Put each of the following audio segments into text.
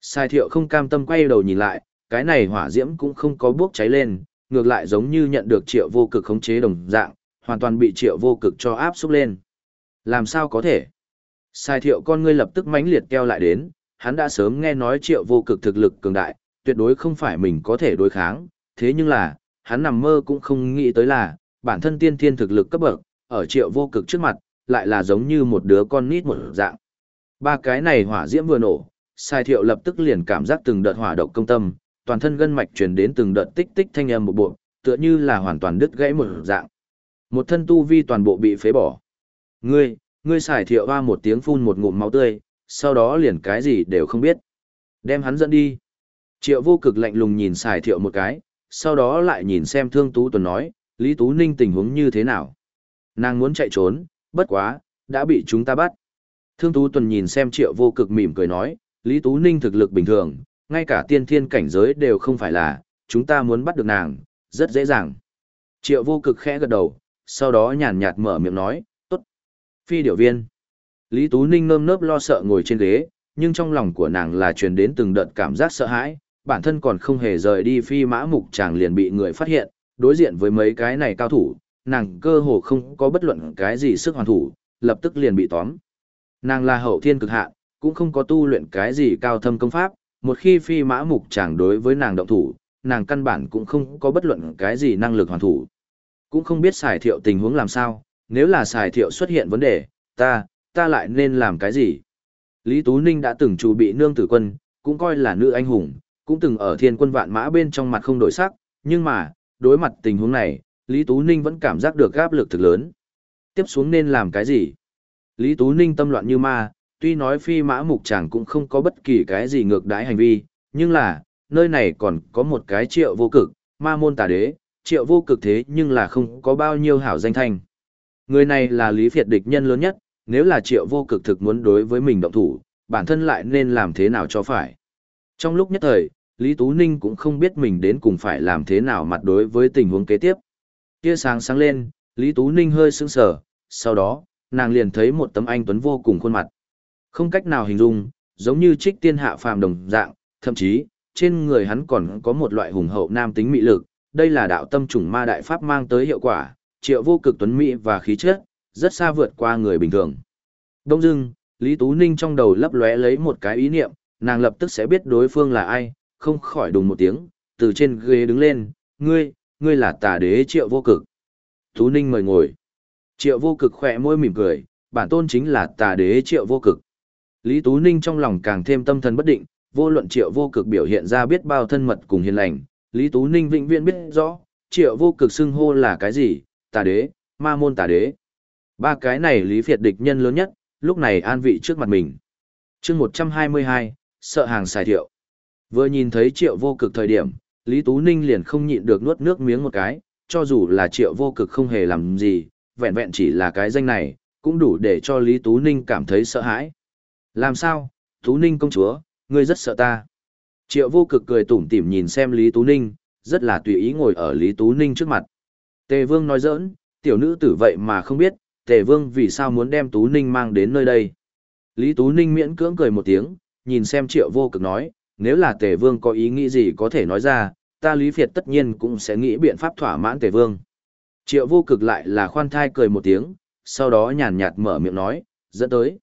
Sai thiệu không cam tâm quay đầu nhìn lại, cái này hỏa diễm cũng không có bốc cháy lên, ngược lại giống như nhận được triệu vô cực khống chế đồng dạng, hoàn toàn bị triệu vô cực cho áp xúc lên. Làm sao có thể? Sai thiệu con ngươi lập tức mãnh liệt keo lại đến, hắn đã sớm nghe nói triệu vô cực thực lực cường đại, tuyệt đối không phải mình có thể đối kháng, thế nhưng là, hắn nằm mơ cũng không nghĩ tới là, bản thân tiên thiên thực lực cấp bậc, ở triệu vô cực trước mặt, lại là giống như một đứa con nít một dạng. Ba cái này hỏa diễm vừa nổ, sai thiệu lập tức liền cảm giác từng đợt hỏa độc công tâm, toàn thân gân mạch truyền đến từng đợt tích tích thanh âm một bộ, tựa như là hoàn toàn đứt gãy một dạng. Một thân tu vi toàn bộ bị phế bỏ. Ngươi, ngươi xài thiệu hoa một tiếng phun một ngụm máu tươi, sau đó liền cái gì đều không biết. Đem hắn dẫn đi. Triệu vô cực lạnh lùng nhìn xài thiệu một cái, sau đó lại nhìn xem thương tú tuần nói, Lý Tú Ninh tình huống như thế nào. Nàng muốn chạy trốn, bất quá, đã bị chúng ta bắt. Thương tú tuần nhìn xem triệu vô cực mỉm cười nói, Lý Tú Ninh thực lực bình thường, ngay cả tiên thiên cảnh giới đều không phải là, chúng ta muốn bắt được nàng, rất dễ dàng. Triệu vô cực khẽ gật đầu, sau đó nhàn nhạt mở miệng nói, tốt. Phi điểu viên. Lý Tú Ninh nơm nớp lo sợ ngồi trên ghế, nhưng trong lòng của nàng là truyền đến từng đợt cảm giác sợ hãi, bản thân còn không hề rời đi phi mã mục chàng liền bị người phát hiện, đối diện với mấy cái này cao thủ, nàng cơ hồ không có bất luận cái gì sức hoàn thủ, lập tức liền bị tóm. Nàng là hậu thiên cực hạn, cũng không có tu luyện cái gì cao thâm công pháp, một khi phi mã mục chàng đối với nàng động thủ, nàng căn bản cũng không có bất luận cái gì năng lực hoàn thủ. Cũng không biết xài thiệu tình huống làm sao, nếu là xài thiệu xuất hiện vấn đề, ta, ta lại nên làm cái gì? Lý Tú Ninh đã từng chủ bị nương tử quân, cũng coi là nữ anh hùng, cũng từng ở thiên quân vạn mã bên trong mặt không đổi sắc, nhưng mà, đối mặt tình huống này, Lý Tú Ninh vẫn cảm giác được áp lực thực lớn. Tiếp xuống nên làm cái gì? Lý Tú Ninh tâm loạn như ma, tuy nói phi mã mục chàng cũng không có bất kỳ cái gì ngược đãi hành vi, nhưng là, nơi này còn có một cái triệu vô cực, ma môn tà đế, triệu vô cực thế nhưng là không có bao nhiêu hảo danh thanh. Người này là lý phiệt địch nhân lớn nhất, nếu là triệu vô cực thực muốn đối với mình động thủ, bản thân lại nên làm thế nào cho phải. Trong lúc nhất thời, Lý Tú Ninh cũng không biết mình đến cùng phải làm thế nào mặt đối với tình huống kế tiếp. Tia sáng sáng lên, Lý Tú Ninh hơi sững sờ, sau đó, nàng liền thấy một tấm anh tuấn vô cùng khuôn mặt. Không cách nào hình dung, giống như trích tiên hạ phàm đồng dạng, thậm chí, trên người hắn còn có một loại hùng hậu nam tính mị lực, đây là đạo tâm trùng ma đại pháp mang tới hiệu quả, triệu vô cực tuấn mỹ và khí chất, rất xa vượt qua người bình thường. Đông dưng, Lý Tú Ninh trong đầu lấp lóe lấy một cái ý niệm, nàng lập tức sẽ biết đối phương là ai, không khỏi đùng một tiếng, từ trên ghế đứng lên, ngươi, ngươi là tà đế triệu vô cực. Tú Ninh mời ngồi. Triệu vô cực khỏe môi mỉm cười, bản tôn chính là tà đế triệu vô cực. Lý Tú Ninh trong lòng càng thêm tâm thần bất định, vô luận triệu vô cực biểu hiện ra biết bao thân mật cùng hiền lành, Lý Tú Ninh vĩnh viễn biết rõ, triệu vô cực xưng hô là cái gì, tà đế, ma môn tà đế. Ba cái này Lý Phiệt địch nhân lớn nhất, lúc này an vị trước mặt mình. chương 122, sợ hàng xài thiệu. Vừa nhìn thấy triệu vô cực thời điểm, Lý Tú Ninh liền không nhịn được nuốt nước miếng một cái, cho dù là triệu vô cực không hề làm gì, vẹn vẹn chỉ là cái danh này, cũng đủ để cho Lý Tú Ninh cảm thấy sợ hãi. Làm sao, Tú Ninh công chúa, ngươi rất sợ ta. Triệu vô cực cười tủm tỉm nhìn xem Lý Tú Ninh, rất là tùy ý ngồi ở Lý Tú Ninh trước mặt. Tề Vương nói giỡn, tiểu nữ tử vậy mà không biết, Tề Vương vì sao muốn đem Tú Ninh mang đến nơi đây. Lý Tú Ninh miễn cưỡng cười một tiếng, nhìn xem Triệu vô cực nói, nếu là Tề Vương có ý nghĩ gì có thể nói ra, ta Lý Việt tất nhiên cũng sẽ nghĩ biện pháp thỏa mãn Tề Vương. Triệu vô cực lại là khoan thai cười một tiếng, sau đó nhàn nhạt mở miệng nói, dẫn tới.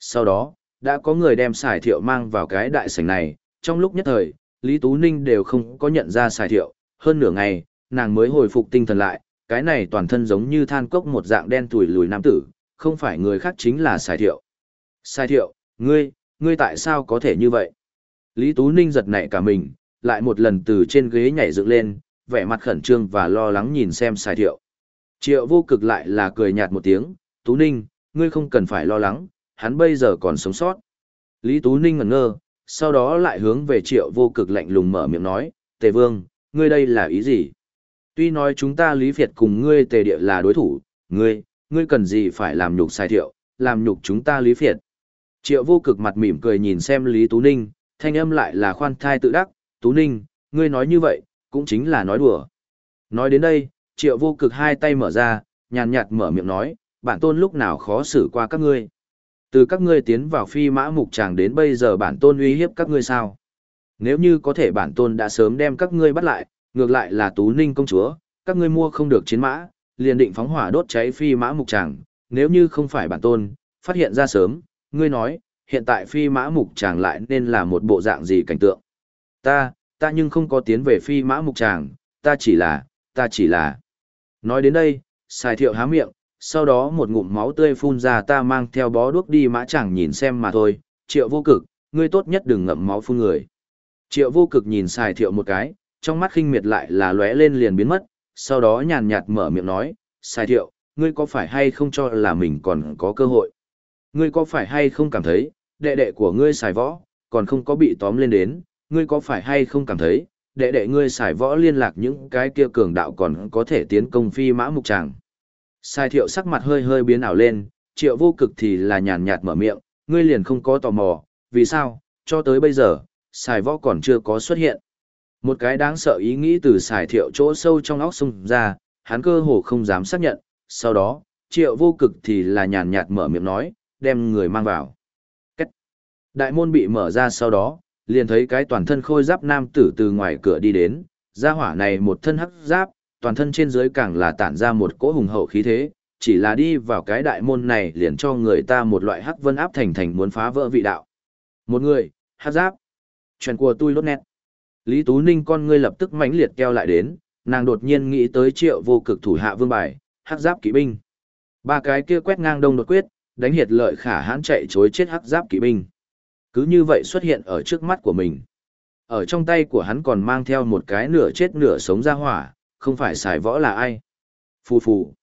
Sau đó, đã có người đem xài thiệu mang vào cái đại sảnh này, trong lúc nhất thời, Lý Tú Ninh đều không có nhận ra xài thiệu, hơn nửa ngày, nàng mới hồi phục tinh thần lại, cái này toàn thân giống như than cốc một dạng đen tuổi lùi nam tử, không phải người khác chính là xài thiệu. Xài thiệu, ngươi, ngươi tại sao có thể như vậy? Lý Tú Ninh giật nảy cả mình, lại một lần từ trên ghế nhảy dựng lên, vẻ mặt khẩn trương và lo lắng nhìn xem xài thiệu. Triệu vô cực lại là cười nhạt một tiếng, Tú Ninh, ngươi không cần phải lo lắng, hắn bây giờ còn sống sót. Lý Tú Ninh ngẩn ngơ, sau đó lại hướng về triệu vô cực lạnh lùng mở miệng nói, Tề Vương, ngươi đây là ý gì? Tuy nói chúng ta Lý Việt cùng ngươi Tề Địa là đối thủ, ngươi, ngươi cần gì phải làm nhục sai thiệu, làm nhục chúng ta Lý Việt. Triệu vô cực mặt mỉm cười nhìn xem Lý Tú Ninh, thanh âm lại là khoan thai tự đắc, Tú Ninh, ngươi nói như vậy, cũng chính là nói đùa. Nói đến đây, triệu vô cực hai tay mở ra, nhàn nhạt mở miệng nói, bản tôn lúc nào khó xử qua các ngươi. Từ các ngươi tiến vào phi mã mục tràng đến bây giờ bản tôn uy hiếp các ngươi sao? Nếu như có thể bản tôn đã sớm đem các ngươi bắt lại, ngược lại là Tú Ninh công chúa, các ngươi mua không được chiến mã, liền định phóng hỏa đốt cháy phi mã mục tràng, nếu như không phải bản tôn, phát hiện ra sớm, ngươi nói, hiện tại phi mã mục tràng lại nên là một bộ dạng gì cảnh tượng. Ta, ta nhưng không có tiến về phi mã mục tràng, ta chỉ là, ta chỉ là. Nói đến đây, xài thiệu há miệng, sau đó một ngụm máu tươi phun ra ta mang theo bó đuốc đi mã chẳng nhìn xem mà thôi, triệu vô cực, ngươi tốt nhất đừng ngậm máu phun người. Triệu vô cực nhìn xài thiệu một cái, trong mắt khinh miệt lại là lóe lên liền biến mất, sau đó nhàn nhạt mở miệng nói, xài thiệu, ngươi có phải hay không cho là mình còn có cơ hội? Ngươi có phải hay không cảm thấy, đệ đệ của ngươi xài võ, còn không có bị tóm lên đến, ngươi có phải hay không cảm thấy, đệ đệ ngươi xài võ liên lạc những cái kia cường đạo còn có thể tiến công phi mã mục tràng. Sai thiệu sắc mặt hơi hơi biến ảo lên, triệu vô cực thì là nhàn nhạt mở miệng, ngươi liền không có tò mò, vì sao, cho tới bây giờ, xài võ còn chưa có xuất hiện. Một cái đáng sợ ý nghĩ từ xài thiệu chỗ sâu trong óc xung ra, hắn cơ hồ không dám xác nhận, sau đó, triệu vô cực thì là nhàn nhạt mở miệng nói, đem người mang vào. Cách. Đại môn bị mở ra sau đó, liền thấy cái toàn thân khôi giáp nam tử từ ngoài cửa đi đến, gia hỏa này một thân hắc giáp, toàn thân trên dưới càng là tản ra một cỗ hùng hậu khí thế, chỉ là đi vào cái đại môn này liền cho người ta một loại hắc vân áp thành thành muốn phá vỡ vị đạo. Một người, hắc giáp. Chuyện của tôi lốt nét. Lý Tú Ninh con ngươi lập tức mãnh liệt keo lại đến, nàng đột nhiên nghĩ tới triệu vô cực thủ hạ vương bài, hắc giáp kỵ binh. Ba cái kia quét ngang đông đột quyết, đánh hiệt lợi khả hãn chạy chối chết hắc giáp kỵ binh. Cứ như vậy xuất hiện ở trước mắt của mình. Ở trong tay của hắn còn mang theo một cái nửa chết nửa sống ra hỏa, không phải xài võ là ai. Phù phù.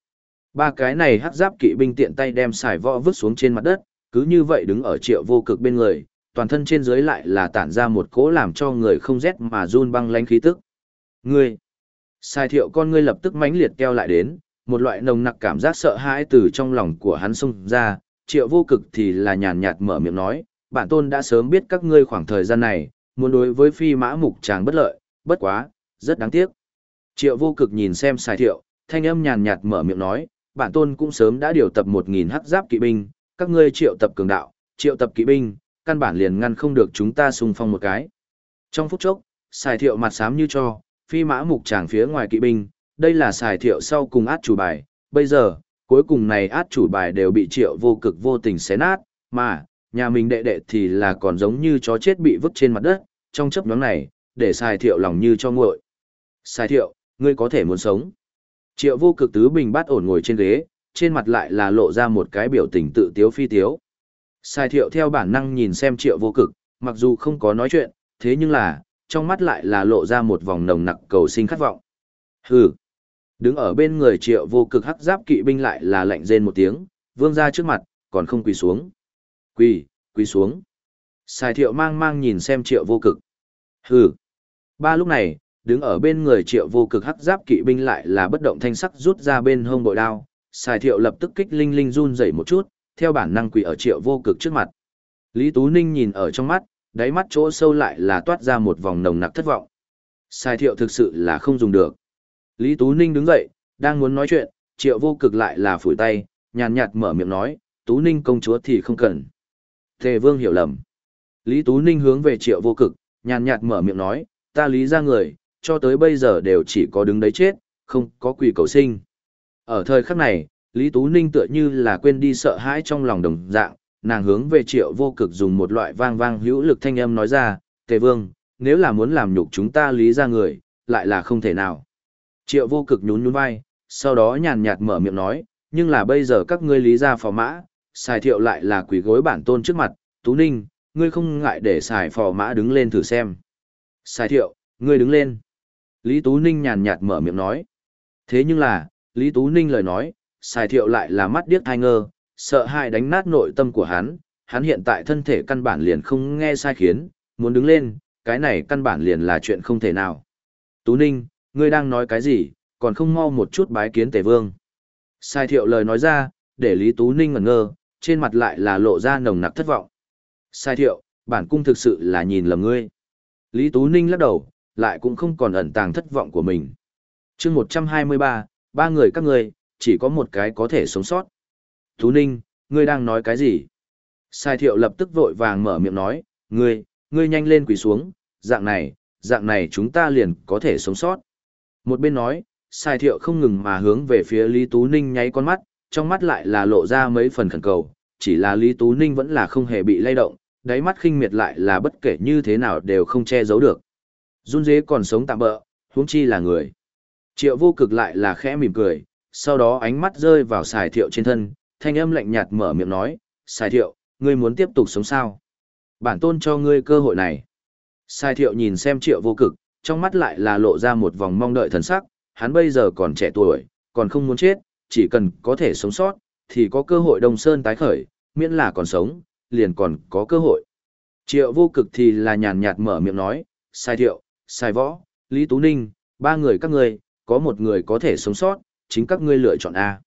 Ba cái này hắc giáp kỵ binh tiện tay đem xài võ vứt xuống trên mặt đất, cứ như vậy đứng ở triệu vô cực bên người, toàn thân trên dưới lại là tản ra một cỗ làm cho người không rét mà run băng lánh khí tức. Ngươi! Sai thiệu con ngươi lập tức mãnh liệt keo lại đến, một loại nồng nặc cảm giác sợ hãi từ trong lòng của hắn xông ra, triệu vô cực thì là nhàn nhạt mở miệng nói, bản tôn đã sớm biết các ngươi khoảng thời gian này, muốn đối với phi mã mục chàng bất lợi, bất quá, rất đáng tiếc. Triệu vô cực nhìn xem xài thiệu, thanh âm nhàn nhạt mở miệng nói, bản tôn cũng sớm đã điều tập một nghìn hắc giáp kỵ binh, các ngươi triệu tập cường đạo, triệu tập kỵ binh, căn bản liền ngăn không được chúng ta xung phong một cái. Trong phút chốc, xài thiệu mặt xám như cho, phi mã mục tràng phía ngoài kỵ binh, đây là xài thiệu sau cùng át chủ bài, bây giờ, cuối cùng này át chủ bài đều bị triệu vô cực vô tình xé nát, mà, nhà mình đệ đệ thì là còn giống như chó chết bị vứt trên mặt đất, trong chấp nhóm này, để xài thiệu lòng như cho nguội. Xài thiệu, ngươi có thể muốn sống. Triệu vô cực tứ bình bát ổn ngồi trên ghế, trên mặt lại là lộ ra một cái biểu tình tự tiếu phi tiếu. Sai thiệu theo bản năng nhìn xem triệu vô cực, mặc dù không có nói chuyện, thế nhưng là, trong mắt lại là lộ ra một vòng nồng nặc cầu sinh khát vọng. Hừ. Đứng ở bên người triệu vô cực hắc giáp kỵ binh lại là lạnh rên một tiếng, vương ra trước mặt, còn không quỳ xuống. Quỳ, quỳ xuống. Sai thiệu mang mang nhìn xem triệu vô cực. Hừ. Ba lúc này, đứng ở bên người triệu vô cực hắc giáp kỵ binh lại là bất động thanh sắc rút ra bên hông bội đao. xài thiệu lập tức kích linh linh run dậy một chút, theo bản năng quỳ ở triệu vô cực trước mặt. Lý Tú Ninh nhìn ở trong mắt, đáy mắt chỗ sâu lại là toát ra một vòng nồng nặc thất vọng. Sai thiệu thực sự là không dùng được. Lý Tú Ninh đứng dậy, đang muốn nói chuyện, triệu vô cực lại là phủi tay, nhàn nhạt mở miệng nói, Tú Ninh công chúa thì không cần. Tề Vương hiểu lầm. Lý Tú Ninh hướng về triệu vô cực, nhàn nhạt mở miệng nói, ta lý ra người, cho tới bây giờ đều chỉ có đứng đấy chết, không có quỷ cầu sinh. Ở thời khắc này, Lý Tú Ninh tựa như là quên đi sợ hãi trong lòng đồng dạng, nàng hướng về triệu vô cực dùng một loại vang vang hữu lực thanh âm nói ra, Tề Vương, nếu là muốn làm nhục chúng ta lý ra người, lại là không thể nào. Triệu vô cực nhún nhún vai, sau đó nhàn nhạt mở miệng nói, nhưng là bây giờ các ngươi lý ra phò mã, xài thiệu lại là quỷ gối bản tôn trước mặt, Tú Ninh, ngươi không ngại để xài phò mã đứng lên thử xem. Xài thiệu, ngươi đứng lên. Lý Tú Ninh nhàn nhạt mở miệng nói. Thế nhưng là, Lý Tú Ninh lời nói, xài thiệu lại là mắt điếc thai ngơ, sợ hãi đánh nát nội tâm của hắn, hắn hiện tại thân thể căn bản liền không nghe sai khiến, muốn đứng lên, cái này căn bản liền là chuyện không thể nào. Tú Ninh, ngươi đang nói cái gì, còn không mau một chút bái kiến tề vương. Sai thiệu lời nói ra, để Lý Tú Ninh ngẩn ngơ, trên mặt lại là lộ ra nồng nặc thất vọng. Sai thiệu, bản cung thực sự là nhìn lầm ngươi. Lý Tú Ninh lắc đầu, lại cũng không còn ẩn tàng thất vọng của mình. chương 123, ba người các ngươi, chỉ có một cái có thể sống sót. Tú Ninh, ngươi đang nói cái gì? Sai thiệu lập tức vội vàng mở miệng nói, ngươi, ngươi nhanh lên quỳ xuống, dạng này, dạng này chúng ta liền có thể sống sót. Một bên nói, sai thiệu không ngừng mà hướng về phía Lý Tú Ninh nháy con mắt, trong mắt lại là lộ ra mấy phần khẩn cầu, chỉ là Lý Tú Ninh vẫn là không hề bị lay động, đáy mắt khinh miệt lại là bất kể như thế nào đều không che giấu được. Run dế còn sống tạm bỡ, huống chi là người. Triệu vô cực lại là khẽ mỉm cười, sau đó ánh mắt rơi vào xài thiệu trên thân, thanh âm lạnh nhạt mở miệng nói, xài thiệu, ngươi muốn tiếp tục sống sao? Bản tôn cho ngươi cơ hội này. Sai thiệu nhìn xem triệu vô cực, trong mắt lại là lộ ra một vòng mong đợi thần sắc, hắn bây giờ còn trẻ tuổi, còn không muốn chết, chỉ cần có thể sống sót, thì có cơ hội Đông Sơn tái khởi, miễn là còn sống, liền còn có cơ hội. Triệu vô cực thì là nhàn nhạt mở miệng nói, sai thiệu, Sài võ, Lý Tú Ninh, ba người các ngươi, có một người có thể sống sót, chính các ngươi lựa chọn A.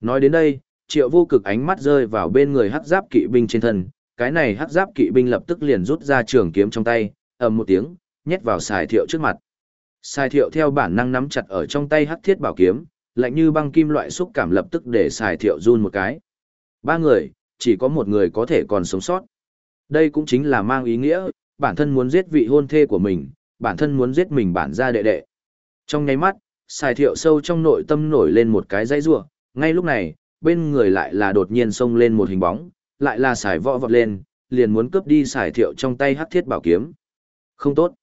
Nói đến đây, triệu vô cực ánh mắt rơi vào bên người hắc giáp kỵ binh trên thân, cái này hắc giáp kỵ binh lập tức liền rút ra trường kiếm trong tay, ầm một tiếng, nhét vào xài thiệu trước mặt. Xài thiệu theo bản năng nắm chặt ở trong tay hắc thiết bảo kiếm, lạnh như băng kim loại xúc cảm lập tức để xài thiệu run một cái. Ba người, chỉ có một người có thể còn sống sót. Đây cũng chính là mang ý nghĩa, bản thân muốn giết vị hôn thê của mình, bản thân muốn giết mình bản ra đệ đệ. Trong nháy mắt, xài thiệu sâu trong nội tâm nổi lên một cái dây rua, ngay lúc này, bên người lại là đột nhiên xông lên một hình bóng, lại là xài võ vọt lên, liền muốn cướp đi xài thiệu trong tay hắc thiết bảo kiếm. Không tốt.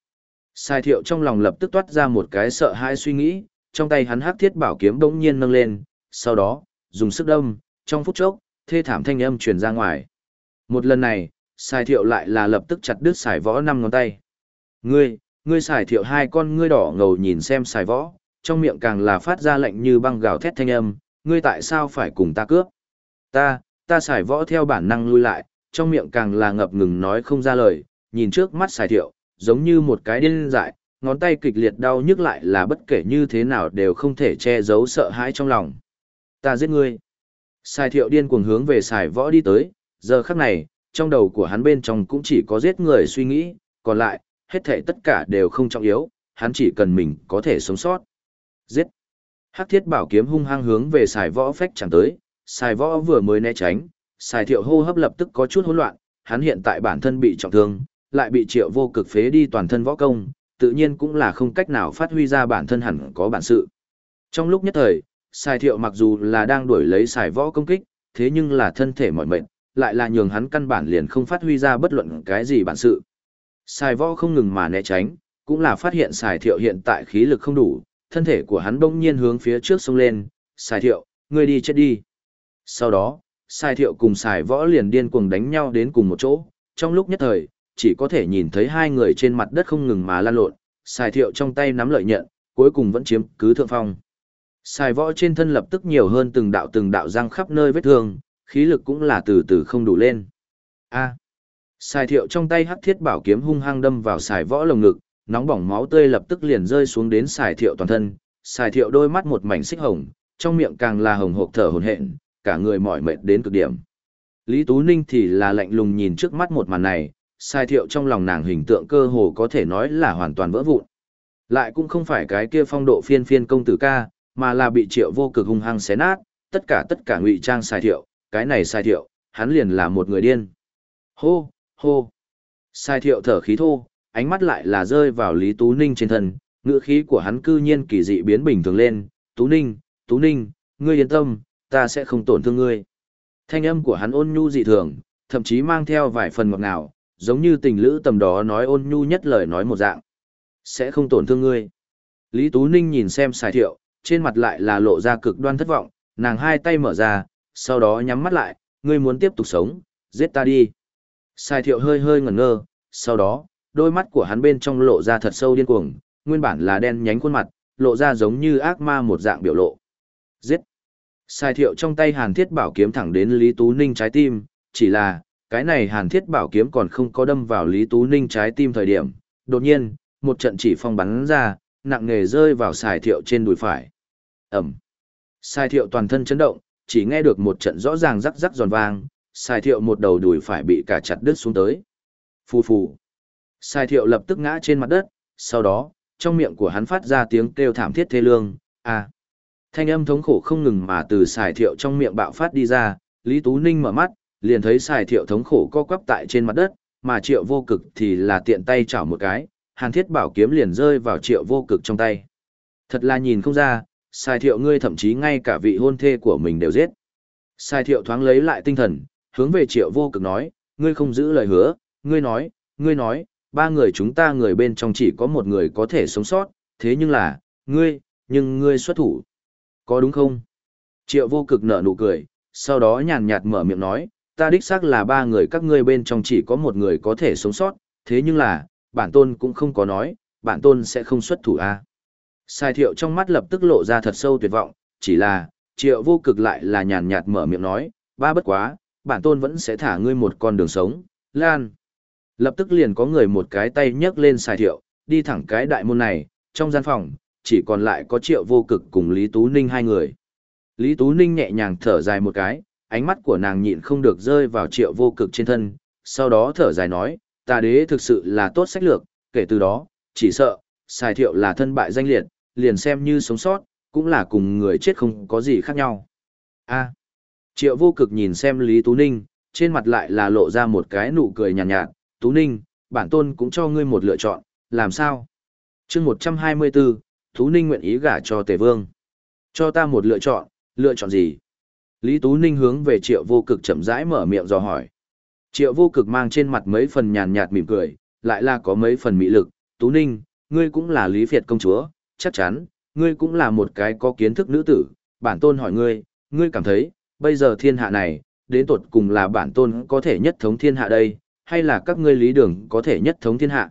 Xài thiệu trong lòng lập tức toát ra một cái sợ hãi suy nghĩ, trong tay hắn hắc thiết bảo kiếm đống nhiên nâng lên, sau đó, dùng sức đâm, trong phút chốc, thê thảm thanh âm truyền ra ngoài. Một lần này, xài thiệu lại là lập tức chặt đứt xài võ năm ngón tay. Ngươi, ngươi xài thiệu hai con ngươi đỏ ngầu nhìn xem xài võ, trong miệng càng là phát ra lệnh như băng gào thét thanh âm, ngươi tại sao phải cùng ta cướp? Ta, ta xài võ theo bản năng lui lại, trong miệng càng là ngập ngừng nói không ra lời, nhìn trước mắt xài thiệu, giống như một cái điên dại, ngón tay kịch liệt đau nhức lại là bất kể như thế nào đều không thể che giấu sợ hãi trong lòng. Ta giết ngươi. Xài thiệu điên cuồng hướng về xài võ đi tới, giờ khắc này, trong đầu của hắn bên trong cũng chỉ có giết người suy nghĩ, còn lại, hết thể tất cả đều không trọng yếu, hắn chỉ cần mình có thể sống sót. Giết. Hắc thiết bảo kiếm hung hăng hướng về xài võ phách chẳng tới, xài võ vừa mới né tránh, xài thiệu hô hấp lập tức có chút hỗn loạn, hắn hiện tại bản thân bị trọng thương, lại bị triệu vô cực phế đi toàn thân võ công, tự nhiên cũng là không cách nào phát huy ra bản thân hẳn có bản sự. Trong lúc nhất thời, xài thiệu mặc dù là đang đuổi lấy xài võ công kích, thế nhưng là thân thể mỏi mệt, lại là nhường hắn căn bản liền không phát huy ra bất luận cái gì bản sự. Xài võ không ngừng mà né tránh, cũng là phát hiện xài thiệu hiện tại khí lực không đủ, thân thể của hắn bỗng nhiên hướng phía trước sông lên, xài thiệu, ngươi đi chết đi. Sau đó, xài thiệu cùng xài võ liền điên cuồng đánh nhau đến cùng một chỗ, trong lúc nhất thời, chỉ có thể nhìn thấy hai người trên mặt đất không ngừng mà lan lộn, xài thiệu trong tay nắm lợi nhận, cuối cùng vẫn chiếm cứ thượng phong. Xài võ trên thân lập tức nhiều hơn từng đạo từng đạo răng khắp nơi vết thương, khí lực cũng là từ từ không đủ lên. A. Xài thiệu trong tay hắc thiết bảo kiếm hung hăng đâm vào xài võ lồng ngực, nóng bỏng máu tươi lập tức liền rơi xuống đến xài thiệu toàn thân, xài thiệu đôi mắt một mảnh xích hồng, trong miệng càng là hồng hộc thở hổn hển, cả người mỏi mệt đến cực điểm. Lý Tú Ninh thì là lạnh lùng nhìn trước mắt một màn này, sai thiệu trong lòng nàng hình tượng cơ hồ có thể nói là hoàn toàn vỡ vụn. Lại cũng không phải cái kia phong độ phiên phiên công tử ca, mà là bị triệu vô cực hung hăng xé nát, tất cả tất cả ngụy trang sai thiệu, cái này sai thiệu, hắn liền là một người điên. Hô, hô. Sai thiệu thở khí thô, ánh mắt lại là rơi vào Lý Tú Ninh trên thân, ngữ khí của hắn cư nhiên kỳ dị biến bình thường lên, Tú Ninh, Tú Ninh, ngươi yên tâm, ta sẽ không tổn thương ngươi. Thanh âm của hắn ôn nhu dị thường, thậm chí mang theo vài phần ngọt ngào, giống như tình lữ tầm đó nói ôn nhu nhất lời nói một dạng. Sẽ không tổn thương ngươi. Lý Tú Ninh nhìn xem xài thiệu, trên mặt lại là lộ ra cực đoan thất vọng, nàng hai tay mở ra, sau đó nhắm mắt lại, ngươi muốn tiếp tục sống, giết ta đi. Sai thiệu hơi hơi ngẩn ngơ, sau đó, đôi mắt của hắn bên trong lộ ra thật sâu điên cuồng, nguyên bản là đen nhánh khuôn mặt, lộ ra giống như ác ma một dạng biểu lộ. Giết! Sai thiệu trong tay hàn thiết bảo kiếm thẳng đến Lý Tú Ninh trái tim, chỉ là, cái này hàn thiết bảo kiếm còn không có đâm vào Lý Tú Ninh trái tim thời điểm. Đột nhiên, một trận chỉ phong bắn ra, nặng nề rơi vào Sai thiệu trên đùi phải. Ẩm! Sai thiệu toàn thân chấn động, chỉ nghe được một trận rõ ràng rắc rắc giòn vang, sai thiệu một đầu đùi phải bị cả chặt đứt xuống tới. Phù phù! Sai thiệu lập tức ngã trên mặt đất, sau đó, trong miệng của hắn phát ra tiếng kêu thảm thiết thê lương, a Thanh âm thống khổ không ngừng mà từ xài thiệu trong miệng bạo phát đi ra, Lý Tú Ninh mở mắt, liền thấy xài thiệu thống khổ co quắp tại trên mặt đất, mà triệu vô cực thì là tiện tay chảo một cái, hàn thiết bảo kiếm liền rơi vào triệu vô cực trong tay. Thật là nhìn không ra, xài thiệu ngươi thậm chí ngay cả vị hôn thê của mình đều giết. Sai thiệu thoáng lấy lại tinh thần, hướng về triệu vô cực nói, ngươi không giữ lời hứa, ngươi nói, ngươi nói, ba người chúng ta người bên trong chỉ có một người có thể sống sót, thế nhưng là, ngươi, nhưng ngươi xuất thủ. Có đúng không? Triệu vô cực nở nụ cười, sau đó nhàn nhạt mở miệng nói, ta đích xác là ba người các ngươi bên trong chỉ có một người có thể sống sót, thế nhưng là, bản tôn cũng không có nói, bản tôn sẽ không xuất thủ a. À. Sai thiệu trong mắt lập tức lộ ra thật sâu tuyệt vọng, chỉ là, triệu vô cực lại là nhàn nhạt mở miệng nói, ba bất quá, bản tôn vẫn sẽ thả ngươi một con đường sống, lan. Lập tức liền có người một cái tay nhấc lên xài thiệu, đi thẳng cái đại môn này, trong gian phòng, chỉ còn lại có triệu vô cực cùng Lý Tú Ninh hai người. Lý Tú Ninh nhẹ nhàng thở dài một cái, ánh mắt của nàng nhịn không được rơi vào triệu vô cực trên thân, sau đó thở dài nói, ta đế thực sự là tốt sách lược, kể từ đó, chỉ sợ, xài thiệu là thân bại danh liệt, liền xem như sống sót, cũng là cùng người chết không có gì khác nhau. a triệu vô cực nhìn xem Lý Tú Ninh, trên mặt lại là lộ ra một cái nụ cười nhàn nhạt, nhạt, Tú Ninh, bản tôn cũng cho ngươi một lựa chọn, làm sao? chương 124, Tú Ninh nguyện ý gả cho Tề Vương. Cho ta một lựa chọn, lựa chọn gì? Lý Tú Ninh hướng về triệu vô cực chậm rãi mở miệng dò hỏi. Triệu vô cực mang trên mặt mấy phần nhàn nhạt mỉm cười, lại là có mấy phần mị lực. Tú Ninh, ngươi cũng là Lý Việt công chúa, chắc chắn, ngươi cũng là một cái có kiến thức nữ tử. Bản tôn hỏi ngươi, ngươi cảm thấy, bây giờ thiên hạ này, đến tuột cùng là bản tôn có thể nhất thống thiên hạ đây, hay là các ngươi lý đường có thể nhất thống thiên hạ?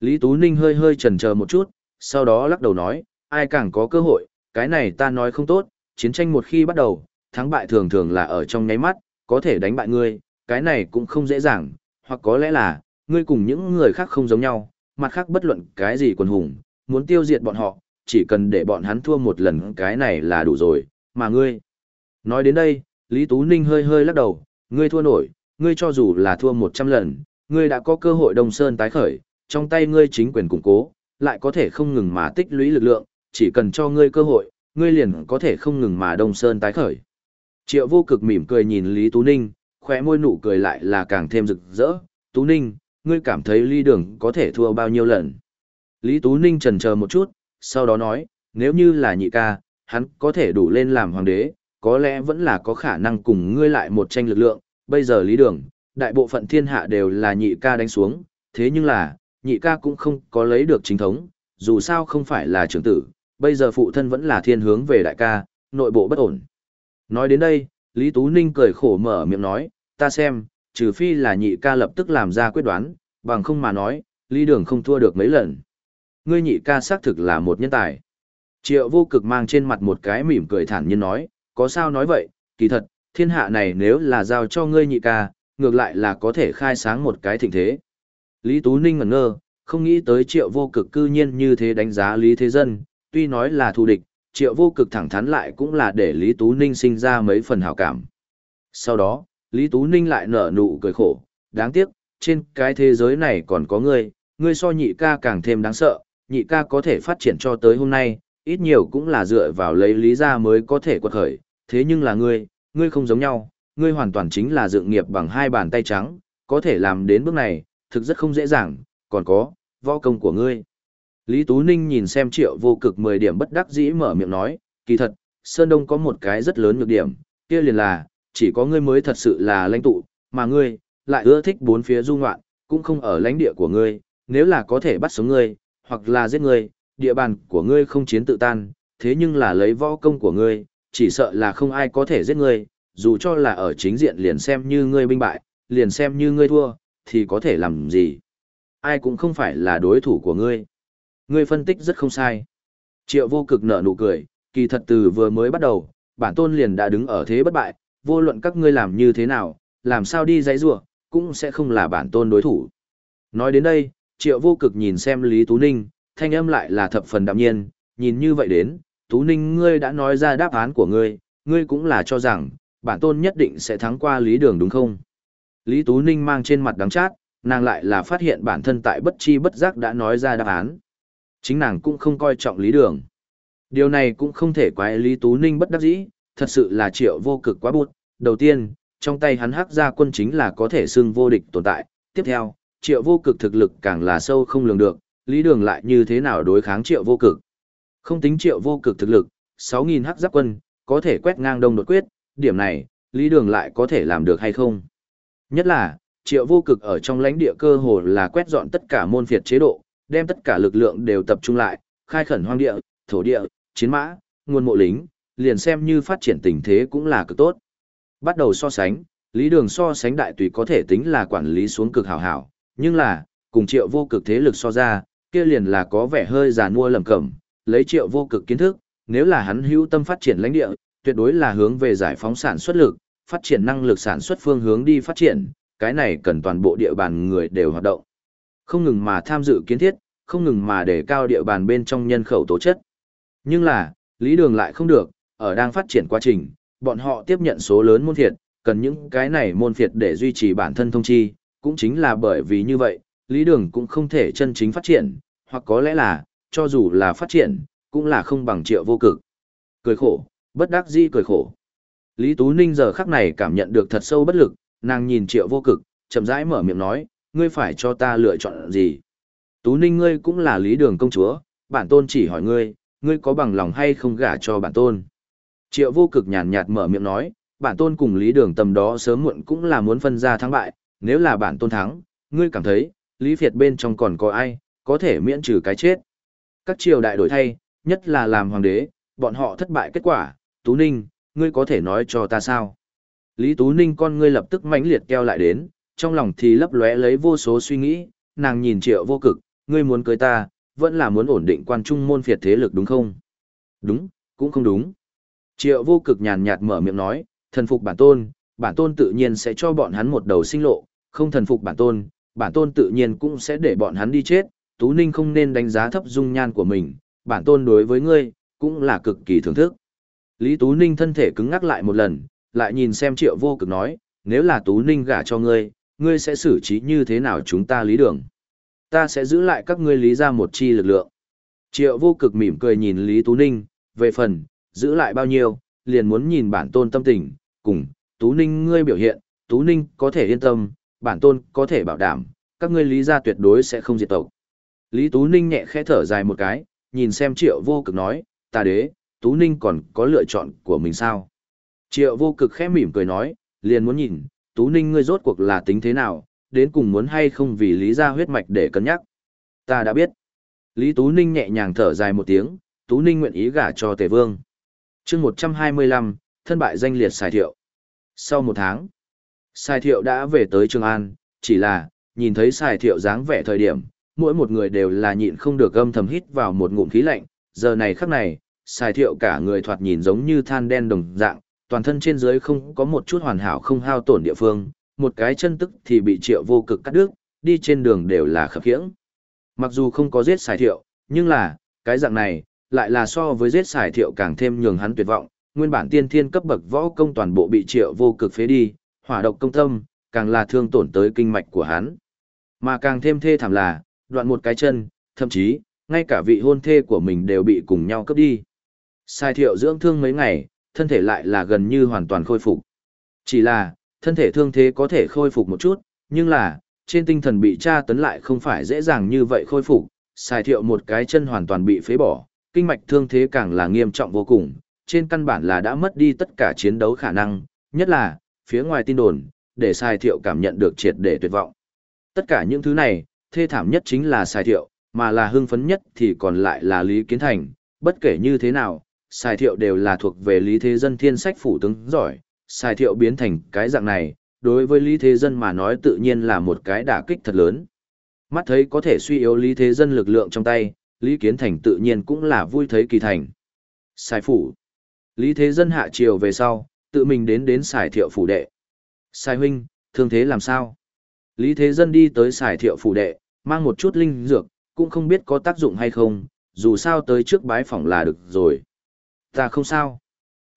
Lý Tú Ninh hơi hơi chần chờ một chút, sau đó lắc đầu nói, ai càng có cơ hội, cái này ta nói không tốt, chiến tranh một khi bắt đầu, thắng bại thường thường là ở trong nháy mắt, có thể đánh bại ngươi, cái này cũng không dễ dàng, hoặc có lẽ là, ngươi cùng những người khác không giống nhau, mặt khác bất luận cái gì quần hùng, muốn tiêu diệt bọn họ, chỉ cần để bọn hắn thua một lần cái này là đủ rồi, mà ngươi. Nói đến đây, Lý Tú Ninh hơi hơi lắc đầu, ngươi thua nổi, ngươi cho dù là thua 100 lần, ngươi đã có cơ hội Đông Sơn tái khởi, trong tay ngươi chính quyền củng cố, lại có thể không ngừng mà tích lũy lực lượng, chỉ cần cho ngươi cơ hội, ngươi liền có thể không ngừng mà Đông Sơn tái khởi. Triệu vô cực mỉm cười nhìn Lý Tú Ninh, khóe môi nụ cười lại là càng thêm rực rỡ. Tú Ninh, ngươi cảm thấy ly đường có thể thua bao nhiêu lần? Lý Tú Ninh trần chờ một chút, sau đó nói, nếu như là nhị ca, hắn có thể đủ lên làm hoàng đế, có lẽ vẫn là có khả năng cùng ngươi lại một tranh lực lượng. Bây giờ lý đường, đại bộ phận thiên hạ đều là nhị ca đánh xuống, thế nhưng là, nhị ca cũng không có lấy được chính thống, dù sao không phải là trưởng tử, bây giờ phụ thân vẫn là thiên hướng về đại ca, nội bộ bất ổn. Nói đến đây, Lý Tú Ninh cười khổ mở miệng nói, ta xem, trừ phi là nhị ca lập tức làm ra quyết đoán, bằng không mà nói, Lý Đường không thua được mấy lần. Ngươi nhị ca xác thực là một nhân tài. Triệu vô cực mang trên mặt một cái mỉm cười thản nhiên nói, có sao nói vậy, kỳ thật, thiên hạ này nếu là giao cho ngươi nhị ca, ngược lại là có thể khai sáng một cái thịnh thế. Lý Tú Ninh ngẩn ngơ, không nghĩ tới triệu vô cực cư nhiên như thế đánh giá Lý Thế Dân, tuy nói là thù địch, triệu vô cực thẳng thắn lại cũng là để Lý Tú Ninh sinh ra mấy phần hảo cảm. Sau đó, Lý Tú Ninh lại nở nụ cười khổ, đáng tiếc, trên cái thế giới này còn có ngươi, ngươi so nhị ca càng thêm đáng sợ, nhị ca có thể phát triển cho tới hôm nay, ít nhiều cũng là dựa vào lấy lý ra mới có thể quật khởi, thế nhưng là ngươi, ngươi không giống nhau, ngươi hoàn toàn chính là dựng nghiệp bằng hai bàn tay trắng, có thể làm đến bước này, thực rất không dễ dàng, còn có, võ công của ngươi. Lý Tú Ninh nhìn xem triệu vô cực 10 điểm bất đắc dĩ mở miệng nói, kỳ thật, Sơn Đông có một cái rất lớn nhược điểm, kia liền là, chỉ có ngươi mới thật sự là lãnh tụ, mà ngươi, lại ưa thích bốn phía du ngoạn, cũng không ở lãnh địa của ngươi, nếu là có thể bắt sống ngươi, hoặc là giết ngươi, địa bàn của ngươi không chiến tự tan, thế nhưng là lấy võ công của ngươi, chỉ sợ là không ai có thể giết ngươi, dù cho là ở chính diện liền xem như ngươi binh bại, liền xem như ngươi thua, thì có thể làm gì. Ai cũng không phải là đối thủ của ngươi. Ngươi phân tích rất không sai. Triệu vô cực nở nụ cười, kỳ thật từ vừa mới bắt đầu, bản tôn liền đã đứng ở thế bất bại, vô luận các ngươi làm như thế nào, làm sao đi dãy rủa, cũng sẽ không là bản tôn đối thủ. Nói đến đây, triệu vô cực nhìn xem Lý Tú Ninh, thanh âm lại là thập phần đạm nhiên, nhìn như vậy đến, Tú Ninh ngươi đã nói ra đáp án của ngươi, ngươi cũng là cho rằng, bản tôn nhất định sẽ thắng qua Lý Đường đúng không? Lý Tú Ninh mang trên mặt đắng chát, nàng lại là phát hiện bản thân tại bất chi bất giác đã nói ra đáp án. Chính nàng cũng không coi trọng lý đường. Điều này cũng không thể quái Lý Tú Ninh bất đắc dĩ, thật sự là triệu vô cực quá bụt. Đầu tiên, trong tay hắn hắc gia quân chính là có thể xưng vô địch tồn tại. Tiếp theo, triệu vô cực thực lực càng là sâu không lường được, lý đường lại như thế nào đối kháng triệu vô cực. Không tính triệu vô cực thực lực, 6.000 hắc giáp quân, có thể quét ngang đông đột quyết, điểm này, lý đường lại có thể làm được hay không. Nhất là, triệu vô cực ở trong lãnh địa cơ hồ là quét dọn tất cả môn phiệt chế độ, đem tất cả lực lượng đều tập trung lại, khai khẩn hoang địa, thổ địa, chiến mã, nguồn mộ lính, liền xem như phát triển tình thế cũng là cực tốt. Bắt đầu so sánh, lý đường so sánh đại tùy có thể tính là quản lý xuống cực hảo hảo, nhưng là, cùng triệu vô cực thế lực so ra, kia liền là có vẻ hơi già mua lầm cẩm, lấy triệu vô cực kiến thức, nếu là hắn hữu tâm phát triển lãnh địa, tuyệt đối là hướng về giải phóng sản xuất lực, phát triển năng lực sản xuất phương hướng đi phát triển, cái này cần toàn bộ địa bàn người đều hoạt động. Không ngừng mà tham dự kiến thiết, không ngừng mà để cao địa bàn bên trong nhân khẩu tố chất. Nhưng là, lý đường lại không được, ở đang phát triển quá trình, bọn họ tiếp nhận số lớn môn phiệt, cần những cái này môn phiệt để duy trì bản thân thông chi, cũng chính là bởi vì như vậy, lý đường cũng không thể chân chính phát triển, hoặc có lẽ là, cho dù là phát triển, cũng là không bằng triệu vô cực. Cười khổ, bất đắc dĩ cười khổ. Lý Tú Ninh giờ khắc này cảm nhận được thật sâu bất lực, nàng nhìn triệu vô cực, chậm rãi mở miệng nói, ngươi phải cho ta lựa chọn gì. Tú Ninh ngươi cũng là lý đường công chúa, bản tôn chỉ hỏi ngươi, ngươi có bằng lòng hay không gả cho bản tôn. Triệu vô cực nhàn nhạt mở miệng nói, bản tôn cùng lý đường tầm đó sớm muộn cũng là muốn phân ra thắng bại, nếu là bản tôn thắng, ngươi cảm thấy, lý Việt bên trong còn có ai, có thể miễn trừ cái chết. Các triều đại đổi thay, nhất là làm hoàng đế, bọn họ thất bại kết quả, Tú Ninh, ngươi có thể nói cho ta sao? Lý Tú Ninh con ngươi lập tức mãnh liệt keo lại đến, trong lòng thì lấp lóe lấy vô số suy nghĩ, nàng nhìn triệu vô cực, ngươi muốn cưới ta, vẫn là muốn ổn định quan trung môn phiệt thế lực đúng không? Đúng, cũng không đúng. Triệu vô cực nhàn nhạt mở miệng nói, thần phục bản tôn, bản tôn tự nhiên sẽ cho bọn hắn một đầu sinh lộ, không thần phục bản tôn, bản tôn tự nhiên cũng sẽ để bọn hắn đi chết, Tú Ninh không nên đánh giá thấp dung nhan của mình, bản tôn đối với ngươi, cũng là cực kỳ thưởng thức. Lý Tú Ninh thân thể cứng ngắc lại một lần, lại nhìn xem triệu vô cực nói, nếu là Tú Ninh gả cho ngươi, ngươi sẽ xử trí như thế nào chúng ta lý đường. Ta sẽ giữ lại các ngươi lý ra một chi lực lượng. Triệu vô cực mỉm cười nhìn Lý Tú Ninh, về phần, giữ lại bao nhiêu, liền muốn nhìn bản tôn tâm tình, cùng, Tú Ninh ngươi biểu hiện, Tú Ninh có thể yên tâm, bản tôn có thể bảo đảm, các ngươi lý gia tuyệt đối sẽ không diệt tộc. Lý Tú Ninh nhẹ khẽ thở dài một cái, nhìn xem triệu vô cực nói, ta đế, Tú Ninh còn có lựa chọn của mình sao? Triệu vô cực khẽ mỉm cười nói, liền muốn nhìn, Tú Ninh ngươi rốt cuộc là tính thế nào, đến cùng muốn hay không vì lý gia huyết mạch để cân nhắc. Ta đã biết. Lý Tú Ninh nhẹ nhàng thở dài một tiếng, Tú Ninh nguyện ý gả cho Tề Vương. chương 125, thân bại danh liệt xài thiệu. Sau một tháng, Sai thiệu đã về tới Trường An, chỉ là, nhìn thấy sai thiệu dáng vẻ thời điểm, mỗi một người đều là nhịn không được âm thầm hít vào một ngụm khí lạnh, giờ này khắc này, sai thiệu cả người thoạt nhìn giống như than đen đồng dạng, toàn thân trên dưới không có một chút hoàn hảo không hao tổn địa phương, một cái chân tức thì bị triệu vô cực cắt đứt, đi trên đường đều là khập khiễng. Mặc dù không có giết xài thiệu, nhưng là, cái dạng này, lại là so với giết xài thiệu càng thêm nhường hắn tuyệt vọng, nguyên bản tiên thiên cấp bậc võ công toàn bộ bị triệu vô cực phế đi, hỏa độc công tâm, càng là thương tổn tới kinh mạch của hắn. Mà càng thêm thê thảm là, đoạn một cái chân, thậm chí, ngay cả vị hôn thê của mình đều bị cùng nhau cướp đi. Sai thiệu dưỡng thương mấy ngày, thân thể lại là gần như hoàn toàn khôi phục. Chỉ là, thân thể thương thế có thể khôi phục một chút, nhưng là, trên tinh thần bị tra tấn lại không phải dễ dàng như vậy khôi phục. Sai thiệu một cái chân hoàn toàn bị phế bỏ, kinh mạch thương thế càng là nghiêm trọng vô cùng, trên căn bản là đã mất đi tất cả chiến đấu khả năng, nhất là, phía ngoài tin đồn, để sai thiệu cảm nhận được triệt để tuyệt vọng. Tất cả những thứ này, thê thảm nhất chính là sai thiệu, mà là hưng phấn nhất thì còn lại là Lý Kiến Thành, bất kể như thế nào, sai thiệu đều là thuộc về Lý Thế Dân thiên sách phủ tướng giỏi, sai thiệu biến thành cái dạng này, đối với Lý Thế Dân mà nói tự nhiên là một cái đả kích thật lớn. Mắt thấy có thể suy yếu Lý Thế Dân lực lượng trong tay, Lý Kiến Thành tự nhiên cũng là vui thấy kỳ thành. Sai phủ. Lý Thế Dân hạ triều về sau, tự mình đến đến xài thiệu phủ đệ. Sai huynh, thương thế làm sao? Lý Thế Dân đi tới xài thiệu phủ đệ, mang một chút linh dược, cũng không biết có tác dụng hay không, dù sao tới trước bái phỏng là được rồi. Ta không sao.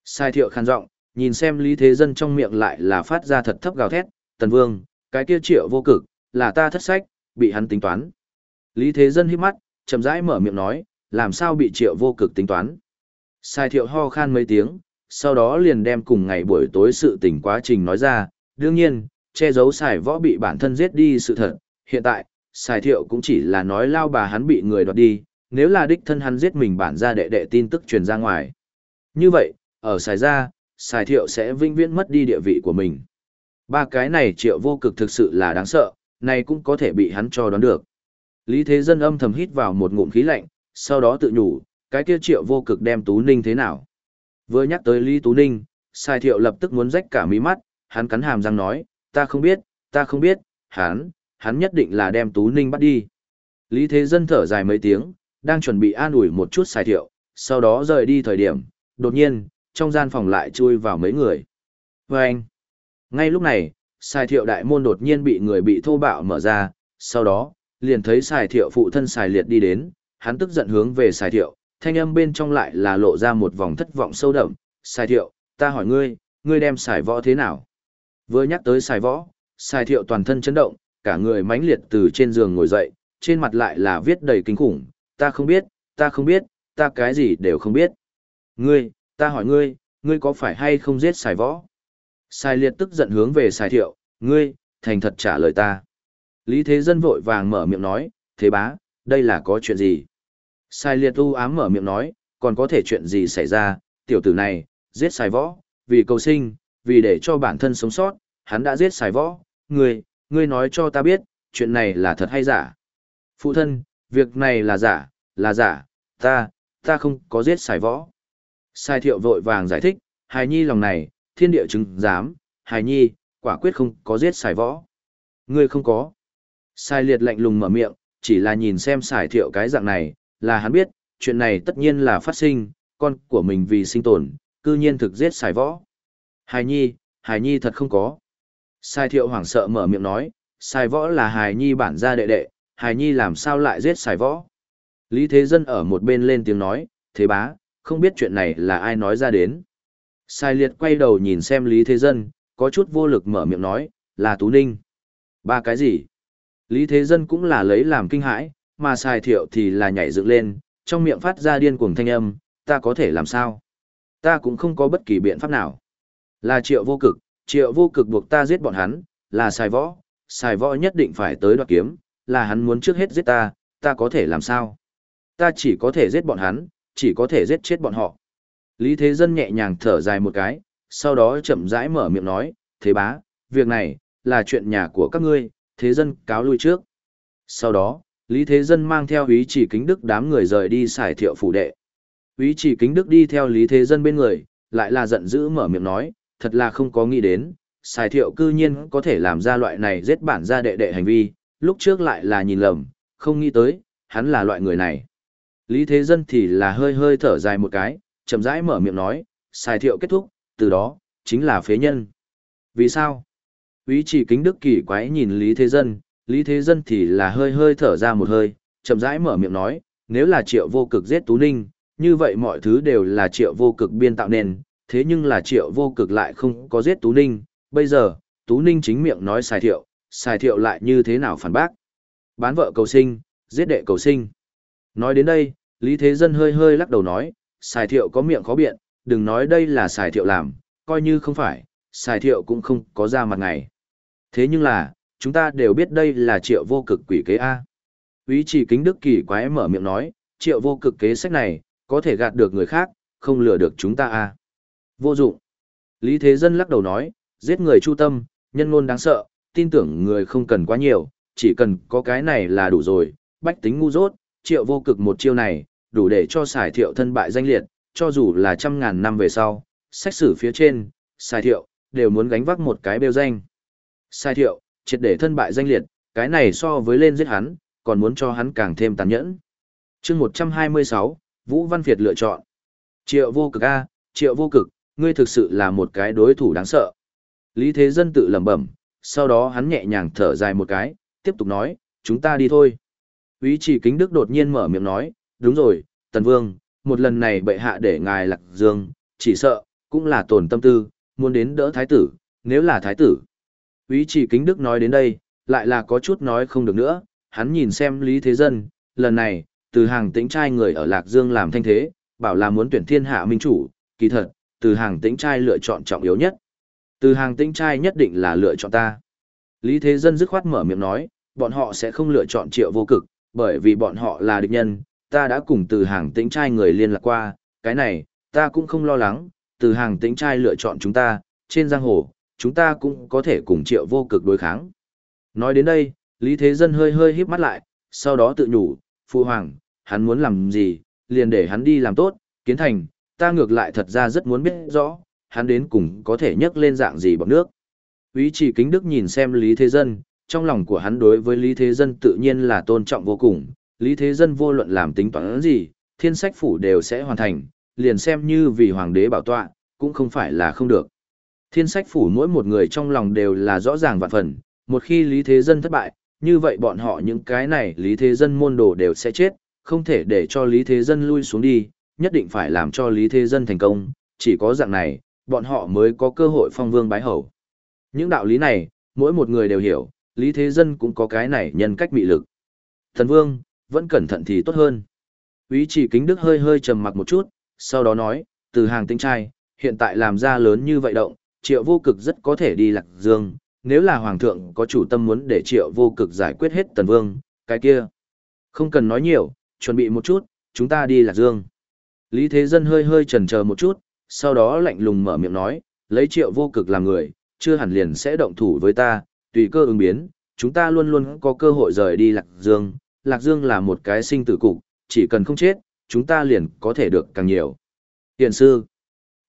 Sai thiệu khàn giọng nhìn xem Lý Thế Dân trong miệng lại là phát ra thật thấp gào thét, Tần Vương, cái kia triệu vô cực, là ta thất sách, bị hắn tính toán. Lý Thế Dân hít mắt, chậm rãi mở miệng nói, làm sao bị triệu vô cực tính toán. Sai thiệu ho khan mấy tiếng, sau đó liền đem cùng ngày buổi tối sự tình quá trình nói ra, đương nhiên, che giấu xài võ bị bản thân giết đi sự thật, hiện tại, xài thiệu cũng chỉ là nói lao bà hắn bị người đoạt đi, nếu là đích thân hắn giết mình bản ra đệ đệ tin tức truyền ra ngoài. Như vậy, ở xài ra, xài thiệu sẽ vinh viễn mất đi địa vị của mình. Ba cái này triệu vô cực thực sự là đáng sợ, này cũng có thể bị hắn cho đoán được. Lý Thế Dân âm thầm hít vào một ngụm khí lạnh, sau đó tự nhủ, cái kia triệu vô cực đem Tú Ninh thế nào. Vừa nhắc tới Lý Tú Ninh, Sai Thiệu lập tức muốn rách cả mí mắt, hắn cắn hàm răng nói, ta không biết, ta không biết, hắn, hắn nhất định là đem Tú Ninh bắt đi. Lý Thế Dân thở dài mấy tiếng, đang chuẩn bị an ủi một chút Sai Thiệu, sau đó rời đi thời điểm, đột nhiên, trong gian phòng lại chui vào mấy người. Và anh, ngay lúc này, Sai Thiệu đại môn đột nhiên bị người bị thô bạo mở ra, sau đó, liền thấy Sai Thiệu phụ thân Sai Liệt đi đến, hắn tức giận hướng về Sai Thiệu, thanh âm bên trong lại là lộ ra một vòng thất vọng sâu đậm, Sai Thiệu, ta hỏi ngươi, ngươi đem xài Võ thế nào? Vừa nhắc tới xài Võ, Sai Thiệu toàn thân chấn động, cả người mãnh liệt từ trên giường ngồi dậy, trên mặt lại là viết đầy kinh khủng, ta không biết, ta không biết, ta cái gì đều không biết. Ngươi, ta hỏi ngươi, ngươi có phải hay không giết xài Võ? Sai Liệt tức giận hướng về Sai Thiệu, ngươi, thành thật trả lời ta. Lý Thế Dân vội vàng mở miệng nói, thế bá, đây là có chuyện gì? Sai liệt u ám mở miệng nói, còn có thể chuyện gì xảy ra, tiểu tử này, giết sai võ, vì cầu sinh, vì để cho bản thân sống sót, hắn đã giết sai võ, ngươi, ngươi nói cho ta biết, chuyện này là thật hay giả. Phụ thân, việc này là giả, là giả, ta, ta không có giết sai võ. Sai thiệu vội vàng giải thích, hài nhi lòng này, thiên địa chứng giám, hài nhi, quả quyết không có giết sai võ. Ngươi không có. Sai liệt lạnh lùng mở miệng, chỉ là nhìn xem xài thiệu cái dạng này, là hắn biết, chuyện này tất nhiên là phát sinh, con của mình vì sinh tồn, cư nhiên thực giết xài võ. Hài nhi, hài nhi thật không có. Sai thiệu hoảng sợ mở miệng nói, xài võ là hài nhi bản gia đệ đệ, hài nhi làm sao lại giết xài võ. Lý Thế Dân ở một bên lên tiếng nói, thế bá, không biết chuyện này là ai nói ra đến. Sai liệt quay đầu nhìn xem Lý Thế Dân, có chút vô lực mở miệng nói, là Tú Ninh. Ba cái gì? Lý Thế Dân cũng là lấy làm kinh hãi, mà xài thiệu thì là nhảy dựng lên, trong miệng phát ra điên cuồng thanh âm, ta có thể làm sao? Ta cũng không có bất kỳ biện pháp nào. Là triệu vô cực, triệu vô cực buộc ta giết bọn hắn, là xài võ, xài võ nhất định phải tới đoạt kiếm, là hắn muốn trước hết giết ta, ta có thể làm sao? Ta chỉ có thể giết bọn hắn, chỉ có thể giết chết bọn họ. Lý Thế Dân nhẹ nhàng thở dài một cái, sau đó chậm rãi mở miệng nói, thế bá, việc này, là chuyện nhà của các ngươi, thế dân cáo lui trước. Sau đó, Lý Thế Dân mang theo ý chỉ kính đức đám người rời đi xài thiệu phủ đệ. Ý chỉ kính đức đi theo Lý Thế Dân bên người, lại là giận dữ mở miệng nói, thật là không có nghĩ đến, xài thiệu cư nhiên có thể làm ra loại này giết bản ra đệ đệ hành vi, lúc trước lại là nhìn lầm, không nghĩ tới, hắn là loại người này. Lý Thế Dân thì là hơi hơi thở dài một cái, chậm rãi mở miệng nói, xài thiệu kết thúc, từ đó, chính là phế nhân. Vì sao? Ý chỉ kính đức kỳ quái nhìn Lý Thế Dân, Lý Thế Dân thì là hơi hơi thở ra một hơi, chậm rãi mở miệng nói, nếu là triệu vô cực giết Tú Ninh, như vậy mọi thứ đều là triệu vô cực biên tạo nên, thế nhưng là triệu vô cực lại không có giết Tú Ninh, bây giờ, Tú Ninh chính miệng nói xài thiệu, xài thiệu lại như thế nào phản bác. Bán vợ cầu sinh, giết đệ cầu sinh. Nói đến đây, Lý Thế Dân hơi hơi lắc đầu nói, xài thiệu có miệng khó biện, đừng nói đây là xài thiệu làm, coi như không phải, xài thiệu cũng không có ra mặt ngày. Thế nhưng là, chúng ta đều biết đây là triệu vô cực quỷ kế A. Ý chỉ kính đức kỳ quái mở miệng nói, triệu vô cực kế sách này, có thể gạt được người khác, không lừa được chúng ta A. Vô dụng. Lý Thế Dân lắc đầu nói, giết người chu tâm, nhân ngôn đáng sợ, tin tưởng người không cần quá nhiều, chỉ cần có cái này là đủ rồi, bách tính ngu dốt, triệu vô cực một chiêu này, đủ để cho xài thiệu thân bại danh liệt, cho dù là trăm ngàn năm về sau, xét xử phía trên, xài thiệu, đều muốn gánh vác một cái bêu danh. Sai thiệu, triệt để thân bại danh liệt, cái này so với lên giết hắn, còn muốn cho hắn càng thêm tàn nhẫn. chương 126, Vũ Văn Việt lựa chọn. Triệu vô cực A, triệu vô cực, ngươi thực sự là một cái đối thủ đáng sợ. Lý Thế Dân tự lẩm bẩm, sau đó hắn nhẹ nhàng thở dài một cái, tiếp tục nói, chúng ta đi thôi. Ý chỉ kính đức đột nhiên mở miệng nói, đúng rồi, Tần Vương, một lần này bệ hạ để ngài lạc dương, chỉ sợ, cũng là tổn tâm tư, muốn đến đỡ thái tử, nếu là thái tử. Ý chỉ kính đức nói đến đây, lại là có chút nói không được nữa, hắn nhìn xem Lý Thế Dân, lần này, từ hàng tĩnh trai người ở Lạc Dương làm thanh thế, bảo là muốn tuyển thiên hạ minh chủ, kỳ thật, từ hàng tĩnh trai lựa chọn trọng yếu nhất. Từ hàng tĩnh trai nhất định là lựa chọn ta. Lý Thế Dân dứt khoát mở miệng nói, bọn họ sẽ không lựa chọn triệu vô cực, bởi vì bọn họ là địch nhân, ta đã cùng từ hàng tĩnh trai người liên lạc qua, cái này, ta cũng không lo lắng, từ hàng tĩnh trai lựa chọn chúng ta, trên giang hồ, chúng ta cũng có thể cùng triệu vô cực đối kháng. Nói đến đây, Lý Thế Dân hơi hơi híp mắt lại, sau đó tự nhủ, Phu Hoàng, hắn muốn làm gì, liền để hắn đi làm tốt, kiến thành, ta ngược lại thật ra rất muốn biết rõ, hắn đến cùng có thể nhấc lên dạng gì bằng nước. Ý chỉ kính đức nhìn xem Lý Thế Dân, trong lòng của hắn đối với Lý Thế Dân tự nhiên là tôn trọng vô cùng, Lý Thế Dân vô luận làm tính toán gì, thiên sách phủ đều sẽ hoàn thành, liền xem như vì hoàng đế bảo tọa, cũng không phải là không được. Thiên sách phủ mỗi một người trong lòng đều là rõ ràng vạn phần, một khi Lý Thế Dân thất bại, như vậy bọn họ những cái này Lý Thế Dân môn đồ đều sẽ chết, không thể để cho Lý Thế Dân lui xuống đi, nhất định phải làm cho Lý Thế Dân thành công, chỉ có dạng này, bọn họ mới có cơ hội phong vương bái hậu. Những đạo lý này, mỗi một người đều hiểu, Lý Thế Dân cũng có cái này nhân cách mị lực. Thần Vương, vẫn cẩn thận thì tốt hơn. Ý chỉ kính đức hơi hơi trầm mặc một chút, sau đó nói, từ hàng tinh trai, hiện tại làm ra lớn như vậy động, triệu vô cực rất có thể đi lạc dương, nếu là hoàng thượng có chủ tâm muốn để triệu vô cực giải quyết hết tần vương, cái kia. Không cần nói nhiều, chuẩn bị một chút, chúng ta đi lạc dương. Lý Thế Dân hơi hơi chần chờ một chút, sau đó lạnh lùng mở miệng nói, lấy triệu vô cực làm người, chưa hẳn liền sẽ động thủ với ta, tùy cơ ứng biến, chúng ta luôn luôn có cơ hội rời đi lạc dương. Lạc Dương là một cái sinh tử cục, chỉ cần không chết, chúng ta liền có thể được càng nhiều. tiền sư,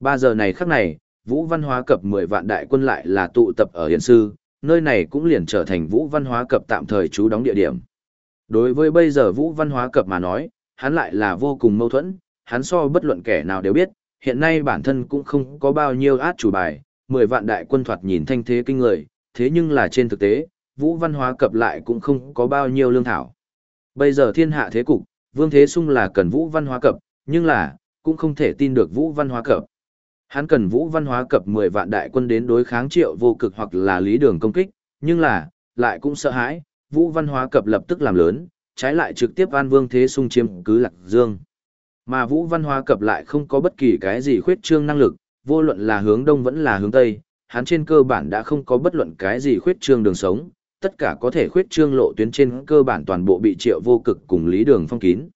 ba giờ này khắc này, Vũ Văn Hóa Cập 10 vạn đại quân lại là tụ tập ở Hiền Sư, nơi này cũng liền trở thành Vũ Văn Hóa Cập tạm thời trú đóng địa điểm. Đối với bây giờ Vũ Văn Hóa Cập mà nói, hắn lại là vô cùng mâu thuẫn, hắn so bất luận kẻ nào đều biết, hiện nay bản thân cũng không có bao nhiêu át chủ bài, 10 vạn đại quân thoạt nhìn thanh thế kinh người, thế nhưng là trên thực tế, Vũ Văn Hóa Cập lại cũng không có bao nhiêu lương thảo. Bây giờ thiên hạ thế cục, Vương Thế Sung là cần Vũ Văn Hóa Cập, nhưng là, cũng không thể tin được Vũ Văn Hóa Cập. Hắn cần Vũ Văn Hóa cập 10 vạn đại quân đến đối kháng Triệu Vô Cực hoặc là Lý Đường công kích, nhưng là, lại cũng sợ hãi, Vũ Văn Hóa cập lập tức làm lớn, trái lại trực tiếp An Vương Thế Sung chiếm cứ Lạc Dương. Mà Vũ Văn Hóa cập lại không có bất kỳ cái gì khuyết trương năng lực, vô luận là hướng đông vẫn là hướng tây, hắn trên cơ bản đã không có bất luận cái gì khuyết trương đường sống, tất cả có thể khuyết trương lộ tuyến trên cơ bản toàn bộ bị Triệu Vô Cực cùng Lý Đường phong kín.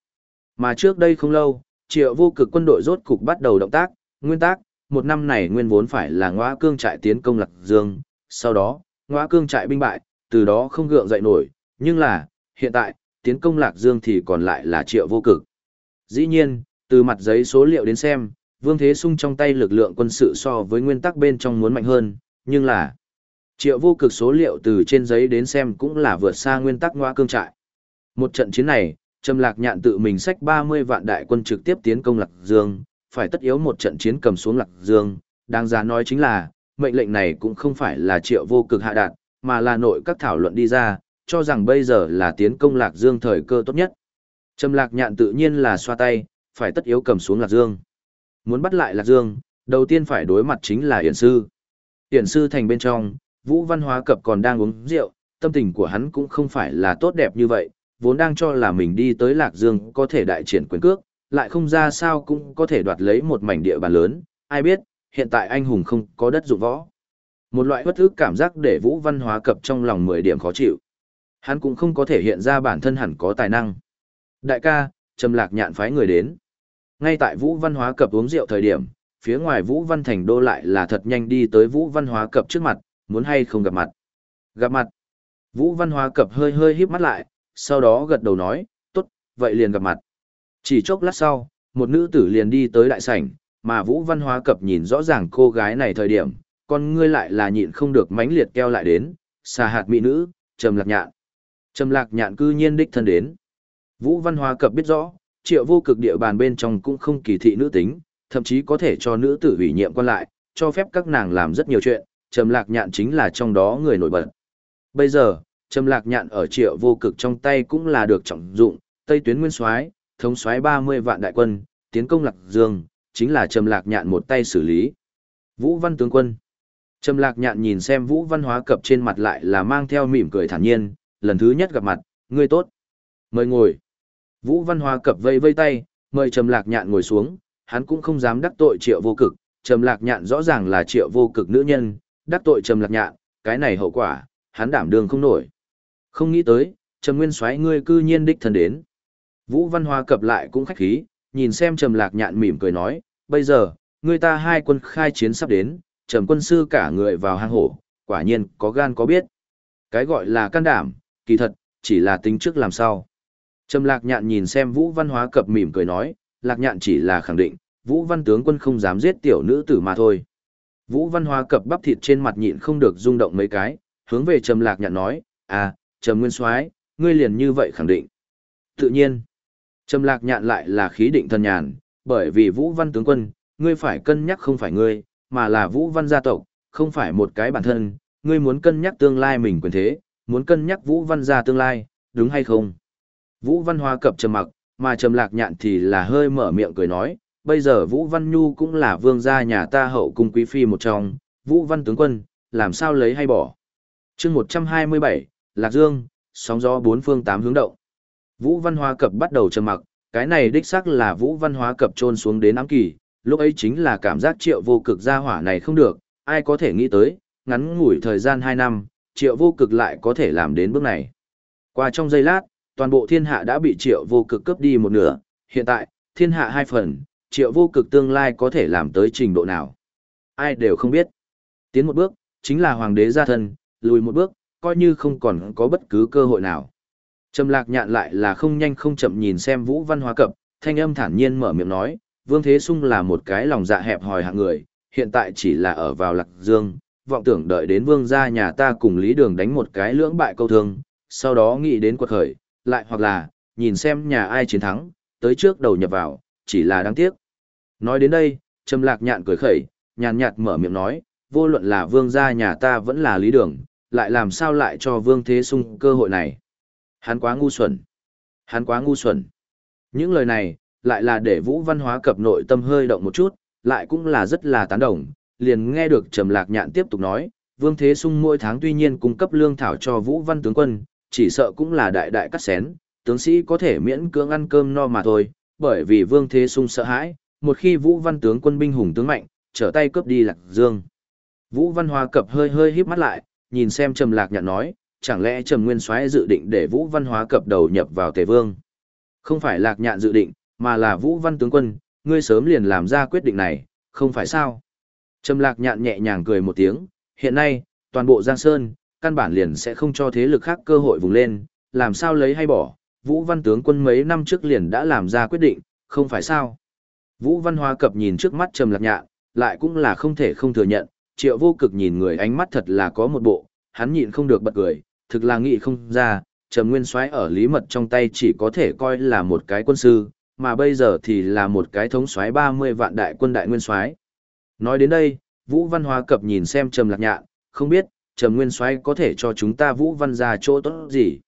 Mà trước đây không lâu, Triệu Vô Cực quân đội rốt cục bắt đầu động tác, nguyên tác, một năm này nguyên vốn phải là ngõa cương trại tiến công lạc dương, sau đó, ngõa cương trại binh bại, từ đó không gượng dậy nổi, nhưng là, hiện tại, tiến công lạc dương thì còn lại là triệu vô cực. Dĩ nhiên, từ mặt giấy số liệu đến xem, Vương Thế Sung trong tay lực lượng quân sự so với nguyên tắc bên trong muốn mạnh hơn, nhưng là triệu vô cực số liệu từ trên giấy đến xem cũng là vượt xa nguyên tắc ngoa cương trại. Một trận chiến này, Trầm Lạc Nhạn tự mình sách 30 vạn đại quân trực tiếp tiến công Lạc Dương, phải tất yếu một trận chiến cầm xuống lạc dương, đáng giá nói chính là, mệnh lệnh này cũng không phải là triệu vô cực hạ đạt, mà là nội các thảo luận đi ra, cho rằng bây giờ là tiến công lạc dương thời cơ tốt nhất. Trầm lạc nhạn tự nhiên là xoa tay, phải tất yếu cầm xuống lạc dương. Muốn bắt lại lạc dương, đầu tiên phải đối mặt chính là hiển sư. Hiển sư thành bên trong, Vũ Văn Hóa Cập còn đang uống rượu, tâm tình của hắn cũng không phải là tốt đẹp như vậy, vốn đang cho là mình đi tới Lạc Dương có thể đại triển quyền cước, lại không ra sao cũng có thể đoạt lấy một mảnh địa bàn lớn, ai biết, hiện tại anh hùng không có đất dụng võ. Một loại bất ức cảm giác để Vũ Văn Hóa cập trong lòng 10 điểm khó chịu. Hắn cũng không có thể hiện ra bản thân hẳn có tài năng. Đại ca, Trầm Lạc Nhạn phái người đến. Ngay tại Vũ Văn Hóa cập uống rượu thời điểm, phía ngoài Vũ Văn Thành đô lại là thật nhanh đi tới Vũ Văn Hóa cập trước mặt, muốn hay không gặp mặt. Gặp mặt. Vũ Văn Hóa cập hơi hơi híp mắt lại, sau đó gật đầu nói, tốt, vậy liền gặp mặt. Chỉ chốc lát sau, một nữ tử liền đi tới đại sảnh, mà Vũ Văn Hóa cập nhìn rõ ràng cô gái này thời điểm, con ngươi lại là nhịn không được mãnh liệt keo lại đến, xà hạt mỹ nữ, trầm lạc nhạn. Trầm lạc nhạn cư nhiên đích thân đến. Vũ Văn Hóa cập biết rõ, triệu vô cực địa bàn bên trong cũng không kỳ thị nữ tính, thậm chí có thể cho nữ tử ủy nhiệm quan lại, cho phép các nàng làm rất nhiều chuyện, trầm lạc nhạn chính là trong đó người nổi bật. Bây giờ, trầm lạc nhạn ở triệu vô cực trong tay cũng là được trọng dụng, Tây tuyến nguyên soái thống soái 30 vạn đại quân, tiến công Lạc Dương, chính là Trầm Lạc Nhạn một tay xử lý. Vũ Văn tướng quân. Trầm Lạc Nhạn nhìn xem Vũ Văn hóa cập trên mặt lại là mang theo mỉm cười thản nhiên, lần thứ nhất gặp mặt, ngươi tốt. Mời ngồi. Vũ Văn hóa cập vây vây tay, mời Trầm Lạc Nhạn ngồi xuống, hắn cũng không dám đắc tội Triệu Vô Cực, Trầm Lạc Nhạn rõ ràng là Triệu Vô Cực nữ nhân, đắc tội Trầm Lạc Nhạn, cái này hậu quả, hắn đảm đương không nổi. Không nghĩ tới, Trầm Nguyên Soái ngươi cư nhiên đích thân đến. Vũ Văn Hoa cập lại cũng khách khí, nhìn xem Trầm Lạc Nhạn mỉm cười nói, bây giờ, người ta hai quân khai chiến sắp đến, Trầm quân sư cả người vào hang hổ, quả nhiên có gan có biết. Cái gọi là can đảm, kỳ thật, chỉ là tính trước làm sao. Trầm Lạc Nhạn nhìn xem Vũ Văn Hóa cập mỉm cười nói, Lạc Nhạn chỉ là khẳng định, Vũ Văn tướng quân không dám giết tiểu nữ tử mà thôi. Vũ Văn Hóa cập bắp thịt trên mặt nhịn không được rung động mấy cái, hướng về Trầm Lạc Nhạn nói, "À, Trầm Nguyên Soái, ngươi liền như vậy khẳng định?" Tự nhiên. Trầm Lạc Nhạn lại là khí định thần nhàn, bởi vì Vũ Văn tướng quân, ngươi phải cân nhắc không phải ngươi, mà là Vũ Văn gia tộc, không phải một cái bản thân, ngươi muốn cân nhắc tương lai mình quyền thế, muốn cân nhắc Vũ Văn gia tương lai, đúng hay không? Vũ Văn Hoa cập trầm mặc, mà trầm lạc nhạn thì là hơi mở miệng cười nói, bây giờ Vũ Văn Nhu cũng là vương gia nhà ta hậu cung quý phi một trong, Vũ Văn tướng quân, làm sao lấy hay bỏ. chương 127, Lạc Dương, sóng gió bốn phương tám hướng động. Vũ Văn Hoa cập bắt đầu trầm mặc, cái này đích xác là Vũ Văn Hóa cập trôn xuống đến ám kỳ, lúc ấy chính là cảm giác triệu vô cực gia hỏa này không được, ai có thể nghĩ tới, ngắn ngủi thời gian 2 năm, triệu vô cực lại có thể làm đến bước này. Qua trong giây lát, toàn bộ thiên hạ đã bị triệu vô cực cướp đi một nửa, hiện tại, thiên hạ hai phần, triệu vô cực tương lai có thể làm tới trình độ nào. Ai đều không biết. Tiến một bước, chính là hoàng đế gia thân, lùi một bước, coi như không còn có bất cứ cơ hội nào. Trầm lạc nhạn lại là không nhanh không chậm nhìn xem vũ văn hóa cập, thanh âm thản nhiên mở miệng nói, Vương Thế Sung là một cái lòng dạ hẹp hòi hạng người, hiện tại chỉ là ở vào lạc dương, vọng tưởng đợi đến vương gia nhà ta cùng lý đường đánh một cái lưỡng bại câu thương, sau đó nghĩ đến quật khởi, lại hoặc là, nhìn xem nhà ai chiến thắng, tới trước đầu nhập vào, chỉ là đáng tiếc. Nói đến đây, Trầm Lạc Nhạn cười khẩy, nhàn nhạt mở miệng nói, vô luận là vương gia nhà ta vẫn là lý đường, lại làm sao lại cho vương thế sung cơ hội này. Hắn quá ngu xuẩn. Hắn quá ngu xuẩn. Những lời này, lại là để Vũ Văn Hóa cập nội tâm hơi động một chút, lại cũng là rất là tán đồng, liền nghe được Trầm Lạc Nhạn tiếp tục nói, Vương Thế Sung mỗi tháng tuy nhiên cung cấp lương thảo cho Vũ Văn tướng quân, chỉ sợ cũng là đại đại cắt xén, tướng sĩ có thể miễn cưỡng ăn cơm no mà thôi, bởi vì Vương Thế Sung sợ hãi, một khi Vũ Văn tướng quân binh hùng tướng mạnh, trở tay cướp đi Lạc Dương. Vũ Văn Hoa cập hơi hơi híp mắt lại, nhìn xem Trầm Lạc Nhạn nói, chẳng lẽ Trầm Nguyên Soái dự định để Vũ Văn Hóa cập đầu nhập vào Tề Vương? Không phải Lạc Nhạn dự định, mà là Vũ Văn tướng quân, ngươi sớm liền làm ra quyết định này, không phải sao? Trầm lạc nhạn nhẹ nhàng cười một tiếng, hiện nay, toàn bộ Giang Sơn, căn bản liền sẽ không cho thế lực khác cơ hội vùng lên, làm sao lấy hay bỏ, Vũ Văn tướng quân mấy năm trước liền đã làm ra quyết định, không phải sao. Vũ Văn Hoa cập nhìn trước mắt Trầm lạc nhạn, lại cũng là không thể không thừa nhận, triệu vô cực nhìn người ánh mắt thật là có một bộ, hắn nhịn không được bật cười, thực là nghĩ không ra, Trầm Nguyên Soái ở Lý Mật trong tay chỉ có thể coi là một cái quân sư, mà bây giờ thì là một cái thống soái 30 vạn đại quân đại nguyên soái. Nói đến đây, Vũ Văn Hóa cập nhìn xem Trầm Lạc Nhạn, không biết, Trầm Nguyên Soái có thể cho chúng ta Vũ Văn gia chỗ tốt gì.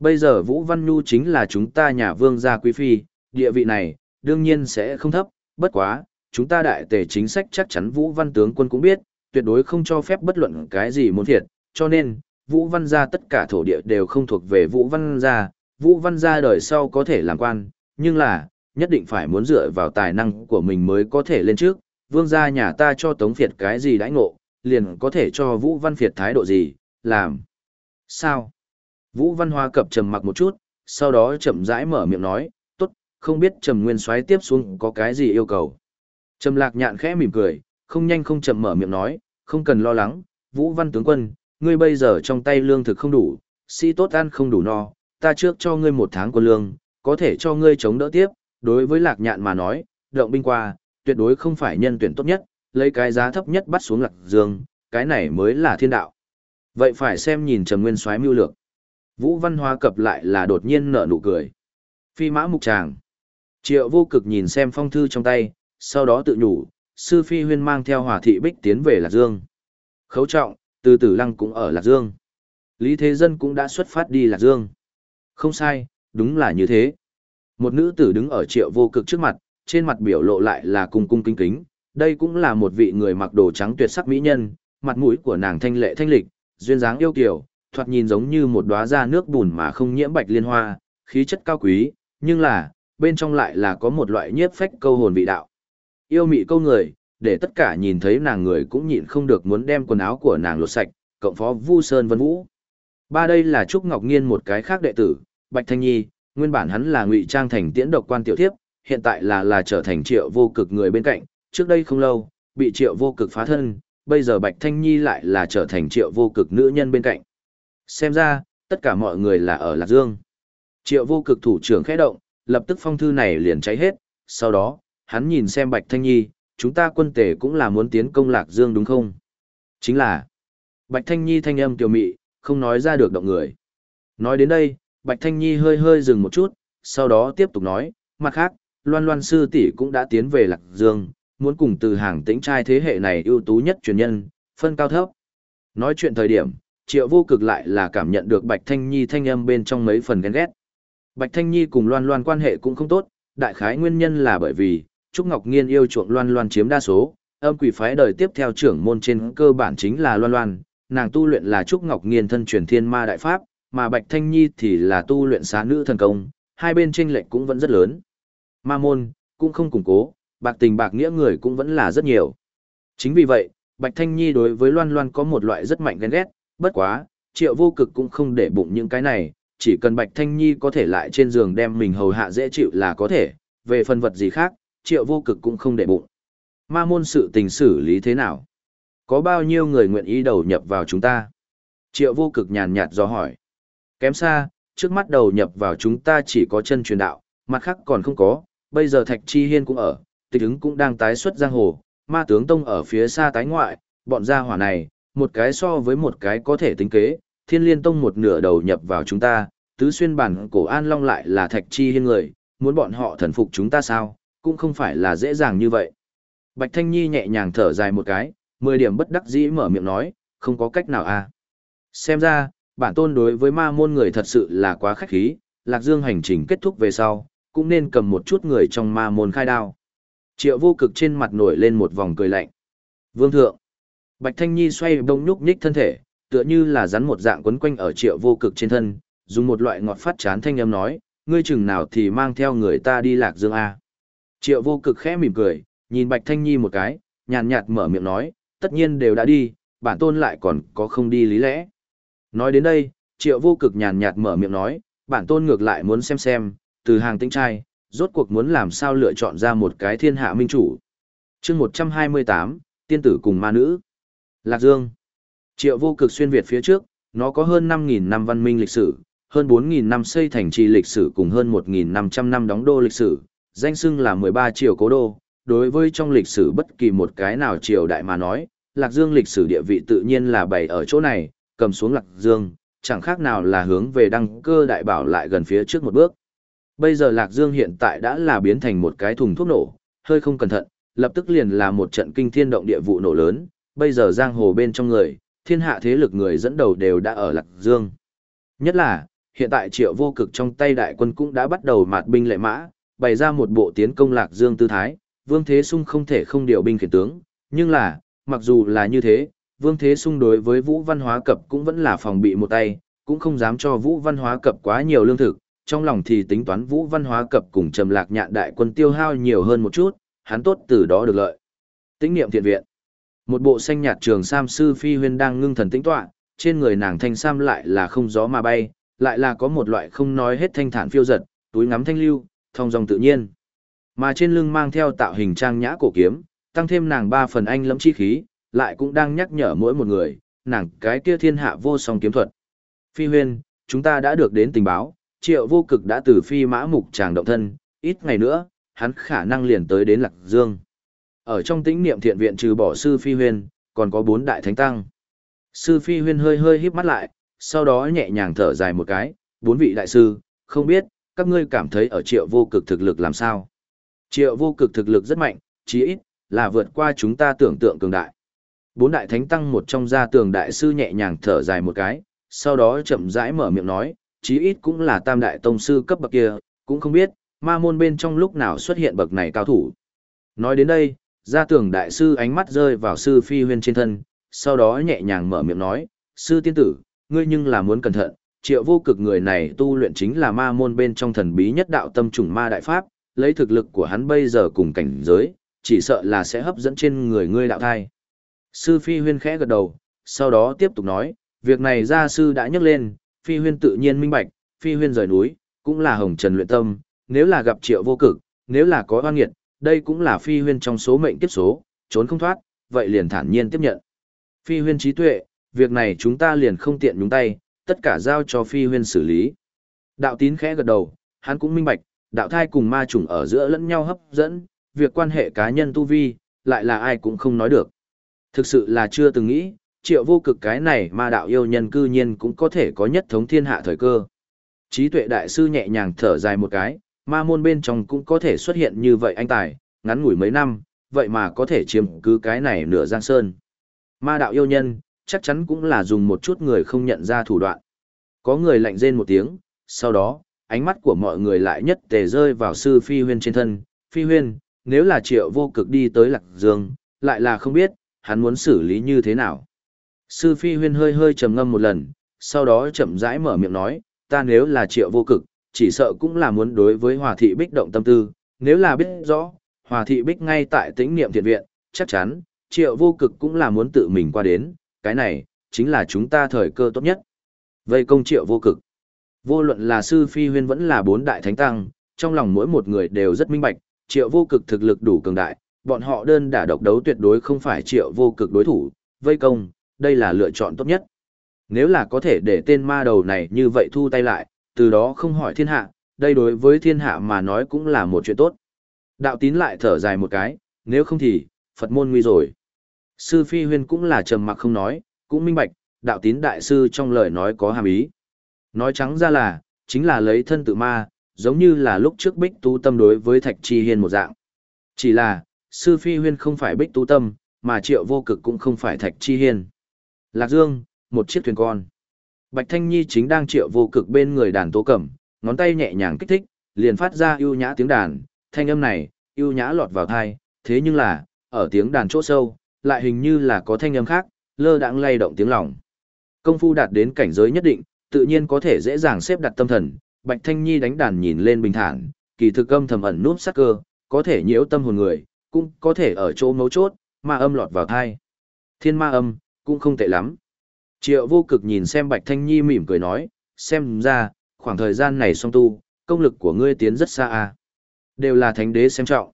Bây giờ Vũ Văn Nhu chính là chúng ta nhà vương gia quý phi, địa vị này, đương nhiên sẽ không thấp, bất quá, chúng ta đại tề chính sách chắc chắn Vũ Văn tướng quân cũng biết, tuyệt đối không cho phép bất luận cái gì muốn thiệt, cho nên, Vũ Văn gia tất cả thổ địa đều không thuộc về Vũ Văn gia, Vũ Văn gia đời sau có thể làm quan, nhưng là, nhất định phải muốn dựa vào tài năng của mình mới có thể lên trước, vương gia nhà ta cho Tống Việt cái gì đãi ngộ, liền có thể cho Vũ Văn Việt thái độ gì, làm. Sao? Vũ Văn Hoa cập trầm mặc một chút, sau đó chậm rãi mở miệng nói, tốt, không biết Trầm Nguyên Soái tiếp xuống có cái gì yêu cầu. Trầm Lạc Nhạn khẽ mỉm cười, không nhanh không chậm mở miệng nói, không cần lo lắng, Vũ Văn tướng quân, ngươi bây giờ trong tay lương thực không đủ, sĩ tốt ăn không đủ no, ta trước cho ngươi một tháng quân lương, có thể cho ngươi chống đỡ tiếp, đối với Lạc Nhạn mà nói, động binh qua, tuyệt đối không phải nhân tuyển tốt nhất, lấy cái giá thấp nhất bắt xuống lạc dương, cái này mới là thiên đạo. Vậy phải xem nhìn Trầm Nguyên Soái mưu lược. Vũ Văn Hoa cập lại là đột nhiên nở nụ cười. Phi mã mục tràng. Triệu vô cực nhìn xem phong thư trong tay, sau đó tự nhủ, sư phi huyên mang theo Hòa thị bích tiến về Lạc Dương. Khấu trọng, từ tử lăng cũng ở Lạc Dương. Lý Thế Dân cũng đã xuất phát đi Lạc Dương. Không sai, đúng là như thế. Một nữ tử đứng ở triệu vô cực trước mặt, trên mặt biểu lộ lại là cung cung kính kính, đây cũng là một vị người mặc đồ trắng tuyệt sắc mỹ nhân, mặt mũi của nàng thanh lệ thanh lịch, duyên dáng yêu kiều, thoạt nhìn giống như một đóa da nước bùn mà không nhiễm bạch liên hoa, khí chất cao quý, nhưng là, bên trong lại là có một loại nhiếp phách câu hồn vị đạo. Yêu mị câu người, để tất cả nhìn thấy nàng người cũng nhịn không được muốn đem quần áo của nàng lột sạch, cộng phó Vu Sơn Vân Vũ. Ba đây là Trúc Ngọc Nghiên một cái khác đệ tử, Bạch Thanh Nhi, nguyên bản hắn là ngụy trang thành tiễn độc quan tiểu thiếp, hiện tại là là trở thành triệu vô cực người bên cạnh, trước đây không lâu, bị triệu vô cực phá thân, bây giờ Bạch Thanh Nhi lại là trở thành triệu vô cực nữ nhân bên cạnh. Xem ra, tất cả mọi người là ở Lạc Dương. Triệu vô cực thủ trưởng khẽ động, lập tức phong thư này liền cháy hết, sau đó, hắn nhìn xem Bạch Thanh Nhi, chúng ta quân tể cũng là muốn tiến công Lạc Dương đúng không? Chính là, Bạch Thanh Nhi thanh âm tiểu mị, không nói ra được động người. Nói đến đây, Bạch Thanh Nhi hơi hơi dừng một chút, sau đó tiếp tục nói, mặt khác, Loan Loan sư tỷ cũng đã tiến về Lạc Dương, muốn cùng từ hàng tĩnh trai thế hệ này ưu tú nhất truyền nhân, phân cao thấp. Nói chuyện thời điểm, triệu vô cực lại là cảm nhận được Bạch Thanh Nhi thanh âm bên trong mấy phần ghen ghét. Bạch Thanh Nhi cùng Loan Loan quan hệ cũng không tốt, đại khái nguyên nhân là bởi vì, Trúc Ngọc Nghiên yêu chuộng Loan Loan chiếm đa số, âm quỷ phái đời tiếp theo trưởng môn trên cơ bản chính là Loan Loan, nàng tu luyện là Trúc Ngọc Nghiên thân truyền thiên ma đại pháp, mà Bạch Thanh Nhi thì là tu luyện xá nữ thần công, hai bên tranh lệch cũng vẫn rất lớn. Ma môn, cũng không củng cố, bạc tình bạc nghĩa người cũng vẫn là rất nhiều. Chính vì vậy, Bạch Thanh Nhi đối với Loan Loan có một loại rất mạnh ghen ghét, bất quá, triệu vô cực cũng không để bụng những cái này, chỉ cần Bạch Thanh Nhi có thể lại trên giường đem mình hầu hạ dễ chịu là có thể, về phần vật gì khác, triệu vô cực cũng không để bụng. Ma môn sự tình xử lý thế nào? Có bao nhiêu người nguyện ý đầu nhập vào chúng ta? Triệu vô cực nhàn nhạt do hỏi. Kém xa, trước mắt đầu nhập vào chúng ta chỉ có chân truyền đạo, mặt khác còn không có, bây giờ Thạch Chi Hiên cũng ở, tịch ứng cũng đang tái xuất giang hồ, ma tướng tông ở phía xa tái ngoại, bọn gia hỏa này, một cái so với một cái có thể tính kế, thiên liên tông một nửa đầu nhập vào chúng ta, tứ xuyên bản cổ an long lại là Thạch Chi Hiên người, muốn bọn họ thần phục chúng ta sao, cũng không phải là dễ dàng như vậy. Bạch Thanh Nhi nhẹ nhàng thở dài một cái, mười điểm bất đắc dĩ mở miệng nói, không có cách nào à. Xem ra, bản tôn đối với ma môn người thật sự là quá khách khí, Lạc Dương hành trình kết thúc về sau, cũng nên cầm một chút người trong ma môn khai đao. Triệu vô cực trên mặt nổi lên một vòng cười lạnh. Vương thượng. Bạch Thanh Nhi xoay đông nhúc nhích thân thể, tựa như là rắn một dạng quấn quanh ở triệu vô cực trên thân, dùng một loại ngọt phát chán thanh âm nói, ngươi chừng nào thì mang theo người ta đi Lạc Dương A. Triệu vô cực khẽ mỉm cười, nhìn Bạch Thanh Nhi một cái, nhàn nhạt mở miệng nói, tất nhiên đều đã đi, bản tôn lại còn có không đi lý lẽ. Nói đến đây, triệu vô cực nhàn nhạt mở miệng nói, bản tôn ngược lại muốn xem xem, từ hàng tinh trai, rốt cuộc muốn làm sao lựa chọn ra một cái thiên hạ minh chủ. chương 128, tiên tử cùng ma nữ. Lạc Dương. Triệu vô cực xuyên Việt phía trước, nó có hơn 5.000 năm văn minh lịch sử, hơn 4.000 năm xây thành trì lịch sử cùng hơn 1.500 năm đóng đô lịch sử, danh xưng là 13 triều cố đô. Đối với trong lịch sử bất kỳ một cái nào triều đại mà nói, Lạc Dương lịch sử địa vị tự nhiên là bày ở chỗ này, cầm xuống Lạc Dương, chẳng khác nào là hướng về đăng cơ đại bảo lại gần phía trước một bước. Bây giờ Lạc Dương hiện tại đã là biến thành một cái thùng thuốc nổ, hơi không cẩn thận, lập tức liền là một trận kinh thiên động địa vụ nổ lớn, bây giờ giang hồ bên trong người, thiên hạ thế lực người dẫn đầu đều đã ở Lạc Dương. Nhất là, hiện tại triệu vô cực trong tay đại quân cũng đã bắt đầu mạt binh lệ mã, bày ra một bộ tiến công Lạc Dương tư thái, Vương Thế Sung không thể không điều binh khiển tướng, nhưng là, mặc dù là như thế, Vương Thế Sung đối với Vũ Văn Hóa Cập cũng vẫn là phòng bị một tay, cũng không dám cho Vũ Văn Hóa Cập quá nhiều lương thực, trong lòng thì tính toán Vũ Văn Hóa Cập cùng Trầm Lạc Nhạn đại quân tiêu hao nhiều hơn một chút, hắn tốt từ đó được lợi. Tĩnh niệm thiện viện. Một bộ xanh nhạt trường sam sư phi huyên đang ngưng thần tĩnh tọa, trên người nàng thanh sam lại là không gió mà bay, lại là có một loại không nói hết thanh thản phiêu giật, túi ngắm thanh lưu, thong dòng tự nhiên. Mà trên lưng mang theo tạo hình trang nhã cổ kiếm, tăng thêm nàng ba phần anh lẫm chi khí, lại cũng đang nhắc nhở mỗi một người, nàng cái kia thiên hạ vô song kiếm thuật. Phi huyên, chúng ta đã được đến tình báo, triệu vô cực đã từ phi mã mục tràng động thân, ít ngày nữa, hắn khả năng liền tới đến Lạc Dương. Ở trong tĩnh niệm thiện viện trừ bỏ sư phi huyên, còn có bốn đại thánh tăng. Sư phi huyên hơi hơi híp mắt lại, sau đó nhẹ nhàng thở dài một cái, bốn vị đại sư, không biết, các ngươi cảm thấy ở triệu vô cực thực lực làm sao? Triệu vô cực thực lực rất mạnh, chí ít, là vượt qua chúng ta tưởng tượng cường đại. Bốn đại thánh tăng một trong gia tường đại sư nhẹ nhàng thở dài một cái, sau đó chậm rãi mở miệng nói, chí ít cũng là tam đại tông sư cấp bậc kia, cũng không biết, ma môn bên trong lúc nào xuất hiện bậc này cao thủ. Nói đến đây, gia tường đại sư ánh mắt rơi vào sư phi huyên trên thân, sau đó nhẹ nhàng mở miệng nói, sư tiên tử, ngươi nhưng là muốn cẩn thận, triệu vô cực người này tu luyện chính là ma môn bên trong thần bí nhất đạo tâm trùng ma đại pháp, lấy thực lực của hắn bây giờ cùng cảnh giới, chỉ sợ là sẽ hấp dẫn trên người ngươi đạo thai. Sư Phi Huyên khẽ gật đầu, sau đó tiếp tục nói, việc này gia sư đã nhắc lên, Phi Huyên tự nhiên minh bạch, Phi Huyên rời núi, cũng là hồng trần luyện tâm, nếu là gặp triệu vô cực, nếu là có oan nghiệt, đây cũng là Phi Huyên trong số mệnh kiếp số, trốn không thoát, vậy liền thản nhiên tiếp nhận. Phi Huyên trí tuệ, việc này chúng ta liền không tiện nhúng tay, tất cả giao cho Phi Huyên xử lý. Đạo tín khẽ gật đầu, hắn cũng minh bạch, đạo thai cùng ma trùng ở giữa lẫn nhau hấp dẫn, việc quan hệ cá nhân tu vi, lại là ai cũng không nói được. Thực sự là chưa từng nghĩ, triệu vô cực cái này ma đạo yêu nhân cư nhiên cũng có thể có nhất thống thiên hạ thời cơ. Trí tuệ đại sư nhẹ nhàng thở dài một cái, ma môn bên trong cũng có thể xuất hiện như vậy anh tài, ngắn ngủi mấy năm, vậy mà có thể chiếm cứ cái này nửa giang sơn. Ma đạo yêu nhân, chắc chắn cũng là dùng một chút người không nhận ra thủ đoạn. Có người lạnh rên một tiếng, sau đó, ánh mắt của mọi người lại nhất tề rơi vào sư Phi Huyên trên thân. Phi Huyên, nếu là triệu vô cực đi tới Lạc Dương, lại là không biết, hắn muốn xử lý như thế nào. Sư Phi Huyên hơi hơi trầm ngâm một lần, sau đó chậm rãi mở miệng nói, ta nếu là triệu vô cực, chỉ sợ cũng là muốn đối với hòa thị bích động tâm tư, nếu là biết rõ, hòa thị bích ngay tại tĩnh niệm thiện viện, chắc chắn, triệu vô cực cũng là muốn tự mình qua đến, cái này, chính là chúng ta thời cơ tốt nhất. Vây công triệu vô cực. Vô luận là sư phi huyên vẫn là bốn đại thánh tăng, trong lòng mỗi một người đều rất minh bạch, triệu vô cực thực lực đủ cường đại, bọn họ đơn đả độc đấu tuyệt đối không phải triệu vô cực đối thủ, vây công, đây là lựa chọn tốt nhất. Nếu là có thể để tên ma đầu này như vậy thu tay lại, từ đó không hỏi thiên hạ, đây đối với thiên hạ mà nói cũng là một chuyện tốt. Đạo tín lại thở dài một cái, nếu không thì, Phật môn nguy rồi. Sư Phi Huyên cũng là trầm mặc không nói, cũng minh bạch, đạo tín đại sư trong lời nói có hàm ý. Nói trắng ra là, chính là lấy thân tự ma, giống như là lúc trước Bích Tu Tâm đối với Thạch Chi Hiên một dạng. Chỉ là, Sư Phi Huyên không phải Bích Tu Tâm, mà Triệu Vô Cực cũng không phải Thạch Chi Hiên. Lạc Dương, một chiếc thuyền con. Bạch Thanh Nhi chính đang Triệu Vô Cực bên người đàn tố cẩm, ngón tay nhẹ nhàng kích thích, liền phát ra ưu nhã tiếng đàn, thanh âm này, ưu nhã lọt vào tai, thế nhưng là, ở tiếng đàn chỗ sâu, lại hình như là có thanh âm khác, lơ đãng lay động tiếng lòng. Công phu đạt đến cảnh giới nhất định, tự nhiên có thể dễ dàng xếp đặt tâm thần, Bạch Thanh Nhi đánh đàn nhìn lên bình thản, kỳ thực âm thầm ẩn núp sắc cơ, có thể nhiễu tâm hồn người, cũng có thể ở chỗ mấu chốt, ma âm lọt vào thai. Thiên ma âm, cũng không tệ lắm. Triệu vô cực nhìn xem Bạch Thanh Nhi mỉm cười nói, xem ra, khoảng thời gian này song tu, công lực của ngươi tiến rất xa à. Đều là thánh đế xem trọng.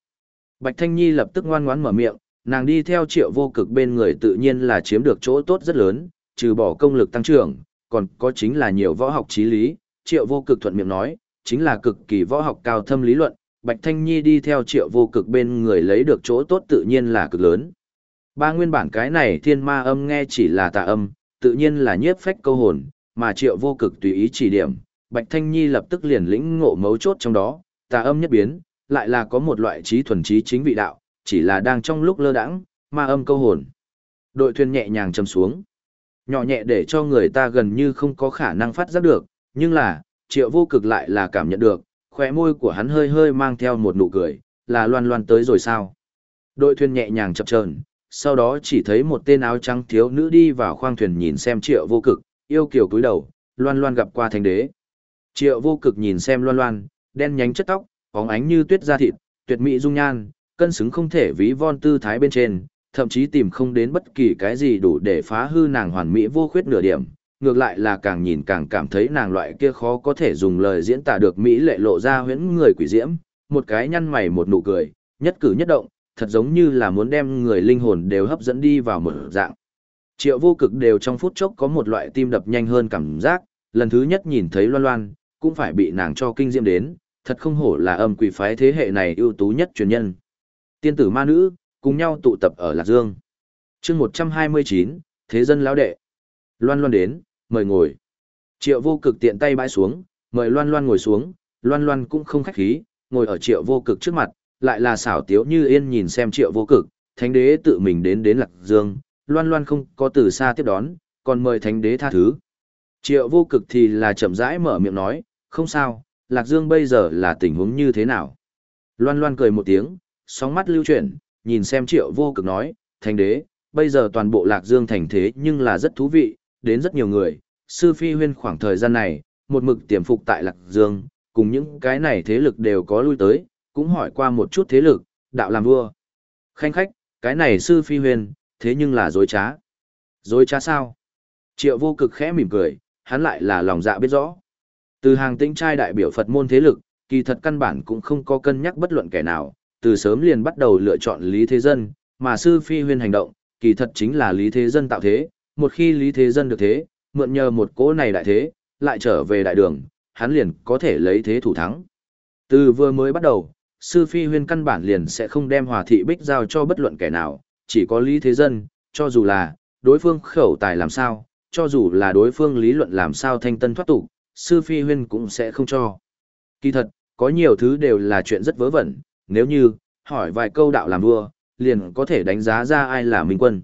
Bạch Thanh Nhi lập tức ngoan ngoãn mở miệng, nàng đi theo triệu vô cực bên người tự nhiên là chiếm được chỗ tốt rất lớn, trừ bỏ công lực tăng trưởng, còn có chính là nhiều võ học trí lý, triệu vô cực thuận miệng nói, chính là cực kỳ võ học cao thâm lý luận, Bạch Thanh Nhi đi theo triệu vô cực bên người lấy được chỗ tốt tự nhiên là cực lớn. Ba nguyên bản cái này thiên ma âm nghe chỉ là tà âm, tự nhiên là nhiếp phách câu hồn, mà triệu vô cực tùy ý chỉ điểm, Bạch Thanh Nhi lập tức liền lĩnh ngộ mấu chốt trong đó, tà âm nhất biến, lại là có một loại trí thuần trí chính vị đạo, chỉ là đang trong lúc lơ đãng, ma âm câu hồn. Đội thuyền nhẹ nhàng chầm xuống. Nhỏ nhẹ để cho người ta gần như không có khả năng phát giác được, nhưng là, triệu vô cực lại là cảm nhận được, khóe môi của hắn hơi hơi mang theo một nụ cười, là loan loan tới rồi sao. Đội thuyền nhẹ nhàng chập chờn, sau đó chỉ thấy một tên áo trắng thiếu nữ đi vào khoang thuyền nhìn xem triệu vô cực, yêu kiều cúi đầu, loan loan gặp qua thánh đế. Triệu vô cực nhìn xem loan loan, đen nhánh chất tóc, bóng ánh như tuyết da thịt, tuyệt mỹ dung nhan, cân xứng không thể ví von tư thái bên trên, thậm chí tìm không đến bất kỳ cái gì đủ để phá hư nàng hoàn mỹ vô khuyết nửa điểm, ngược lại là càng nhìn càng cảm thấy nàng loại kia khó có thể dùng lời diễn tả được mỹ lệ lộ ra huyễn người quỷ diễm, một cái nhăn mày một nụ cười, nhất cử nhất động, thật giống như là muốn đem người linh hồn đều hấp dẫn đi vào một dạng. Triệu vô cực đều trong phút chốc có một loại tim đập nhanh hơn cảm giác, lần thứ nhất nhìn thấy loan loan, cũng phải bị nàng cho kinh diễm đến, thật không hổ là âm quỷ phái thế hệ này ưu tú nhất truyền nhân. Tiên tử ma nữ, cùng nhau tụ tập ở Lạc Dương. chương 129, Thế dân lão đệ. Loan loan đến, mời ngồi. Triệu vô cực tiện tay bãi xuống, mời loan loan ngồi xuống, loan loan cũng không khách khí, ngồi ở triệu vô cực trước mặt, lại là xảo tiếu như yên nhìn xem triệu vô cực, thánh đế tự mình đến đến Lạc Dương, loan loan không có từ xa tiếp đón, còn mời thánh đế tha thứ. Triệu vô cực thì là chậm rãi mở miệng nói, không sao, Lạc Dương bây giờ là tình huống như thế nào? Loan loan cười một tiếng, sóng mắt lưu chuyển, nhìn xem triệu vô cực nói, thành đế, bây giờ toàn bộ Lạc Dương thành thế nhưng là rất thú vị, đến rất nhiều người, sư phi huyên khoảng thời gian này, một mực tiềm phục tại Lạc Dương, cùng những cái này thế lực đều có lui tới, cũng hỏi qua một chút thế lực, đạo làm vua. Khanh khách, cái này sư phi huyên, thế nhưng là dối trá. Dối trá sao? Triệu vô cực khẽ mỉm cười, hắn lại là lòng dạ biết rõ. Từ hàng tĩnh trai đại biểu Phật môn thế lực, kỳ thật căn bản cũng không có cân nhắc bất luận kẻ nào, từ sớm liền bắt đầu lựa chọn Lý Thế Dân, mà sư phi huyên hành động, kỳ thật chính là Lý Thế Dân tạo thế, một khi Lý Thế Dân được thế, mượn nhờ một cỗ này đại thế, lại trở về đại đường, hắn liền có thể lấy thế thủ thắng. Từ vừa mới bắt đầu, sư phi huyên căn bản liền sẽ không đem hòa thị bích giao cho bất luận kẻ nào, chỉ có Lý Thế Dân, cho dù là, đối phương khẩu tài làm sao, cho dù là đối phương lý luận làm sao thanh tân thoát tục, sư phi huyên cũng sẽ không cho. Kỳ thật, có nhiều thứ đều là chuyện rất vớ vẩn, nếu như, hỏi vài câu đạo làm vua, liền có thể đánh giá ra ai là minh quân.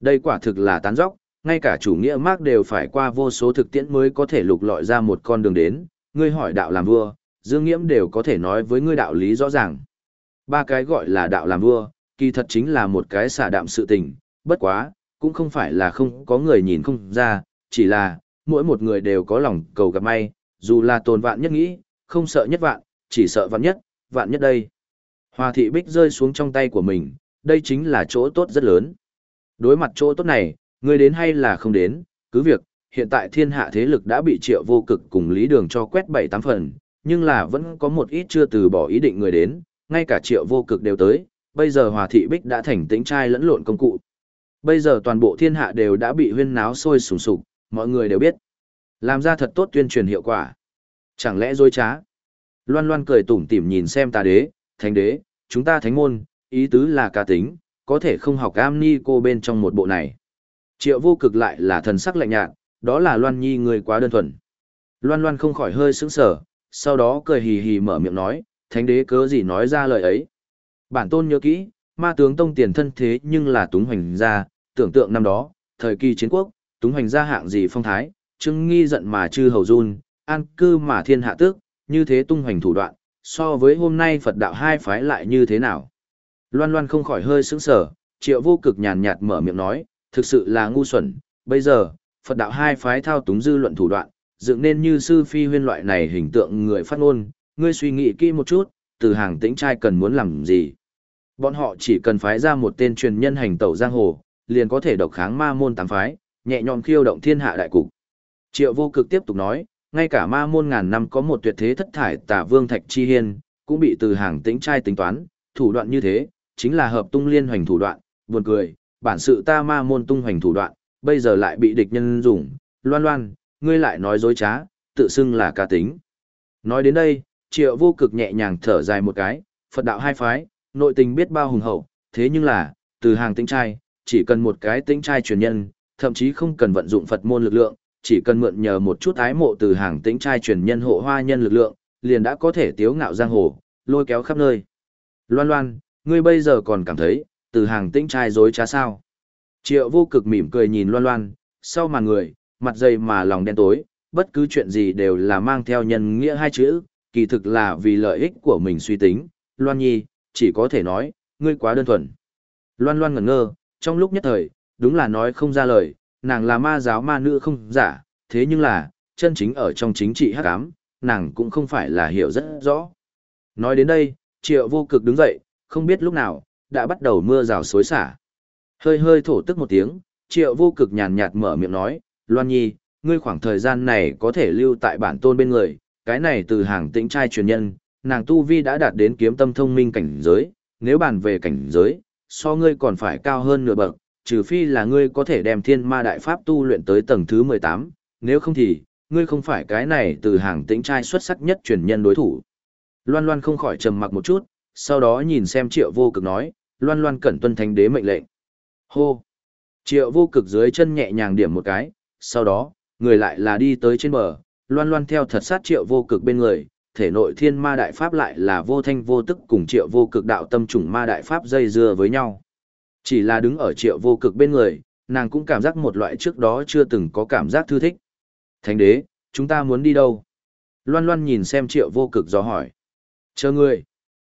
Đây quả thực là tán dóc, ngay cả chủ nghĩa Mark đều phải qua vô số thực tiễn mới có thể lục lọi ra một con đường đến, ngươi hỏi đạo làm vua, Dương Nghiễm đều có thể nói với ngươi đạo lý rõ ràng. Ba cái gọi là đạo làm vua, kỳ thật chính là một cái xả đạm sự tình, bất quá, cũng không phải là không có người nhìn không ra, chỉ là, mỗi một người đều có lòng cầu gặp may, dù là tồn vạn nhất nghĩ, không sợ nhất vạn, chỉ sợ vạn nhất, vạn nhất đây. Hòa thị bích rơi xuống trong tay của mình, đây chính là chỗ tốt rất lớn. Đối mặt chỗ tốt này, người đến hay là không đến, cứ việc, hiện tại thiên hạ thế lực đã bị triệu vô cực cùng lý đường cho quét bảy tám phần, nhưng là vẫn có một ít chưa từ bỏ ý định người đến, ngay cả triệu vô cực đều tới, bây giờ hòa thị bích đã thành tính trai lẫn lộn công cụ. Bây giờ toàn bộ thiên hạ đều đã bị huyên náo sôi sùng sục, mọi người đều biết. Làm ra thật tốt tuyên truyền hiệu quả. Chẳng lẽ dối trá? Loan loan cười tủm tỉm nhìn xem ta đế, thánh đế, chúng ta thánh môn, ý tứ là ca tính, có thể không học am ni cô bên trong một bộ này. Triệu vô cực lại là thần sắc lạnh nhạt, đó là loan nhi người quá đơn thuần. Loan loan không khỏi hơi sững sờ, sau đó cười hì hì mở miệng nói, thánh đế cớ gì nói ra lời ấy. Bản tôn nhớ kỹ, ma tướng tông tiền thân thế nhưng là túng hoành gia, tưởng tượng năm đó, thời kỳ chiến quốc, túng hoành gia hạng gì phong thái, trưng nghi giận mà chư hầu run, an cư mà thiên hạ tước, như thế tung hoành thủ đoạn, so với hôm nay Phật đạo hai phái lại như thế nào. Loan Loan không khỏi hơi sững sờ, triệu vô cực nhàn nhạt mở miệng nói, thực sự là ngu xuẩn, bây giờ, Phật đạo hai phái thao túng dư luận thủ đoạn, dựng nên như sư phi huyên loại này hình tượng người phát ngôn, ngươi suy nghĩ kỹ một chút, từ hàng tĩnh trai cần muốn làm gì. Bọn họ chỉ cần phái ra một tên truyền nhân hành tẩu giang hồ, liền có thể độc kháng ma môn tám phái, nhẹ nhõm khiêu động thiên hạ đại cục. Triệu vô cực tiếp tục nói, ngay cả ma môn ngàn năm có một tuyệt thế thất thải tả vương thạch chi hiên, cũng bị từ hàng tĩnh trai tính toán, thủ đoạn như thế, chính là hợp tung liên hoành thủ đoạn, buồn cười, bản sự ta ma môn tung hoành thủ đoạn, bây giờ lại bị địch nhân dùng, loan loan, ngươi lại nói dối trá, tự xưng là ca tính. Nói đến đây, triệu vô cực nhẹ nhàng thở dài một cái, Phật đạo hai phái, nội tình biết bao hùng hậu, thế nhưng là, từ hàng tĩnh trai, chỉ cần một cái tĩnh trai truyền nhân, thậm chí không cần vận dụng Phật môn lực lượng, chỉ cần mượn nhờ một chút ái mộ từ hàng tĩnh trai truyền nhân hộ hoa nhân lực lượng, liền đã có thể tiếu ngạo giang hồ, lôi kéo khắp nơi. Loan loan, ngươi bây giờ còn cảm thấy, từ hàng tĩnh trai dối trá sao. Triệu vô cực mỉm cười nhìn loan loan, sau màn người, mặt dày mà lòng đen tối, bất cứ chuyện gì đều là mang theo nhân nghĩa hai chữ, kỳ thực là vì lợi ích của mình suy tính. Loan nhi, chỉ có thể nói, ngươi quá đơn thuần. Loan loan ngẩn ngơ, trong lúc nhất thời, đúng là nói không ra lời, nàng là ma giáo ma nữ không giả, thế nhưng là, chân chính ở trong chính trị hắc ám, nàng cũng không phải là hiểu rất rõ. Nói đến đây, triệu vô cực đứng dậy, không biết lúc nào, đã bắt đầu mưa rào xối xả. Hơi hơi thổ tức một tiếng, triệu vô cực nhàn nhạt mở miệng nói, Loan Nhi, ngươi khoảng thời gian này có thể lưu tại bản tôn bên người, cái này từ hàng tĩnh trai truyền nhân, nàng Tu Vi đã đạt đến kiếm tâm thông minh cảnh giới, nếu bàn về cảnh giới, so ngươi còn phải cao hơn nửa bậc, trừ phi là ngươi có thể đem thiên ma đại pháp tu luyện tới tầng thứ 18, nếu không thì, ngươi không phải cái này từ hàng tĩnh trai xuất sắc nhất truyền nhân đối thủ. Loan Loan không khỏi trầm mặc một chút, sau đó nhìn xem triệu vô cực nói, Loan Loan cẩn tuân thánh đế mệnh lệnh. Hô! Triệu vô cực dưới chân nhẹ nhàng điểm một cái, sau đó, người lại là đi tới trên bờ, Loan Loan theo thật sát triệu vô cực bên người, thể nội thiên ma đại pháp lại là vô thanh vô tức cùng triệu vô cực đạo tâm trùng ma đại pháp dây dưa với nhau. Chỉ là đứng ở triệu vô cực bên người, nàng cũng cảm giác một loại trước đó chưa từng có cảm giác thư thích. Thánh đế, chúng ta muốn đi đâu? Loan loan nhìn xem triệu vô cực do hỏi. Chờ người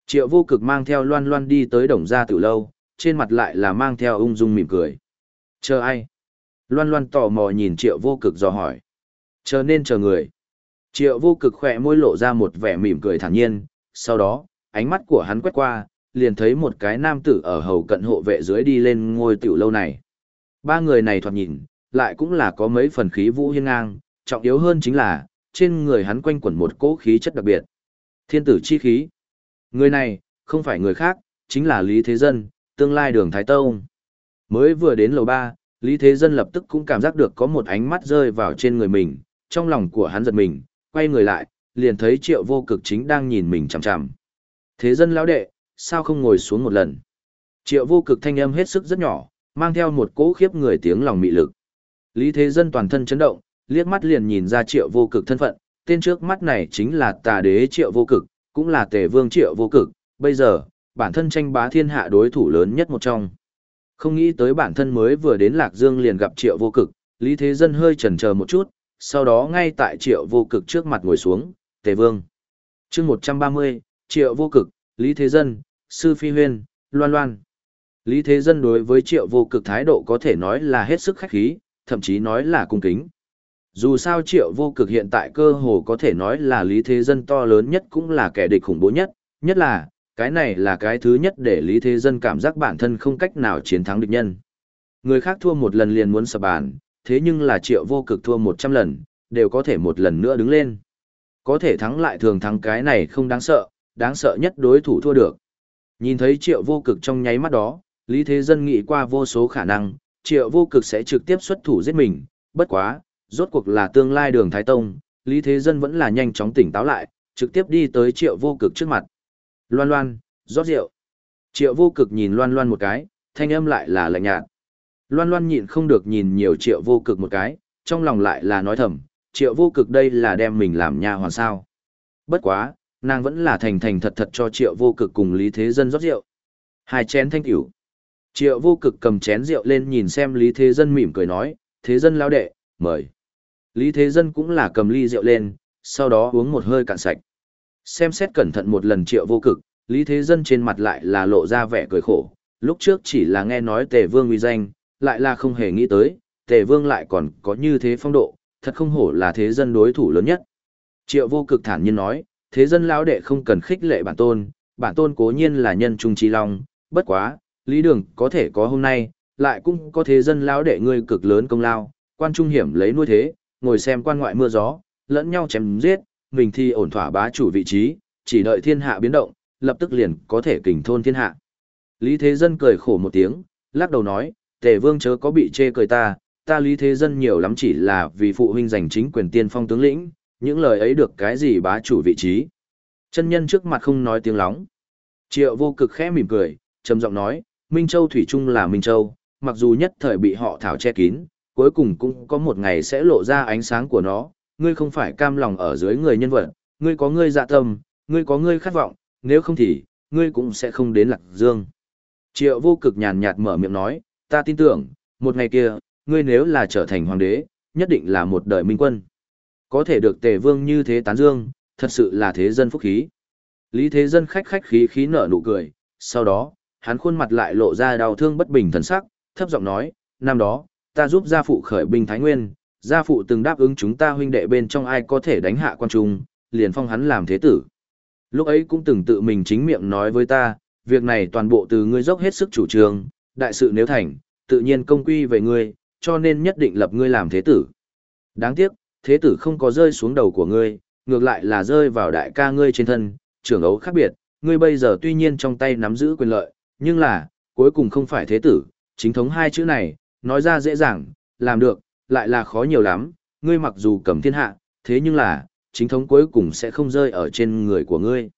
Triệu vô cực mang theo loan loan đi tới đồng gia tử lâu, trên mặt lại là mang theo ung dung mỉm cười. Chờ ai? Loan loan tò mò nhìn triệu vô cực do hỏi. Chờ nên chờ người. Triệu vô cực khỏe môi lộ ra một vẻ mỉm cười thản nhiên, sau đó, ánh mắt của hắn quét qua, liền thấy một cái nam tử ở hầu cận hộ vệ dưới đi lên ngôi tiểu lâu này. Ba người này thoạt nhìn, lại cũng là có mấy phần khí vũ hiên ngang, trọng yếu hơn chính là, trên người hắn quanh quẩn một cỗ khí chất đặc biệt. Thiên tử chi khí. Người này, không phải người khác, chính là Lý Thế Dân, tương lai đường Thái Tông. Mới vừa đến lầu ba, Lý Thế Dân lập tức cũng cảm giác được có một ánh mắt rơi vào trên người mình, trong lòng của hắn giật mình, quay người lại, liền thấy triệu vô cực chính đang nhìn mình chằm chằm. Thế Dân lão đệ, sao không ngồi xuống một lần? Triệu vô cực thanh âm hết sức rất nhỏ, mang theo một cỗ khiếp người tiếng lòng mị lực. Lý Thế Dân toàn thân chấn động, liếc mắt liền nhìn ra triệu vô cực thân phận, tên trước mắt này chính là tà đế triệu vô cực, cũng là tề vương triệu vô cực, bây giờ, bản thân tranh bá thiên hạ đối thủ lớn nhất một trong. Không nghĩ tới bản thân mới vừa đến Lạc Dương liền gặp triệu vô cực, Lý Thế Dân hơi chần chờ một chút, sau đó ngay tại triệu vô cực trước mặt ngồi xuống, tề vương. chương 130, triệu vô cực, Lý Thế Dân, Sư Phi Huyên, Loan Loan. Lý Thế Dân đối với triệu vô cực thái độ có thể nói là hết sức khách khí, thậm chí nói là cung kính. Dù sao triệu vô cực hiện tại cơ hồ có thể nói là Lý Thế Dân to lớn nhất cũng là kẻ địch khủng bố nhất, nhất là, cái này là cái thứ nhất để Lý Thế Dân cảm giác bản thân không cách nào chiến thắng địch nhân. Người khác thua một lần liền muốn sập bàn, thế nhưng là triệu vô cực thua một trăm lần, đều có thể một lần nữa đứng lên. Có thể thắng lại thường thắng cái này không đáng sợ, đáng sợ nhất đối thủ thua được. Nhìn thấy triệu vô cực trong nháy mắt đó, Lý Thế Dân nghĩ qua vô số khả năng, triệu vô cực sẽ trực tiếp xuất thủ giết mình, bất quá, rốt cuộc là tương lai đường Thái Tông, Lý Thế Dân vẫn là nhanh chóng tỉnh táo lại, trực tiếp đi tới triệu vô cực trước mặt. Loan loan, rót rượu. Triệu vô cực nhìn loan loan một cái, thanh âm lại là lạnh nhạt. Loan loan nhịn không được nhìn nhiều triệu vô cực một cái, trong lòng lại là nói thầm, triệu vô cực đây là đem mình làm nha hoàn sao. Bất quá, nàng vẫn là thành thành thật thật cho triệu vô cực cùng Lý Thế Dân rót rượu. Hai chén thanh cửu Triệu vô cực cầm chén rượu lên nhìn xem Lý Thế Dân mỉm cười nói, Thế Dân lao đệ, mời. Lý Thế Dân cũng là cầm ly rượu lên, sau đó uống một hơi cạn sạch. Xem xét cẩn thận một lần triệu vô cực, Lý Thế Dân trên mặt lại là lộ ra vẻ cười khổ. Lúc trước chỉ là nghe nói Tề Vương uy danh, lại là không hề nghĩ tới, Tề Vương lại còn có như thế phong độ, thật không hổ là thế dân đối thủ lớn nhất. Triệu vô cực thản nhiên nói, thế dân lão đệ không cần khích lệ bản tôn, bản tôn cố nhiên là nhân trung trí long, bất quá, lý đường có thể có hôm nay, lại cũng có thế dân lão đệ ngươi cực lớn công lao, quan trung hiểm lấy nuôi thế, ngồi xem quan ngoại mưa gió, lẫn nhau chém giết, mình thì ổn thỏa bá chủ vị trí, chỉ đợi thiên hạ biến động, lập tức liền có thể kình thôn thiên hạ. Lý Thế Dân cười khổ một tiếng, lắc đầu nói, tề vương chớ có bị chê cười ta, ta Lý Thế Dân nhiều lắm chỉ là vì phụ huynh giành chính quyền tiên phong tướng lĩnh, những lời ấy được cái gì bá chủ vị trí. Chân nhân trước mặt không nói tiếng lóng. Triệu vô cực khẽ mỉm cười, trầm giọng nói, Minh Châu Thủy Trung là Minh Châu, mặc dù nhất thời bị họ thảo che kín, cuối cùng cũng có một ngày sẽ lộ ra ánh sáng của nó, ngươi không phải cam lòng ở dưới người nhân vật, ngươi có ngươi dạ tâm, ngươi có ngươi khát vọng, nếu không thì, ngươi cũng sẽ không đến lạc dương. Triệu vô cực nhàn nhạt mở miệng nói, ta tin tưởng, một ngày kia, ngươi nếu là trở thành hoàng đế, nhất định là một đời minh quân. Có thể được tề vương như thế tán dương, thật sự là thế dân phúc khí. Lý thế dân khách khách khí khí nở nụ cười, sau đó, hắn khuôn mặt lại lộ ra đau thương bất bình thần sắc, thấp giọng nói, năm đó, ta giúp gia phụ khởi binh Thái Nguyên, gia phụ từng đáp ứng chúng ta huynh đệ bên trong ai có thể đánh hạ quan trung, liền phong hắn làm thế tử. Lúc ấy cũng từng tự mình chính miệng nói với ta, việc này toàn bộ từ ngươi dốc hết sức chủ trương, đại sự nếu thành, tự nhiên công quy về ngươi, cho nên nhất định lập ngươi làm thế tử. Đáng tiếc, thế tử không có rơi xuống đầu của ngươi, ngược lại là rơi vào đại ca ngươi trên thân, trưởng ấu khác biệt, ngươi bây giờ tuy nhiên trong tay nắm giữ quyền lợi, nhưng là, cuối cùng không phải thế tử, chính thống hai chữ này, nói ra dễ dàng, làm được, lại là khó nhiều lắm, ngươi mặc dù cầm thiên hạ, thế nhưng là, chính thống cuối cùng sẽ không rơi ở trên người của ngươi.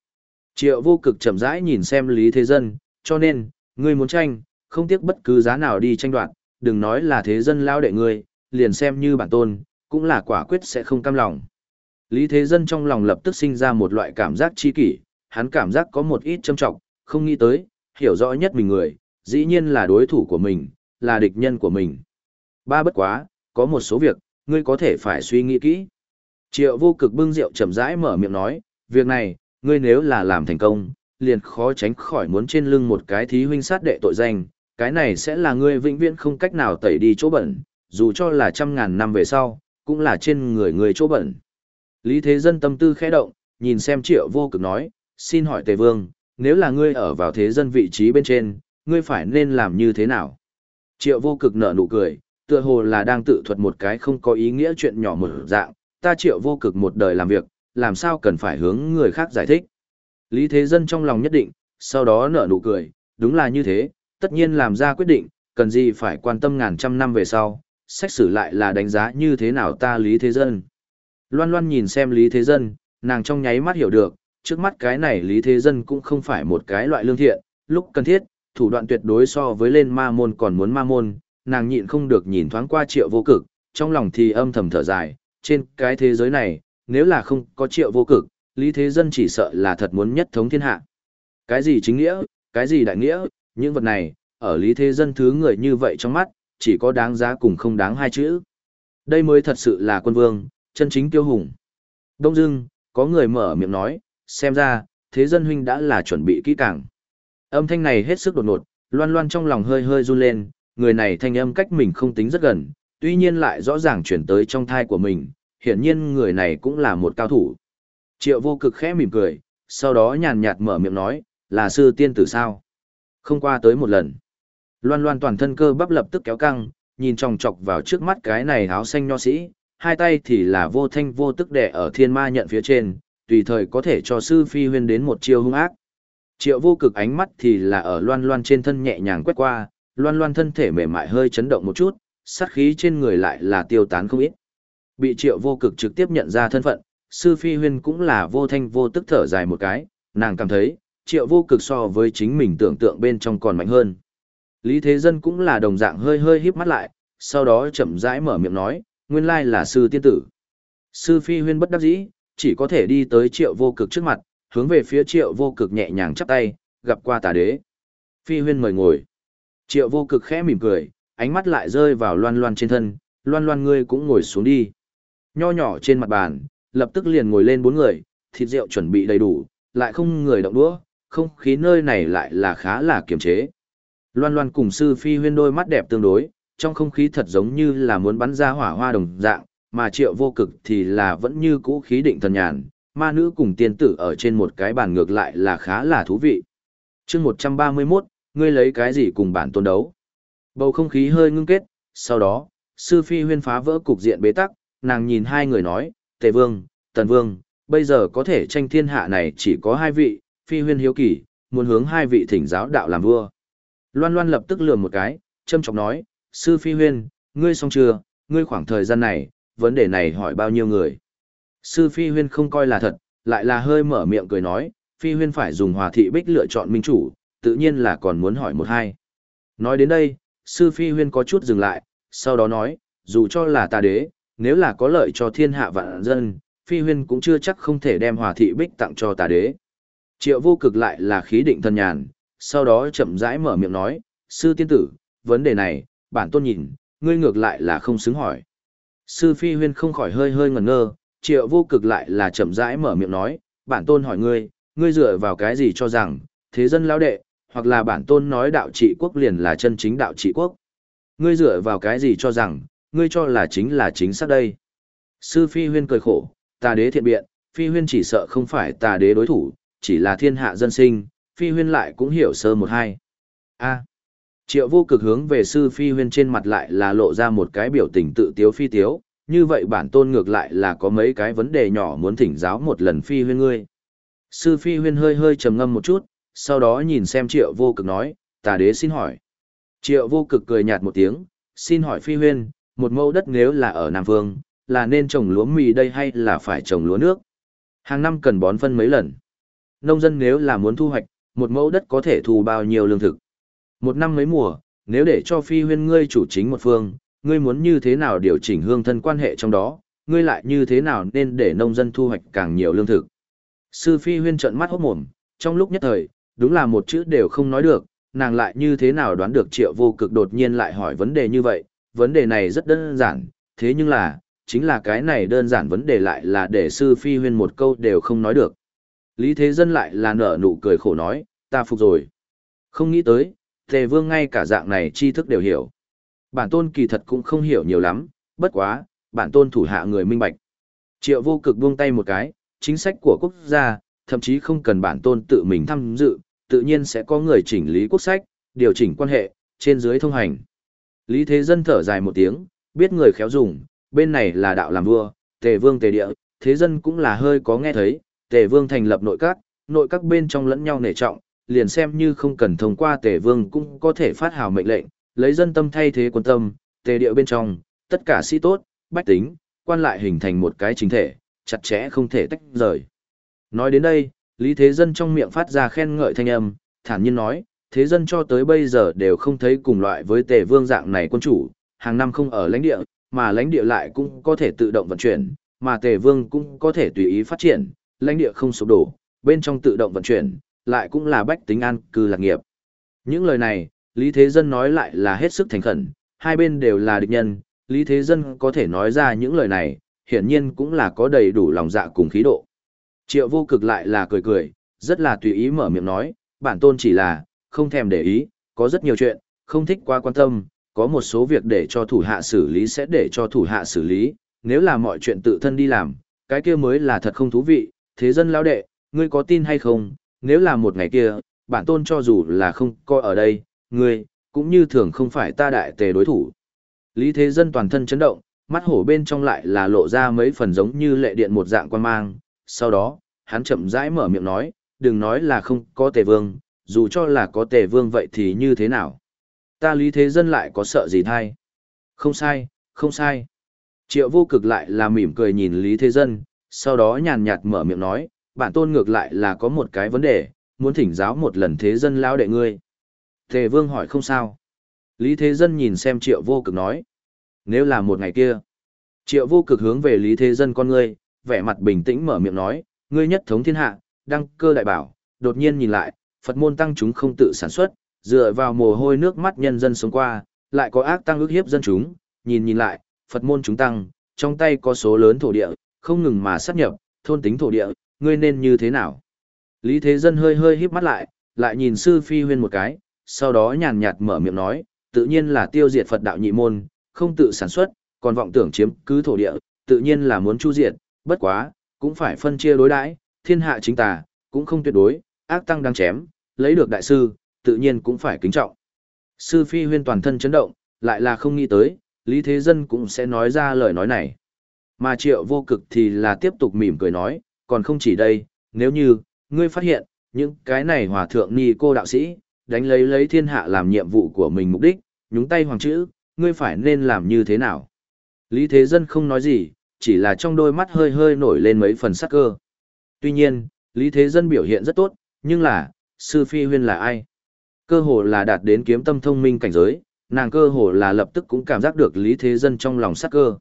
Triệu vô cực chậm rãi nhìn xem Lý Thế Dân, cho nên, ngươi muốn tranh, không tiếc bất cứ giá nào đi tranh đoạt, đừng nói là Thế Dân lao đệ ngươi, liền xem như bản tôn, cũng là quả quyết sẽ không cam lòng. Lý Thế Dân trong lòng lập tức sinh ra một loại cảm giác chi kỷ, hắn cảm giác có một ít châm trọng, không nghĩ tới, hiểu rõ nhất mình người, dĩ nhiên là đối thủ của mình, là địch nhân của mình. Ba bất quá, có một số việc, ngươi có thể phải suy nghĩ kỹ. Triệu vô cực bưng rượu chậm rãi mở miệng nói, việc này, ngươi nếu là làm thành công, liền khó tránh khỏi muốn trên lưng một cái thí huynh sát đệ tội danh, cái này sẽ là ngươi vĩnh viễn không cách nào tẩy đi chỗ bẩn, dù cho là trăm ngàn năm về sau, cũng là trên người người chỗ bẩn. Lý Thế Dân tâm tư khẽ động, nhìn xem triệu vô cực nói, xin hỏi Tề Vương, nếu là ngươi ở vào thế dân vị trí bên trên, ngươi phải nên làm như thế nào? Triệu vô cực nở nụ cười, tựa hồ là đang tự thuật một cái không có ý nghĩa chuyện nhỏ một dạng, ta triệu vô cực một đời làm việc, làm sao cần phải hướng người khác giải thích. Lý Thế Dân trong lòng nhất định, sau đó nở nụ cười, đúng là như thế, tất nhiên làm ra quyết định, cần gì phải quan tâm ngàn trăm năm về sau, sách sử lại là đánh giá như thế nào ta Lý Thế Dân. Loan Loan nhìn xem Lý Thế Dân, nàng trong nháy mắt hiểu được, trước mắt cái này Lý Thế Dân cũng không phải một cái loại lương thiện, lúc cần thiết, thủ đoạn tuyệt đối so với lên ma môn còn muốn ma môn, nàng nhịn không được nhìn thoáng qua triệu vô cực, trong lòng thì âm thầm thở dài, trên cái thế giới này, nếu là không có triệu vô cực, Lý Thế Dân chỉ sợ là thật muốn nhất thống thiên hạ. Cái gì chính nghĩa, cái gì đại nghĩa, những vật này, ở Lý Thế Dân thứ người như vậy trong mắt, chỉ có đáng giá cùng không đáng hai chữ. Đây mới thật sự là quân vương, chân chính tiêu hùng. Đông dưng, có người mở miệng nói, xem ra, Thế Dân huynh đã là chuẩn bị kỹ càng. Âm thanh này hết sức đột ngột, loan loan trong lòng hơi hơi run lên, người này thanh âm cách mình không tính rất gần, tuy nhiên lại rõ ràng chuyển tới trong thai của mình, hiển nhiên người này cũng là một cao thủ. Triệu vô cực khẽ mỉm cười, sau đó nhàn nhạt mở miệng nói, là sư tiên tử sao? Không qua tới một lần. Loan loan toàn thân cơ bắp lập tức kéo căng, nhìn chòng chọc vào trước mắt cái này áo xanh nho sĩ, hai tay thì là vô thanh vô tức đẻ ở thiên ma nhận phía trên, tùy thời có thể cho sư phi huyên đến một chiêu hung ác. Triệu vô cực ánh mắt thì là ở loan loan trên thân nhẹ nhàng quét qua, loan loan thân thể mềm mại hơi chấn động một chút, sát khí trên người lại là tiêu tán không ít. Bị triệu vô cực trực tiếp nhận ra thân phận, sư phi huyên cũng là vô thanh vô tức thở dài một cái, nàng cảm thấy, triệu vô cực so với chính mình tưởng tượng bên trong còn mạnh hơn. Lý Thế Dân cũng là đồng dạng hơi hơi híp mắt lại, sau đó chậm rãi mở miệng nói, nguyên lai là sư tiên tử. Sư phi huyên bất đắc dĩ, chỉ có thể đi tới triệu vô cực trước mặt, hướng về phía triệu vô cực nhẹ nhàng chắp tay, gặp qua tà đế. Phi huyên mời ngồi. Triệu vô cực khẽ mỉm cười, ánh mắt lại rơi vào loan loan trên thân, loan loan ngươi cũng ngồi xuống đi. Nho nhỏ trên mặt bàn, lập tức liền ngồi lên bốn người, thịt rượu chuẩn bị đầy đủ, lại không người động đũa, không khí nơi này lại là khá là kiềm chế. Loan loan cùng sư phi huyên đôi mắt đẹp tương đối, trong không khí thật giống như là muốn bắn ra hỏa hoa đồng dạng, mà triệu vô cực thì là vẫn như cũ khí định thần nhàn, ma nữ cùng tiên tử ở trên một cái bàn ngược lại là khá là thú vị. chương 131, ngươi lấy cái gì cùng bản tôn đấu? Bầu không khí hơi ngưng kết, sau đó, sư phi huyên phá vỡ cục diện bế tắc, nàng nhìn hai người nói, Tề Vương, Tần Vương, bây giờ có thể tranh thiên hạ này chỉ có hai vị, phi huyên hiếu kỳ, muốn hướng hai vị thỉnh giáo đạo làm vua. Loan Loan lập tức lườm một cái, châm chọc nói, sư phi huyên, ngươi xong chưa, ngươi khoảng thời gian này, vấn đề này hỏi bao nhiêu người. Sư phi huyên không coi là thật, lại là hơi mở miệng cười nói, phi huyên phải dùng hòa thị bích lựa chọn minh chủ, tự nhiên là còn muốn hỏi một hai. Nói đến đây, sư phi huyên có chút dừng lại, sau đó nói, dù cho là ta đế, nếu là có lợi cho thiên hạ vạn dân, phi huyên cũng chưa chắc không thể đem hòa thị bích tặng cho ta đế. Triệu vô cực lại là khí định thân nhàn, sau đó chậm rãi mở miệng nói, sư tiên tử, vấn đề này, bản tôn nhìn, ngươi ngược lại là không xứng hỏi. Sư phi huyên không khỏi hơi hơi ngẩn ngơ, triệu vô cực lại là chậm rãi mở miệng nói, bản tôn hỏi ngươi, ngươi dựa vào cái gì cho rằng, thế dân lao đệ, hoặc là bản tôn nói đạo trị quốc liền là chân chính đạo trị quốc. Ngươi dựa vào cái gì cho rằng, ngươi cho là chính là chính xác đây. Sư Phi Huyên cười khổ, tà đế thiện biện, Phi Huyên chỉ sợ không phải tà đế đối thủ, chỉ là thiên hạ dân sinh, Phi Huyên lại cũng hiểu sơ một hai. A. Triệu vô cực hướng về sư Phi Huyên trên mặt lại là lộ ra một cái biểu tình tự tiếu phi tiếu, như vậy bản tôn ngược lại là có mấy cái vấn đề nhỏ muốn thỉnh giáo một lần Phi Huyên ngươi. Sư Phi Huyên hơi hơi trầm ngâm một chút, sau đó nhìn xem triệu vô cực nói, tà đế xin hỏi. Triệu vô cực cười nhạt một tiếng, xin hỏi Phi Huyên, một mẫu đất nếu là ở Nam Phương, là nên trồng lúa mì đây hay là phải trồng lúa nước? Hàng năm cần bón phân mấy lần. Nông dân nếu là muốn thu hoạch, một mẫu đất có thể thu bao nhiêu lương thực. Một năm mấy mùa, nếu để cho phi huyên ngươi chủ chính một phương, ngươi muốn như thế nào điều chỉnh hương thân quan hệ trong đó, ngươi lại như thế nào nên để nông dân thu hoạch càng nhiều lương thực. Sư phi huyên trợn mắt hốt mồm, trong lúc nhất thời, đúng là một chữ đều không nói được, nàng lại như thế nào đoán được triệu vô cực đột nhiên lại hỏi vấn đề như vậy, vấn đề này rất đơn giản, thế nhưng là, chính là cái này đơn giản vấn đề lại là để sư phi huyên một câu đều không nói được. Lý Thế Dân lại là nở nụ cười khổ nói, ta phục rồi. Không nghĩ tới, Tề Vương ngay cả dạng này tri thức đều hiểu. Bản tôn kỳ thật cũng không hiểu nhiều lắm, bất quá, bản tôn thủ hạ người minh bạch. Triệu vô cực buông tay một cái, chính sách của quốc gia, thậm chí không cần bản tôn tự mình tham dự, tự nhiên sẽ có người chỉnh lý quốc sách, điều chỉnh quan hệ, trên dưới thông hành. Lý Thế Dân thở dài một tiếng, biết người khéo dùng, bên này là đạo làm vua, tề vương tề địa, thế dân cũng là hơi có nghe thấy, tề vương thành lập nội các, nội các bên trong lẫn nhau nể trọng, liền xem như không cần thông qua tề vương cũng có thể phát hào mệnh lệnh, lấy dân tâm thay thế quân tâm, tề địa bên trong, tất cả sĩ tốt, bách tính, quan lại hình thành một cái chính thể, chặt chẽ không thể tách rời. Nói đến đây, Lý Thế Dân trong miệng phát ra khen ngợi thanh âm, thản nhiên nói, thế dân cho tới bây giờ đều không thấy cùng loại với tề vương dạng này quân chủ, hàng năm không ở lãnh địa, mà lãnh địa lại cũng có thể tự động vận chuyển, mà tề vương cũng có thể tùy ý phát triển, lãnh địa không sụp đổ, bên trong tự động vận chuyển, lại cũng là bách tính an cư lạc nghiệp. Những lời này, Lý Thế Dân nói lại là hết sức thành khẩn, hai bên đều là địch nhân, Lý Thế Dân có thể nói ra những lời này, hiển nhiên cũng là có đầy đủ lòng dạ cùng khí độ. Triệu vô cực lại là cười cười, rất là tùy ý mở miệng nói, bản tôn chỉ là, không thèm để ý, có rất nhiều chuyện, không thích quá quan tâm, có một số việc để cho thủ hạ xử lý sẽ để cho thủ hạ xử lý, nếu là mọi chuyện tự thân đi làm, cái kia mới là thật không thú vị, thế dân lão đệ, ngươi có tin hay không, nếu là một ngày kia, bản tôn cho dù là không coi ở đây, ngươi, cũng như thường không phải ta đại tề đối thủ. Lý thế dân toàn thân chấn động, mắt hổ bên trong lại là lộ ra mấy phần giống như lệ điện một dạng quan mang, sau đó, hắn chậm rãi mở miệng nói, đừng nói là không có tề vương, dù cho là có tề vương vậy thì như thế nào. Ta lý thế dân lại có sợ gì thay? Không sai, không sai. Triệu vô cực lại là mỉm cười nhìn lý thế dân, sau đó nhàn nhạt mở miệng nói, bản tôn ngược lại là có một cái vấn đề, muốn thỉnh giáo một lần thế dân lao đệ ngươi. Tề vương hỏi không sao. Lý thế dân nhìn xem triệu vô cực nói. Nếu là một ngày kia, triệu vô cực hướng về lý thế dân con ngươi, vẻ mặt bình tĩnh mở miệng nói, ngươi nhất thống thiên hạ, đăng cơ đại bảo, đột nhiên nhìn lại, Phật môn tăng chúng không tự sản xuất, dựa vào mồ hôi nước mắt nhân dân sống qua, lại có ác tăng ước hiếp dân chúng, nhìn nhìn lại, Phật môn chúng tăng, trong tay có số lớn thổ địa, không ngừng mà sát nhập, thôn tính thổ địa, ngươi nên như thế nào? Lý Thế Dân hơi hơi híp mắt lại, lại nhìn sư phi huyên một cái, sau đó nhàn nhạt mở miệng nói, tự nhiên là tiêu diệt Phật đạo nhị môn, không tự sản xuất, còn vọng tưởng chiếm cứ thổ địa, tự nhiên là muốn chu diệt, bất quá, cũng phải phân chia đối đãi, thiên hạ chính tà, cũng không tuyệt đối, ác tăng đang chém, lấy được đại sư, tự nhiên cũng phải kính trọng. Sư Phi huyên toàn thân chấn động, lại là không nghĩ tới, Lý Thế Dân cũng sẽ nói ra lời nói này. Mà triệu vô cực thì là tiếp tục mỉm cười nói, còn không chỉ đây, nếu như, ngươi phát hiện, những cái này hòa thượng ni cô đạo sĩ, đánh lấy lấy thiên hạ làm nhiệm vụ của mình mục đích, nhúng tay hoàng chữ, ngươi phải nên làm như thế nào? Lý Thế Dân không nói gì, chỉ là trong đôi mắt hơi hơi nổi lên mấy phần sắc cơ. Tuy nhiên, Lý Thế Dân biểu hiện rất tốt, nhưng là, sư phi huyên là ai? Cơ hồ là đạt đến kiếm tâm thông minh cảnh giới, nàng cơ hồ là lập tức cũng cảm giác được Lý Thế Dân trong lòng sắc cơ.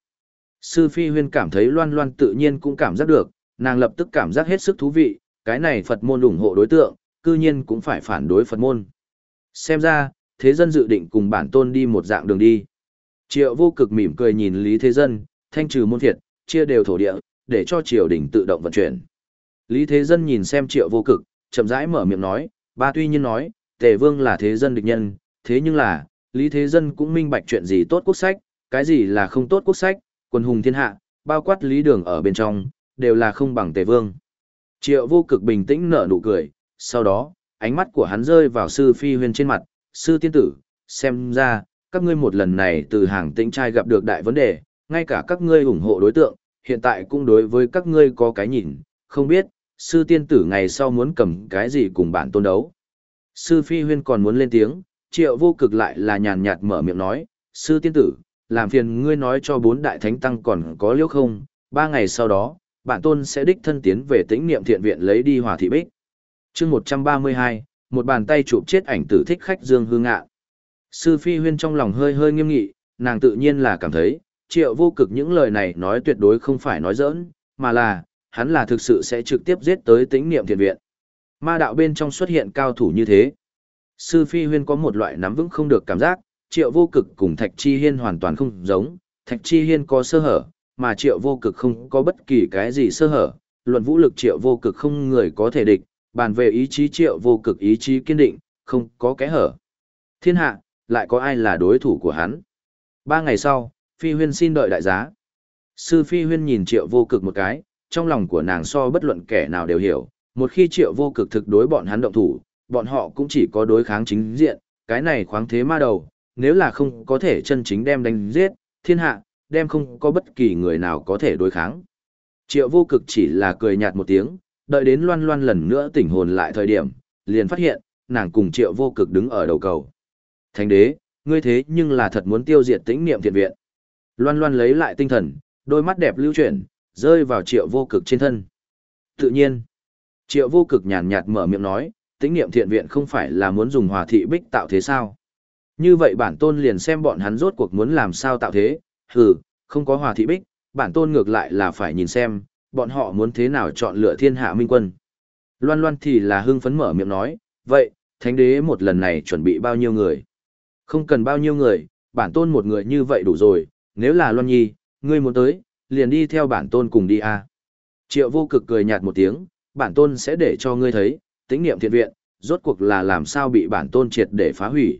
Sư phi huyên cảm thấy loan loan tự nhiên cũng cảm giác được, nàng lập tức cảm giác hết sức thú vị, cái này Phật môn ủng hộ đối tượng, cư nhiên cũng phải phản đối Phật môn. Xem ra, Thế Dân dự định cùng bản tôn đi một dạng đường đi. Triệu vô cực mỉm cười nhìn Lý Thế Dân, thanh trừ môn thiệt, chia đều thổ địa, để cho triều đình tự động vận chuyển. Lý Thế Dân nhìn xem triệu vô cực, chậm rãi mở miệng nói, ba tuy nhiên nói, tề vương là thế dân địch nhân, thế nhưng là, Lý Thế Dân cũng minh bạch chuyện gì tốt quốc sách, cái gì là không tốt quốc sách, quân hùng thiên hạ, bao quát lý đường ở bên trong, đều là không bằng tề vương. Triệu vô cực bình tĩnh nở nụ cười, sau đó, ánh mắt của hắn rơi vào sư phi huyên trên mặt, sư tiên tử, xem ra, các ngươi một lần này từ hàng tĩnh trai gặp được đại vấn đề, ngay cả các ngươi ủng hộ đối tượng, hiện tại cũng đối với các ngươi có cái nhìn, không biết, sư tiên tử ngày sau muốn cầm cái gì cùng bạn tôn đấu. Sư phi huyên còn muốn lên tiếng, triệu vô cực lại là nhàn nhạt mở miệng nói, sư tiên tử, làm phiền ngươi nói cho bốn đại thánh tăng còn có liễu không, ba ngày sau đó, bản tôn sẽ đích thân tiến về tĩnh niệm thiện viện lấy đi hòa thị bích. chương 132, một bàn tay chụp chết ảnh tử thích khách Dương Hương Ngạ. Sư Phi Huyên trong lòng hơi hơi nghiêm nghị, nàng tự nhiên là cảm thấy, triệu vô cực những lời này nói tuyệt đối không phải nói giỡn, mà là, hắn là thực sự sẽ trực tiếp giết tới tĩnh niệm thiện viện. Ma đạo bên trong xuất hiện cao thủ như thế. Sư Phi Huyên có một loại nắm vững không được cảm giác, triệu vô cực cùng Thạch Chi Hiên hoàn toàn không giống, Thạch Chi Hiên có sơ hở, mà triệu vô cực không có bất kỳ cái gì sơ hở, luận vũ lực triệu vô cực không người có thể địch, bàn về ý chí triệu vô cực ý chí kiên định, không có kẽ hở. Thiên hạ, lại có ai là đối thủ của hắn? Ba ngày sau, Phi Huyên xin đợi đại giá. Sư Phi Huyên nhìn triệu vô cực một cái, trong lòng của nàng so bất luận kẻ nào đều hiểu, một khi triệu vô cực thực đối bọn hắn động thủ, bọn họ cũng chỉ có đối kháng chính diện, cái này khoáng thế ma đầu, nếu là không có thể chân chính đem đánh giết, thiên hạ, đem không có bất kỳ người nào có thể đối kháng. Triệu vô cực chỉ là cười nhạt một tiếng, đợi đến loan loan lần nữa tỉnh hồn lại thời điểm, liền phát hiện, nàng cùng triệu vô cực đứng ở đầu cầu. Thánh đế, ngươi thế nhưng là thật muốn tiêu diệt tĩnh niệm thiện viện. Loan loan lấy lại tinh thần, đôi mắt đẹp lưu chuyển, rơi vào triệu vô cực trên thân. Tự nhiên, triệu vô cực nhàn nhạt mở miệng nói, tĩnh niệm thiện viện không phải là muốn dùng hòa thị bích tạo thế sao? Như vậy bản tôn liền xem bọn hắn rốt cuộc muốn làm sao tạo thế, hừ, không có hòa thị bích, bản tôn ngược lại là phải nhìn xem, bọn họ muốn thế nào chọn lựa thiên hạ minh quân. Loan loan thì là hưng phấn mở miệng nói, vậy, thánh đế một lần này chuẩn bị bao nhiêu người? Không cần bao nhiêu người, bản tôn một người như vậy đủ rồi, nếu là loan nhi, ngươi muốn tới, liền đi theo bản tôn cùng đi a. Triệu vô cực cười nhạt một tiếng, bản tôn sẽ để cho ngươi thấy, tính niệm thiện viện, rốt cuộc là làm sao bị bản tôn triệt để phá hủy.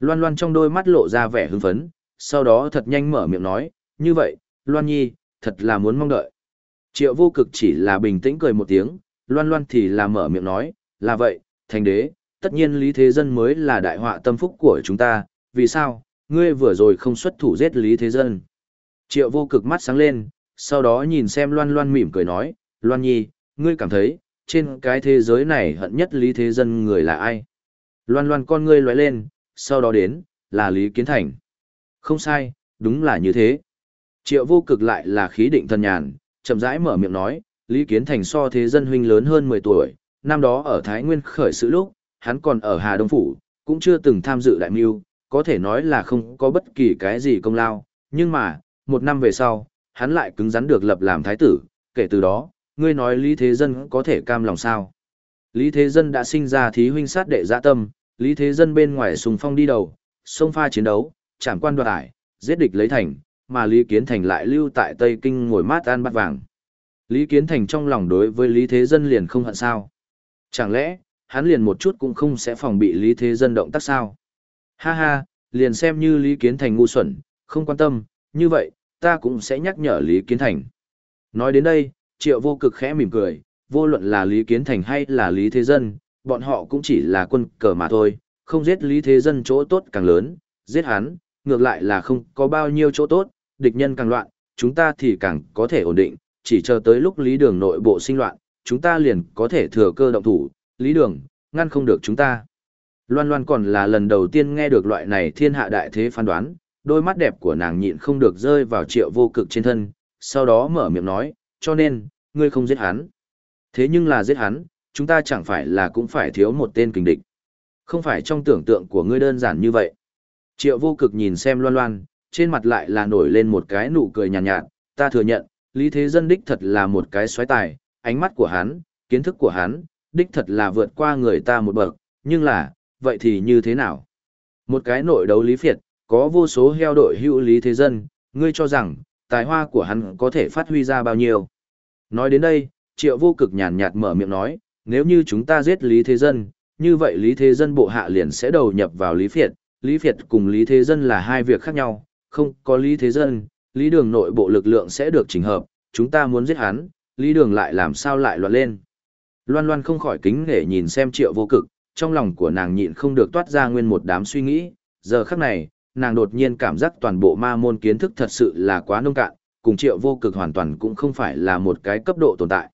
Loan loan trong đôi mắt lộ ra vẻ hưng phấn, sau đó thật nhanh mở miệng nói, như vậy, loan nhi, thật là muốn mong đợi. Triệu vô cực chỉ là bình tĩnh cười một tiếng, loan loan thì là mở miệng nói, là vậy, thành đế, tất nhiên Lý Thế Dân mới là đại họa tâm phúc của chúng ta, vì sao, ngươi vừa rồi không xuất thủ giết Lý Thế Dân. Triệu vô cực mắt sáng lên, sau đó nhìn xem loan loan mỉm cười nói, loan nhi, ngươi cảm thấy, trên cái thế giới này hận nhất Lý Thế Dân người là ai? Loan loan con ngươi lóe lên, sau đó đến, là Lý Kiến Thành. Không sai, đúng là như thế. Triệu vô cực lại là khí định thần nhàn, chậm rãi mở miệng nói, Lý Kiến Thành so thế dân huynh lớn hơn 10 tuổi, năm đó ở Thái Nguyên khởi sự lúc, hắn còn ở Hà Đông Phủ, cũng chưa từng tham dự đại mưu, có thể nói là không có bất kỳ cái gì công lao, nhưng mà, một năm về sau, hắn lại cứng rắn được lập làm thái tử, kể từ đó, ngươi nói Lý Thế Dân có thể cam lòng sao. Lý Thế Dân đã sinh ra thí huynh sát đệ dạ tâm, Lý Thế Dân bên ngoài sùng phong đi đầu, sông pha chiến đấu, chạm quan đoạt ải, giết địch lấy thành, mà Lý Kiến Thành lại lưu tại Tây Kinh ngồi mát ăn bát vàng. Lý Kiến Thành trong lòng đối với Lý Thế Dân liền không hận sao. Chẳng lẽ, hắn liền một chút cũng không sẽ phòng bị Lý Thế Dân động tác sao? Ha ha, liền xem như Lý Kiến Thành ngu xuẩn, không quan tâm, như vậy, ta cũng sẽ nhắc nhở Lý Kiến Thành. Nói đến đây, Triệu vô cực khẽ mỉm cười, vô luận là Lý Kiến Thành hay là Lý Thế Dân, bọn họ cũng chỉ là quân cờ mà thôi, không giết Lý Thế Dân chỗ tốt càng lớn, giết hắn, ngược lại là không có bao nhiêu chỗ tốt, địch nhân càng loạn, chúng ta thì càng có thể ổn định, chỉ chờ tới lúc Lý Đường nội bộ sinh loạn, chúng ta liền có thể thừa cơ động thủ, Lý Đường, ngăn không được chúng ta. Loan Loan còn là lần đầu tiên nghe được loại này thiên hạ đại thế phán đoán, đôi mắt đẹp của nàng nhịn không được rơi vào triệu vô cực trên thân, sau đó mở miệng nói, cho nên, ngươi không giết hắn. Thế nhưng là giết hắn, chúng ta chẳng phải là cũng phải thiếu một tên kình địch. Không phải trong tưởng tượng của ngươi đơn giản như vậy. Triệu vô cực nhìn xem loan loan, trên mặt lại là nổi lên một cái nụ cười nhàn nhạt, nhạt, ta thừa nhận, Lý Thế Dân đích thật là một cái xoáy tài, ánh mắt của hắn, kiến thức của hắn, đích thật là vượt qua người ta một bậc, nhưng là, vậy thì như thế nào? Một cái nội đấu Lý Phiệt, có vô số heo đội hữu Lý Thế Dân, ngươi cho rằng, tài hoa của hắn có thể phát huy ra bao nhiêu? Nói đến đây, Triệu vô cực nhàn nhạt mở miệng nói, nếu như chúng ta giết Lý Thế Dân, như vậy Lý Thế Dân bộ hạ liền sẽ đầu nhập vào Lý Phiệt, Lý Phiệt cùng Lý Thế Dân là hai việc khác nhau, không có Lý Thế Dân, Lý Đường nội bộ lực lượng sẽ được chỉnh hợp, chúng ta muốn giết hắn, Lý Đường lại làm sao lại loạn lên. Loan Loan không khỏi kính nể nhìn xem triệu vô cực, trong lòng của nàng nhịn không được toát ra nguyên một đám suy nghĩ, giờ khắc này, nàng đột nhiên cảm giác toàn bộ ma môn kiến thức thật sự là quá nông cạn, cùng triệu vô cực hoàn toàn cũng không phải là một cái cấp độ tồn tại.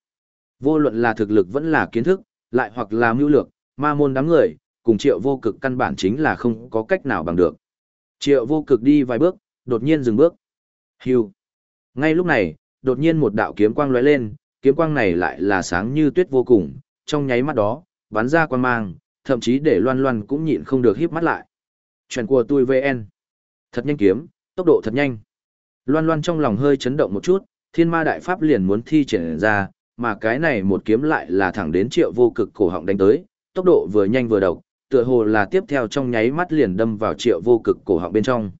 Vô luận là thực lực vẫn là kiến thức, lại hoặc là mưu lược, ma môn đám người, cùng triệu vô cực căn bản chính là không có cách nào bằng được. Triệu vô cực đi vài bước, đột nhiên dừng bước. Hưu. Ngay lúc này, đột nhiên một đạo kiếm quang lóe lên, kiếm quang này lại là sáng như tuyết vô cùng, trong nháy mắt đó, bắn ra quang mang, thậm chí để loan loan cũng nhịn không được híp mắt lại. Chuyện của tôi VN. Thật nhanh kiếm, tốc độ thật nhanh. Loan loan trong lòng hơi chấn động một chút, thiên ma đại pháp liền muốn thi triển ra, mà cái này một kiếm lại là thẳng đến triệu vô cực cổ họng đánh tới, tốc độ vừa nhanh vừa độc, tựa hồ là tiếp theo trong nháy mắt liền đâm vào triệu vô cực cổ họng bên trong.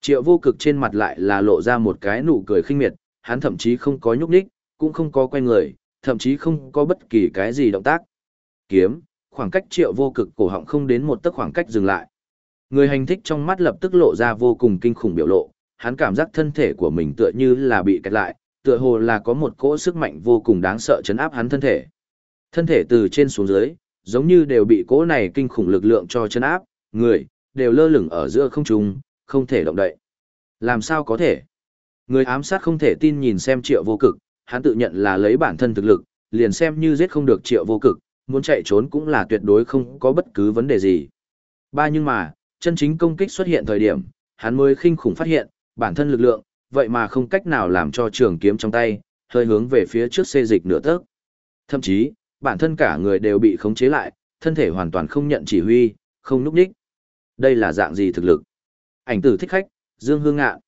Triệu vô cực trên mặt lại là lộ ra một cái nụ cười khinh miệt, hắn thậm chí không có nhúc nhích, cũng không có quay người, thậm chí không có bất kỳ cái gì động tác. Kiếm, khoảng cách triệu vô cực cổ họng không đến một tấc khoảng cách dừng lại. Người hành thích trong mắt lập tức lộ ra vô cùng kinh khủng biểu lộ, hắn cảm giác thân thể của mình tựa như là bị kẹt lại, tựa hồ là có một cỗ sức mạnh vô cùng đáng sợ chấn áp hắn thân thể. Thân thể từ trên xuống dưới, giống như đều bị cỗ này kinh khủng lực lượng cho chấn áp, người, đều lơ lửng ở giữa không trung, không thể động đậy. Làm sao có thể? Người ám sát không thể tin nhìn xem triệu vô cực, hắn tự nhận là lấy bản thân thực lực, liền xem như giết không được triệu vô cực, muốn chạy trốn cũng là tuyệt đối không có bất cứ vấn đề gì. Ba nhưng mà, chân chính công kích xuất hiện thời điểm, hắn mới khinh khủng phát hiện, bản thân lực lượng, vậy mà không cách nào làm cho trường kiếm trong tay, hơi hướng về phía trước xê dịch nửa tấc. Thậm chí, bản thân cả người đều bị khống chế lại, thân thể hoàn toàn không nhận chỉ huy, không núp đích. Đây là dạng gì thực lực? Ảnh tử thích khách, Dương Hương Ngạn.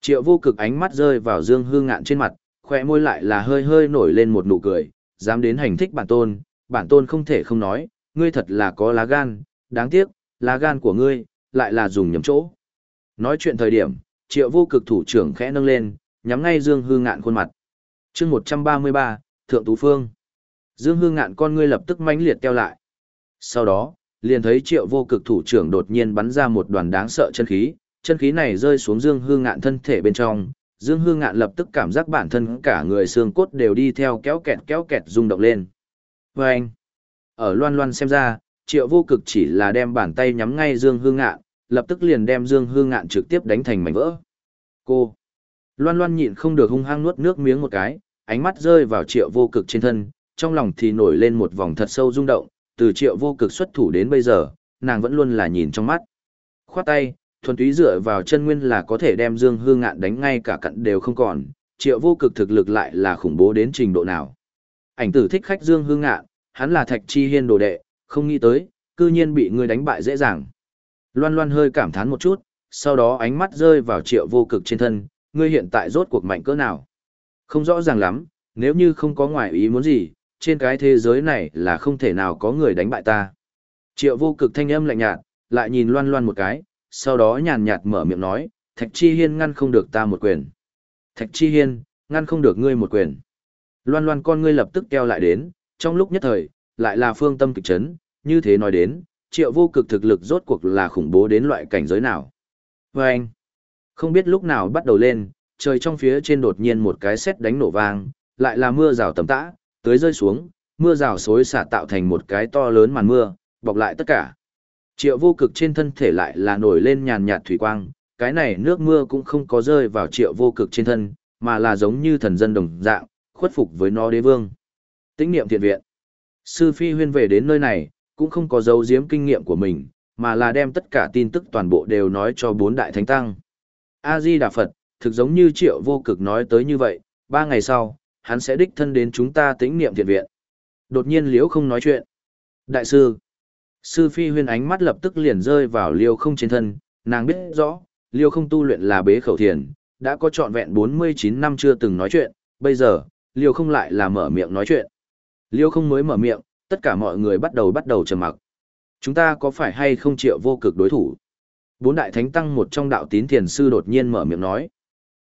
Triệu vô cực ánh mắt rơi vào Dương Hương Ngạn trên mặt, khỏe môi lại là hơi hơi nổi lên một nụ cười, dám đến hành thích bản tôn, bản tôn không thể không nói, ngươi thật là có lá gan, đáng tiếc, lá gan của ngươi, lại là dùng nhầm chỗ. Nói chuyện thời điểm, triệu vô cực thủ trưởng khẽ nâng lên, nhắm ngay Dương Hương Ngạn khuôn mặt. chương 133, Thượng Tú Phương. Dương Hương Ngạn con ngươi lập tức mãnh liệt teo lại. Sau đó, liền thấy triệu vô cực thủ trưởng đột nhiên bắn ra một đoàn đáng sợ chân khí, chân khí này rơi xuống Dương Hương Ngạn thân thể bên trong, Dương Hương Ngạn lập tức cảm giác bản thân cả người xương cốt đều đi theo kéo kẹt kéo kẹt rung động lên. Và anh, ở loan loan xem ra, triệu vô cực chỉ là đem bàn tay nhắm ngay Dương Hương Ngạn, lập tức liền đem Dương Hương Ngạn trực tiếp đánh thành mảnh vỡ. Cô, loan loan nhịn không được hung hăng nuốt nước miếng một cái, ánh mắt rơi vào triệu vô cực trên thân, trong lòng thì nổi lên một vòng thật sâu rung động, từ triệu vô cực xuất thủ đến bây giờ, nàng vẫn luôn là nhìn trong mắt. Khoát tay, thuần túy dựa vào chân nguyên là có thể đem Dương Hương Ngạn đánh ngay cả cặn đều không còn, triệu vô cực thực lực lại là khủng bố đến trình độ nào. Ảnh tử thích khách Dương Hương Ngạn, hắn là Thạch Chi Hiên đồ đệ, không nghĩ tới, cư nhiên bị người đánh bại dễ dàng. Loan Loan hơi cảm thán một chút, sau đó ánh mắt rơi vào triệu vô cực trên thân, ngươi hiện tại rốt cuộc mạnh cỡ nào. Không rõ ràng lắm, nếu như không có ngoại ý muốn gì, trên cái thế giới này là không thể nào có người đánh bại ta. Triệu vô cực thanh âm lạnh nhạt, lại nhìn Loan Loan một cái, sau đó nhàn nhạt mở miệng nói, Thạch Chi Hiên ngăn không được ta một quyền. Thạch Chi Hiên, ngăn không được ngươi một quyền. Loan loan con ngươi lập tức keo lại đến, trong lúc nhất thời, lại là phương tâm kịch chấn, như thế nói đến, triệu vô cực thực lực rốt cuộc là khủng bố đến loại cảnh giới nào. Và anh, không biết lúc nào bắt đầu lên, trời trong phía trên đột nhiên một cái sét đánh nổ vang, lại là mưa rào tầm tã, tới rơi xuống, mưa rào xối xả tạo thành một cái to lớn màn mưa, bọc lại tất cả. Triệu vô cực trên thân thể lại là nổi lên nhàn nhạt thủy quang, cái này nước mưa cũng không có rơi vào triệu vô cực trên thân, mà là giống như thần dân đồng dạng, khuất phục với nó đế vương. Tĩnh niệm thiện viện. Sư Phi huyên về đến nơi này, cũng không có dấu giếm kinh nghiệm của mình, mà là đem tất cả tin tức toàn bộ đều nói cho bốn đại thánh tăng. A-di Đà Phật, thực giống như triệu vô cực nói tới như vậy, ba ngày sau, hắn sẽ đích thân đến chúng ta tĩnh niệm thiện viện. Đột nhiên liễu không nói chuyện. Đại sư. Sư Phi huyên ánh mắt lập tức liền rơi vào liêu không trên thân, nàng biết rõ, liêu không tu luyện là bế khẩu thiền, đã có trọn vẹn 49 năm chưa từng nói chuyện, bây giờ, liêu không lại là mở miệng nói chuyện. Liêu không mới mở miệng, tất cả mọi người bắt đầu bắt đầu trầm mặc. Chúng ta có phải hay không triệu vô cực đối thủ? Bốn đại thánh tăng một trong đạo tín thiền sư đột nhiên mở miệng nói.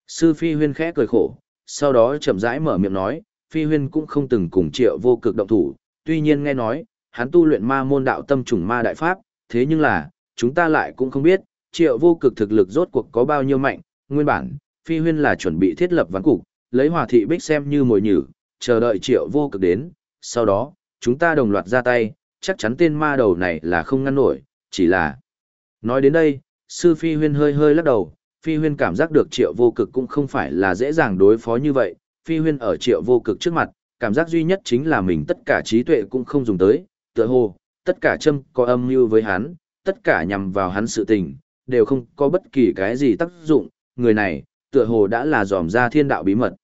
Sư Phi Huyên khẽ cười khổ, sau đó chậm rãi mở miệng nói, Phi Huyên cũng không từng cùng triệu vô cực động thủ, tuy nhiên nghe nói, hắn tu luyện ma môn đạo tâm trùng ma đại pháp, thế nhưng là, chúng ta lại cũng không biết, triệu vô cực thực lực rốt cuộc có bao nhiêu mạnh, nguyên bản, Phi Huyên là chuẩn bị thiết lập ván cục, lấy hòa thị bích xem như mồi nhử, chờ đợi triệu vô cực đến, sau đó, chúng ta đồng loạt ra tay, chắc chắn tên ma đầu này là không ngăn nổi, chỉ là... Nói đến đây, sư Phi Huyên hơi hơi lắc đầu, Phi Huyên cảm giác được triệu vô cực cũng không phải là dễ dàng đối phó như vậy, Phi Huyên ở triệu vô cực trước mặt, cảm giác duy nhất chính là mình tất cả trí tuệ cũng không dùng tới, tựa hồ, tất cả châm có âm mưu với hắn, tất cả nhằm vào hắn sự tình, đều không có bất kỳ cái gì tác dụng, người này, tựa hồ đã là dòm ra thiên đạo bí mật.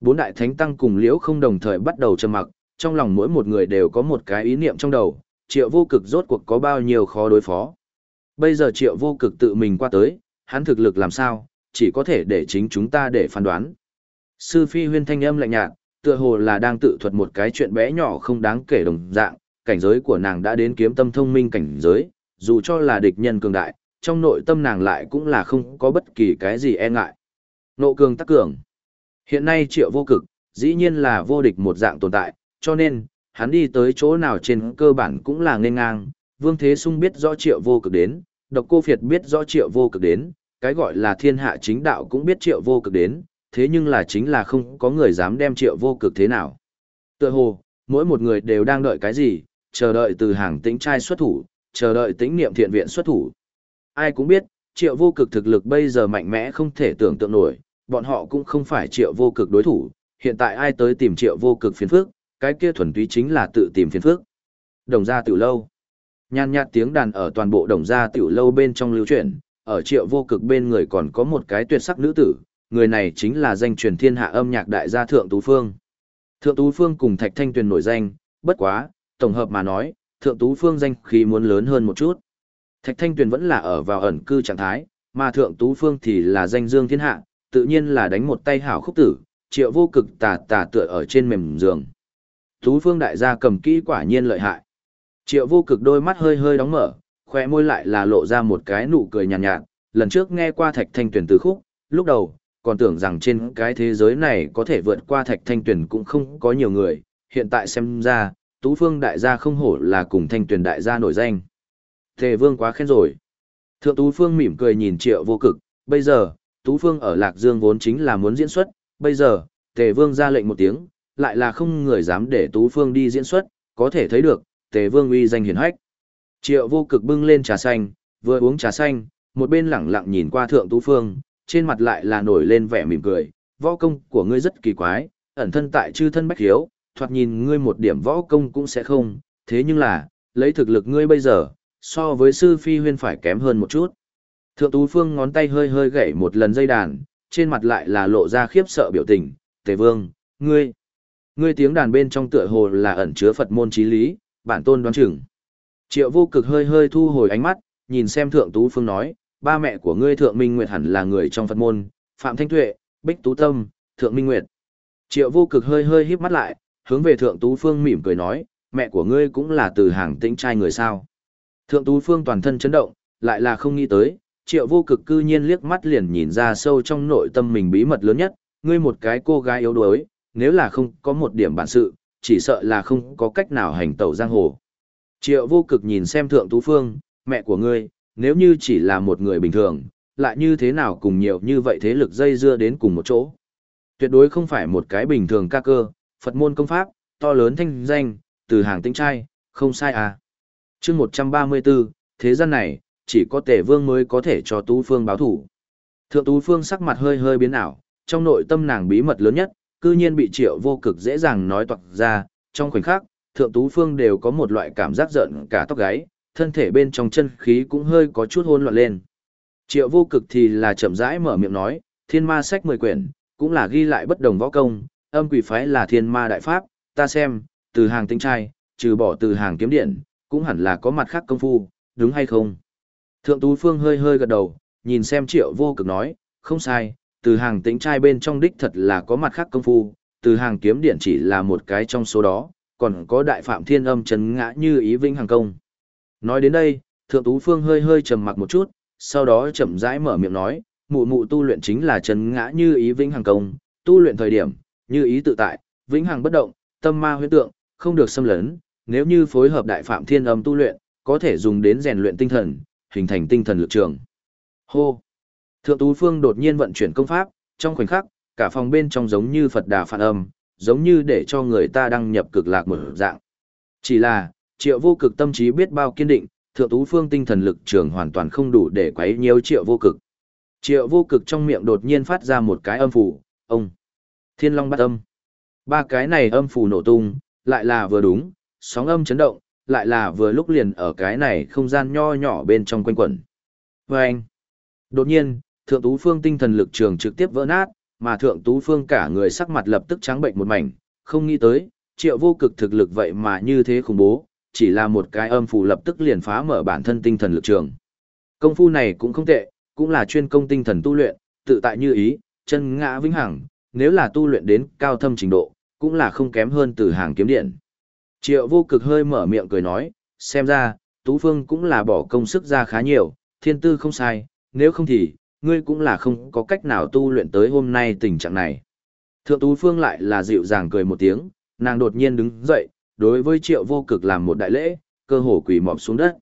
Bốn đại thánh tăng cùng liễu không đồng thời bắt đầu trầm mặc, trong lòng mỗi một người đều có một cái ý niệm trong đầu, triệu vô cực rốt cuộc có bao nhiêu khó đối phó. Bây giờ triệu vô cực tự mình qua tới, hắn thực lực làm sao, chỉ có thể để chính chúng ta để phán đoán. Sư phi huyên thanh âm lạnh nhạt, tựa hồ là đang tự thuật một cái chuyện bé nhỏ không đáng kể đồng dạng, cảnh giới của nàng đã đến kiếm tâm thông minh cảnh giới, dù cho là địch nhân cường đại, trong nội tâm nàng lại cũng là không có bất kỳ cái gì e ngại. Nộ cường tắc cường. Hiện nay triệu vô cực, dĩ nhiên là vô địch một dạng tồn tại, cho nên, hắn đi tới chỗ nào trên cơ bản cũng là nên ngang. Vương Thế Sung biết rõ triệu vô cực đến, độc cô Việt biết rõ triệu vô cực đến, cái gọi là thiên hạ chính đạo cũng biết triệu vô cực đến, thế nhưng là chính là không có người dám đem triệu vô cực thế nào. Tựa hồ, mỗi một người đều đang đợi cái gì, chờ đợi từ hàng tĩnh trai xuất thủ, chờ đợi tĩnh niệm thiện viện xuất thủ. Ai cũng biết, triệu vô cực thực lực bây giờ mạnh mẽ không thể tưởng tượng nổi, bọn họ cũng không phải triệu vô cực đối thủ, hiện tại ai tới tìm triệu vô cực phiền phức, cái kia thuần túy chính là tự tìm phiền phức. Đồng gia tiểu lâu. Nhan nhạt tiếng đàn ở toàn bộ đồng gia tiểu lâu bên trong lưu chuyển, ở triệu vô cực bên người còn có một cái tuyệt sắc nữ tử, người này chính là danh truyền thiên hạ âm nhạc đại gia Thượng Tú Phương. Thượng Tú Phương cùng Thạch Thanh Tuyền nổi danh, bất quá, tổng hợp mà nói, Thượng Tú Phương danh khí muốn lớn hơn một chút. Thạch Thanh Tuyền vẫn là ở vào ẩn cư trạng thái, mà Thượng Tú Phương thì là danh dương thiên hạ, tự nhiên là đánh một tay hảo khúc tử, triệu vô cực tà tà tựa ở trên mềm giường. Tú Phương đại gia cầm kỹ quả nhiên lợi hại. Triệu vô cực đôi mắt hơi hơi đóng mở, khỏe môi lại là lộ ra một cái nụ cười nhàn nhạt, nhạt, lần trước nghe qua Thạch Thanh Tuyền từ khúc, lúc đầu, còn tưởng rằng trên cái thế giới này có thể vượt qua Thạch Thanh Tuyền cũng không có nhiều người, hiện tại xem ra, Tú Phương đại gia không hổ là cùng Thanh Tuyền đại gia nổi danh. Tề Vương quá khen rồi. Thượng Tú Phương mỉm cười nhìn Triệu Vô Cực, bây giờ, Tú Phương ở Lạc Dương vốn chính là muốn diễn xuất, bây giờ, Tề Vương ra lệnh một tiếng, lại là không người dám để Tú Phương đi diễn xuất, có thể thấy được, Tề Vương uy danh hiển hách. Triệu Vô Cực bưng lên trà xanh, vừa uống trà xanh, một bên lẳng lặng nhìn qua Thượng Tú Phương, trên mặt lại là nổi lên vẻ mỉm cười, võ công của ngươi rất kỳ quái, ẩn thân tại chư thân bách hiếu, thoạt nhìn ngươi một điểm võ công cũng sẽ không, thế nhưng là, lấy thực lực ngươi bây giờ, so với sư phi huyên phải kém hơn một chút. Thượng Tú Phương ngón tay hơi hơi gãy một lần dây đàn, trên mặt lại là lộ ra khiếp sợ biểu tình, Tề Vương, ngươi, ngươi tiếng đàn bên trong tựa hồ là ẩn chứa Phật môn trí lý, bản tôn đoán chừng. Triệu vô cực hơi hơi thu hồi ánh mắt, nhìn xem Thượng Tú Phương nói, ba mẹ của ngươi Thượng Minh Nguyệt hẳn là người trong Phật môn, Phạm Thanh Tuệ, Bích Tú Tâm, Thượng Minh Nguyệt. Triệu vô cực hơi hơi híp mắt lại, hướng về Thượng Tú Phương mỉm cười nói, mẹ của ngươi cũng là từ hàng tĩnh trai người sao. Thượng Tú Phương toàn thân chấn động, lại là không nghĩ tới, triệu vô cực cư nhiên liếc mắt liền nhìn ra sâu trong nội tâm mình bí mật lớn nhất, ngươi một cái cô gái yếu đuối, nếu là không có một điểm bản sự, chỉ sợ là không có cách nào hành tẩu giang hồ. Triệu vô cực nhìn xem Thượng Tú Phương, mẹ của ngươi, nếu như chỉ là một người bình thường, lại như thế nào cùng nhiều như vậy thế lực dây dưa đến cùng một chỗ. Tuyệt đối không phải một cái bình thường ca cơ, Phật môn công pháp, to lớn thanh danh, từ hàng tinh trai, không sai à. chương 134, thế gian này, chỉ có tể vương mới có thể cho Tú Phương báo thủ. Thượng Tú Phương sắc mặt hơi hơi biến ảo, trong nội tâm nàng bí mật lớn nhất, cư nhiên bị triệu vô cực dễ dàng nói toạc ra, trong khoảnh khắc, Thượng Tú Phương đều có một loại cảm giác giận cả tóc gáy, thân thể bên trong chân khí cũng hơi có chút hôn loạn lên. Triệu vô cực thì là chậm rãi mở miệng nói, thiên ma sách 10 quyển, cũng là ghi lại bất đồng võ công, âm quỷ phái là thiên ma đại pháp, ta xem, từ hàng tinh trai, trừ bỏ từ hàng kiếm điện, cũng hẳn là có mặt khác công phu, đúng hay không? Thượng Tú Phương hơi hơi gật đầu, nhìn xem triệu vô cực nói, không sai, từ hàng tĩnh trai bên trong đích thật là có mặt khác công phu, từ hàng kiếm điện chỉ là một cái trong số đó, còn có đại phạm thiên âm chấn ngã như ý vĩnh hàng công. Nói đến đây, Thượng Tú Phương hơi hơi trầm mặc một chút, sau đó chậm rãi mở miệng nói, mụ mụ tu luyện chính là chấn ngã như ý vĩnh hàng công, tu luyện thời điểm, như ý tự tại, vĩnh hằng bất động, tâm ma huyễn tượng, không được xâm lấn, nếu như phối hợp đại phạm thiên âm tu luyện, có thể dùng đến rèn luyện tinh thần, hình thành tinh thần lực trường. Hô! Thượng Tú Phương đột nhiên vận chuyển công pháp, trong khoảnh khắc, cả phòng bên trong giống như Phật đà phản âm, giống như để cho người ta đăng nhập cực lạc một dạng. Chỉ là, triệu vô cực tâm trí biết bao kiên định, thượng tú phương tinh thần lực trường hoàn toàn không đủ để quấy nhiễu triệu vô cực. Triệu vô cực trong miệng đột nhiên phát ra một cái âm phủ, ông. Thiên long bắt âm. Ba cái này âm phủ nổ tung, lại là vừa đúng, sóng âm chấn động, lại là vừa lúc liền ở cái này không gian nho nhỏ bên trong quanh quẩn. Và anh. Đột nhiên, thượng tú phương tinh thần lực trường trực tiếp vỡ nát, mà thượng tú phương cả người sắc mặt lập tức trắng bệnh một mảnh, không nghĩ tới, triệu vô cực thực lực vậy mà như thế khủng bố, chỉ là một cái âm phù lập tức liền phá mở bản thân tinh thần lực trường. Công phu này cũng không tệ, cũng là chuyên công tinh thần tu luyện, tự tại như ý, chân ngã vĩnh hằng, nếu là tu luyện đến cao thâm trình độ, cũng là không kém hơn từ hàng kiếm điện. Triệu vô cực hơi mở miệng cười nói, xem ra, Tú Phương cũng là bỏ công sức ra khá nhiều, thiên tư không sai, nếu không thì, ngươi cũng là không có cách nào tu luyện tới hôm nay tình trạng này. Thượng Tú Phương lại là dịu dàng cười một tiếng, nàng đột nhiên đứng dậy, đối với triệu vô cực làm một đại lễ, cơ hồ quỳ mọp xuống đất.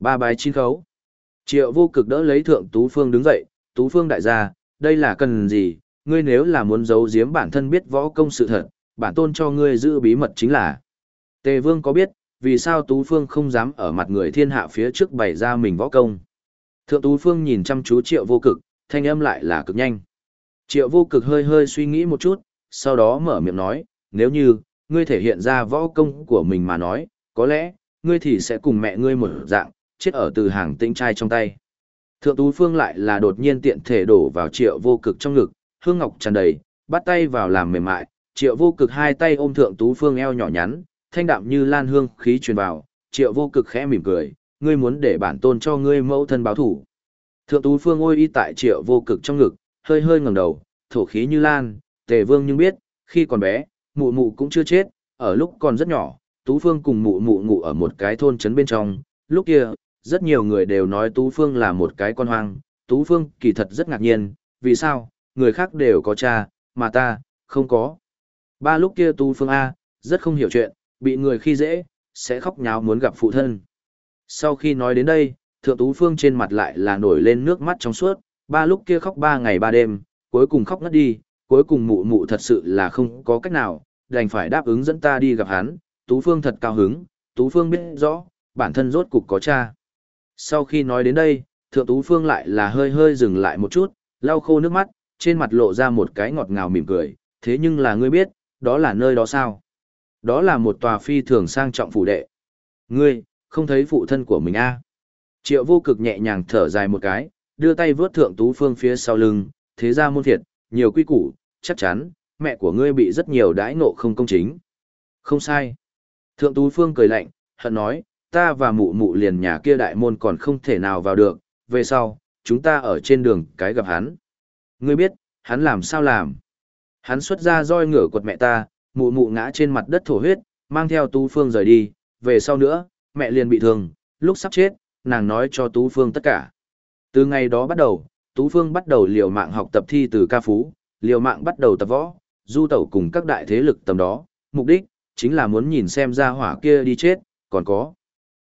Ba bái chín khấu. Triệu vô cực đỡ lấy thượng Tú Phương đứng dậy, Tú Phương đại gia, đây là cần gì, ngươi nếu là muốn giấu giếm bản thân biết võ công sự thật, bản tôn cho ngươi giữ bí mật chính là. Tề Vương có biết, vì sao Tú Phương không dám ở mặt người thiên hạ phía trước bày ra mình võ công. Thượng Tú Phương nhìn chăm chú triệu vô cực, thanh âm lại là cực nhanh. Triệu vô cực hơi hơi suy nghĩ một chút, sau đó mở miệng nói, nếu như, ngươi thể hiện ra võ công của mình mà nói, có lẽ, ngươi thì sẽ cùng mẹ ngươi một dạng, chết ở từ hàng tĩnh trai trong tay. Thượng Tú Phương lại là đột nhiên tiện thể đổ vào triệu vô cực trong ngực, hương ngọc tràn đầy, bắt tay vào làm mềm mại, triệu vô cực hai tay ôm thượng Tú Phương eo nhỏ nhắn, thanh đạm như lan hương khí truyền vào, triệu vô cực khẽ mỉm cười, ngươi muốn để bản tôn cho ngươi mẫu thân báo thủ. Thượng Tú Phương ôi y tại triệu vô cực trong ngực, hơi hơi ngẩng đầu, thổ khí như lan, tề vương nhưng biết, khi còn bé, mụ mụ cũng chưa chết, ở lúc còn rất nhỏ, Tú Phương cùng mụ mụ ngủ ở một cái thôn trấn bên trong, lúc kia, rất nhiều người đều nói Tú Phương là một cái con hoang, Tú Phương kỳ thật rất ngạc nhiên, vì sao, người khác đều có cha, mà ta, không có. Ba lúc kia Tú Phương A, rất không hiểu chuyện, bị người khi dễ, sẽ khóc nháo muốn gặp phụ thân. Sau khi nói đến đây, Thượng Tú Phương trên mặt lại là nổi lên nước mắt trong suốt, ba lúc kia khóc ba ngày ba đêm, cuối cùng khóc ngất đi, cuối cùng mụ mụ thật sự là không có cách nào, đành phải đáp ứng dẫn ta đi gặp hắn, Tú Phương thật cao hứng, Tú Phương biết rõ, bản thân rốt cục có cha. Sau khi nói đến đây, Thượng Tú Phương lại là hơi hơi dừng lại một chút, lau khô nước mắt, trên mặt lộ ra một cái ngọt ngào mỉm cười, thế nhưng là ngươi biết, đó là nơi đó sao? Đó là một tòa phi thường sang trọng phủ đệ. Ngươi, không thấy phụ thân của mình a à? Triệu vô cực nhẹ nhàng thở dài một cái, đưa tay vớt Thượng Tú Phương phía sau lưng, thế ra môn thiệt, nhiều quy củ, chắc chắn, mẹ của ngươi bị rất nhiều đãi ngộ không công chính. Không sai. Thượng Tú Phương cười lạnh, hận nói, ta và mụ mụ liền nhà kia đại môn còn không thể nào vào được, về sau, chúng ta ở trên đường cái gặp hắn. Ngươi biết, hắn làm sao làm? Hắn xuất ra roi ngửa quật mẹ ta, mụ mụ ngã trên mặt đất thổ huyết, mang theo Tú Phương rời đi, về sau nữa, mẹ liền bị thương, lúc sắp chết, nàng nói cho Tú Phương tất cả. Từ ngày đó bắt đầu, Tú Phương bắt đầu liều mạng học tập thi từ ca phú, liều mạng bắt đầu tập võ, du tẩu cùng các đại thế lực tầm đó, mục đích, chính là muốn nhìn xem ra hỏa kia đi chết, còn có.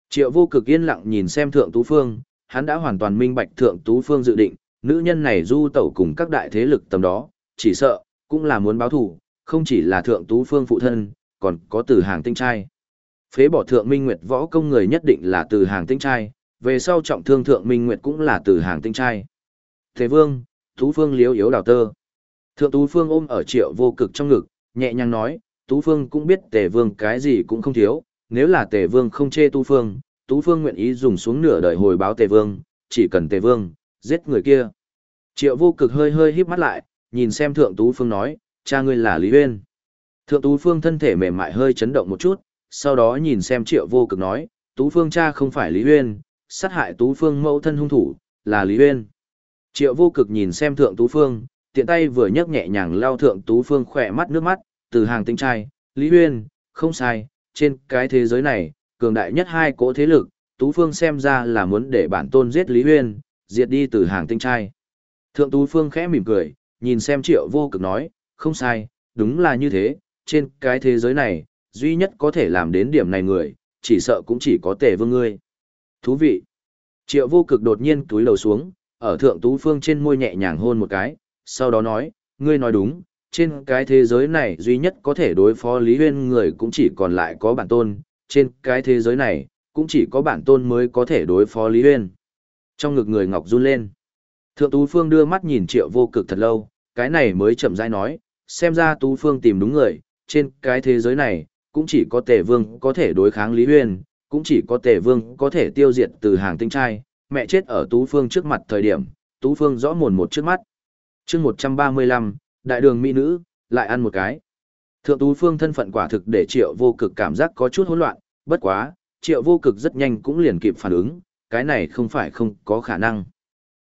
Triệu vô cực yên lặng nhìn xem Thượng Tú Phương, hắn đã hoàn toàn minh bạch Thượng Tú Phương dự định, nữ nhân này du tẩu cùng các đại thế lực tầm đó, chỉ sợ, cũng là muốn báo thủ, không chỉ là Thượng Tú Phương phụ thân, còn có từ hàng tinh trai. Phế bỏ Thượng Minh Nguyệt võ công người nhất định là từ hàng tinh trai, về sau trọng thương Thượng Minh Nguyệt cũng là từ hàng tinh trai. Thế Vương, Tú Phương liếu yếu đào tơ. Thượng Tú Phương ôm ở triệu vô cực trong ngực, nhẹ nhàng nói, Tú Phương cũng biết Tề Vương cái gì cũng không thiếu, nếu là Tề Vương không chê Tú Phương, Tú Phương nguyện ý dùng xuống nửa đời hồi báo Tề Vương, chỉ cần Tề Vương, giết người kia. Triệu vô cực hơi hơi híp mắt lại, nhìn xem Thượng Tú Phương nói, cha ngươi là Lý Uyên. Thượng Tú Phương thân thể mềm mại hơi chấn động một chút, sau đó nhìn xem Triệu vô cực nói, Tú Phương cha không phải Lý Huyên, sát hại Tú Phương mẫu thân hung thủ, là Lý Huyên. Triệu vô cực nhìn xem Thượng Tú Phương, tiện tay vừa nhấc nhẹ nhàng lao Thượng Tú Phương khỏe mắt nước mắt, từ hàng tinh trai, Lý Huyên, không sai, trên cái thế giới này, cường đại nhất hai cỗ thế lực, Tú Phương xem ra là muốn để bản tôn giết Lý Huyên, diệt đi từ hàng tinh trai. Thượng Tú Phương khẽ mỉm cười, nhìn xem triệu vô cực nói, không sai, đúng là như thế, trên cái thế giới này, duy nhất có thể làm đến điểm này người, chỉ sợ cũng chỉ có tề vương ngươi. Thú vị. Triệu vô cực đột nhiên túi lầu xuống, ở thượng Tú Phương trên môi nhẹ nhàng hôn một cái, sau đó nói, ngươi nói đúng, trên cái thế giới này duy nhất có thể đối phó Lý Huyên người cũng chỉ còn lại có bản tôn, trên cái thế giới này cũng chỉ có bản tôn mới có thể đối phó Lý Huyên. Trong ngực người ngọc run lên. Thượng Tú Phương đưa mắt nhìn triệu vô cực thật lâu, cái này mới chậm rãi nói, xem ra Tú Phương tìm đúng người, trên cái thế giới này, cũng chỉ có tề vương có thể đối kháng Lý Huyên, cũng chỉ có tề vương có thể tiêu diệt từ hàng tinh trai, mẹ chết ở Tú Phương trước mặt thời điểm, Tú Phương rõ mồn một trước mắt. chương 135, đại đường mỹ nữ, lại ăn một cái. Thượng Tú Phương thân phận quả thực để triệu vô cực cảm giác có chút hỗn loạn, bất quá, triệu vô cực rất nhanh cũng liền kịp phản ứng, cái này không phải không có khả năng.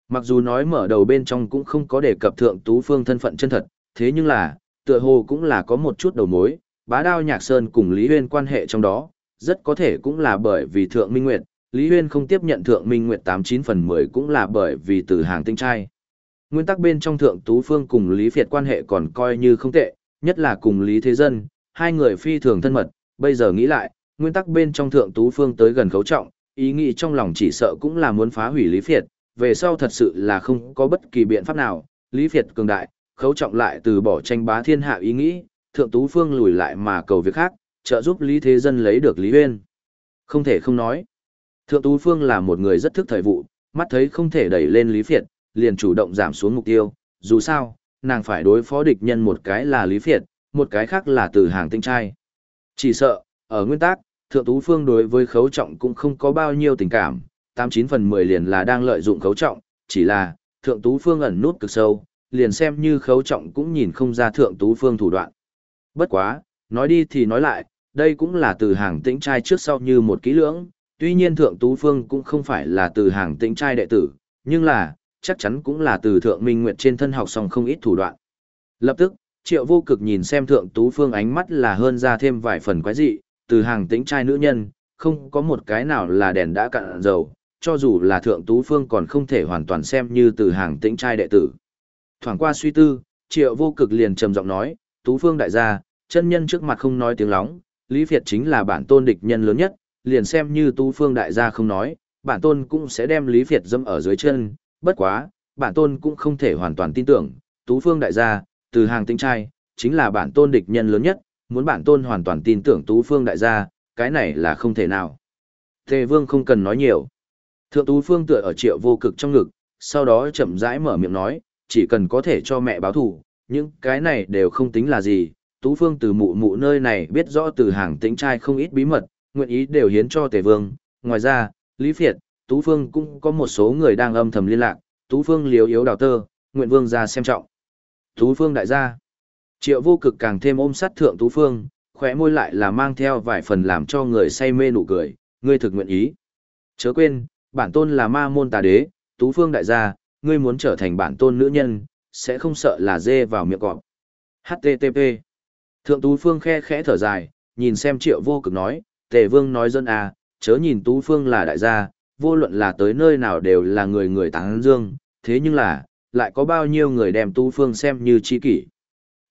Mặc dù nói mở đầu bên trong cũng không có đề cập Thượng Tú Phương thân phận chân thật, thế nhưng là, tựa hồ cũng là có một chút đầu mối, bá đao nhạc sơn cùng Lý Huyên quan hệ trong đó, rất có thể cũng là bởi vì Thượng Minh Nguyệt, Lý Huyên không tiếp nhận Thượng Minh Nguyệt 89 phần 10 cũng là bởi vì từ hàng tinh trai. Nguyên tắc bên trong Thượng Tú Phương cùng Lý Việt quan hệ còn coi như không tệ, nhất là cùng Lý Thế Dân, hai người phi thường thân mật, bây giờ nghĩ lại, nguyên tắc bên trong Thượng Tú Phương tới gần khấu trọng, ý nghĩ trong lòng chỉ sợ cũng là muốn phá hủy Lý Việt, về sau thật sự là không có bất kỳ biện pháp nào, Lý Việt cường đại, khấu trọng lại từ bỏ tranh bá thiên hạ ý nghĩ, Thượng Tú Phương lùi lại mà cầu việc khác, trợ giúp Lý Thế Dân lấy được Lý Uyên, Không thể không nói. Thượng Tú Phương là một người rất thức thời vụ, mắt thấy không thể đẩy lên Lý Phiệt, liền chủ động giảm xuống mục tiêu, dù sao, nàng phải đối phó địch nhân một cái là Lý Phiệt, một cái khác là từ hàng tinh trai. Chỉ sợ, ở nguyên tắc, Thượng Tú Phương đối với khấu trọng cũng không có bao nhiêu tình cảm, 89 phần 10 liền là đang lợi dụng khấu trọng, chỉ là, Thượng Tú Phương ẩn nút cực sâu, liền xem như khấu trọng cũng nhìn không ra Thượng Tú Phương thủ đoạn. Bất quá, nói đi thì nói lại, đây cũng là từ hàng tĩnh trai trước sau như một kỹ lưỡng, tuy nhiên Thượng Tú Phương cũng không phải là từ hàng tĩnh trai đệ tử, nhưng là, chắc chắn cũng là từ Thượng Minh Nguyệt trên thân học xong không ít thủ đoạn. Lập tức, Triệu vô cực nhìn xem Thượng Tú Phương ánh mắt là hơn ra thêm vài phần quái dị, từ hàng tĩnh trai nữ nhân, không có một cái nào là đèn đã cạn dầu, cho dù là Thượng Tú Phương còn không thể hoàn toàn xem như từ hàng tĩnh trai đệ tử. Thoảng qua suy tư, Triệu vô cực liền trầm giọng nói, Tú Phương đại gia, chân nhân trước mặt không nói tiếng lóng, Lý Việt chính là bản tôn địch nhân lớn nhất, liền xem như Tu Phương đại gia không nói, bản tôn cũng sẽ đem Lý Việt dâm ở dưới chân, bất quá, bản tôn cũng không thể hoàn toàn tin tưởng, Tú Phương đại gia, từ hàng tinh trai, chính là bản tôn địch nhân lớn nhất, muốn bản tôn hoàn toàn tin tưởng Tú Phương đại gia, cái này là không thể nào. Tề Vương không cần nói nhiều. Thượng Tú Phương tựa ở triệu vô cực trong ngực, sau đó chậm rãi mở miệng nói, chỉ cần có thể cho mẹ báo thù, những cái này đều không tính là gì. Tú Phương từ mụ mụ nơi này biết rõ từ hàng tĩnh trai không ít bí mật, nguyện ý đều hiến cho Tề Vương. Ngoài ra, Lý Phiệt, Tú Phương cũng có một số người đang âm thầm liên lạc, Tú Phương liếu yếu đào tơ, nguyện vương ra xem trọng. Tú Phương đại gia. Triệu vô cực càng thêm ôm sát thượng Tú Phương, khóe môi lại là mang theo vài phần làm cho người say mê nụ cười, ngươi thực nguyện ý. Chớ quên, bản tôn là ma môn tà đế, Tú Phương đại gia, ngươi muốn trở thành bản tôn nữ nhân, sẽ không sợ là dê vào miệng cọp. HTTP. Thượng Tú Phương khe khẽ thở dài, nhìn xem triệu vô cực nói, tề vương nói dân à, chớ nhìn Tú Phương là đại gia, vô luận là tới nơi nào đều là người người tán dương, thế nhưng là, lại có bao nhiêu người đem Tú Phương xem như chi kỷ.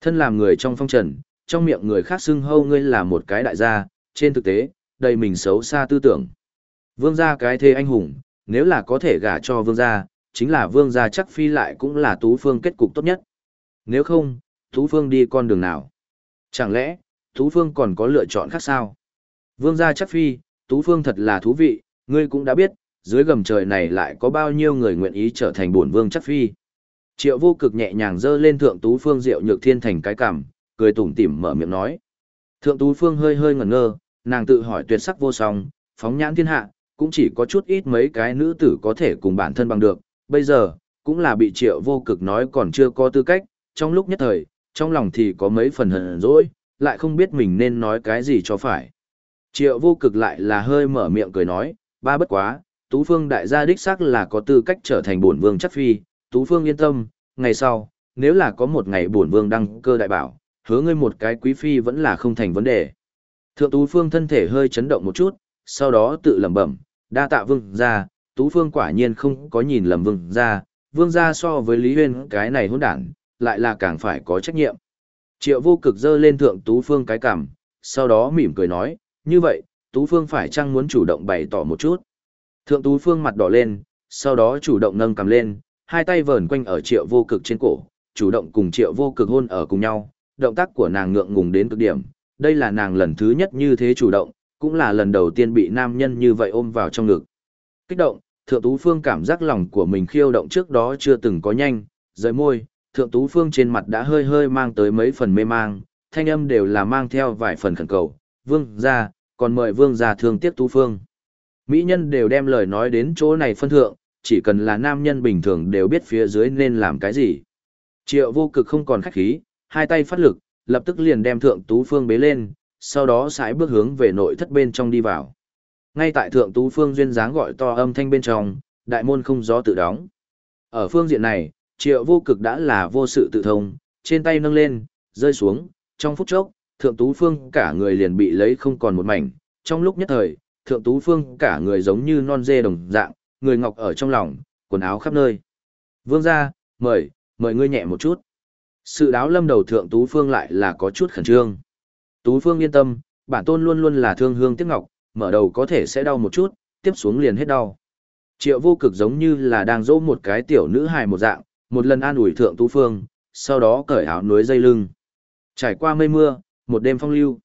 Thân làm người trong phong trần, trong miệng người khác xưng hâu ngươi là một cái đại gia, trên thực tế, đầy mình xấu xa tư tưởng. Vương gia cái thế anh hùng, nếu là có thể gả cho vương gia, chính là vương gia chắc phi lại cũng là Tú Phương kết cục tốt nhất. Nếu không, Tú Phương đi con đường nào? Chẳng lẽ, Tú Phương còn có lựa chọn khác sao? Vương gia chắc phi, Tú Phương thật là thú vị, ngươi cũng đã biết, dưới gầm trời này lại có bao nhiêu người nguyện ý trở thành bổn vương chắc phi. Triệu vô cực nhẹ nhàng dơ lên thượng tú phương diệu nhược thiên thành cái cằm, cười tủm tỉm mở miệng nói. Thượng tú phương hơi hơi ngẩn ngơ, nàng tự hỏi tuyệt sắc vô song, phóng nhãn thiên hạ, cũng chỉ có chút ít mấy cái nữ tử có thể cùng bản thân bằng được, bây giờ, cũng là bị triệu vô cực nói còn chưa có tư cách, trong lúc nhất thời, trong lòng thì có mấy phần hận dỗi, lại không biết mình nên nói cái gì cho phải. Triệu vô cực lại là hơi mở miệng cười nói, ba bất quá, Tú Phương đại gia đích xác là có tư cách trở thành bổn vương chắc phi, Tú Phương yên tâm, ngày sau, nếu là có một ngày bổn vương đăng cơ đại bảo, hứa ngươi một cái quý phi vẫn là không thành vấn đề. Thượng Tú Phương thân thể hơi chấn động một chút, sau đó tự lẩm bẩm, đa tạ vương gia, Tú Phương quả nhiên không có nhìn lầm vương gia, vương gia so với Lý Huyên cái này hỗn đản, lại là càng phải có trách nhiệm. Triệu vô cực dơ lên thượng Tú Phương cái cằm, sau đó mỉm cười nói, như vậy, Tú Phương phải chăng muốn chủ động bày tỏ một chút. Thượng Tú Phương mặt đỏ lên, sau đó chủ động nâng cầm lên, hai tay vờn quanh ở triệu vô cực trên cổ, chủ động cùng triệu vô cực hôn ở cùng nhau, động tác của nàng ngượng ngùng đến cực điểm, đây là nàng lần thứ nhất như thế chủ động, cũng là lần đầu tiên bị nam nhân như vậy ôm vào trong ngực. Kích động, Thượng Tú Phương cảm giác lòng của mình khiêu động trước đó chưa từng có nhanh, rời môi, Thượng Tú Phương trên mặt đã hơi hơi mang tới mấy phần mê mang, thanh âm đều là mang theo vài phần khẩn cầu, vương ra, còn mời vương ra thương tiếc Tú Phương. Mỹ nhân đều đem lời nói đến chỗ này phân thượng, chỉ cần là nam nhân bình thường đều biết phía dưới nên làm cái gì. Triệu vô cực không còn khách khí, hai tay phát lực, lập tức liền đem thượng tú phương bế lên, sau đó sải bước hướng về nội thất bên trong đi vào. Ngay tại thượng tú phương duyên dáng gọi to âm thanh bên trong, đại môn không gió tự đóng. Ở phương diện này, triệu vô cực đã là vô sự tự thông, trên tay nâng lên, rơi xuống, trong phút chốc, thượng tú phương cả người liền bị lấy không còn một mảnh, trong lúc nhất thời, thượng tú phương cả người giống như non dê đồng dạng, người ngọc ở trong lòng, quần áo khắp nơi. Vương ra, mời, mời ngươi nhẹ một chút. Sự đáo lâm đầu thượng tú phương lại là có chút khẩn trương. Tú phương yên tâm, bản tôn luôn luôn là thương hương tiếc ngọc, mở đầu có thể sẽ đau một chút, tiếp xuống liền hết đau. Triệu vô cực giống như là đang dỗ một cái tiểu nữ hài một dạng, một lần an ủi thượng tú phương, sau đó cởi áo núi dây lưng. Trải qua mây mưa, một đêm phong lưu.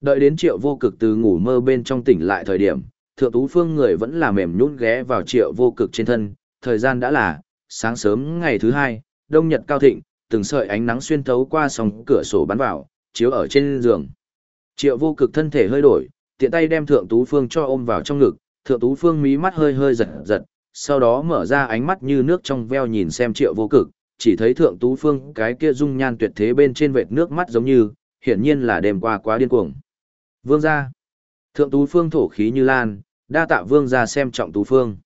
Đợi đến triệu vô cực từ ngủ mơ bên trong tỉnh lại thời điểm, thượng tú phương người vẫn là mềm nhún ghé vào triệu vô cực trên thân, thời gian đã là sáng sớm ngày thứ hai, đông nhật cao thịnh, từng sợi ánh nắng xuyên thấu qua sòng cửa sổ bắn vào, chiếu ở trên giường. Triệu vô cực thân thể hơi đổi, tiện tay đem thượng tú phương cho ôm vào trong ngực, thượng tú phương mí mắt hơi hơi giật giật, sau đó mở ra ánh mắt như nước trong veo nhìn xem triệu vô cực, chỉ thấy thượng tú phương cái kia dung nhan tuyệt thế bên trên vệt nước mắt giống như, hiển nhiên là đêm qua quá điên cuồng. Vương gia. Thượng tú phương thổ khí như lan, đa tạ vương gia xem trọng tú phương.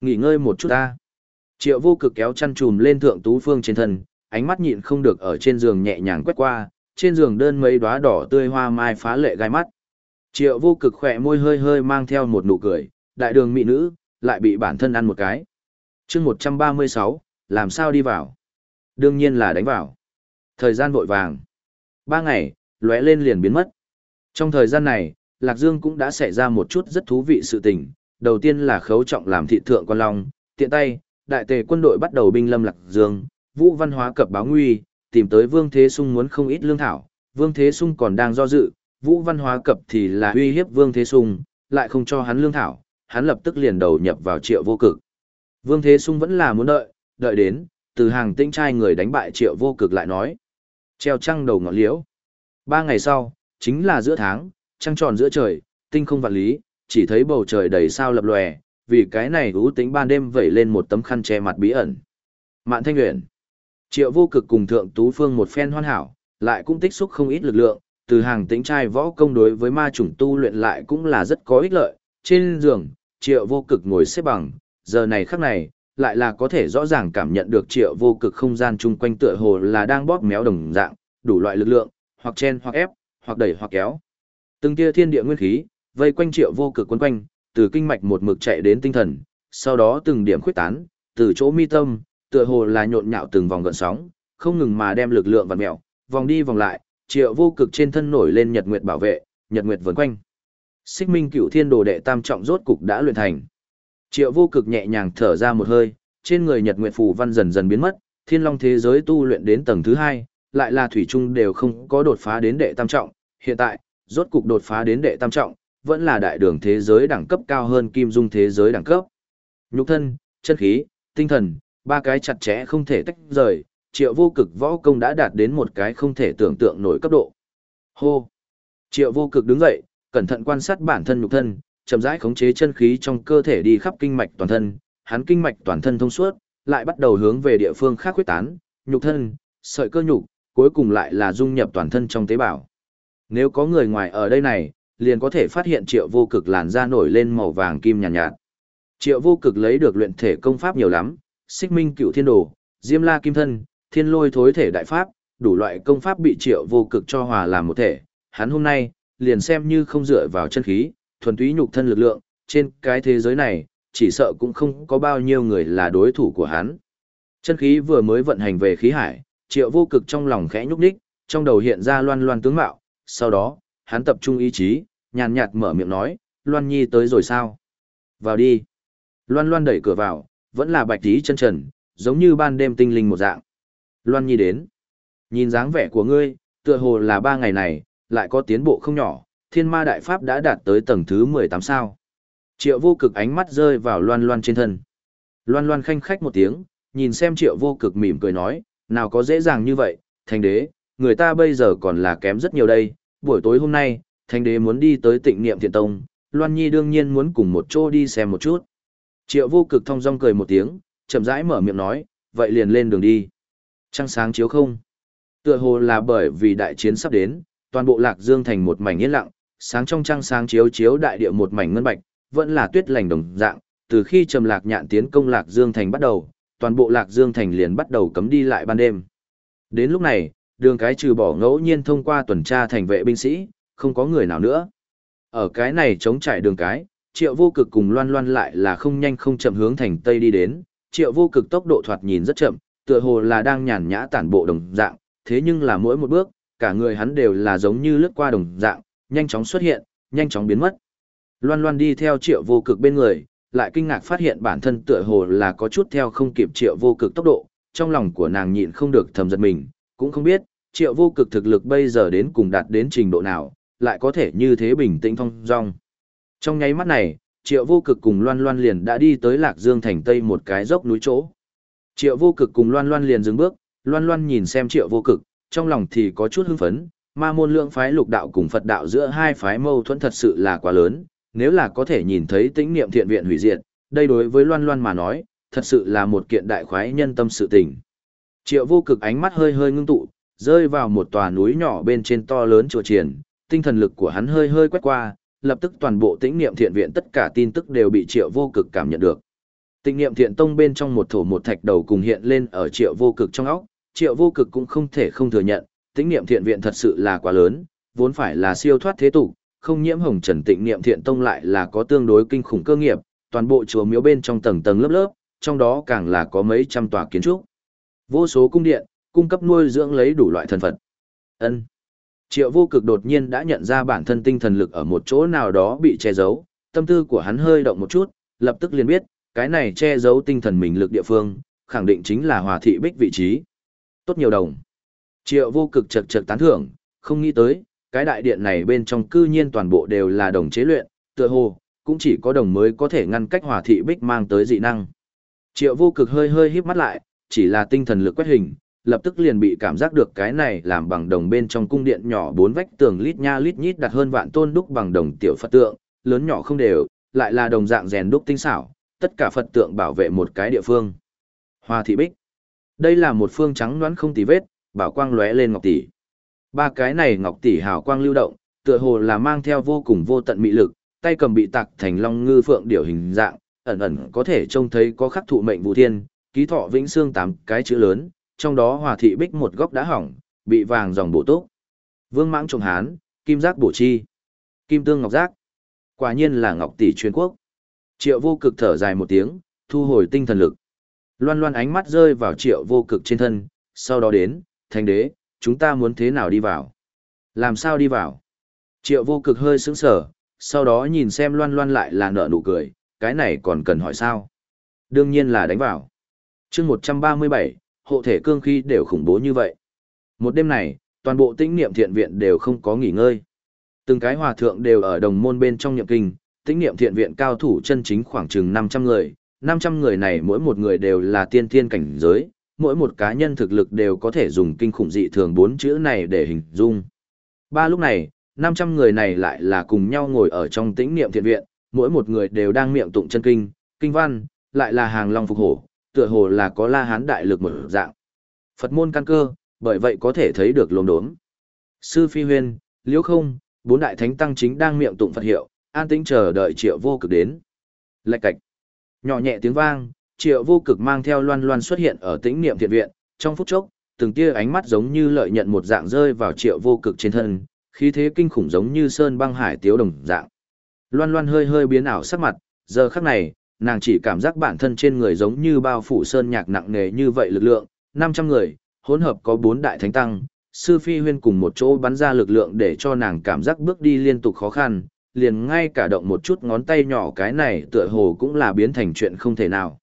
Nghỉ ngơi một chút ta. Triệu vô cực kéo chăn trùm lên thượng tú phương trên thân, ánh mắt nhịn không được ở trên giường nhẹ nhàng quét qua, trên giường đơn mấy đóa đỏ tươi hoa mai phá lệ gai mắt. Triệu vô cực khỏe môi hơi hơi mang theo một nụ cười, đại đường mỹ nữ, lại bị bản thân ăn một cái. chương 136, làm sao đi vào? Đương nhiên là đánh vào. Thời gian vội vàng. Ba ngày, lóe lên liền biến mất. Trong thời gian này, Lạc Dương cũng đã xảy ra một chút rất thú vị sự tình. Đầu tiên là khấu trọng làm thị thượng quan long, tiện tay, đại tề quân đội bắt đầu binh lâm Lạc Dương, vũ văn hóa cập báo nguy, tìm tới Vương Thế Sung muốn không ít lương thảo. Vương Thế Sung còn đang do dự, vũ văn hóa cập thì là uy hiếp Vương Thế Sung, lại không cho hắn lương thảo, hắn lập tức liền đầu nhập vào triệu vô cực. Vương Thế Sung vẫn là muốn đợi, đợi đến, từ hàng tinh trai người đánh bại triệu vô cực lại nói. Treo trăng đầu ngọn liễu. Ba ngày sau, chính là giữa tháng, trăng tròn giữa trời, tinh không vạn lý, chỉ thấy bầu trời đầy sao lập lòe, vì cái này ú tính ban đêm vẩy lên một tấm khăn che mặt bí ẩn. Mạn Thanh nguyễn Triệu Vô Cực cùng Thượng Tú Phương một phen hoàn hảo, lại cũng tích xúc không ít lực lượng, từ hàng tính trai võ công đối với ma chủng tu luyện lại cũng là rất có ích lợi. Trên giường, Triệu Vô Cực ngồi xếp bằng, giờ này khắc này, lại là có thể rõ ràng cảm nhận được Triệu Vô Cực không gian chung quanh tựa hồ là đang bóp méo đồng dạng, đủ loại lực lượng, hoặc chen hoặc ép, hoặc đẩy hoặc kéo. Từng tia thiên địa nguyên khí, vây quanh triệu vô cực quấn quanh, từ kinh mạch một mực chạy đến tinh thần, sau đó từng điểm khuyết tán, từ chỗ mi tâm, tựa hồ là nhộn nhạo từng vòng gợn sóng, không ngừng mà đem lực lượng vặn mèo, vòng đi vòng lại, triệu vô cực trên thân nổi lên nhật nguyệt bảo vệ, nhật nguyệt vần quanh. Xích minh cửu thiên đồ đệ tam trọng rốt cục đã luyện thành. Triệu vô cực nhẹ nhàng thở ra một hơi, trên người nhật nguyệt phù văn dần dần biến mất, thiên long thế giới tu luyện đến tầng thứ hai, lại là thủy trung đều không có đột phá đến đệ tam trọng, hiện tại, rốt cục đột phá đến đệ tam trọng, vẫn là đại đường thế giới đẳng cấp cao hơn kim dung thế giới đẳng cấp. Nhục thân, chân khí, tinh thần, ba cái chặt chẽ không thể tách rời, triệu vô cực võ công đã đạt đến một cái không thể tưởng tượng nổi cấp độ. Hô! Triệu vô cực đứng dậy, cẩn thận quan sát bản thân nhục thân, chậm rãi khống chế chân khí trong cơ thể đi khắp kinh mạch toàn thân, hắn kinh mạch toàn thân thông suốt, lại bắt đầu hướng về địa phương khác quyết tán, nhục thân, sợi cơ nhục, cuối cùng lại là dung nhập toàn thân trong tế bào. Nếu có người ngoài ở đây này, liền có thể phát hiện triệu vô cực làn da nổi lên màu vàng kim nhàn nhạt, nhạt. Triệu vô cực lấy được luyện thể công pháp nhiều lắm, xích minh cựu thiên đồ, diêm la kim thân, thiên lôi thối thể đại pháp, đủ loại công pháp bị triệu vô cực cho hòa làm một thể. Hắn hôm nay, liền xem như không dựa vào chân khí, thuần túy nhục thân lực lượng, trên cái thế giới này, chỉ sợ cũng không có bao nhiêu người là đối thủ của hắn. Chân khí vừa mới vận hành về khí hải, triệu vô cực trong lòng khẽ nhúc đích, trong đầu hiện ra loan loan tướng mạo, sau đó, hắn tập trung ý chí, nhàn nhạt mở miệng nói, Loan Nhi tới rồi sao? Vào đi. Loan Loan đẩy cửa vào, vẫn là bạch tí chân trần, giống như ban đêm tinh linh một dạng. Loan Nhi đến. Nhìn dáng vẻ của ngươi, tựa hồ là ba ngày này, lại có tiến bộ không nhỏ, thiên ma đại pháp đã đạt tới tầng thứ 18 sao. Triệu vô cực ánh mắt rơi vào Loan Loan trên thân. Loan Loan khanh khách một tiếng, nhìn xem triệu vô cực mỉm cười nói, nào có dễ dàng như vậy, thành đế, người ta bây giờ còn là kém rất nhiều đây, buổi tối hôm nay, thành đế muốn đi tới tịnh niệm thiện tông, Loan Nhi đương nhiên muốn cùng một chỗ đi xem một chút. Triệu vô cực thong dong cười một tiếng, chậm rãi mở miệng nói, vậy liền lên đường đi. Trăng sáng chiếu không? Tựa hồ là bởi vì đại chiến sắp đến, toàn bộ lạc dương thành một mảnh yên lặng, sáng trong trăng sáng chiếu chiếu đại địa một mảnh ngân bạch, vẫn là tuyết lành đồng dạng, từ khi trầm lạc nhạn tiến công lạc dương thành bắt đầu, toàn bộ lạc dương thành liền bắt đầu cấm đi lại ban đêm. Đến lúc này, đường cái trừ bỏ ngẫu nhiên thông qua tuần tra thành vệ binh sĩ, không có người nào nữa. Ở cái này chống trải đường cái, triệu vô cực cùng loan loan lại là không nhanh không chậm hướng thành tây đi đến, triệu vô cực tốc độ thoạt nhìn rất chậm, tựa hồ là đang nhàn nhã tản bộ đồng dạng, thế nhưng là mỗi một bước, cả người hắn đều là giống như lướt qua đồng dạng, nhanh chóng xuất hiện, nhanh chóng biến mất. Loan loan đi theo triệu vô cực bên người, lại kinh ngạc phát hiện bản thân tựa hồ là có chút theo không kịp triệu vô cực tốc độ, trong lòng của nàng nhịn không được thầm giật mình, cũng không biết, triệu vô cực thực lực bây giờ đến cùng đạt đến trình độ nào, lại có thể như thế bình tĩnh thong dong. Trong nháy mắt này, triệu vô cực cùng loan loan liền đã đi tới lạc dương thành tây một cái dốc núi chỗ. Triệu vô cực cùng loan loan liền dừng bước, loan loan nhìn xem triệu vô cực, trong lòng thì có chút hưng phấn, ma môn lượng phái lục đạo cùng Phật đạo giữa hai phái mâu thuẫn thật sự là quá lớn, nếu là có thể nhìn thấy tĩnh niệm thiện viện hủy diệt, đây đối với loan loan mà nói, thật sự là một kiện đại khoái nhân tâm sự tình. Triệu vô cực ánh mắt hơi hơi ngưng tụ, rơi vào một tòa núi nhỏ bên trên to lớn chùa triển, tinh thần lực của hắn hơi hơi quét qua, lập tức toàn bộ tĩnh niệm thiện viện tất cả tin tức đều bị triệu vô cực cảm nhận được. Tĩnh niệm thiện tông bên trong một thổ một thạch đầu cùng hiện lên ở triệu vô cực trong óc, triệu vô cực cũng không thể không thừa nhận, tĩnh niệm thiện viện thật sự là quá lớn, vốn phải là siêu thoát thế tục, không nhiễm hồng trần tịnh niệm thiện tông lại là có tương đối kinh khủng cơ nghiệp, toàn bộ chùa miếu bên trong tầng tầng lớp lớp, trong đó càng là có mấy trăm tòa kiến trúc. Vô số cung điện, cung cấp nuôi dưỡng lấy đủ loại thần Phật. Ân. Triệu vô cực đột nhiên đã nhận ra bản thân tinh thần lực ở một chỗ nào đó bị che giấu, tâm tư của hắn hơi động một chút, lập tức liền biết, cái này che giấu tinh thần mình lực địa phương, khẳng định chính là hòa thị bích vị trí. Tốt nhiều đồng. Triệu vô cực chật chật tán thưởng, không nghĩ tới, cái đại điện này bên trong cư nhiên toàn bộ đều là đồng chế luyện, tựa hồ, cũng chỉ có đồng mới có thể ngăn cách hòa thị bích mang tới dị năng. Triệu vô cực hơi hơi híp mắt lại, chỉ là tinh thần lực quét hình, lập tức liền bị cảm giác được cái này làm bằng đồng bên trong cung điện nhỏ bốn vách tường lít nha lít nhít đặt hơn vạn tôn đúc bằng đồng tiểu Phật tượng, lớn nhỏ không đều, lại là đồng dạng rèn đúc tinh xảo, tất cả Phật tượng bảo vệ một cái địa phương. Hoa thị bích. Đây là một phương trắng đoán không tì vết, bảo quang lóe lên ngọc tỷ. Ba cái này ngọc tỷ hào quang lưu động, tựa hồ là mang theo vô cùng vô tận mị lực, tay cầm bị tạc thành long ngư phượng điểu hình dạng, ẩn ẩn có thể trông thấy có khắc thụ mệnh vũ thiên, ký thọ vĩnh xương tám cái chữ lớn, trong đó hòa thị bích một góc đã hỏng, bị vàng dòng bổ túc. Vương mãng trồng hán, kim giác bổ chi, kim tương ngọc giác. Quả nhiên là ngọc tỷ truyền quốc. Triệu vô cực thở dài một tiếng, thu hồi tinh thần lực. Loan loan ánh mắt rơi vào triệu vô cực trên thân, sau đó đến, thành đế, chúng ta muốn thế nào đi vào? Làm sao đi vào? Triệu vô cực hơi sững sờ, sau đó nhìn xem loan loan lại là nợ nụ cười, cái này còn cần hỏi sao? Đương nhiên là đánh vào. chương 137, hộ thể cương khí đều khủng bố như vậy. Một đêm này, toàn bộ tĩnh niệm thiện viện đều không có nghỉ ngơi. Từng cái hòa thượng đều ở đồng môn bên trong nhậm kinh, tĩnh niệm thiện viện cao thủ chân chính khoảng chừng 500 người, 500 người này mỗi một người đều là tiên thiên cảnh giới, mỗi một cá nhân thực lực đều có thể dùng kinh khủng dị thường bốn chữ này để hình dung. Ba lúc này, 500 người này lại là cùng nhau ngồi ở trong tĩnh niệm thiện viện, mỗi một người đều đang miệng tụng chân kinh, kinh văn, lại là hàng long phục hổ, tựa hồ là có la hán đại lực một dạng. Phật môn căn cơ, bởi vậy có thể thấy được lồn đốm. Sư Phi Huyên, Liễu Không, bốn đại thánh tăng chính đang miệng tụng Phật hiệu, an tĩnh chờ đợi triệu vô cực đến. Lạch cạch. Nhỏ nhẹ tiếng vang, triệu vô cực mang theo loan loan xuất hiện ở tĩnh niệm thiện viện, trong phút chốc, từng tia ánh mắt giống như lợi nhận một dạng rơi vào triệu vô cực trên thân, khí thế kinh khủng giống như sơn băng hải tiếu đồng dạng. Loan loan hơi hơi biến ảo sắc mặt, giờ khắc này, nàng chỉ cảm giác bản thân trên người giống như bao phủ sơn nhạc nặng nề như vậy lực lượng, 500 người, hỗn hợp có bốn đại thánh tăng, sư phi huyên cùng một chỗ bắn ra lực lượng để cho nàng cảm giác bước đi liên tục khó khăn, liền ngay cả động một chút ngón tay nhỏ cái này tựa hồ cũng là biến thành chuyện không thể nào.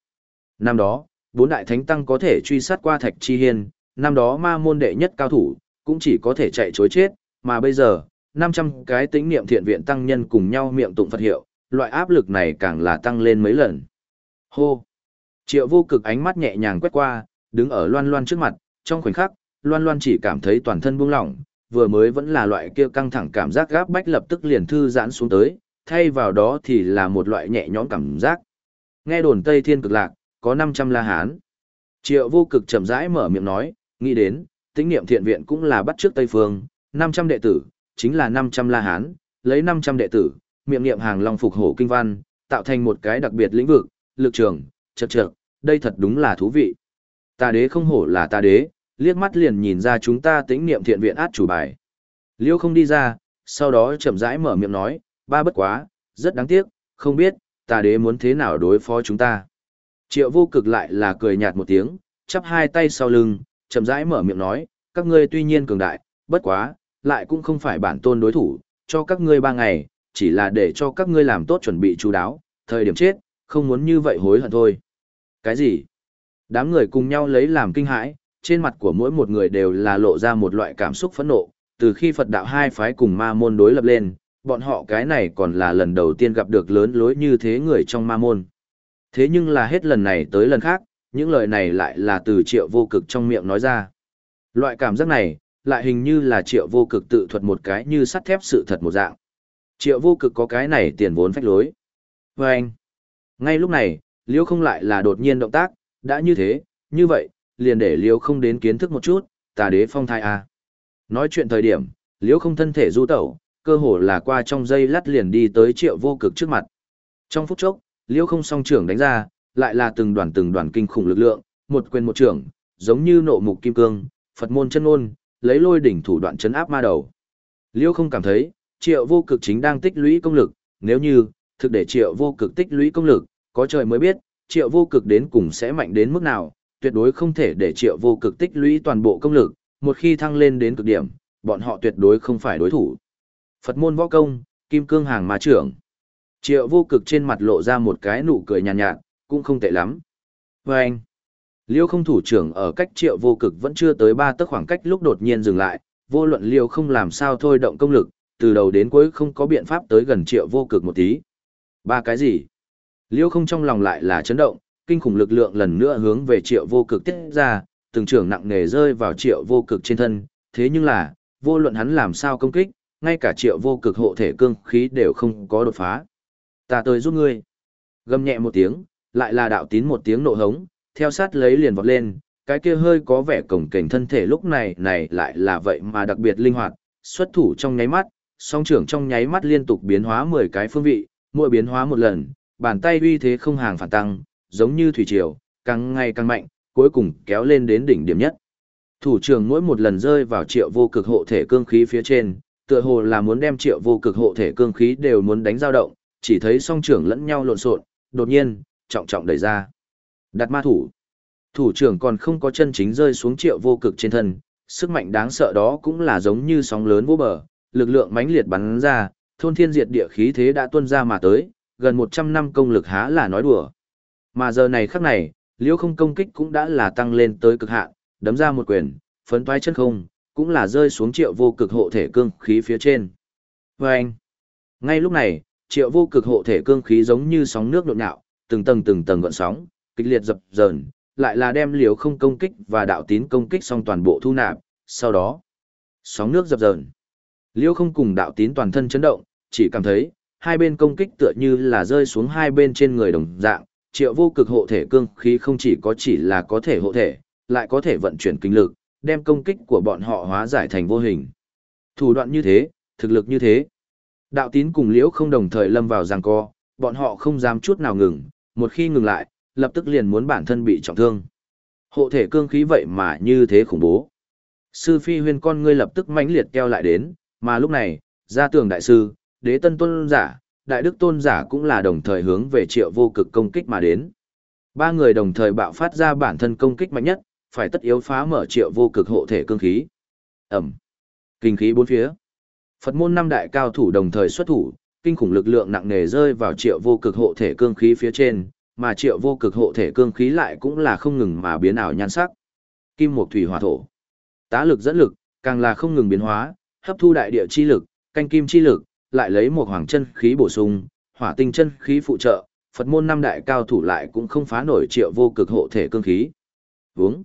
Năm đó, bốn đại thánh tăng có thể truy sát qua thạch chi hiên, năm đó ma môn đệ nhất cao thủ, cũng chỉ có thể chạy chối chết, mà bây giờ, 500 cái tính niệm thiện viện tăng nhân cùng nhau miệng tụng Phật hiệu, loại áp lực này càng là tăng lên mấy lần. Hô! Triệu vô cực ánh mắt nhẹ nhàng quét qua, đứng ở loan loan trước mặt, trong khoảnh khắc, loan loan chỉ cảm thấy toàn thân buông lỏng, vừa mới vẫn là loại kia căng thẳng cảm giác gáp bách lập tức liền thư giãn xuống tới, thay vào đó thì là một loại nhẹ nhõm cảm giác. Nghe đồn Tây Thiên cực lạc, có 500 la hán. Triệu vô cực chậm rãi mở miệng nói, nghĩ đến, tính niệm thiện viện cũng là bắt trước Tây Phương, 500 đệ tử, chính là 500 la hán, lấy 500 đệ tử, miệng niệm hàng long phục hổ kinh văn, tạo thành một cái đặc biệt lĩnh vực, lực trường, chật chật, đây thật đúng là thú vị. Ta đế không hổ là ta đế, liếc mắt liền nhìn ra chúng ta tính niệm thiện viện át chủ bài. Liêu không đi ra, sau đó chậm rãi mở miệng nói, ba bất quá, rất đáng tiếc, không biết, ta đế muốn thế nào đối phó chúng ta. Triệu vô cực lại là cười nhạt một tiếng, chắp hai tay sau lưng, chậm rãi mở miệng nói, các ngươi tuy nhiên cường đại, bất quá, lại cũng không phải bản tôn đối thủ, cho các ngươi ba ngày, chỉ là để cho các ngươi làm tốt chuẩn bị chú đáo, thời điểm chết, không muốn như vậy hối hận thôi. Cái gì? Đám người cùng nhau lấy làm kinh hãi, trên mặt của mỗi một người đều là lộ ra một loại cảm xúc phẫn nộ, Từ khi Phật đạo hai phái cùng ma môn đối lập lên, bọn họ cái này còn là lần đầu tiên gặp được lớn lối như thế người trong ma môn. Thế nhưng là hết lần này tới lần khác, những lời này lại là từ triệu vô cực trong miệng nói ra. Loại cảm giác này, lại hình như là triệu vô cực tự thuật một cái như sắt thép sự thật một dạng. Triệu vô cực có cái này tiền vốn phách lối. Và anh, ngay lúc này, liễu không lại là đột nhiên động tác, đã như thế, như vậy, liền để liêu không đến kiến thức một chút, tà đế phong thai a. Nói chuyện thời điểm, liêu không thân thể du tẩu, cơ hồ là qua trong dây lắt liền đi tới triệu vô cực trước mặt. Trong phút chốc, liêu không song trưởng đánh ra, lại là từng đoàn từng đoàn kinh khủng lực lượng, một quyền một trưởng, giống như nộ mục kim cương, Phật môn chân ôn, lấy lôi đỉnh thủ đoạn chấn áp ma đầu. Liêu không cảm thấy, triệu vô cực chính đang tích lũy công lực, nếu như, thực để triệu vô cực tích lũy công lực, có trời mới biết, triệu vô cực đến cùng sẽ mạnh đến mức nào, tuyệt đối không thể để triệu vô cực tích lũy toàn bộ công lực, một khi thăng lên đến cực điểm, bọn họ tuyệt đối không phải đối thủ. Phật môn võ công, kim cương hàng ma trưởng. Triệu vô cực trên mặt lộ ra một cái nụ cười nhàn nhạt, nhạt, cũng không tệ lắm. Và anh, liêu không thủ trưởng ở cách triệu vô cực vẫn chưa tới ba tấc khoảng cách lúc đột nhiên dừng lại, vô luận liêu không làm sao thôi động công lực, từ đầu đến cuối không có biện pháp tới gần triệu vô cực một tí. Ba cái gì? Liêu không trong lòng lại là chấn động, kinh khủng lực lượng lần nữa hướng về triệu vô cực tiết ra, từng trưởng nặng nề rơi vào triệu vô cực trên thân, thế nhưng là, vô luận hắn làm sao công kích, ngay cả triệu vô cực hộ thể cương khí đều không có đột phá. Ta tới giúp ngươi. Gầm nhẹ một tiếng, lại là đạo tín một tiếng nộ hống, theo sát lấy liền vọt lên, cái kia hơi có vẻ cổng kềnh thân thể lúc này này lại là vậy mà đặc biệt linh hoạt, xuất thủ trong nháy mắt, song trưởng trong nháy mắt liên tục biến hóa 10 cái phương vị, mỗi biến hóa một lần, bàn tay uy thế không hàng phản tăng, giống như thủy triều, càng ngày càng mạnh, cuối cùng kéo lên đến đỉnh điểm nhất. Thủ trưởng mỗi một lần rơi vào triệu vô cực hộ thể cương khí phía trên, tựa hồ là muốn đem triệu vô cực hộ thể cương khí đều muốn đánh dao động, chỉ thấy song trưởng lẫn nhau lộn xộn, đột nhiên, trọng trọng đẩy ra. Đặt ma thủ. Thủ trưởng còn không có chân chính rơi xuống triệu vô cực trên thân, sức mạnh đáng sợ đó cũng là giống như sóng lớn vô bờ, lực lượng mãnh liệt bắn ra, thôn thiên diệt địa khí thế đã tuôn ra mà tới, gần 100 năm công lực há là nói đùa. Mà giờ này khắc này, liễu không công kích cũng đã là tăng lên tới cực hạn, đấm ra một quyền, phấn toái chân không, cũng là rơi xuống triệu vô cực hộ thể cương khí phía trên. Và anh, ngay lúc này, triệu vô cực hộ thể cương khí giống như sóng nước nhộn nhạo, từng tầng từng tầng gợn sóng, kịch liệt dập dờn, lại là đem liều không công kích và đạo tín công kích xong toàn bộ thu nạp, sau đó, sóng nước dập dờn. Liêu không cùng đạo tín toàn thân chấn động, chỉ cảm thấy, hai bên công kích tựa như là rơi xuống hai bên trên người đồng dạng, triệu vô cực hộ thể cương khí không chỉ có chỉ là có thể hộ thể, lại có thể vận chuyển kinh lực, đem công kích của bọn họ hóa giải thành vô hình. Thủ đoạn như thế, thực lực như thế. Đạo tín cùng liễu không đồng thời lâm vào giằng co, bọn họ không dám chút nào ngừng, một khi ngừng lại, lập tức liền muốn bản thân bị trọng thương. Hộ thể cương khí vậy mà như thế khủng bố. Sư phi huyên con ngươi lập tức mãnh liệt keo lại đến, mà lúc này, gia tường đại sư, đế tân tuân giả, đại đức tôn giả cũng là đồng thời hướng về triệu vô cực công kích mà đến. Ba người đồng thời bạo phát ra bản thân công kích mạnh nhất, phải tất yếu phá mở triệu vô cực hộ thể cương khí. Ẩm. Kinh khí bốn phía. Phật môn năm đại cao thủ đồng thời xuất thủ, kinh khủng lực lượng nặng nề rơi vào triệu vô cực hộ thể cương khí phía trên, mà triệu vô cực hộ thể cương khí lại cũng là không ngừng mà biến ảo nhan sắc. Kim một thủy hỏa thổ. Tá lực dẫn lực, càng là không ngừng biến hóa, hấp thu đại địa chi lực, canh kim chi lực, lại lấy một hoàng chân khí bổ sung, hỏa tinh chân khí phụ trợ, Phật môn năm đại cao thủ lại cũng không phá nổi triệu vô cực hộ thể cương khí. Vướng.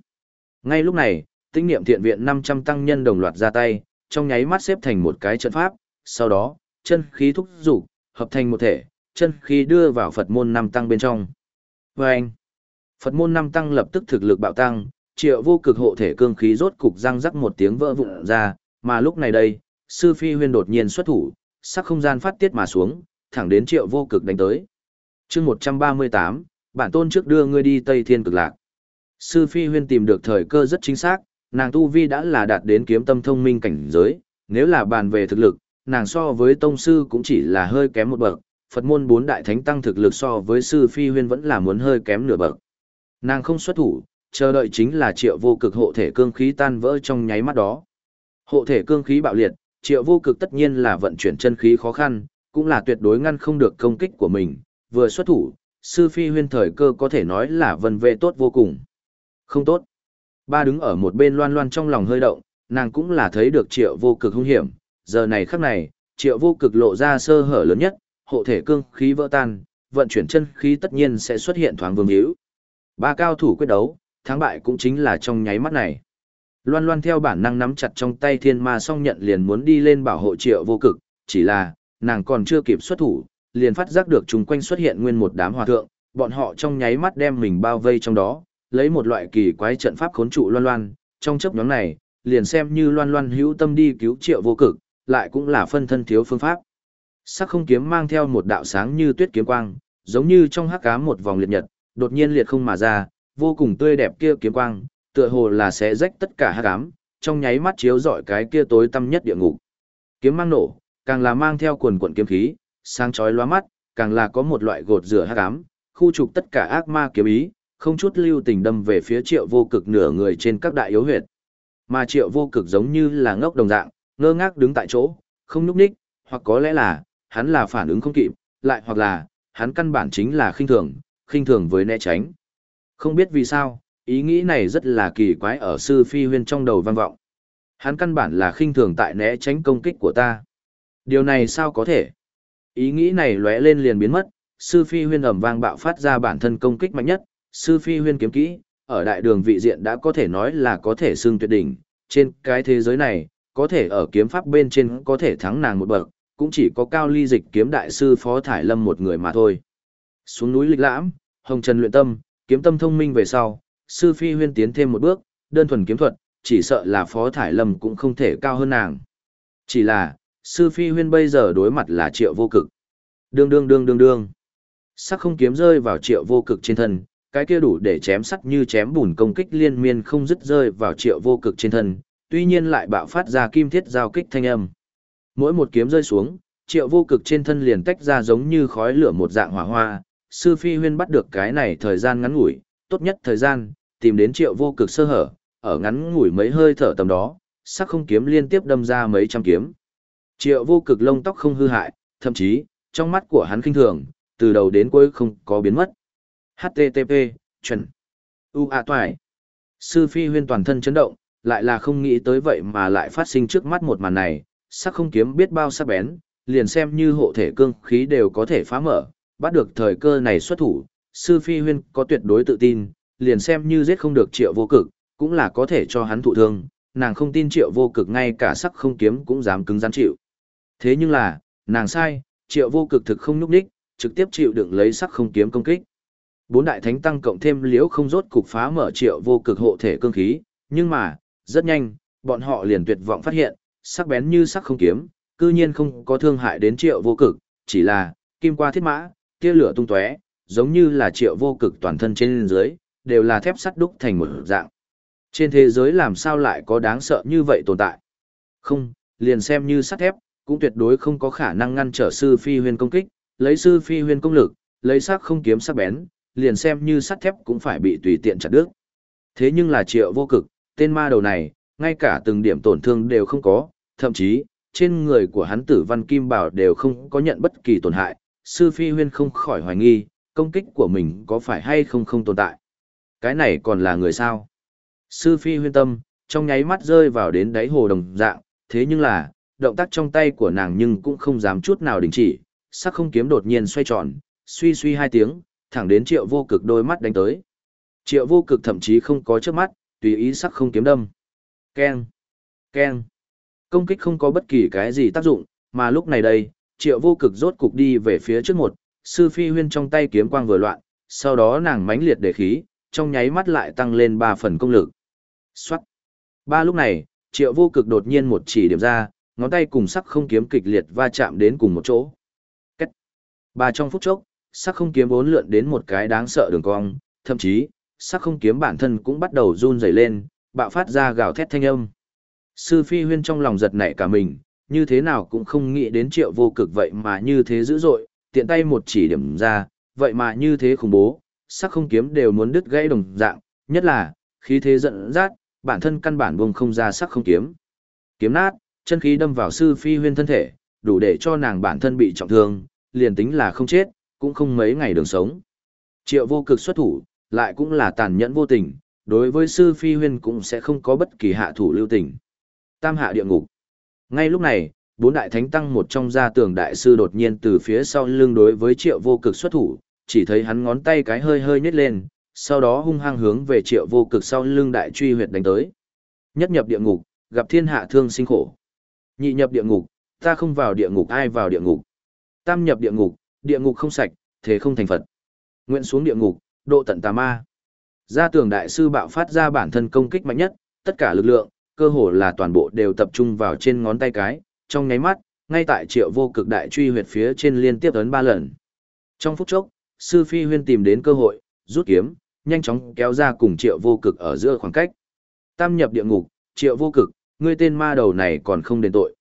Ngay lúc này, tinh niệm thiện viện 500 tăng nhân đồng loạt ra tay, trong nháy mắt xếp thành một cái trận pháp, sau đó, chân khí thúc dục hợp thành một thể, chân khí đưa vào Phật môn năm tăng bên trong. Vâng. anh, Phật môn năm tăng lập tức thực lực bạo tăng, triệu vô cực hộ thể cương khí rốt cục răng rắc một tiếng vỡ vụn ra, mà lúc này đây, sư phi huyên đột nhiên xuất thủ, sắc không gian phát tiết mà xuống, thẳng đến triệu vô cực đánh tới. chương 138, bản tôn trước đưa ngươi đi Tây Thiên cực lạc. Sư phi huyên tìm được thời cơ rất chính xác, nàng tu vi đã là đạt đến kiếm tâm thông minh cảnh giới, nếu là bàn về thực lực, nàng so với tông sư cũng chỉ là hơi kém một bậc, Phật môn bốn đại thánh tăng thực lực so với sư phi huyên vẫn là muốn hơi kém nửa bậc. Nàng không xuất thủ, chờ đợi chính là triệu vô cực hộ thể cương khí tan vỡ trong nháy mắt đó. Hộ thể cương khí bạo liệt, triệu vô cực tất nhiên là vận chuyển chân khí khó khăn, cũng là tuyệt đối ngăn không được công kích của mình, vừa xuất thủ, sư phi huyên thời cơ có thể nói là vần vệ tốt vô cùng. Không tốt. Ba đứng ở một bên loan loan trong lòng hơi động, nàng cũng là thấy được triệu vô cực hung hiểm, giờ này khắc này, triệu vô cực lộ ra sơ hở lớn nhất, hộ thể cương khí vỡ tan, vận chuyển chân khí tất nhiên sẽ xuất hiện thoáng vương hữu. Ba cao thủ quyết đấu, thắng bại cũng chính là trong nháy mắt này. Loan Loan theo bản năng nắm chặt trong tay thiên ma song nhận liền muốn đi lên bảo hộ triệu vô cực, chỉ là, nàng còn chưa kịp xuất thủ, liền phát giác được chung quanh xuất hiện nguyên một đám hòa thượng, bọn họ trong nháy mắt đem mình bao vây trong đó, lấy một loại kỳ quái trận pháp khốn trụ Loan Loan, trong chấp nhóm này, liền xem như Loan Loan hữu tâm đi cứu triệu vô cực, lại cũng là phân thân thiếu phương pháp. Sắc không kiếm mang theo một đạo sáng như tuyết kiếm quang, giống như trong hắc ám một vòng liệt nhật, đột nhiên liệt không mà ra, vô cùng tươi đẹp kia kiếm quang, tựa hồ là sẽ rách tất cả hắc ám, trong nháy mắt chiếu rọi cái kia tối tăm nhất địa ngục. Kiếm mang nổ, càng là mang theo quần quần kiếm khí, sáng chói lóa mắt, càng là có một loại gột rửa hắc ám, khu trục tất cả ác ma kiếm ý, không chút lưu tình đâm về phía Triệu Vô Cực nửa người trên các đại yếu huyệt. Mà Triệu Vô Cực giống như là ngốc đồng dạng, ngơ ngác đứng tại chỗ, không nhúc nhích, hoặc có lẽ là hắn là phản ứng không kịp, lại hoặc là hắn căn bản chính là khinh thường, khinh thường với né tránh. Không biết vì sao, ý nghĩ này rất là kỳ quái ở sư phi huyên trong đầu vang vọng. Hắn căn bản là khinh thường tại né tránh công kích của ta. Điều này sao có thể? Ý nghĩ này lóe lên liền biến mất, sư phi huyên ầm vang bạo phát ra bản thân công kích mạnh nhất, sư phi huyên kiếm kỹ, ở đại đường vị diện đã có thể nói là có thể xưng tuyệt đỉnh, trên cái thế giới này, có thể ở kiếm pháp bên trên có thể thắng nàng một bậc, cũng chỉ có cao ly dịch kiếm đại sư Phó Thải Lâm một người mà thôi. Xuống núi lịch lãm, hồng trần luyện tâm, kiếm tâm thông minh về sau, sư phi huyên tiến thêm một bước, đơn thuần kiếm thuật, chỉ sợ là Phó Thải Lâm cũng không thể cao hơn nàng. Chỉ là, sư phi huyên bây giờ đối mặt là triệu vô cực. Đương đương đương đương đương. Sắc không kiếm rơi vào triệu vô cực trên thân, cái kia đủ để chém sắt như chém bùn công kích liên miên không dứt rơi vào triệu vô cực trên thân, tuy nhiên lại bạo phát ra kim thiết giao kích thanh âm. Mỗi một kiếm rơi xuống, triệu vô cực trên thân liền tách ra giống như khói lửa một dạng hỏa hoa, sư phi huyên bắt được cái này thời gian ngắn ngủi, tốt nhất thời gian, tìm đến triệu vô cực sơ hở, ở ngắn ngủi mấy hơi thở tầm đó, sắc không kiếm liên tiếp đâm ra mấy trăm kiếm. Triệu vô cực lông tóc không hư hại, thậm chí, trong mắt của hắn kinh thường, từ đầu đến cuối không có biến mất. HTTP, chuẩn. U A toài. Sư phi huyên toàn thân chấn động, lại là không nghĩ tới vậy mà lại phát sinh trước mắt một màn này, sắc không kiếm biết bao sắc bén, liền xem như hộ thể cương khí đều có thể phá mở, bắt được thời cơ này xuất thủ, sư phi huyên có tuyệt đối tự tin, liền xem như giết không được triệu vô cực, cũng là có thể cho hắn thụ thương, nàng không tin triệu vô cực ngay cả sắc không kiếm cũng dám cứng rắn chịu. Thế nhưng là, nàng sai, triệu vô cực thực không nhúc đích, trực tiếp chịu đựng lấy sắc không kiếm công kích. Bốn đại thánh tăng cộng thêm liễu không rốt cục phá mở triệu vô cực hộ thể cương khí, nhưng mà, rất nhanh, bọn họ liền tuyệt vọng phát hiện, sắc bén như sắc không kiếm, cư nhiên không có thương hại đến triệu vô cực, chỉ là, kim qua thiết mã, tia lửa tung tóe, giống như là triệu vô cực toàn thân trên dưới, đều là thép sắt đúc thành một dạng. Trên thế giới làm sao lại có đáng sợ như vậy tồn tại? Không, liền xem như sắt thép, cũng tuyệt đối không có khả năng ngăn trở sư phi huyên công kích, lấy sư phi huyên công lực, lấy sắc không kiếm sắc bén, liền xem như sắt thép cũng phải bị tùy tiện chặt đứt. Thế nhưng là triệu vô cực, tên ma đầu này, ngay cả từng điểm tổn thương đều không có, thậm chí, trên người của hắn tử văn kim bảo đều không có nhận bất kỳ tổn hại, sư phi huyên không khỏi hoài nghi, công kích của mình có phải hay không không tồn tại. Cái này còn là người sao? Sư phi huyên tâm, trong nháy mắt rơi vào đến đáy hồ đồng dạng, thế nhưng là, động tác trong tay của nàng nhưng cũng không dám chút nào đình chỉ, sắc không kiếm đột nhiên xoay tròn, suy suy hai tiếng, thẳng đến triệu vô cực đôi mắt đánh tới. Triệu vô cực thậm chí không có trước mắt, tùy ý sắc không kiếm đâm. Keng, keng. Công kích không có bất kỳ cái gì tác dụng, mà lúc này đây, triệu vô cực rốt cục đi về phía trước một, sư phi huyên trong tay kiếm quang vừa loạn, sau đó nàng mãnh liệt để khí, trong nháy mắt lại tăng lên ba phần công lực. Xoát. Ba lúc này, triệu vô cực đột nhiên một chỉ điểm ra, ngón tay cùng sắc không kiếm kịch liệt va chạm đến cùng một chỗ. Cách. Ba trong phút chốc, sắc không kiếm bốn lượn đến một cái đáng sợ đường cong, thậm chí, sắc không kiếm bản thân cũng bắt đầu run rẩy lên, bạo phát ra gào thét thanh âm. Sư Phi Huyên trong lòng giật nảy cả mình, như thế nào cũng không nghĩ đến triệu vô cực vậy mà như thế dữ dội, tiện tay một chỉ điểm ra, vậy mà như thế khủng bố, sắc không kiếm đều muốn đứt gãy đồng dạng, nhất là, khí thế giận dắt, bản thân căn bản vùng không ra sắc không kiếm. Kiếm nát, chân khí đâm vào sư Phi Huyên thân thể, đủ để cho nàng bản thân bị trọng thương, liền tính là không chết, cũng không mấy ngày đường sống. Triệu vô cực xuất thủ, lại cũng là tàn nhẫn vô tình, đối với sư phi huyên cũng sẽ không có bất kỳ hạ thủ lưu tình. Tam hạ địa ngục. Ngay lúc này, bốn đại thánh tăng một trong gia tường đại sư đột nhiên từ phía sau lưng đối với triệu vô cực xuất thủ, chỉ thấy hắn ngón tay cái hơi hơi nhếch lên, sau đó hung hăng hướng về triệu vô cực sau lưng đại truy huyệt đánh tới. Nhất nhập địa ngục, gặp thiên hạ thương sinh khổ. Nhị nhập địa ngục, ta không vào địa ngục ai vào địa ngục. Tam nhập địa ngục, địa ngục không sạch, thế không thành Phật. Nguyện xuống địa ngục, độ tận tà ma. Gia tường đại sư bạo phát ra bản thân công kích mạnh nhất, tất cả lực lượng, cơ hồ là toàn bộ đều tập trung vào trên ngón tay cái, trong nháy mắt, ngay tại triệu vô cực đại truy huyệt phía trên liên tiếp ấn ba lần. Trong phút chốc, sư phi huyên tìm đến cơ hội, rút kiếm, nhanh chóng kéo ra cùng triệu vô cực ở giữa khoảng cách. Tam nhập địa ngục, triệu vô cực, ngươi tên ma đầu này còn không đền tội.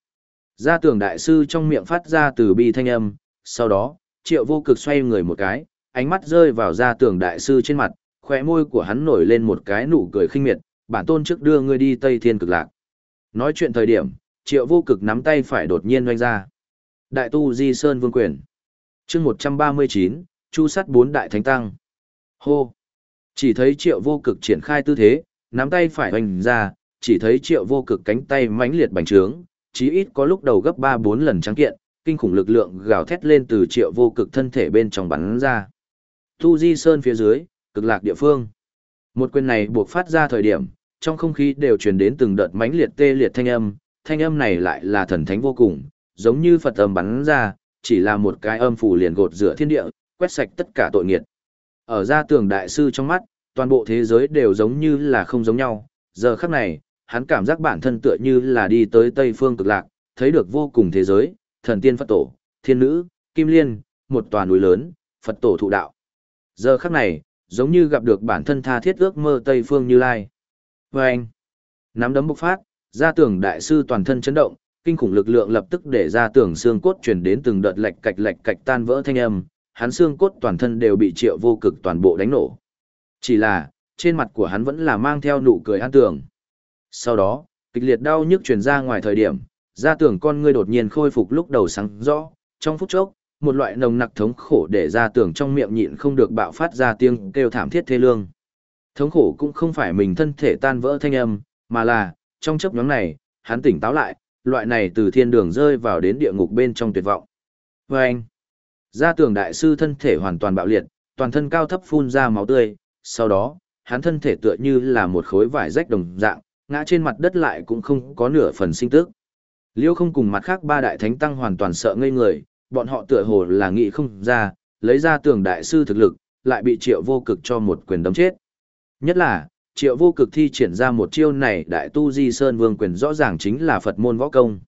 Gia tường đại sư trong miệng phát ra từ bi thanh âm, sau đó, triệu vô cực xoay người một cái, ánh mắt rơi vào gia tường đại sư trên mặt, khóe môi của hắn nổi lên một cái nụ cười khinh miệt, bản tôn trước đưa ngươi đi Tây Thiên cực lạc. Nói chuyện thời điểm, triệu vô cực nắm tay phải đột nhiên doanh ra. Đại tu di sơn vương quyền. chương 139, chu sắt bốn đại thánh tăng. Hô! Chỉ thấy triệu vô cực triển khai tư thế, nắm tay phải hoành ra, chỉ thấy triệu vô cực cánh tay mãnh liệt bành trướng, chí ít có lúc đầu gấp 3-4 lần trắng kiện, kinh khủng lực lượng gào thét lên từ triệu vô cực thân thể bên trong bắn ra. Tu Di Sơn phía dưới, cực lạc địa phương. Một quyền này buộc phát ra thời điểm, trong không khí đều truyền đến từng đợt mãnh liệt tê liệt thanh âm, thanh âm này lại là thần thánh vô cùng, giống như Phật âm bắn ra, chỉ là một cái âm phủ liền gột rửa thiên địa, quét sạch tất cả tội nghiệt. Ở ra tường đại sư trong mắt, toàn bộ thế giới đều giống như là không giống nhau, giờ khắc này, hắn cảm giác bản thân tựa như là đi tới Tây phương cực lạc, thấy được vô cùng thế giới, thần tiên Phật tổ, thiên nữ, kim liên, một tòa núi lớn, Phật tổ thụ đạo. Giờ khắc này, giống như gặp được bản thân tha thiết ước mơ Tây phương như lai. Và anh, nắm đấm bộc phát, gia tưởng đại sư toàn thân chấn động, kinh khủng lực lượng lập tức để ra tưởng xương cốt truyền đến từng đợt lệch cạch lệch cạch tan vỡ thanh âm, hắn xương cốt toàn thân đều bị triệu vô cực toàn bộ đánh nổ. Chỉ là, trên mặt của hắn vẫn là mang theo nụ cười an tưởng. Sau đó, kịch liệt đau nhức truyền ra ngoài thời điểm, ra tưởng con ngươi đột nhiên khôi phục lúc đầu sáng rõ, trong phút chốc, một loại nồng nặc thống khổ để ra tưởng trong miệng nhịn không được bạo phát ra tiếng kêu thảm thiết thê lương. Thống khổ cũng không phải mình thân thể tan vỡ thanh âm, mà là, trong chấp nhóm này, hắn tỉnh táo lại, loại này từ thiên đường rơi vào đến địa ngục bên trong tuyệt vọng. Và anh, gia tường đại sư thân thể hoàn toàn bạo liệt, toàn thân cao thấp phun ra máu tươi, sau đó, hắn thân thể tựa như là một khối vải rách đồng dạng, ngã trên mặt đất lại cũng không có nửa phần sinh tức. Liêu không cùng mặt khác ba đại thánh tăng hoàn toàn sợ ngây người, bọn họ tựa hồ là nghĩ không ra, lấy ra tường đại sư thực lực, lại bị triệu vô cực cho một quyền đấm chết. Nhất là, triệu vô cực thi triển ra một chiêu này đại tu di sơn vương quyền rõ ràng chính là Phật môn võ công.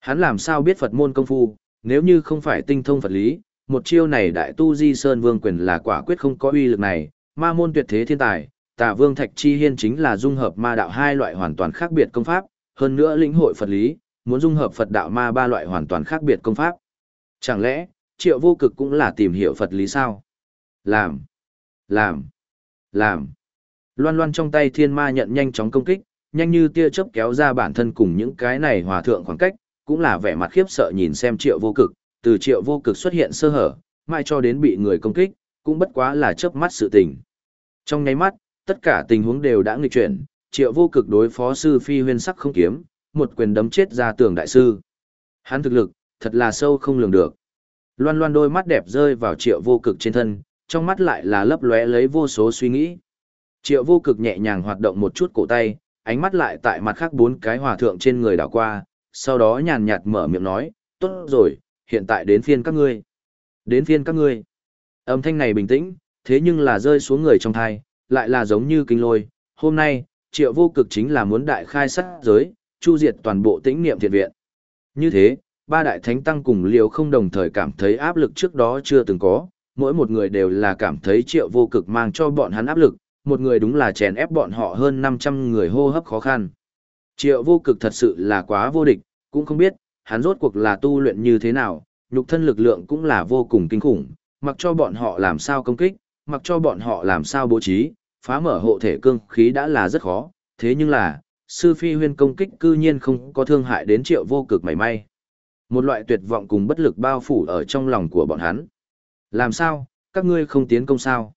Hắn làm sao biết Phật môn công phu, nếu như không phải tinh thông Phật lý, một chiêu này đại tu di sơn vương quyền là quả quyết không có uy lực này, ma môn tuyệt thế thiên tài, tà vương thạch chi hiên chính là dung hợp ma đạo hai loại hoàn toàn khác biệt công pháp, hơn nữa lĩnh hội Phật lý, muốn dung hợp Phật đạo ma ba loại hoàn toàn khác biệt công pháp. Chẳng lẽ, triệu vô cực cũng là tìm hiểu Phật lý sao? Làm, làm, làm. Loan loan trong tay thiên ma nhận nhanh chóng công kích, nhanh như tia chớp kéo ra bản thân cùng những cái này hòa thượng khoảng cách, cũng là vẻ mặt khiếp sợ nhìn xem triệu vô cực, từ triệu vô cực xuất hiện sơ hở, mai cho đến bị người công kích, cũng bất quá là chớp mắt sự tình. Trong nháy mắt, tất cả tình huống đều đã nghịch chuyển, triệu vô cực đối phó sư phi huyên sắc không kiếm, một quyền đấm chết ra tường đại sư. Hắn thực lực, thật là sâu không lường được. Loan loan đôi mắt đẹp rơi vào triệu vô cực trên thân, trong mắt lại là lấp lóe lấy vô số suy nghĩ. Triệu vô cực nhẹ nhàng hoạt động một chút cổ tay, ánh mắt lại tại mặt khác bốn cái hòa thượng trên người đảo qua, sau đó nhàn nhạt mở miệng nói, tốt rồi, hiện tại đến phiên các ngươi. Đến phiên các ngươi. Âm thanh này bình tĩnh, thế nhưng là rơi xuống người trong thai, lại là giống như kinh lôi. Hôm nay, triệu vô cực chính là muốn đại khai sát giới, chu diệt toàn bộ tĩnh niệm thiện viện. Như thế, ba đại thánh tăng cùng liều không đồng thời cảm thấy áp lực trước đó chưa từng có, mỗi một người đều là cảm thấy triệu vô cực mang cho bọn hắn áp lực, một người đúng là chèn ép bọn họ hơn 500 người hô hấp khó khăn. Triệu vô cực thật sự là quá vô địch, cũng không biết, hắn rốt cuộc là tu luyện như thế nào, nhục thân lực lượng cũng là vô cùng kinh khủng, mặc cho bọn họ làm sao công kích, mặc cho bọn họ làm sao bố trí, phá mở hộ thể cương khí đã là rất khó, thế nhưng là, sư phi huyên công kích cư nhiên không có thương hại đến triệu vô cực mảy may. Một loại tuyệt vọng cùng bất lực bao phủ ở trong lòng của bọn hắn. Làm sao, các ngươi không tiến công sao?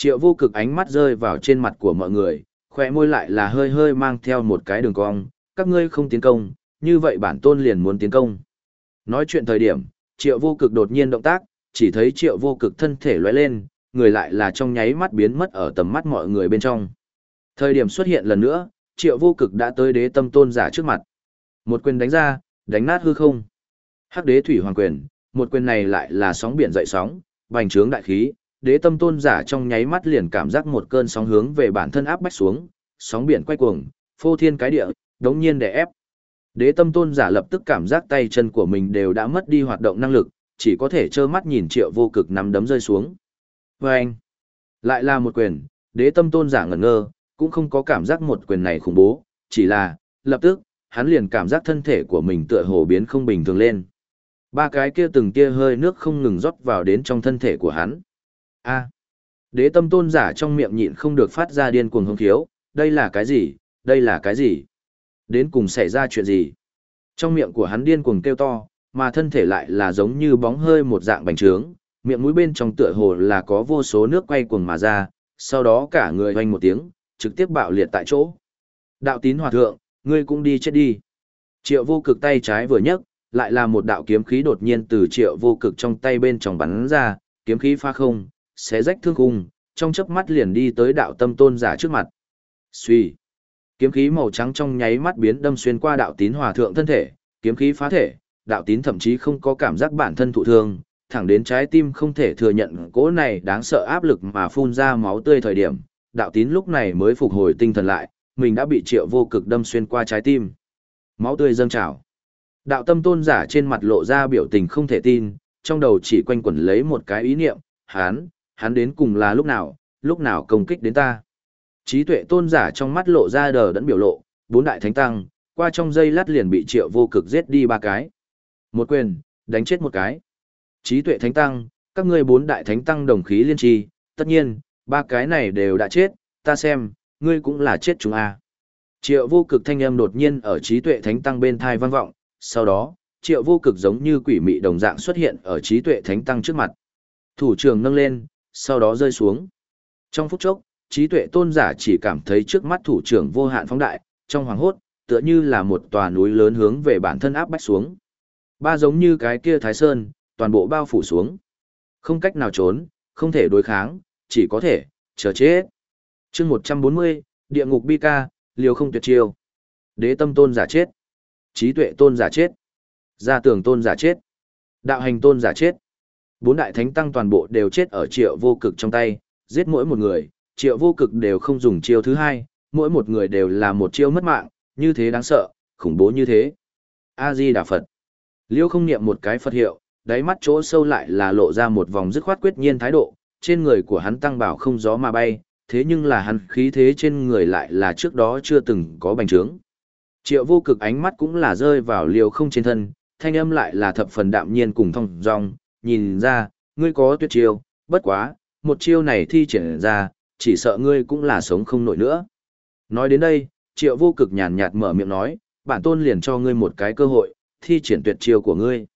Triệu vô cực ánh mắt rơi vào trên mặt của mọi người, khỏe môi lại là hơi hơi mang theo một cái đường cong, các ngươi không tiến công, như vậy bản tôn liền muốn tiến công. Nói chuyện thời điểm, triệu vô cực đột nhiên động tác, chỉ thấy triệu vô cực thân thể lóe lên, người lại là trong nháy mắt biến mất ở tầm mắt mọi người bên trong. Thời điểm xuất hiện lần nữa, triệu vô cực đã tới đế tâm tôn giả trước mặt. Một quyền đánh ra, đánh nát hư không. Hắc đế thủy hoàng quyền, một quyền này lại là sóng biển dậy sóng, bành trướng đại khí, đế tâm tôn giả trong nháy mắt liền cảm giác một cơn sóng hướng về bản thân áp bách xuống, sóng biển quay cuồng, phô thiên cái địa, đống nhiên đè ép. Đế tâm tôn giả lập tức cảm giác tay chân của mình đều đã mất đi hoạt động năng lực, chỉ có thể trơ mắt nhìn triệu vô cực nắm đấm rơi xuống. Và anh, lại là một quyền, đế tâm tôn giả ngẩn ngơ, cũng không có cảm giác một quyền này khủng bố, chỉ là, lập tức, hắn liền cảm giác thân thể của mình tựa hồ biến không bình thường lên. Ba cái kia từng kia hơi nước không ngừng rót vào đến trong thân thể của hắn. A. đế tâm tôn giả trong miệng nhịn không được phát ra điên cuồng hông thiếu, đây là cái gì, đây là cái gì? Đến cùng xảy ra chuyện gì? Trong miệng của hắn điên cuồng kêu to, mà thân thể lại là giống như bóng hơi một dạng bành trướng, miệng mũi bên trong tựa hồ là có vô số nước quay cuồng mà ra, sau đó cả người hoành một tiếng, trực tiếp bạo liệt tại chỗ. Đạo tín hòa thượng, ngươi cũng đi chết đi. Triệu vô cực tay trái vừa nhấc, lại là một đạo kiếm khí đột nhiên từ triệu vô cực trong tay bên trong bắn ra, kiếm khí pha không, xé rách thương khung, trong chớp mắt liền đi tới đạo tâm tôn giả trước mặt. Suy. Kiếm khí màu trắng trong nháy mắt biến đâm xuyên qua đạo tín hòa thượng thân thể, kiếm khí phá thể, đạo tín thậm chí không có cảm giác bản thân thụ thương, thẳng đến trái tim không thể thừa nhận cỗ này đáng sợ áp lực mà phun ra máu tươi thời điểm, đạo tín lúc này mới phục hồi tinh thần lại, mình đã bị triệu vô cực đâm xuyên qua trái tim. Máu tươi dâng trào. Đạo tâm tôn giả trên mặt lộ ra biểu tình không thể tin, trong đầu chỉ quanh quẩn lấy một cái ý niệm, hán hắn đến cùng là lúc nào, lúc nào công kích đến ta. Trí tuệ tôn giả trong mắt lộ ra đờ đẫn biểu lộ, bốn đại thánh tăng, qua trong giây lát liền bị triệu vô cực giết đi ba cái. Một quyền, đánh chết một cái. Trí tuệ thánh tăng, các ngươi bốn đại thánh tăng đồng khí liên trì, tất nhiên, ba cái này đều đã chết, ta xem, ngươi cũng là chết chúng a. Triệu vô cực thanh âm đột nhiên ở trí tuệ thánh tăng bên thai vang vọng, sau đó, triệu vô cực giống như quỷ mị đồng dạng xuất hiện ở trí tuệ thánh tăng trước mặt. Thủ trưởng nâng lên, sau đó rơi xuống. Trong phút chốc, trí tuệ tôn giả chỉ cảm thấy trước mắt thủ trưởng vô hạn phóng đại, trong hoàng hốt, tựa như là một tòa núi lớn hướng về bản thân áp bách xuống. Ba giống như cái kia Thái Sơn, toàn bộ bao phủ xuống. Không cách nào trốn, không thể đối kháng, chỉ có thể, chờ chết. chương 140, địa ngục bi ca, liều không tuyệt chiêu. Đế tâm tôn giả chết. Trí tuệ tôn giả chết. Gia tường tôn giả chết. Đạo hành tôn giả chết. Bốn đại thánh tăng toàn bộ đều chết ở triệu vô cực trong tay, giết mỗi một người, triệu vô cực đều không dùng chiêu thứ hai, mỗi một người đều là một chiêu mất mạng, như thế đáng sợ, khủng bố như thế. A-di Đà Phật. Liêu không niệm một cái Phật hiệu, đáy mắt chỗ sâu lại là lộ ra một vòng dứt khoát quyết nhiên thái độ, trên người của hắn tăng bảo không gió mà bay, thế nhưng là hắn khí thế trên người lại là trước đó chưa từng có bành trướng. Triệu vô cực ánh mắt cũng là rơi vào liều không trên thân, thanh âm lại là thập phần đạm nhiên cùng thông dong, nhìn ra, ngươi có tuyệt chiêu, bất quá, một chiêu này thi triển ra, chỉ sợ ngươi cũng là sống không nổi nữa. Nói đến đây, triệu vô cực nhàn nhạt mở miệng nói, bản tôn liền cho ngươi một cái cơ hội, thi triển tuyệt chiêu của ngươi.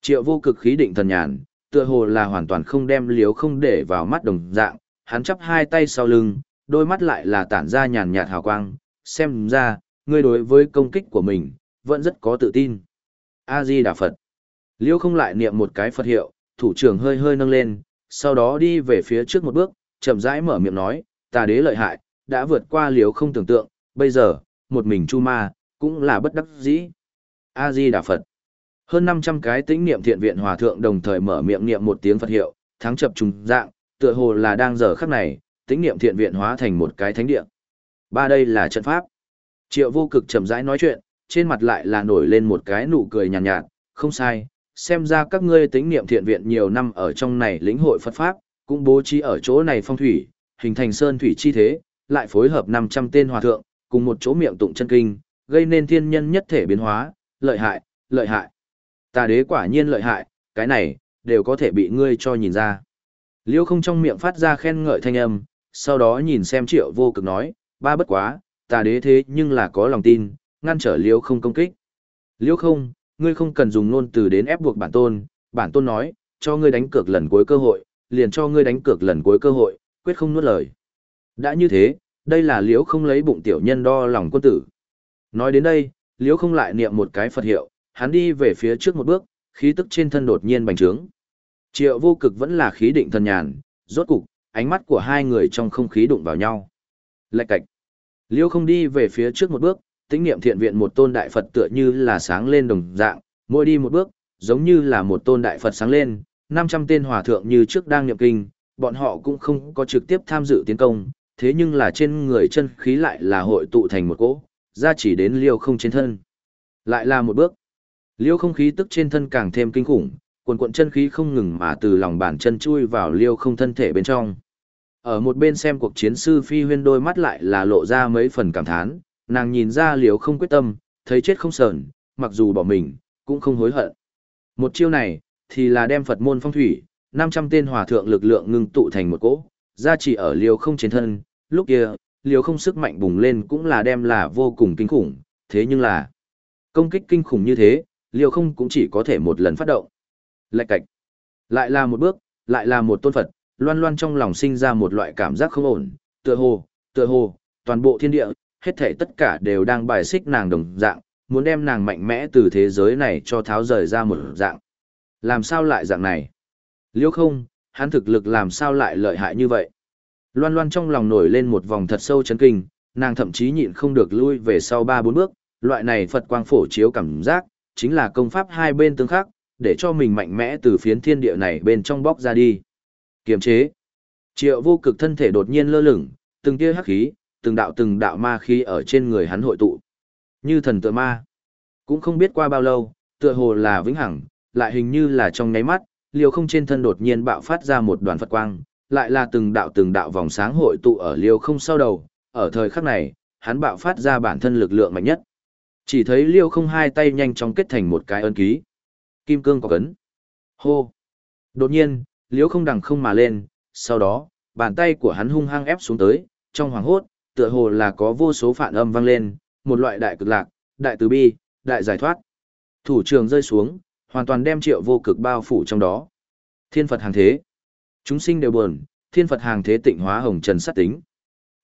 Triệu vô cực khí định thần nhàn, tựa hồ là hoàn toàn không đem liếu không để vào mắt đồng dạng, hắn chắp hai tay sau lưng, đôi mắt lại là tản ra nhàn nhạt hào quang, xem ra, ngươi đối với công kích của mình, vẫn rất có tự tin. A-di Đà Phật. Liêu không lại niệm một cái Phật hiệu, thủ trưởng hơi hơi nâng lên, sau đó đi về phía trước một bước, chậm rãi mở miệng nói, tà đế lợi hại, đã vượt qua liếu không tưởng tượng, bây giờ, một mình chu ma, cũng là bất đắc dĩ. A-di Đà Phật. Hơn 500 cái tĩnh niệm thiện viện hòa thượng đồng thời mở miệng niệm một tiếng Phật hiệu, thắng chập trùng dạng, tựa hồ là đang giờ khắc này, tĩnh niệm thiện viện hóa thành một cái thánh địa. Ba đây là trận pháp. Triệu vô cực chậm rãi nói chuyện, trên mặt lại là nổi lên một cái nụ cười nhàn nhạt, nhạt, không sai, xem ra các ngươi tính niệm thiện viện nhiều năm ở trong này lĩnh hội Phật Pháp, cũng bố trí ở chỗ này phong thủy, hình thành sơn thủy chi thế, lại phối hợp 500 tên hòa thượng, cùng một chỗ miệng tụng chân kinh, gây nên thiên nhân nhất thể biến hóa, lợi hại, lợi hại. Tà đế quả nhiên lợi hại, cái này, đều có thể bị ngươi cho nhìn ra. Liêu không trong miệng phát ra khen ngợi thanh âm, sau đó nhìn xem triệu vô cực nói, ba bất quá, tà đế thế nhưng là có lòng tin, ngăn trở liêu không công kích. Liêu không, ngươi không cần dùng ngôn từ đến ép buộc bản tôn, bản tôn nói, cho ngươi đánh cược lần cuối cơ hội, liền cho ngươi đánh cược lần cuối cơ hội, quyết không nuốt lời. Đã như thế, đây là liễu không lấy bụng tiểu nhân đo lòng quân tử. Nói đến đây, liễu không lại niệm một cái Phật hiệu, hắn đi về phía trước một bước, khí tức trên thân đột nhiên bành trướng. Triệu vô cực vẫn là khí định thần nhàn, rốt cục, ánh mắt của hai người trong không khí đụng vào nhau. Lạch cạch. Liễu không đi về phía trước một bước, tĩnh niệm thiện viện một tôn đại Phật tựa như là sáng lên đồng dạng, mỗi đi một bước, giống như là một tôn đại Phật sáng lên, 500 tên hòa thượng như trước đang niệm kinh, bọn họ cũng không có trực tiếp tham dự tiến công, thế nhưng là trên người chân khí lại là hội tụ thành một cỗ, ra chỉ đến liêu không trên thân. Lại là một bước. Liêu không khí tức trên thân càng thêm kinh khủng, cuồn cuộn chân khí không ngừng mà từ lòng bàn chân chui vào liêu không thân thể bên trong. Ở một bên xem cuộc chiến sư phi huyên đôi mắt lại là lộ ra mấy phần cảm thán, nàng nhìn ra liều không quyết tâm, thấy chết không sờn, mặc dù bỏ mình, cũng không hối hận. Một chiêu này, thì là đem Phật môn phong thủy, 500 tên hòa thượng lực lượng ngưng tụ thành một cỗ, ra chỉ ở liều không trên thân, lúc kia, liều không sức mạnh bùng lên cũng là đem là vô cùng kinh khủng, thế nhưng là công kích kinh khủng như thế, liều không cũng chỉ có thể một lần phát động. Lạch cạch, lại là một bước, lại là một tôn Phật, loan loan trong lòng sinh ra một loại cảm giác không ổn, tựa hồ, tựa hồ, toàn bộ thiên địa, hết thể tất cả đều đang bài xích nàng đồng dạng, muốn đem nàng mạnh mẽ từ thế giới này cho tháo rời ra một dạng. Làm sao lại dạng này? Liễu không, hắn thực lực làm sao lại lợi hại như vậy? Loan loan trong lòng nổi lên một vòng thật sâu chấn kinh, nàng thậm chí nhịn không được lui về sau ba bốn bước, loại này Phật quang phổ chiếu cảm giác, chính là công pháp hai bên tương khắc, để cho mình mạnh mẽ từ phiến thiên địa này bên trong bóc ra đi. Kiềm chế. Triệu vô cực thân thể đột nhiên lơ lửng, từng tia hắc khí, từng đạo từng đạo ma khí ở trên người hắn hội tụ. Như thần tựa ma. Cũng không biết qua bao lâu, tựa hồ là vĩnh hằng, lại hình như là trong nháy mắt, liều không trên thân đột nhiên bạo phát ra một đoàn Phật quang, lại là từng đạo từng đạo vòng sáng hội tụ ở liều không sau đầu, ở thời khắc này, hắn bạo phát ra bản thân lực lượng mạnh nhất. Chỉ thấy liêu không hai tay nhanh chóng kết thành một cái ân ký. Kim cương có cấn. Hô. Đột nhiên, liêu không đằng không mà lên, sau đó, bàn tay của hắn hung hăng ép xuống tới, trong hoàng hốt, tựa hồ là có vô số phản âm vang lên, một loại đại cực lạc, đại từ bi, đại giải thoát. Thủ trường rơi xuống, hoàn toàn đem triệu vô cực bao phủ trong đó. Thiên Phật hàng thế. Chúng sinh đều buồn, thiên Phật hàng thế tịnh hóa hồng trần sát tính.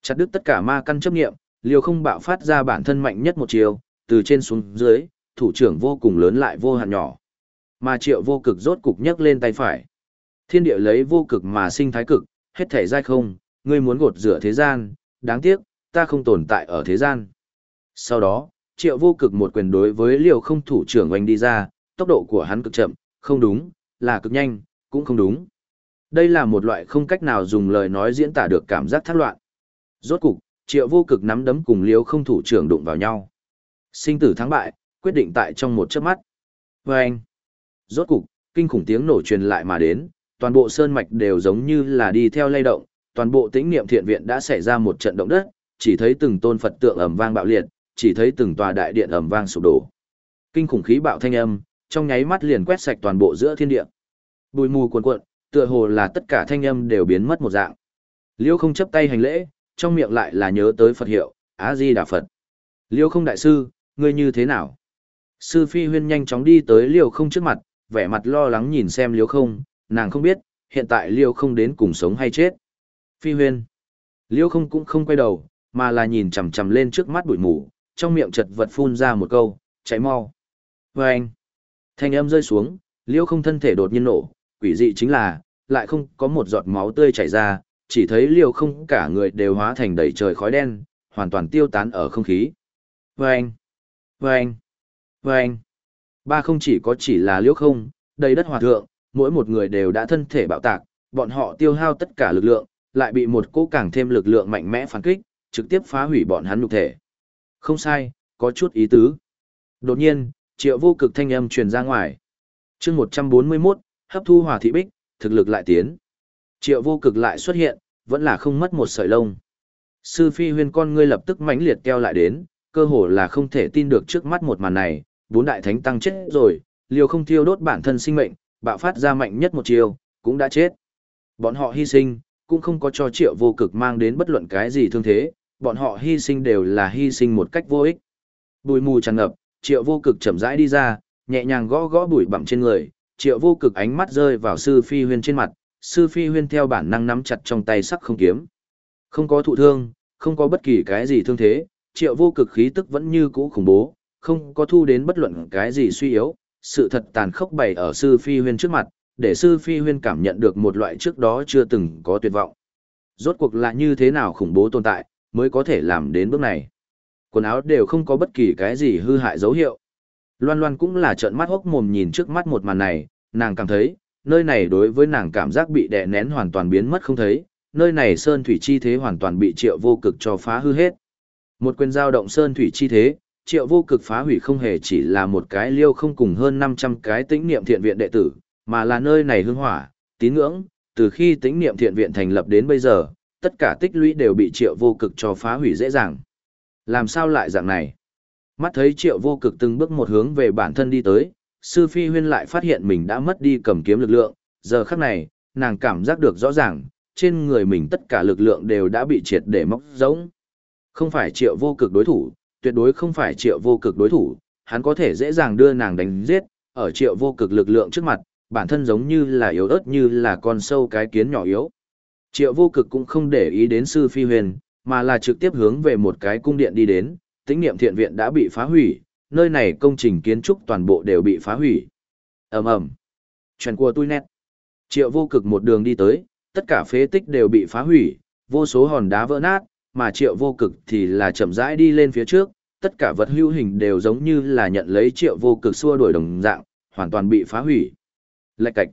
Chặt đứt tất cả ma căn chấp nghiệm, liều không bạo phát ra bản thân mạnh nhất một chiều, từ trên xuống dưới, thủ trưởng vô cùng lớn lại vô hạn nhỏ. Mà triệu vô cực rốt cục nhấc lên tay phải. Thiên địa lấy vô cực mà sinh thái cực, hết thể dai không, ngươi muốn gột rửa thế gian, đáng tiếc, ta không tồn tại ở thế gian. Sau đó, triệu vô cực một quyền đối với liều không thủ trưởng oanh đi ra, tốc độ của hắn cực chậm, không đúng, là cực nhanh, cũng không đúng. Đây là một loại không cách nào dùng lời nói diễn tả được cảm giác thác loạn. Rốt cục, triệu vô cực nắm đấm cùng liều không thủ trưởng đụng vào nhau. Sinh tử thắng bại, quyết định tại trong một chớp mắt. Vâng! anh, rốt cục, kinh khủng tiếng nổ truyền lại mà đến, toàn bộ sơn mạch đều giống như là đi theo lay động, toàn bộ tĩnh niệm thiện viện đã xảy ra một trận động đất, chỉ thấy từng tôn Phật tượng ầm vang bạo liệt, chỉ thấy từng tòa đại điện ầm vang sụp đổ. Kinh khủng khí bạo thanh âm, trong nháy mắt liền quét sạch toàn bộ giữa thiên địa. Bụi mù cuồn cuộn, tựa hồ là tất cả thanh âm đều biến mất một dạng. Liêu không chấp tay hành lễ, trong miệng lại là nhớ tới Phật hiệu, Á Di Đà Phật. Liêu không đại sư, ngươi như thế nào? Sư Phi Huyên nhanh chóng đi tới Liêu không trước mặt, vẻ mặt lo lắng nhìn xem Liêu không, nàng không biết, hiện tại Liêu không đến cùng sống hay chết. Phi Huyên. Liêu không cũng không quay đầu, mà là nhìn chằm chằm lên trước mắt bụi mù, trong miệng chật vật phun ra một câu, cháy mau. Và anh. Thanh âm rơi xuống, Liêu không thân thể đột nhiên nổ, quỷ dị chính là, lại không có một giọt máu tươi chảy ra, chỉ thấy Liêu không cả người đều hóa thành đầy trời khói đen, hoàn toàn tiêu tán ở không khí. Vâng! Vâng! anh. Ba không chỉ có chỉ là liễu không, đầy đất hòa thượng, mỗi một người đều đã thân thể bạo tạc, bọn họ tiêu hao tất cả lực lượng, lại bị một cỗ càng thêm lực lượng mạnh mẽ phản kích, trực tiếp phá hủy bọn hắn nhục thể. Không sai, có chút ý tứ. Đột nhiên, triệu vô cực thanh âm truyền ra ngoài. chương 141, hấp thu hỏa thị bích, thực lực lại tiến. Triệu vô cực lại xuất hiện, vẫn là không mất một sợi lông. Sư phi huyên con ngươi lập tức mãnh liệt keo lại đến, cơ hồ là không thể tin được trước mắt một màn này, bốn đại thánh tăng chết rồi, liều không thiêu đốt bản thân sinh mệnh, bạo phát ra mạnh nhất một chiều, cũng đã chết. Bọn họ hy sinh, cũng không có cho triệu vô cực mang đến bất luận cái gì thương thế, bọn họ hy sinh đều là hy sinh một cách vô ích. Bùi mù tràn ngập, triệu vô cực chậm rãi đi ra, nhẹ nhàng gõ gõ bụi bặm trên người, triệu vô cực ánh mắt rơi vào sư phi huyên trên mặt, sư phi huyên theo bản năng nắm chặt trong tay sắc không kiếm. Không có thụ thương, không có bất kỳ cái gì thương thế, triệu vô cực khí tức vẫn như cũ khủng bố, không có thu đến bất luận cái gì suy yếu, sự thật tàn khốc bày ở sư phi huyên trước mặt, để sư phi huyên cảm nhận được một loại trước đó chưa từng có tuyệt vọng. Rốt cuộc là như thế nào khủng bố tồn tại, mới có thể làm đến bước này. Quần áo đều không có bất kỳ cái gì hư hại dấu hiệu. Loan Loan cũng là trợn mắt hốc mồm nhìn trước mắt một màn này, nàng cảm thấy, nơi này đối với nàng cảm giác bị đè nén hoàn toàn biến mất không thấy, nơi này sơn thủy chi thế hoàn toàn bị triệu vô cực cho phá hư hết. Một quyền giao động sơn thủy chi thế, triệu vô cực phá hủy không hề chỉ là một cái liêu không cùng hơn 500 cái tĩnh niệm thiện viện đệ tử, mà là nơi này hương hỏa, tín ngưỡng, từ khi tĩnh niệm thiện viện thành lập đến bây giờ, tất cả tích lũy đều bị triệu vô cực cho phá hủy dễ dàng. Làm sao lại dạng này? Mắt thấy triệu vô cực từng bước một hướng về bản thân đi tới, sư phi huyên lại phát hiện mình đã mất đi cầm kiếm lực lượng, giờ khắc này, nàng cảm giác được rõ ràng, trên người mình tất cả lực lượng đều đã bị triệt để móc giống. Không phải triệu vô cực đối thủ, tuyệt đối không phải triệu vô cực đối thủ, hắn có thể dễ dàng đưa nàng đánh giết, ở triệu vô cực lực lượng trước mặt, bản thân giống như là yếu ớt như là con sâu cái kiến nhỏ yếu. Triệu vô cực cũng không để ý đến sư phi huyền, mà là trực tiếp hướng về một cái cung điện đi đến, tĩnh niệm thiện viện đã bị phá hủy, nơi này công trình kiến trúc toàn bộ đều bị phá hủy. ầm ầm Chuyện của tôi nét. Triệu vô cực một đường đi tới, tất cả phế tích đều bị phá hủy, vô số hòn đá vỡ nát, mà triệu vô cực thì là chậm rãi đi lên phía trước, tất cả vật hữu hình đều giống như là nhận lấy triệu vô cực xua đuổi đồng dạng, hoàn toàn bị phá hủy. Lạch cạch.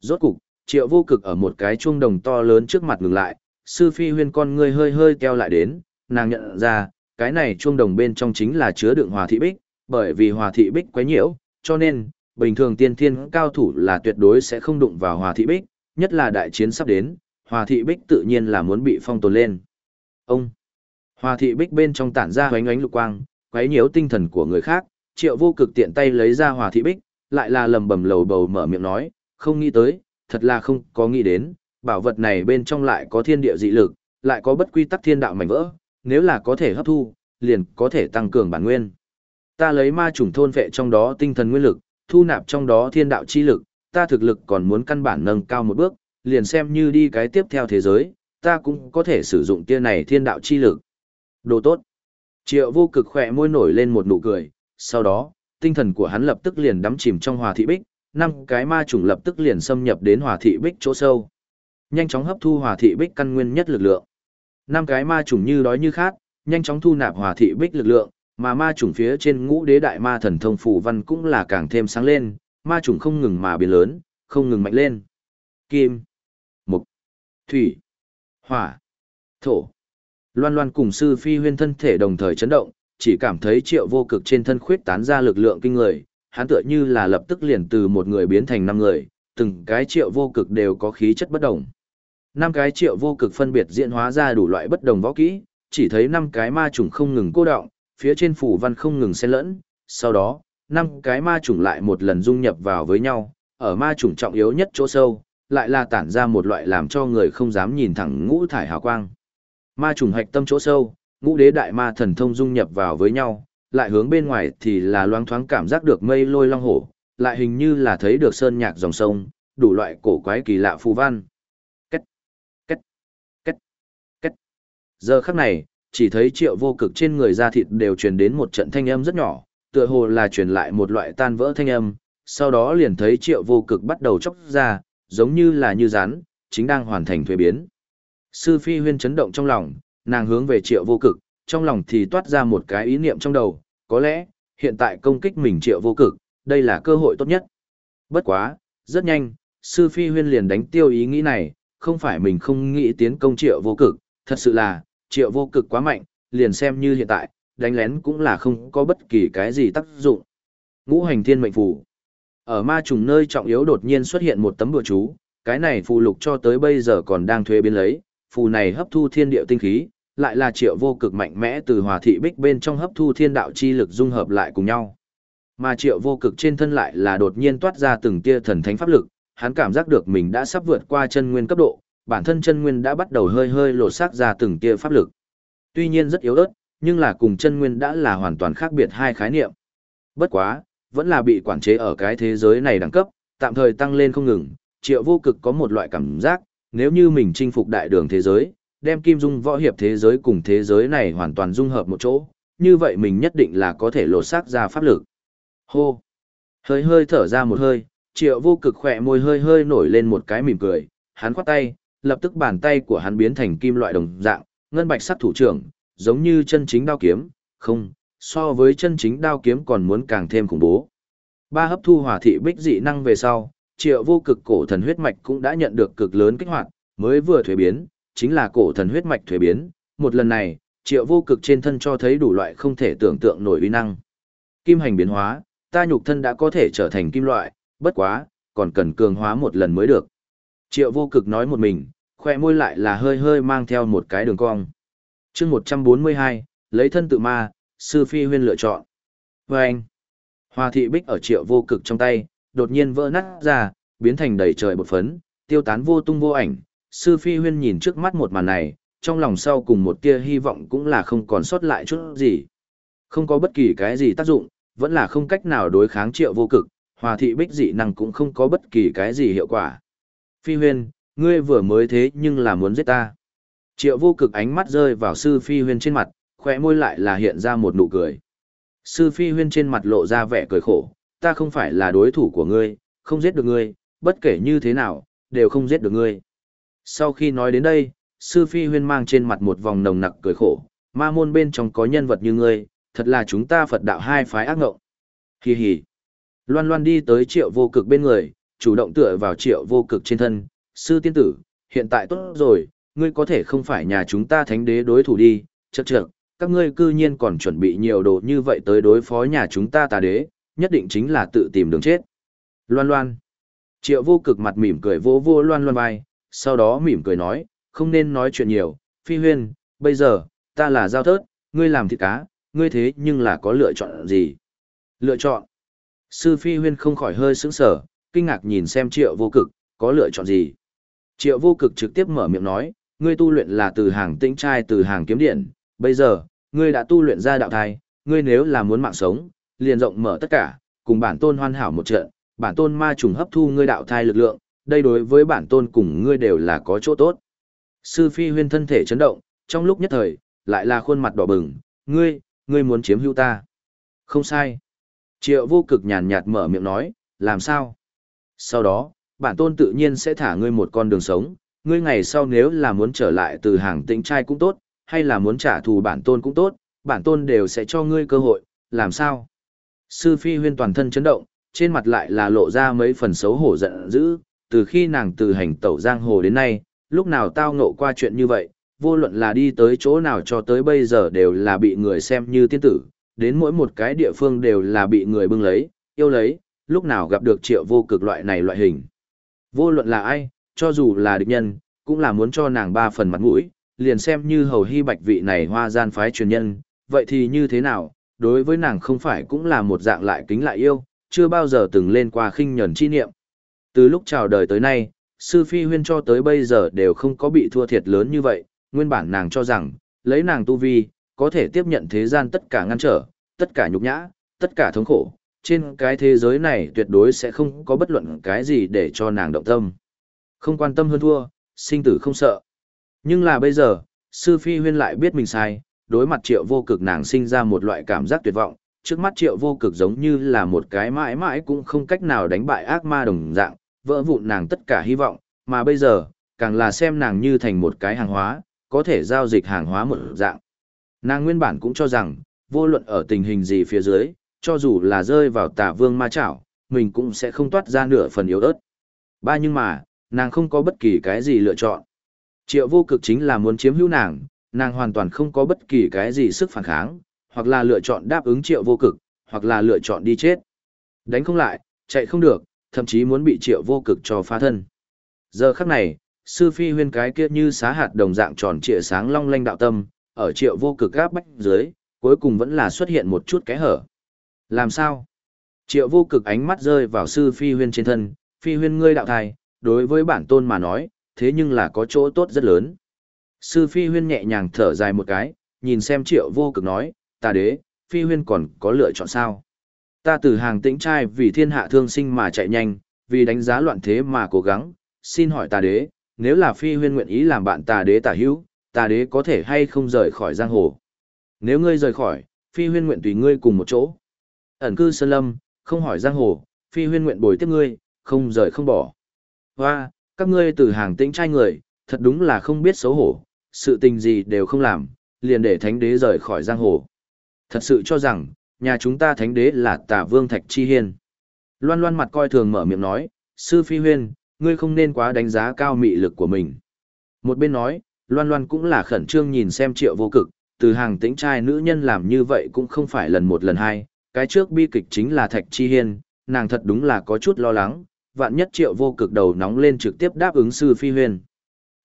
Rốt cục, triệu vô cực ở một cái chuông đồng to lớn trước mặt ngừng lại, sư phi huyên con ngươi hơi hơi teo lại đến, nàng nhận ra, cái này chuông đồng bên trong chính là chứa đựng hòa thị bích, bởi vì hòa thị bích quấy nhiễu, cho nên, bình thường tiên thiên cao thủ là tuyệt đối sẽ không đụng vào hòa thị bích, nhất là đại chiến sắp đến, hòa thị bích tự nhiên là muốn bị phong tồn lên. Ông, hòa thị bích bên trong tản ra hoánh ánh lục quang, quấy nhiễu tinh thần của người khác, triệu vô cực tiện tay lấy ra hòa thị bích, lại là lầm bầm lầu bầu mở miệng nói, không nghĩ tới, thật là không có nghĩ đến, bảo vật này bên trong lại có thiên địa dị lực, lại có bất quy tắc thiên đạo mảnh vỡ, nếu là có thể hấp thu, liền có thể tăng cường bản nguyên. Ta lấy ma trùng thôn vệ trong đó tinh thần nguyên lực, thu nạp trong đó thiên đạo chi lực, ta thực lực còn muốn căn bản nâng cao một bước, liền xem như đi cái tiếp theo thế giới, ta cũng có thể sử dụng tia này thiên đạo chi lực. Đồ tốt. Triệu vô cực khỏe môi nổi lên một nụ cười, sau đó, tinh thần của hắn lập tức liền đắm chìm trong hòa thị bích, năm cái ma trùng lập tức liền xâm nhập đến hòa thị bích chỗ sâu. Nhanh chóng hấp thu hòa thị bích căn nguyên nhất lực lượng. Năm cái ma trùng như đói như khát, nhanh chóng thu nạp hòa thị bích lực lượng, mà ma trùng phía trên ngũ đế đại ma thần thông phù văn cũng là càng thêm sáng lên, ma trùng không ngừng mà biến lớn, không ngừng mạnh lên. Kim, mục, thủy, hỏa, thổ. Loan Loan cùng sư phi huyên thân thể đồng thời chấn động, chỉ cảm thấy triệu vô cực trên thân khuyết tán ra lực lượng kinh người, hắn tựa như là lập tức liền từ một người biến thành năm người, từng cái triệu vô cực đều có khí chất bất đồng. Năm cái triệu vô cực phân biệt diễn hóa ra đủ loại bất đồng võ kỹ, chỉ thấy năm cái ma trùng không ngừng cô động, phía trên phủ văn không ngừng xen lẫn, sau đó, năm cái ma trùng lại một lần dung nhập vào với nhau, ở ma trùng trọng yếu nhất chỗ sâu, lại là tản ra một loại làm cho người không dám nhìn thẳng ngũ thải hào quang. Ma trùng hạch tâm chỗ sâu, ngũ đế đại ma thần thông dung nhập vào với nhau, lại hướng bên ngoài thì là loáng thoáng cảm giác được mây lôi long hổ, lại hình như là thấy được sơn nhạc dòng sông, đủ loại cổ quái kỳ lạ phù văn. Cách, cách, cách, cách. Giờ khắc này, chỉ thấy triệu vô cực trên người da thịt đều truyền đến một trận thanh âm rất nhỏ, tựa hồ là truyền lại một loại tan vỡ thanh âm, sau đó liền thấy triệu vô cực bắt đầu chóc ra, giống như là như rán, chính đang hoàn thành thuế biến. Sư Phi huyên chấn động trong lòng, nàng hướng về triệu vô cực, trong lòng thì toát ra một cái ý niệm trong đầu, có lẽ, hiện tại công kích mình triệu vô cực, đây là cơ hội tốt nhất. Bất quá, rất nhanh, sư phi huyên liền đánh tiêu ý nghĩ này, không phải mình không nghĩ tiến công triệu vô cực, thật sự là, triệu vô cực quá mạnh, liền xem như hiện tại, đánh lén cũng là không có bất kỳ cái gì tác dụng. Ngũ hành thiên mệnh phù. Ở ma trùng nơi trọng yếu đột nhiên xuất hiện một tấm bùa chú, cái này phù lục cho tới bây giờ còn đang thuê biến lấy, phù này hấp thu thiên địa tinh khí, lại là triệu vô cực mạnh mẽ từ hòa thị bích bên trong hấp thu thiên đạo chi lực dung hợp lại cùng nhau. Mà triệu vô cực trên thân lại là đột nhiên toát ra từng tia thần thánh pháp lực, hắn cảm giác được mình đã sắp vượt qua chân nguyên cấp độ, bản thân chân nguyên đã bắt đầu hơi hơi lột xác ra từng tia pháp lực. Tuy nhiên rất yếu ớt, nhưng là cùng chân nguyên đã là hoàn toàn khác biệt hai khái niệm. Bất quá, vẫn là bị quản chế ở cái thế giới này đẳng cấp, tạm thời tăng lên không ngừng, triệu vô cực có một loại cảm giác, nếu như mình chinh phục đại đường thế giới, đem kim dung võ hiệp thế giới cùng thế giới này hoàn toàn dung hợp một chỗ, như vậy mình nhất định là có thể lột xác ra pháp lực. Hô! Hơi hơi thở ra một hơi, triệu vô cực khỏe môi hơi hơi nổi lên một cái mỉm cười, hắn khoát tay, lập tức bàn tay của hắn biến thành kim loại đồng dạng, ngân bạch sắc thủ trưởng, giống như chân chính đao kiếm, không, so với chân chính đao kiếm còn muốn càng thêm khủng bố. Ba hấp thu hỏa thị bích dị năng về sau, triệu vô cực cổ thần huyết mạch cũng đã nhận được cực lớn kích hoạt, mới vừa thuế biến, chính là cổ thần huyết mạch thuế biến, một lần này, triệu vô cực trên thân cho thấy đủ loại không thể tưởng tượng nổi uy năng. Kim hành biến hóa, ta nhục thân đã có thể trở thành kim loại, bất quá, còn cần cường hóa một lần mới được. Triệu vô cực nói một mình, khoe môi lại là hơi hơi mang theo một cái đường cong. chương 142, lấy thân tự ma, sư phi huyên lựa chọn. Vâng. Và anh, hòa thị bích ở triệu vô cực trong tay, đột nhiên vỡ nát ra, biến thành đầy trời bột phấn, tiêu tán vô tung vô ảnh. Sư phi huyên nhìn trước mắt một màn này, trong lòng sau cùng một tia hy vọng cũng là không còn sót lại chút gì. Không có bất kỳ cái gì tác dụng, vẫn là không cách nào đối kháng triệu vô cực, hòa thị bích dị năng cũng không có bất kỳ cái gì hiệu quả. Phi huyên, ngươi vừa mới thế nhưng là muốn giết ta. Triệu vô cực ánh mắt rơi vào sư phi huyên trên mặt, khỏe môi lại là hiện ra một nụ cười. Sư phi huyên trên mặt lộ ra vẻ cười khổ, ta không phải là đối thủ của ngươi, không giết được ngươi, bất kể như thế nào, đều không giết được ngươi. Sau khi nói đến đây, sư phi huyên mang trên mặt một vòng nồng nặc cười khổ, ma môn bên trong có nhân vật như ngươi, thật là chúng ta Phật đạo hai phái ác ngộng. Hì hì. Loan loan đi tới triệu vô cực bên người, chủ động tựa vào triệu vô cực trên thân. Sư tiên tử, hiện tại tốt rồi, ngươi có thể không phải nhà chúng ta thánh đế đối thủ đi, chật chật, các ngươi cư nhiên còn chuẩn bị nhiều đồ như vậy tới đối phó nhà chúng ta tà đế, nhất định chính là tự tìm đường chết. Loan loan. Triệu vô cực mặt mỉm cười vô vô loan loan vai, sau đó mỉm cười nói, không nên nói chuyện nhiều, phi huyên, bây giờ, ta là giao thớt, ngươi làm thịt cá, ngươi thế nhưng là có lựa chọn gì? Lựa chọn. Sư Phi Huyên không khỏi hơi sững sờ, kinh ngạc nhìn xem triệu vô cực, có lựa chọn gì? Triệu vô cực trực tiếp mở miệng nói, ngươi tu luyện là từ hàng tĩnh trai từ hàng kiếm điện, bây giờ, ngươi đã tu luyện ra đạo thai, ngươi nếu là muốn mạng sống, liền rộng mở tất cả, cùng bản tôn hoàn hảo một trận, bản tôn ma trùng hấp thu ngươi đạo thai lực lượng, đây đối với bản tôn cùng ngươi đều là có chỗ tốt. Sư Phi Huyên thân thể chấn động, trong lúc nhất thời, lại là khuôn mặt đỏ bừng, ngươi, ngươi muốn chiếm hữu ta. Không sai. Triệu vô cực nhàn nhạt mở miệng nói, làm sao? Sau đó, bản tôn tự nhiên sẽ thả ngươi một con đường sống, ngươi ngày sau nếu là muốn trở lại từ hàng tĩnh trai cũng tốt, hay là muốn trả thù bản tôn cũng tốt, bản tôn đều sẽ cho ngươi cơ hội, làm sao? Sư Phi huyên toàn thân chấn động, trên mặt lại là lộ ra mấy phần xấu hổ giận dữ, từ khi nàng từ hành tẩu giang hồ đến nay, lúc nào tao ngộ qua chuyện như vậy, vô luận là đi tới chỗ nào cho tới bây giờ đều là bị người xem như tiên tử, đến mỗi một cái địa phương đều là bị người bưng lấy, yêu lấy, lúc nào gặp được triệu vô cực loại này loại hình. Vô luận là ai, cho dù là địch nhân, cũng là muốn cho nàng ba phần mặt mũi, liền xem như hầu hy bạch vị này hoa gian phái truyền nhân, vậy thì như thế nào, đối với nàng không phải cũng là một dạng lại kính lại yêu, chưa bao giờ từng lên qua khinh nhẫn chi niệm. Từ lúc chào đời tới nay, sư phi huyên cho tới bây giờ đều không có bị thua thiệt lớn như vậy, nguyên bản nàng cho rằng, lấy nàng tu vi, có thể tiếp nhận thế gian tất cả ngăn trở, tất cả nhục nhã, tất cả thống khổ, trên cái thế giới này tuyệt đối sẽ không có bất luận cái gì để cho nàng động tâm. Không quan tâm hơn thua, sinh tử không sợ. Nhưng là bây giờ, sư phi huyên lại biết mình sai, đối mặt triệu vô cực nàng sinh ra một loại cảm giác tuyệt vọng, trước mắt triệu vô cực giống như là một cái mãi mãi cũng không cách nào đánh bại ác ma đồng dạng, vỡ vụn nàng tất cả hy vọng, mà bây giờ, càng là xem nàng như thành một cái hàng hóa, có thể giao dịch hàng hóa một dạng. Nàng nguyên bản cũng cho rằng, vô luận ở tình hình gì phía dưới, cho dù là rơi vào tà vương ma chảo, mình cũng sẽ không toát ra nửa phần yếu ớt. Ba nhưng mà, nàng không có bất kỳ cái gì lựa chọn. Triệu vô cực chính là muốn chiếm hữu nàng, nàng hoàn toàn không có bất kỳ cái gì sức phản kháng, hoặc là lựa chọn đáp ứng triệu vô cực, hoặc là lựa chọn đi chết. Đánh không lại, chạy không được, thậm chí muốn bị triệu vô cực cho phá thân. Giờ khắc này, sư phi huyên cái kia như xá hạt đồng dạng tròn trịa sáng long lanh đạo tâm, ở triệu vô cực gáp bách dưới, cuối cùng vẫn là xuất hiện một chút kẽ hở. Làm sao? Triệu vô cực ánh mắt rơi vào sư phi huyên trên thân, phi huyên ngươi đạo thai, đối với bản tôn mà nói, thế nhưng là có chỗ tốt rất lớn. Sư phi huyên nhẹ nhàng thở dài một cái, nhìn xem triệu vô cực nói, ta đế, phi huyên còn có lựa chọn sao? Ta từ hàng tĩnh trai vì thiên hạ thương sinh mà chạy nhanh, vì đánh giá loạn thế mà cố gắng, xin hỏi ta đế, nếu là phi huyên nguyện ý làm bạn ta đế tả hữu, ta đế có thể hay không rời khỏi giang hồ. Nếu ngươi rời khỏi, phi huyên nguyện tùy ngươi cùng một chỗ. Ẩn cư sơn lâm, không hỏi giang hồ, phi huyên nguyện bồi tiếp ngươi, không rời không bỏ. Hoa, các ngươi từ hàng tĩnh trai người, thật đúng là không biết xấu hổ, sự tình gì đều không làm, liền để thánh đế rời khỏi giang hồ. Thật sự cho rằng, nhà chúng ta thánh đế là tả vương thạch chi hiên. Loan loan mặt coi thường mở miệng nói, sư phi huyên, ngươi không nên quá đánh giá cao mị lực của mình. Một bên nói, loan loan cũng là khẩn trương nhìn xem triệu vô cực, từ hàng tĩnh trai nữ nhân làm như vậy cũng không phải lần một lần hai, cái trước bi kịch chính là thạch chi hiên, nàng thật đúng là có chút lo lắng, vạn nhất triệu vô cực đầu nóng lên trực tiếp đáp ứng sư phi huyên.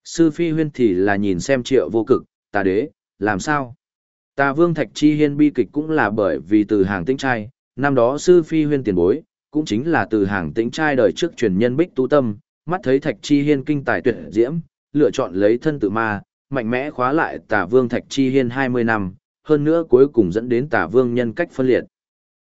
Sư phi huyên thì là nhìn xem triệu vô cực, tà đế, làm sao? Tà vương thạch chi hiên bi kịch cũng là bởi vì từ hàng tĩnh trai, năm đó sư phi huyên tiền bối, cũng chính là từ hàng tĩnh trai đời trước truyền nhân bích Tu tâm, mắt thấy thạch chi hiên kinh tài tuyệt diễm, lựa chọn lấy thân tự ma, mạnh mẽ khóa lại tà vương thạch chi hiên 20 năm, hơn nữa cuối cùng dẫn đến tà vương nhân cách phân liệt.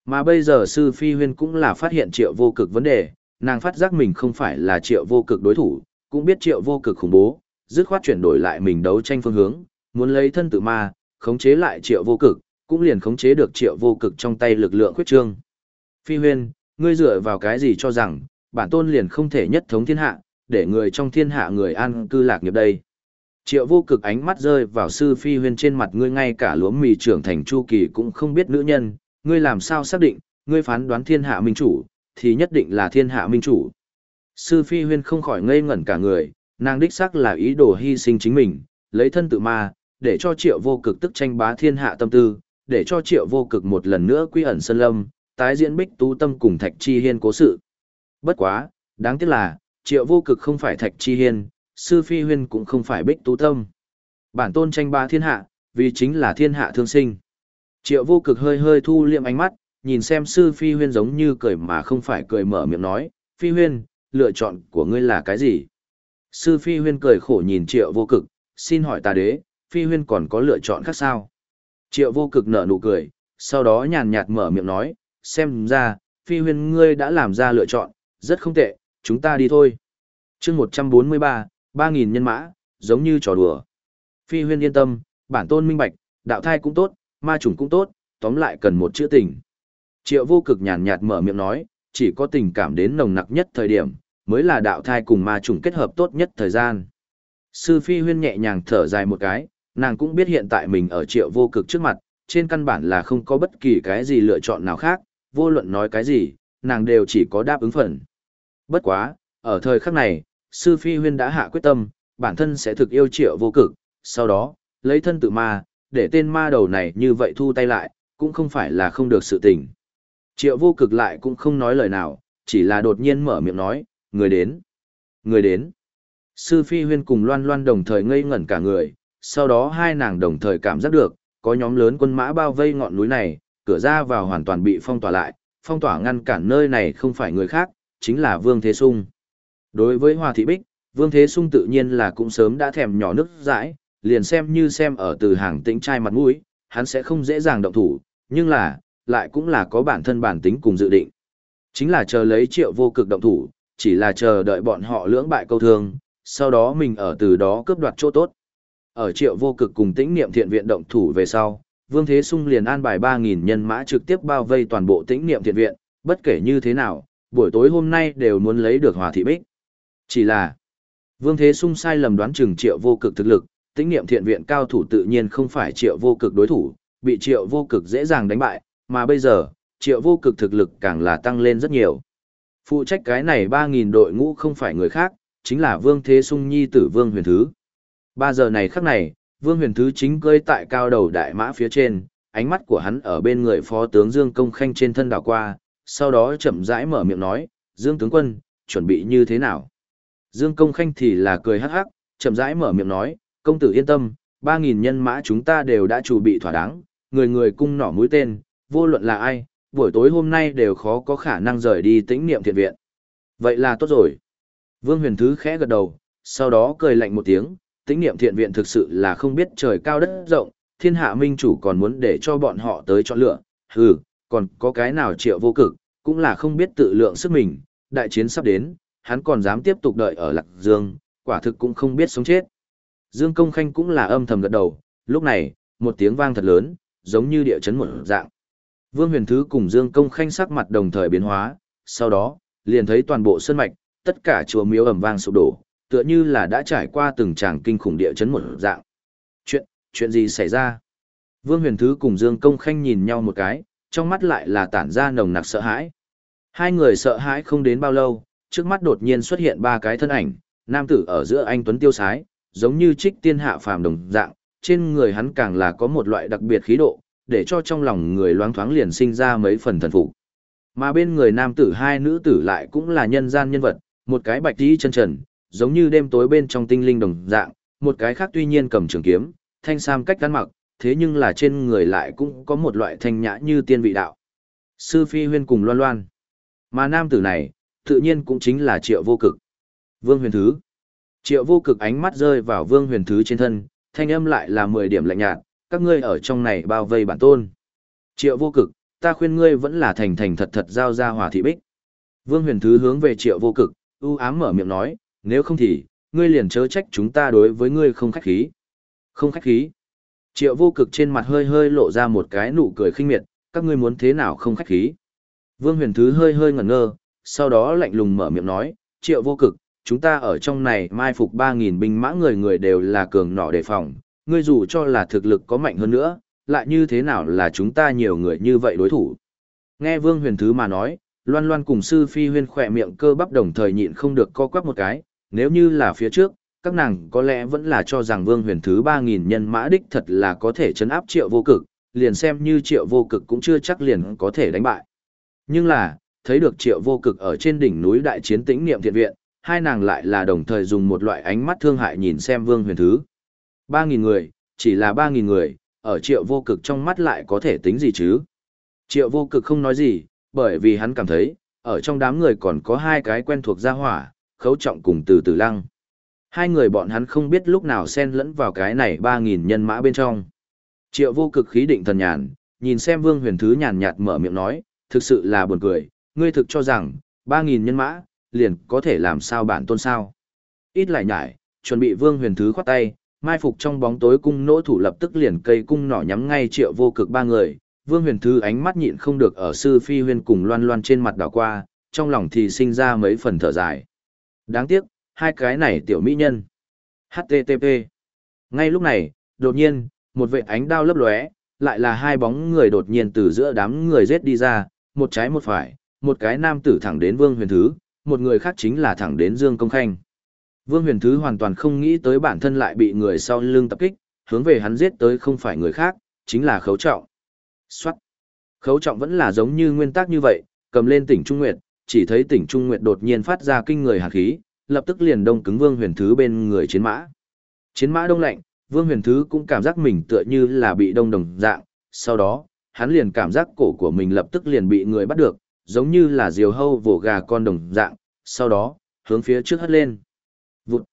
Mà bây giờ sư phi huyên cũng là phát hiện triệu vô cực vấn đề, nàng phát giác mình không phải là triệu vô cực đối thủ, cũng biết triệu vô cực khủng bố, dứt khoát chuyển đổi lại mình đấu tranh phương hướng, muốn lấy thân tự ma, khống chế lại triệu vô cực, cũng liền khống chế được triệu vô cực trong tay lực lượng khuyết trương. Phi huyên, ngươi dựa vào cái gì cho rằng, bản tôn liền không thể nhất thống thiên hạ, để người trong thiên hạ người an cư lạc nghiệp đây. Triệu vô cực ánh mắt rơi vào sư phi huyên trên mặt ngươi ngay cả lúa mì trưởng thành chu kỳ cũng không biết nữ nhân, ngươi làm sao xác định, ngươi phán đoán thiên hạ minh chủ, thì nhất định là thiên hạ minh chủ. Sư phi huyên không khỏi ngây ngẩn cả người, nàng đích xác là ý đồ hy sinh chính mình, lấy thân tự ma, để cho triệu vô cực tức tranh bá thiên hạ tâm tư, để cho triệu vô cực một lần nữa quy ẩn sân lâm, tái diễn bích tú tâm cùng thạch chi hiên cố sự. Bất quá, đáng tiếc là, triệu vô cực không phải thạch chi hiên, sư phi huyên cũng không phải bích tú tâm. Bản tôn tranh bá thiên hạ, vì chính là thiên hạ thương sinh. Triệu vô cực hơi hơi thu liệm ánh mắt, nhìn xem sư phi huyên giống như cười mà không phải cười mở miệng nói, phi huyên, lựa chọn của ngươi là cái gì? Sư phi huyên cười khổ nhìn triệu vô cực, xin hỏi ta đế, phi huyên còn có lựa chọn khác sao? Triệu vô cực nở nụ cười, sau đó nhàn nhạt mở miệng nói, xem ra, phi huyên ngươi đã làm ra lựa chọn, rất không tệ, chúng ta đi thôi. chương 143, 3.000 nhân mã, giống như trò đùa. Phi huyên yên tâm, bản tôn minh bạch, đạo thai cũng tốt, ma chủng cũng tốt, tóm lại cần một chữ tình. Triệu vô cực nhàn nhạt mở miệng nói, chỉ có tình cảm đến nồng nặc nhất thời điểm, mới là đạo thai cùng ma trùng kết hợp tốt nhất thời gian. Sư Phi Huyên nhẹ nhàng thở dài một cái, nàng cũng biết hiện tại mình ở triệu vô cực trước mặt, trên căn bản là không có bất kỳ cái gì lựa chọn nào khác, vô luận nói cái gì, nàng đều chỉ có đáp ứng phần. Bất quá, ở thời khắc này, Sư Phi Huyên đã hạ quyết tâm, bản thân sẽ thực yêu triệu vô cực, sau đó, lấy thân tự ma, để tên ma đầu này như vậy thu tay lại, cũng không phải là không được sự tình. Triệu vô cực lại cũng không nói lời nào, chỉ là đột nhiên mở miệng nói, người đến, người đến. Sư Phi Huyên cùng Loan Loan đồng thời ngây ngẩn cả người, sau đó hai nàng đồng thời cảm giác được, có nhóm lớn quân mã bao vây ngọn núi này, cửa ra vào hoàn toàn bị phong tỏa lại, phong tỏa ngăn cản nơi này không phải người khác, chính là Vương Thế Sung. Đối với Hoa Thị Bích, Vương Thế Sung tự nhiên là cũng sớm đã thèm nhỏ nước dãi, liền xem như xem ở từ hàng tĩnh trai mặt mũi, hắn sẽ không dễ dàng động thủ, nhưng là, lại cũng là có bản thân bản tính cùng dự định. Chính là chờ lấy triệu vô cực động thủ, chỉ là chờ đợi bọn họ lưỡng bại câu thương, sau đó mình ở từ đó cướp đoạt chỗ tốt. Ở triệu vô cực cùng tĩnh niệm thiện viện động thủ về sau, Vương Thế Sung liền an bài 3.000 nhân mã trực tiếp bao vây toàn bộ tĩnh niệm thiện viện, bất kể như thế nào, buổi tối hôm nay đều muốn lấy được hòa thị bích. Chỉ là, Vương Thế Sung sai lầm đoán chừng triệu vô cực thực lực, tĩnh niệm thiện viện cao thủ tự nhiên không phải triệu vô cực đối thủ, bị triệu vô cực dễ dàng đánh bại, mà bây giờ, triệu vô cực thực lực càng là tăng lên rất nhiều. Phụ trách cái này 3.000 đội ngũ không phải người khác, chính là Vương Thế Sung Nhi tử Vương Huyền Thứ. Ba giờ này khắc này, Vương Huyền Thứ chính cơi tại cao đầu đại mã phía trên, ánh mắt của hắn ở bên người phó tướng Dương Công Khanh trên thân đảo qua, sau đó chậm rãi mở miệng nói, Dương tướng quân, chuẩn bị như thế nào? Dương Công Khanh thì là cười hắc hắc, chậm rãi mở miệng nói, công tử yên tâm, 3.000 nhân mã chúng ta đều đã chuẩn bị thỏa đáng, người người cung nỏ mũi tên, vô luận là ai, buổi tối hôm nay đều khó có khả năng rời đi tĩnh niệm thiện viện. Vậy là tốt rồi. Vương huyền thứ khẽ gật đầu, sau đó cười lạnh một tiếng, tĩnh niệm thiện viện thực sự là không biết trời cao đất rộng, thiên hạ minh chủ còn muốn để cho bọn họ tới chọn lựa, hừ, còn có cái nào triệu vô cực, cũng là không biết tự lượng sức mình, đại chiến sắp đến, hắn còn dám tiếp tục đợi ở Lạc Dương, quả thực cũng không biết sống chết. Dương Công Khanh cũng là âm thầm gật đầu, lúc này, một tiếng vang thật lớn, giống như địa chấn một dạng. Vương Huyền Thứ cùng Dương Công Khanh sắc mặt đồng thời biến hóa, sau đó, liền thấy toàn bộ sơn mạch, tất cả chùa miếu ầm vang sụp đổ, tựa như là đã trải qua từng tràng kinh khủng địa chấn một dạng. Chuyện, chuyện gì xảy ra? Vương Huyền Thứ cùng Dương Công Khanh nhìn nhau một cái, trong mắt lại là tản ra nồng nặc sợ hãi. Hai người sợ hãi không đến bao lâu, trước mắt đột nhiên xuất hiện ba cái thân ảnh, nam tử ở giữa anh Tuấn Tiêu Sái, giống như trích tiên hạ phàm đồng dạng, trên người hắn càng là có một loại đặc biệt khí độ, để cho trong lòng người loáng thoáng liền sinh ra mấy phần thần phục. Mà bên người nam tử hai nữ tử lại cũng là nhân gian nhân vật, một cái bạch tí chân trần, giống như đêm tối bên trong tinh linh đồng dạng, một cái khác tuy nhiên cầm trường kiếm, thanh sam cách gắn mặc, thế nhưng là trên người lại cũng có một loại thanh nhã như tiên vị đạo. Sư Phi Huyên cùng loan loan. Mà nam tử này, tự nhiên cũng chính là triệu vô cực. Vương huyền thứ. Triệu vô cực ánh mắt rơi vào vương huyền thứ trên thân, thanh âm lại là 10 điểm lạnh nhạt, các ngươi ở trong này bao vây bản tôn. Triệu vô cực, ta khuyên ngươi vẫn là thành thành thật thật giao ra hòa thị bích. Vương huyền thứ hướng về triệu vô cực, ưu ám mở miệng nói, nếu không thì, ngươi liền chớ trách chúng ta đối với ngươi không khách khí. Không khách khí. Triệu vô cực trên mặt hơi hơi lộ ra một cái nụ cười khinh miệt, các ngươi muốn thế nào không khách khí. Vương huyền thứ hơi hơi ngẩn ngơ, sau đó lạnh lùng mở miệng nói, triệu vô cực, chúng ta ở trong này mai phục 3.000 binh mã người người đều là cường nọ đề phòng, ngươi dù cho là thực lực có mạnh hơn nữa, lại như thế nào là chúng ta nhiều người như vậy đối thủ. Nghe Vương Huyền Thứ mà nói, Loan Loan cùng Sư Phi Huyên khỏe miệng cơ bắp đồng thời nhịn không được co quắp một cái, nếu như là phía trước, các nàng có lẽ vẫn là cho rằng Vương Huyền Thứ 3.000 nhân mã đích thật là có thể chấn áp triệu vô cực, liền xem như triệu vô cực cũng chưa chắc liền có thể đánh bại. Nhưng là, thấy được triệu vô cực ở trên đỉnh núi đại chiến tĩnh niệm thiện viện, hai nàng lại là đồng thời dùng một loại ánh mắt thương hại nhìn xem Vương Huyền Thứ. Ba nghìn người, chỉ là ba nghìn người, ở triệu vô cực trong mắt lại có thể tính gì chứ? Triệu vô cực không nói gì, bởi vì hắn cảm thấy, ở trong đám người còn có hai cái quen thuộc gia hỏa, khấu trọng cùng từ từ lăng. Hai người bọn hắn không biết lúc nào xen lẫn vào cái này ba nghìn nhân mã bên trong. Triệu vô cực khí định thần nhàn, nhìn xem vương huyền thứ nhàn nhạt mở miệng nói, thực sự là buồn cười, ngươi thực cho rằng, ba nghìn nhân mã, liền có thể làm sao bản tôn sao. Ít lại nhải, chuẩn bị vương huyền thứ khoát tay, mai phục trong bóng tối cung nỗ thủ lập tức liền cây cung nỏ nhắm ngay triệu vô cực ba người. Vương huyền thư ánh mắt nhịn không được ở sư phi huyền cùng loan loan trên mặt đảo qua, trong lòng thì sinh ra mấy phần thở dài. Đáng tiếc, hai cái này tiểu mỹ nhân. HTTP. Ngay lúc này, đột nhiên, một vệ ánh đao lấp lóe, lại là hai bóng người đột nhiên từ giữa đám người rết đi ra, một trái một phải, một cái nam tử thẳng đến Vương Huyền Thứ, một người khác chính là thẳng đến Dương Công Khanh. Vương Huyền Thứ hoàn toàn không nghĩ tới bản thân lại bị người sau lưng tập kích, hướng về hắn giết tới không phải người khác, chính là Khấu Trọng. Soát. Khấu Trọng vẫn là giống như nguyên tắc như vậy, cầm lên tỉnh Trung Nguyệt, chỉ thấy tỉnh Trung Nguyệt đột nhiên phát ra kinh người hàn khí, lập tức liền đông cứng Vương Huyền Thứ bên người chiến mã. Chiến mã đông lạnh, Vương Huyền Thứ cũng cảm giác mình tựa như là bị đông đồng dạng, sau đó, hắn liền cảm giác cổ của mình lập tức liền bị người bắt được, giống như là diều hâu vồ gà con đồng dạng, sau đó, hướng phía trước hất lên. Vụt.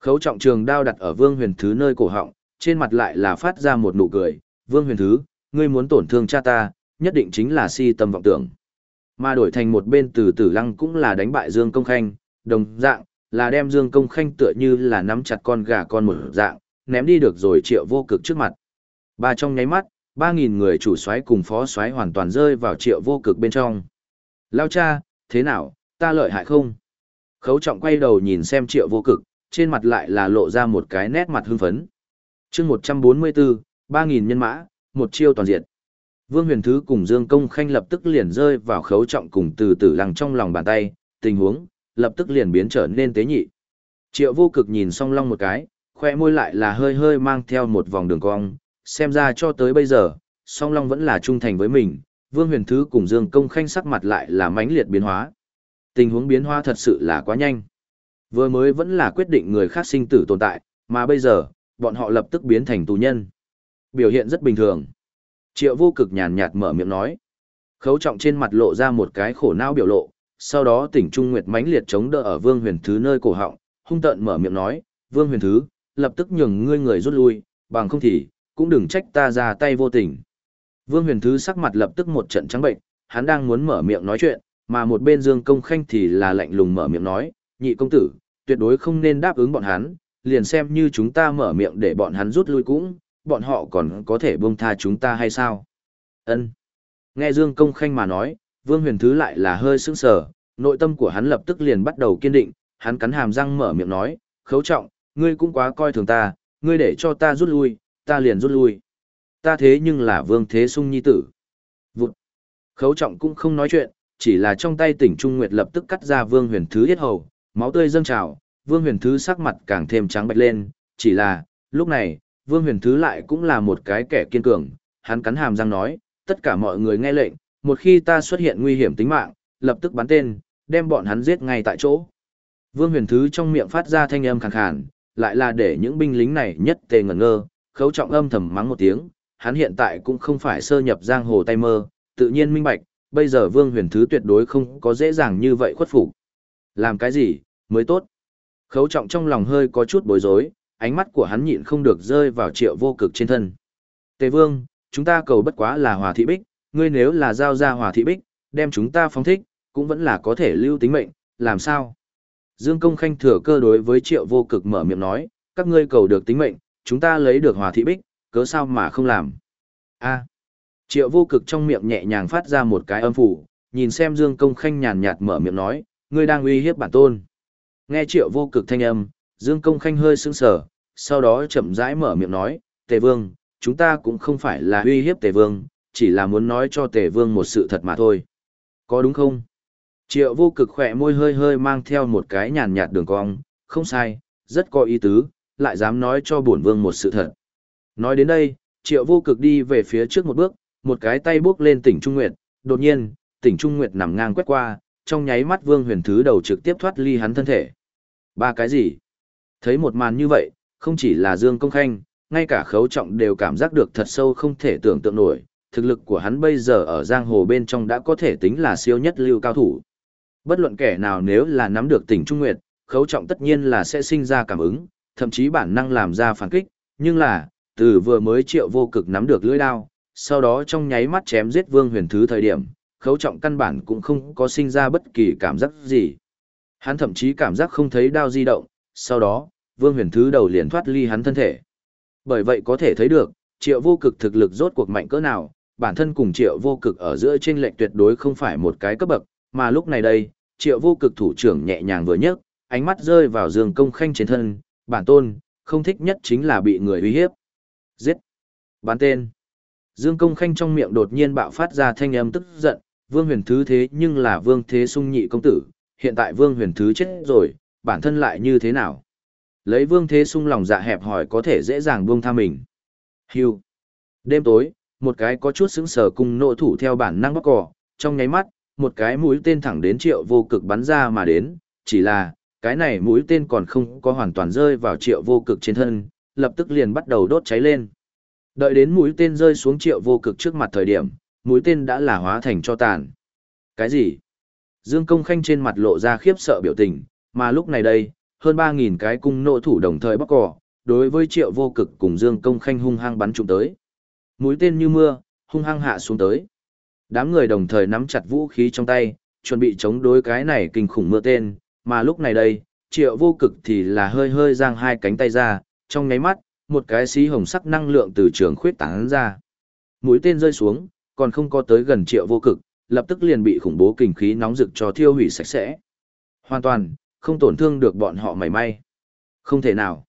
Khấu trọng trường đao đặt ở Vương Huyền Thứ nơi cổ họng, trên mặt lại là phát ra một nụ cười, "Vương Huyền Thứ, ngươi muốn tổn thương cha ta, nhất định chính là si tâm vọng tưởng." Mà đổi thành một bên Từ Tử Lăng cũng là đánh bại Dương Công Khanh, đồng dạng là đem Dương Công Khanh tựa như là nắm chặt con gà con một dạng, ném đi được rồi Triệu Vô Cực trước mặt. Ba trong nháy mắt, ba nghìn người chủ soái cùng phó soái hoàn toàn rơi vào Triệu Vô Cực bên trong. Lao cha, thế nào, ta lợi hại không? Khấu trọng quay đầu nhìn xem triệu vô cực, trên mặt lại là lộ ra một cái nét mặt hưng phấn. chương 144, 3.000 nhân mã, một chiêu toàn diện. Vương huyền thứ cùng Dương Công Khanh lập tức liền rơi vào khấu trọng cùng từ từ lằng trong lòng bàn tay, tình huống, lập tức liền biến trở nên tế nhị. Triệu vô cực nhìn song long một cái, khoe môi lại là hơi hơi mang theo một vòng đường cong, xem ra cho tới bây giờ, song long vẫn là trung thành với mình, Vương Huyền Thứ cùng Dương Công Khanh sắc mặt lại là mãnh liệt biến hóa. Tình huống biến hóa thật sự là quá nhanh. Vừa mới vẫn là quyết định người khác sinh tử tồn tại, mà bây giờ, bọn họ lập tức biến thành tù nhân. Biểu hiện rất bình thường. Triệu vô cực nhàn nhạt mở miệng nói. Khấu trọng trên mặt lộ ra một cái khổ não biểu lộ, sau đó tỉnh Trung Nguyệt mãnh liệt chống đỡ ở Vương Huyền Thứ nơi cổ họng, hung tợn mở miệng nói, Vương Huyền Thứ, lập tức nhường ngươi người rút lui, bằng không thì, cũng đừng trách ta ra tay vô tình. Vương Huyền Thứ sắc mặt lập tức một trận trắng bệnh, hắn đang muốn mở miệng nói chuyện, mà một bên Dương Công Khanh thì là lạnh lùng mở miệng nói, nhị công tử, tuyệt đối không nên đáp ứng bọn hắn, liền xem như chúng ta mở miệng để bọn hắn rút lui cũng, bọn họ còn có thể buông tha chúng ta hay sao? Ân. Nghe Dương Công Khanh mà nói, Vương Huyền Thứ lại là hơi sững sờ, nội tâm của hắn lập tức liền bắt đầu kiên định, hắn cắn hàm răng mở miệng nói, khấu trọng, ngươi cũng quá coi thường ta, ngươi để cho ta rút lui, ta liền rút lui. Ta thế nhưng là Vương Thế Sung nhi tử. Vụt. Khấu trọng cũng không nói chuyện, chỉ là trong tay tỉnh Trung Nguyệt lập tức cắt ra Vương Huyền Thứ yết hầu, máu tươi dâng trào, Vương Huyền Thứ sắc mặt càng thêm trắng bệch lên, chỉ là, lúc này, Vương Huyền Thứ lại cũng là một cái kẻ kiên cường, hắn cắn hàm răng nói, tất cả mọi người nghe lệnh, một khi ta xuất hiện nguy hiểm tính mạng, lập tức bắn tên, đem bọn hắn giết ngay tại chỗ. Vương Huyền Thứ trong miệng phát ra thanh âm khàn khàn, lại là để những binh lính này nhất tề ngẩn ngơ, khấu trọng âm thầm mắng một tiếng, hắn hiện tại cũng không phải sơ nhập giang hồ tay mơ, tự nhiên minh bạch, bây giờ Vương Huyền Thứ tuyệt đối không có dễ dàng như vậy khuất phục. Làm cái gì, mới tốt. Khấu trọng trong lòng hơi có chút bối rối, ánh mắt của hắn nhịn không được rơi vào triệu vô cực trên thân. Tề Vương, chúng ta cầu bất quá là hòa thị bích, ngươi nếu là giao ra hòa thị bích, đem chúng ta phóng thích, cũng vẫn là có thể lưu tính mệnh, làm sao? Dương Công Khanh thừa cơ đối với triệu vô cực mở miệng nói, các ngươi cầu được tính mệnh, chúng ta lấy được hòa thị bích, cớ sao mà không làm? a triệu vô cực trong miệng nhẹ nhàng phát ra một cái âm phủ, nhìn xem Dương Công Khanh nhàn nhạt mở miệng nói, ngươi đang uy hiếp bản tôn. Nghe triệu vô cực thanh âm, Dương Công Khanh hơi sững sờ, sau đó chậm rãi mở miệng nói, Tề Vương, chúng ta cũng không phải là uy hiếp Tề Vương, chỉ là muốn nói cho Tề Vương một sự thật mà thôi. Có đúng không? Triệu vô cực khỏe môi hơi hơi mang theo một cái nhàn nhạt đường cong, không sai, rất có ý tứ, lại dám nói cho bổn vương một sự thật. Nói đến đây, triệu vô cực đi về phía trước một bước, một cái tay bước lên tỉnh Trung Nguyệt, đột nhiên, tỉnh Trung Nguyệt nằm ngang quét qua, trong nháy mắt vương huyền thứ đầu trực tiếp thoát ly hắn thân thể. Ba cái gì? Thấy một màn như vậy, không chỉ là Dương Công Khanh, ngay cả khấu trọng đều cảm giác được thật sâu không thể tưởng tượng nổi, thực lực của hắn bây giờ ở giang hồ bên trong đã có thể tính là siêu nhất lưu cao thủ. Bất luận kẻ nào nếu là nắm được tỉnh Trung Nguyệt, khấu trọng tất nhiên là sẽ sinh ra cảm ứng, thậm chí bản năng làm ra phản kích, nhưng là, từ vừa mới triệu vô cực nắm được lưỡi đao, sau đó trong nháy mắt chém giết vương huyền thứ thời điểm, khấu trọng căn bản cũng không có sinh ra bất kỳ cảm giác gì. Hắn thậm chí cảm giác không thấy đao di động, sau đó, vương huyền thứ đầu liền thoát ly hắn thân thể. Bởi vậy có thể thấy được, triệu vô cực thực lực rốt cuộc mạnh cỡ nào, bản thân cùng triệu vô cực ở giữa trên lệch tuyệt đối không phải một cái cấp bậc, mà lúc này đây, triệu vô cực thủ trưởng nhẹ nhàng vừa nhấc, ánh mắt rơi vào dương công khanh trên thân, bản tôn, không thích nhất chính là bị người uy hiếp. Giết! Bán tên! Dương công khanh trong miệng đột nhiên bạo phát ra thanh âm tức giận, vương huyền thứ thế nhưng là vương thế sung nhị công tử, hiện tại vương huyền thứ chết rồi, bản thân lại như thế nào? Lấy vương thế sung lòng dạ hẹp hỏi có thể dễ dàng buông tha mình. Hưu. Đêm tối, một cái có chút sững sờ cùng nộ thủ theo bản năng bóc cỏ, trong nháy mắt, một cái mũi tên thẳng đến triệu vô cực bắn ra mà đến, chỉ là, cái này mũi tên còn không có hoàn toàn rơi vào triệu vô cực trên thân, lập tức liền bắt đầu đốt cháy lên. Đợi đến mũi tên rơi xuống triệu vô cực trước mặt thời điểm, mũi tên đã là hóa thành cho tàn. Cái gì? Dương Công Khanh trên mặt lộ ra khiếp sợ biểu tình, mà lúc này đây, hơn 3.000 cái cung nộ thủ đồng thời bóc cỏ, đối với triệu vô cực cùng Dương Công Khanh hung hăng bắn trúng tới. Mũi tên như mưa, hung hăng hạ xuống tới. Đám người đồng thời nắm chặt vũ khí trong tay, chuẩn bị chống đối cái này kinh khủng mưa tên, mà lúc này đây, triệu vô cực thì là hơi hơi giang hai cánh tay ra, trong nháy mắt, một cái xí hồng sắc năng lượng từ trường khuyết tán ra. Mũi tên rơi xuống, còn không có tới gần triệu vô cực, lập tức liền bị khủng bố kinh khí nóng rực cho thiêu hủy sạch sẽ. Hoàn toàn, không tổn thương được bọn họ mảy may. Không thể nào.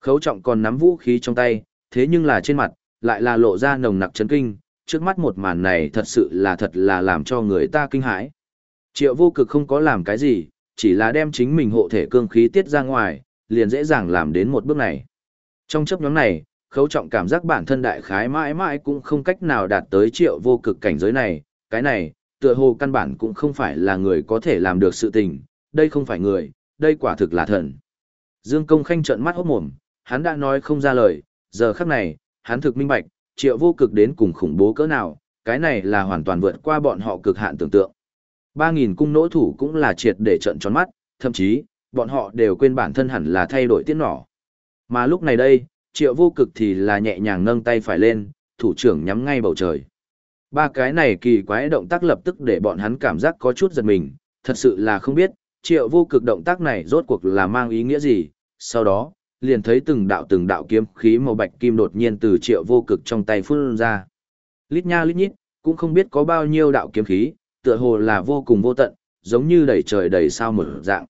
Khấu trọng còn nắm vũ khí trong tay, thế nhưng là trên mặt, lại là lộ ra nồng nặc chấn kinh, trước mắt một màn này thật sự là thật là làm cho người ta kinh hãi. Triệu vô cực không có làm cái gì, chỉ là đem chính mình hộ thể cương khí tiết ra ngoài, liền dễ dàng làm đến một bước này. Trong chấp nhóm này, khấu trọng cảm giác bản thân đại khái mãi mãi cũng không cách nào đạt tới triệu vô cực cảnh giới này, cái này, tựa hồ căn bản cũng không phải là người có thể làm được sự tình, đây không phải người, đây quả thực là thần. Dương công khanh trợn mắt hốt mồm, hắn đã nói không ra lời, giờ khắc này, hắn thực minh bạch, triệu vô cực đến cùng khủng bố cỡ nào, cái này là hoàn toàn vượt qua bọn họ cực hạn tưởng tượng. 3.000 cung nỗ thủ cũng là triệt để trận tròn mắt, thậm chí, bọn họ đều quên bản thân hẳn là thay đổi tiết nỏ. Mà lúc này đây, triệu vô cực thì là nhẹ nhàng nâng tay phải lên, thủ trưởng nhắm ngay bầu trời. Ba cái này kỳ quái động tác lập tức để bọn hắn cảm giác có chút giật mình, thật sự là không biết, triệu vô cực động tác này rốt cuộc là mang ý nghĩa gì. Sau đó, liền thấy từng đạo từng đạo kiếm khí màu bạch kim đột nhiên từ triệu vô cực trong tay phun ra. Lít nha lít nhít, cũng không biết có bao nhiêu đạo kiếm khí, tựa hồ là vô cùng vô tận, giống như đầy trời đầy sao một dạng.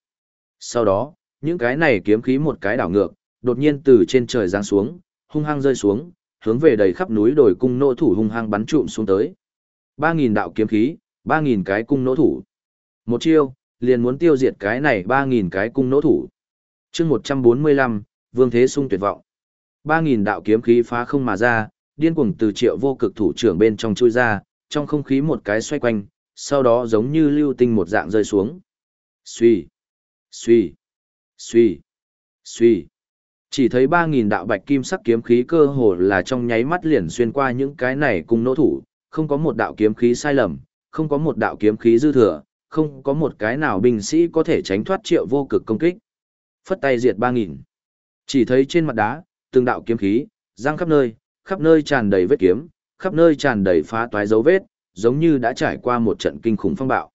Sau đó, những cái này kiếm khí một cái đảo ngược, đột nhiên từ trên trời giáng xuống, hung hăng rơi xuống, hướng về đầy khắp núi đồi cung nỗ thủ hung hăng bắn trụm xuống tới. 3000 đạo kiếm khí, 3000 cái cung nỗ thủ. Một chiêu, liền muốn tiêu diệt cái này 3000 cái cung nỗ thủ. Chương 145, Vương Thế Sung tuyệt vọng. 3000 đạo kiếm khí phá không mà ra, điên cuồng từ Triệu Vô Cực thủ trưởng bên trong chui ra, trong không khí một cái xoay quanh, sau đó giống như lưu tinh một dạng rơi xuống. Xuy, xuy, xuy, xuy. Chỉ thấy 3.000 đạo bạch kim sắc kiếm khí cơ hồ là trong nháy mắt liền xuyên qua những cái này cùng nỗ thủ, không có một đạo kiếm khí sai lầm, không có một đạo kiếm khí dư thừa, không có một cái nào binh sĩ có thể tránh thoát triệu vô cực công kích. Phất tay diệt 3.000. Chỉ thấy trên mặt đá, từng đạo kiếm khí, giang khắp nơi, khắp nơi tràn đầy vết kiếm, khắp nơi tràn đầy phá toái dấu vết, giống như đã trải qua một trận kinh khủng phong bạo.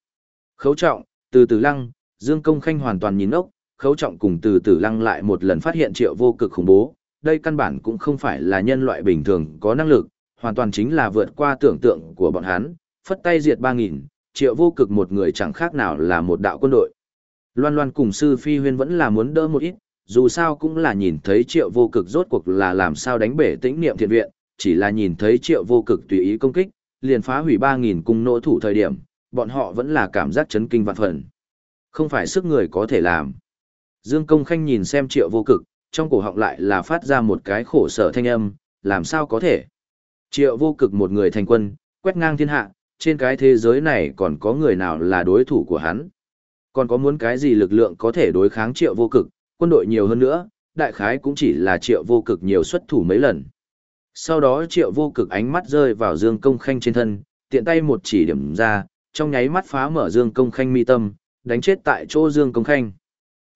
Khấu trọng, từ từ lăng, Dương Công Khanh hoàn toàn nhìn ốc, khấu trọng cùng từ từ lăng lại một lần phát hiện triệu vô cực khủng bố, đây căn bản cũng không phải là nhân loại bình thường có năng lực, hoàn toàn chính là vượt qua tưởng tượng của bọn hắn, phất tay diệt 3.000, triệu vô cực một người chẳng khác nào là một đạo quân đội. Loan Loan cùng sư phi huyên vẫn là muốn đỡ một ít, dù sao cũng là nhìn thấy triệu vô cực rốt cuộc là làm sao đánh bể tĩnh niệm thiện viện, chỉ là nhìn thấy triệu vô cực tùy ý công kích, liền phá hủy 3.000 cung nỗ thủ thời điểm, bọn họ vẫn là cảm giác chấn kinh vạn phần. Không phải sức người có thể làm. Dương Công Khanh nhìn xem triệu vô cực, trong cổ họng lại là phát ra một cái khổ sở thanh âm, làm sao có thể. Triệu vô cực một người thành quân, quét ngang thiên hạ, trên cái thế giới này còn có người nào là đối thủ của hắn. Còn có muốn cái gì lực lượng có thể đối kháng triệu vô cực, quân đội nhiều hơn nữa, đại khái cũng chỉ là triệu vô cực nhiều xuất thủ mấy lần. Sau đó triệu vô cực ánh mắt rơi vào Dương Công Khanh trên thân, tiện tay một chỉ điểm ra, trong nháy mắt phá mở Dương Công Khanh mi tâm, đánh chết tại chỗ Dương Công Khanh.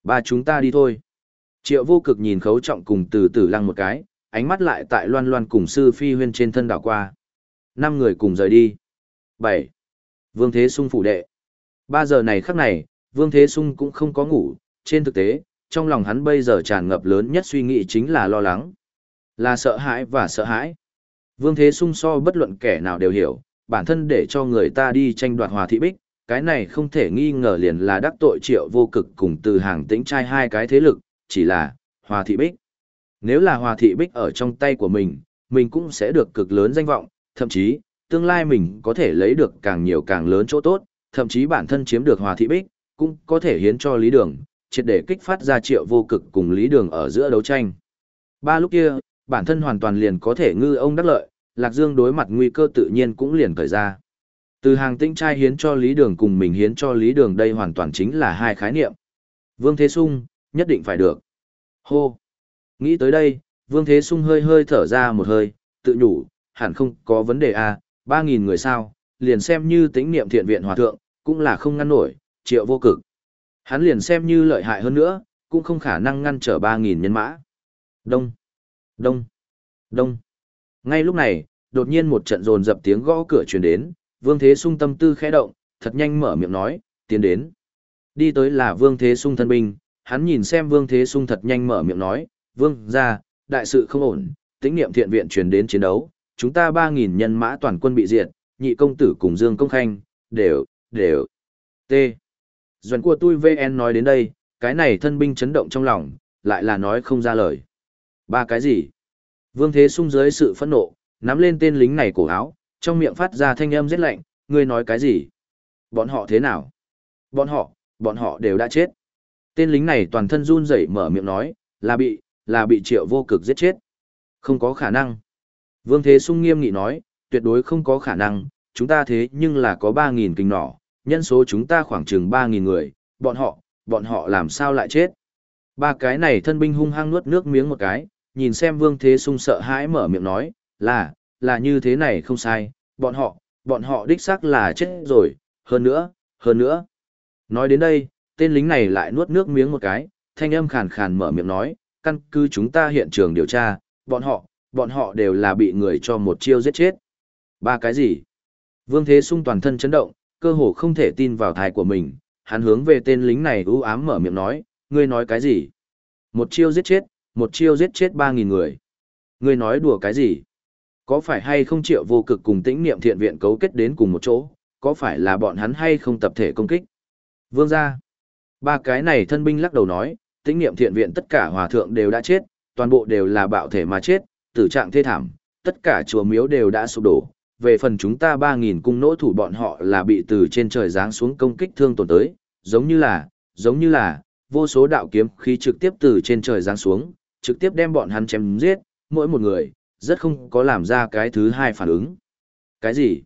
Ba chúng ta đi thôi. Triệu vô cực nhìn khấu trọng cùng từ từ lăng một cái, ánh mắt lại tại loan loan cùng sư phi huyên trên thân đảo qua. Năm người cùng rời đi. Bảy. Vương Thế Sung phủ đệ. Ba giờ này khắc này, Vương Thế Sung cũng không có ngủ, trên thực tế, trong lòng hắn bây giờ tràn ngập lớn nhất suy nghĩ chính là lo lắng. Là sợ hãi và sợ hãi. Vương Thế Sung so bất luận kẻ nào đều hiểu, bản thân để cho người ta đi tranh đoạt hòa thị bích, cái này không thể nghi ngờ liền là đắc tội triệu vô cực cùng từ hàng tĩnh trai hai cái thế lực, chỉ là hòa thị bích. Nếu là hòa thị bích ở trong tay của mình, mình cũng sẽ được cực lớn danh vọng, thậm chí, tương lai mình có thể lấy được càng nhiều càng lớn chỗ tốt, thậm chí bản thân chiếm được hòa thị bích, cũng có thể hiến cho lý đường, triệt để kích phát ra triệu vô cực cùng lý đường ở giữa đấu tranh. Ba lúc kia, bản thân hoàn toàn liền có thể ngư ông đắc lợi, Lạc Dương đối mặt nguy cơ tự nhiên cũng liền khởi ra. Từ hàng tinh trai hiến cho lý đường cùng mình hiến cho lý đường đây hoàn toàn chính là hai khái niệm. Vương Thế Sung, nhất định phải được. Hô! Nghĩ tới đây, Vương Thế Sung hơi hơi thở ra một hơi, tự nhủ, hẳn không có vấn đề à, ba nghìn người sao, liền xem như tính niệm thiện viện hòa thượng, cũng là không ngăn nổi, triệu vô cực. Hắn liền xem như lợi hại hơn nữa, cũng không khả năng ngăn trở ba nghìn nhân mã. Đông, đông, đông. Ngay lúc này, đột nhiên một trận rồn dập tiếng gõ cửa truyền đến, Vương Thế Sung tâm tư khẽ động, thật nhanh mở miệng nói, tiến đến. Đi tới là Vương Thế Sung thân binh, hắn nhìn xem Vương Thế Sung thật nhanh mở miệng nói, Vương, ra, đại sự không ổn, tĩnh niệm thiện viện truyền đến chiến đấu, chúng ta 3.000 nhân mã toàn quân bị diệt, nhị công tử cùng Dương Công Khanh, đều, đều, t. Doan của tôi VN nói đến đây, cái này thân binh chấn động trong lòng, lại là nói không ra lời. Ba cái gì? Vương Thế sung dưới sự phẫn nộ, nắm lên tên lính này cổ áo, trong miệng phát ra thanh âm rất lạnh, ngươi nói cái gì? Bọn họ thế nào? Bọn họ, bọn họ đều đã chết. Tên lính này toàn thân run rẩy mở miệng nói, là bị, là bị triệu vô cực giết chết. Không có khả năng. Vương Thế Sung nghiêm nghị nói, tuyệt đối không có khả năng, chúng ta thế nhưng là có 3.000 kinh nỏ, nhân số chúng ta khoảng chừng 3.000 người, bọn họ, bọn họ làm sao lại chết. Ba cái này thân binh hung hăng nuốt nước miếng một cái, nhìn xem Vương Thế Sung sợ hãi mở miệng nói, là, là như thế này không sai, bọn họ, bọn họ đích xác là chết rồi, hơn nữa, hơn nữa. Nói đến đây, tên lính này lại nuốt nước miếng một cái, thanh âm khàn khàn mở miệng nói, căn cứ chúng ta hiện trường điều tra, bọn họ, bọn họ đều là bị người cho một chiêu giết chết. Ba cái gì? Vương Thế Sung toàn thân chấn động, cơ hồ không thể tin vào thai của mình, hắn hướng về tên lính này u ám mở miệng nói, ngươi nói cái gì? Một chiêu giết chết, một chiêu giết chết 3.000 người. Ngươi nói đùa cái gì? Có phải hay không triệu vô cực cùng tĩnh niệm thiện viện cấu kết đến cùng một chỗ, có phải là bọn hắn hay không tập thể công kích? Vương gia. Ba cái này thân binh lắc đầu nói, tĩnh niệm thiện viện tất cả hòa thượng đều đã chết, toàn bộ đều là bạo thể mà chết, tử trạng thê thảm, tất cả chùa miếu đều đã sụp đổ. Về phần chúng ta 3.000 cung nỗ thủ bọn họ là bị từ trên trời giáng xuống công kích thương tổn tới, giống như là, giống như là, vô số đạo kiếm khí trực tiếp từ trên trời giáng xuống, trực tiếp đem bọn hắn chém giết, mỗi một người, rất không có làm ra cái thứ hai phản ứng. Cái gì?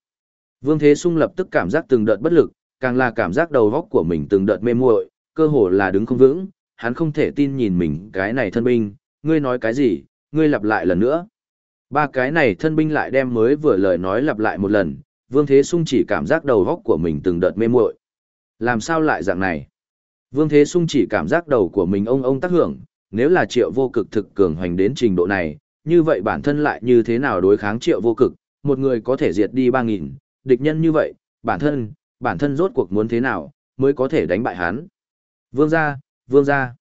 Vương Thế Sung lập tức cảm giác từng đợt bất lực, càng là cảm giác đầu góc của mình từng đợt mê muội, cơ hồ là đứng không vững, hắn không thể tin nhìn mình cái này thân binh, ngươi nói cái gì, ngươi lặp lại lần nữa. Ba cái này thân binh lại đem mới vừa lời nói lặp lại một lần, Vương Thế Sung chỉ cảm giác đầu góc của mình từng đợt mê muội. Làm sao lại dạng này? Vương Thế Sung chỉ cảm giác đầu của mình ông ông tác hưởng, nếu là triệu vô cực thực cường hoành đến trình độ này, như vậy bản thân lại như thế nào đối kháng triệu vô cực, một người có thể diệt đi 3.000, địch nhân như vậy, bản thân, bản thân rốt cuộc muốn thế nào, mới có thể đánh bại hắn. Vương gia, vương gia.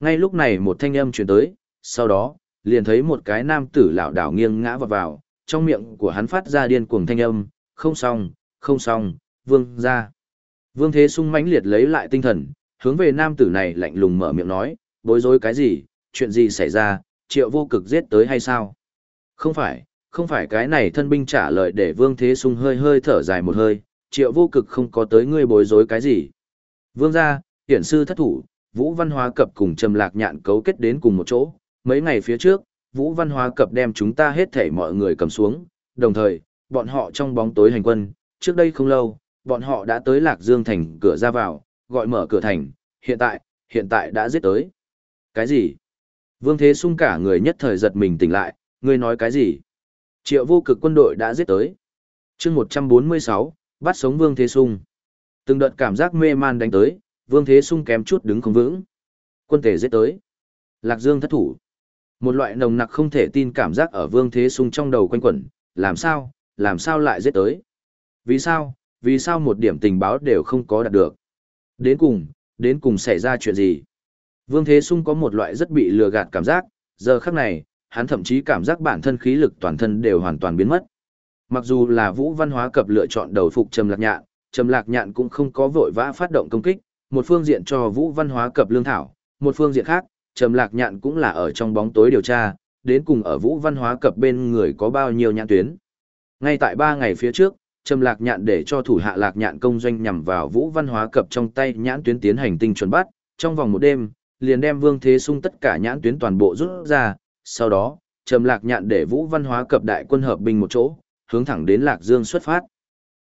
Ngay lúc này một thanh âm truyền tới, sau đó, liền thấy một cái nam tử lão đảo nghiêng ngã vào vào, trong miệng của hắn phát ra điên cuồng thanh âm, không xong, không xong, vương gia. Vương Thế Sung mãnh liệt lấy lại tinh thần, hướng về nam tử này lạnh lùng mở miệng nói, bối rối cái gì, chuyện gì xảy ra, triệu vô cực giết tới hay sao? Không phải, không phải cái này thân binh trả lời để Vương Thế Sung hơi hơi thở dài một hơi, triệu vô cực không có tới ngươi bối rối cái gì. Vương gia, hiển sư thất thủ, Vũ Văn Hóa Cập cùng Trầm Lạc Nhạn cấu kết đến cùng một chỗ, mấy ngày phía trước, Vũ Văn Hóa Cập đem chúng ta hết thảy mọi người cầm xuống, đồng thời, bọn họ trong bóng tối hành quân, trước đây không lâu, bọn họ đã tới Lạc Dương thành cửa ra vào, gọi mở cửa thành, hiện tại, hiện tại đã giết tới. Cái gì? Vương Thế Sung cả người nhất thời giật mình tỉnh lại, ngươi nói cái gì? Triệu vô cực quân đội đã giết tới. chương 146, bắt sống Vương Thế Sung. Từng đợt cảm giác mê man đánh tới, Vương Thế Sung kém chút đứng không vững. Quân thể giết tới. Lạc Dương thất thủ. Một loại nồng nặc không thể tin cảm giác ở Vương Thế Sung trong đầu quanh quẩn, làm sao, làm sao lại giết tới? Vì sao, vì sao một điểm tình báo đều không có đạt được? Đến cùng, đến cùng xảy ra chuyện gì? Vương Thế Sung có một loại rất bị lừa gạt cảm giác, giờ khắc này, hắn thậm chí cảm giác bản thân khí lực toàn thân đều hoàn toàn biến mất. Mặc dù là Vũ Văn Hóa cập lựa chọn đầu phục Trầm Lạc Nhạn, Trầm Lạc Nhạn cũng không có vội vã phát động công kích, một phương diện cho Vũ Văn Hóa cập lương thảo, một phương diện khác, Trầm Lạc Nhạn cũng là ở trong bóng tối điều tra, đến cùng ở Vũ Văn Hóa cập bên người có bao nhiêu nhãn tuyến. Ngay tại ba ngày phía trước, Trầm Lạc Nhạn để cho thủ hạ Lạc Nhạn công doanh nhằm vào Vũ Văn Hóa cập trong tay nhãn tuyến tiến hành tinh chuẩn bắt, trong vòng một đêm, liền đem Vương Thế Sung tất cả nhãn tuyến toàn bộ rút ra, sau đó, Trầm Lạc Nhạn để Vũ Văn Hóa cập đại quân hợp binh một chỗ, hướng thẳng đến Lạc Dương xuất phát.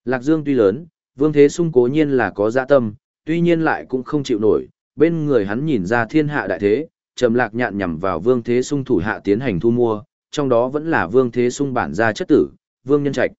Lạc Dương tuy lớn, Vương Thế Sung cố nhiên là có dạ tâm, tuy nhiên lại cũng không chịu nổi, bên người hắn nhìn ra thiên hạ đại thế, Trầm Lạc Nhạn nhằm vào Vương Thế Sung thủ hạ tiến hành thu mua, trong đó vẫn là Vương Thế Sung bản gia chất tử, Vương Nhân Trạch.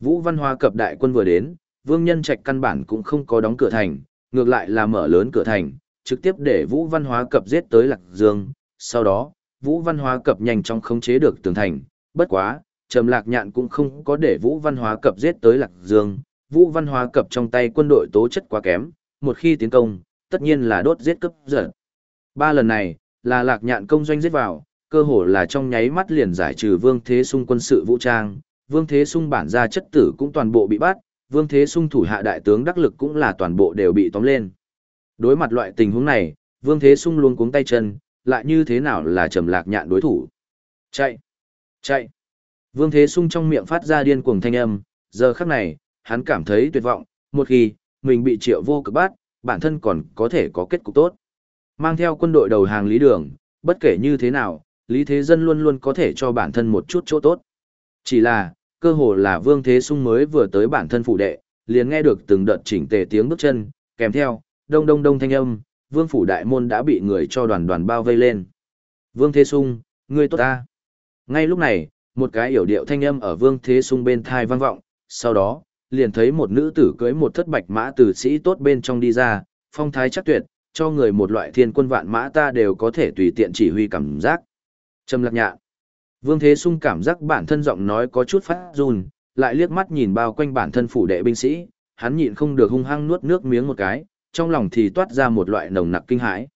Vũ Văn Hóa cập đại quân vừa đến, Vương Nhân Trạch căn bản cũng không có đóng cửa thành, ngược lại là mở lớn cửa thành, trực tiếp để Vũ Văn Hóa cập giết tới Lạc Dương, sau đó, Vũ Văn Hóa cập nhanh chóng khống chế được tường thành, bất quá, Trầm Lạc Nhạn cũng không có để Vũ Văn Hóa cập giết tới Lạc Dương, Vũ Văn Hóa cập trong tay quân đội tố chất quá kém, một khi tiến công, tất nhiên là đốt giết cấp giật. Ba lần này, là Lạc Nhạn công doanh giết vào, cơ hồ là trong nháy mắt liền giải trừ Vương Thế Sung quân sự vũ trang, Vương Thế Sung bản gia chất tử cũng toàn bộ bị bắt, Vương Thế Sung thủ hạ đại tướng đắc lực cũng là toàn bộ đều bị tóm lên. Đối mặt loại tình huống này, Vương Thế Sung luôn cuống tay chân, lại như thế nào là trầm lạc nhạn đối thủ. Chạy! Chạy! Vương Thế Sung trong miệng phát ra điên cuồng thanh âm, giờ khắc này, hắn cảm thấy tuyệt vọng, một khi, mình bị triệu vô cực bắt, bản thân còn có thể có kết cục tốt. Mang theo quân đội đầu hàng lý đường, bất kể như thế nào, Lý Thế Dân luôn luôn có thể cho bản thân một chút chỗ tốt. Chỉ là, cơ hồ là Vương Thế Sung mới vừa tới bản thân phụ đệ, liền nghe được từng đợt chỉnh tề tiếng bước chân, kèm theo, đông đông đông thanh âm, vương phủ đại môn đã bị người cho đoàn đoàn bao vây lên. Vương Thế Sung, ngươi tốt ta. Ngay lúc này, một cái yểu điệu thanh âm ở vương Thế Sung bên thai vang vọng, sau đó, liền thấy một nữ tử cưới một thất bạch mã tử sĩ tốt bên trong đi ra, phong thái chắc tuyệt, cho người một loại thiên quân vạn mã ta đều có thể tùy tiện chỉ huy cảm giác. Trầm lạc nhạ. Vương Thế Sung cảm giác bản thân giọng nói có chút phát run, lại liếc mắt nhìn bao quanh bản thân phủ đệ binh sĩ, hắn nhịn không được hung hăng nuốt nước miếng một cái, trong lòng thì toát ra một loại nồng nặc kinh hãi.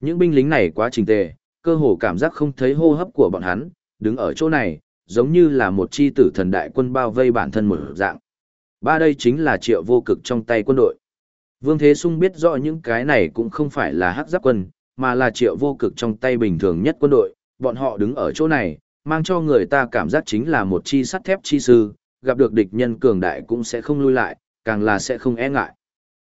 Những binh lính này quá trình tề, cơ hồ cảm giác không thấy hô hấp của bọn hắn, đứng ở chỗ này, giống như là một chi tử thần đại quân bao vây bản thân một dạng. Ba đây chính là triệu vô cực trong tay quân đội. Vương Thế Sung biết rõ những cái này cũng không phải là hắc giáp quân, mà là triệu vô cực trong tay bình thường nhất quân đội, bọn họ đứng ở chỗ này, mang cho người ta cảm giác chính là một chi sắt thép chi sư, gặp được địch nhân cường đại cũng sẽ không lui lại, càng là sẽ không e ngại.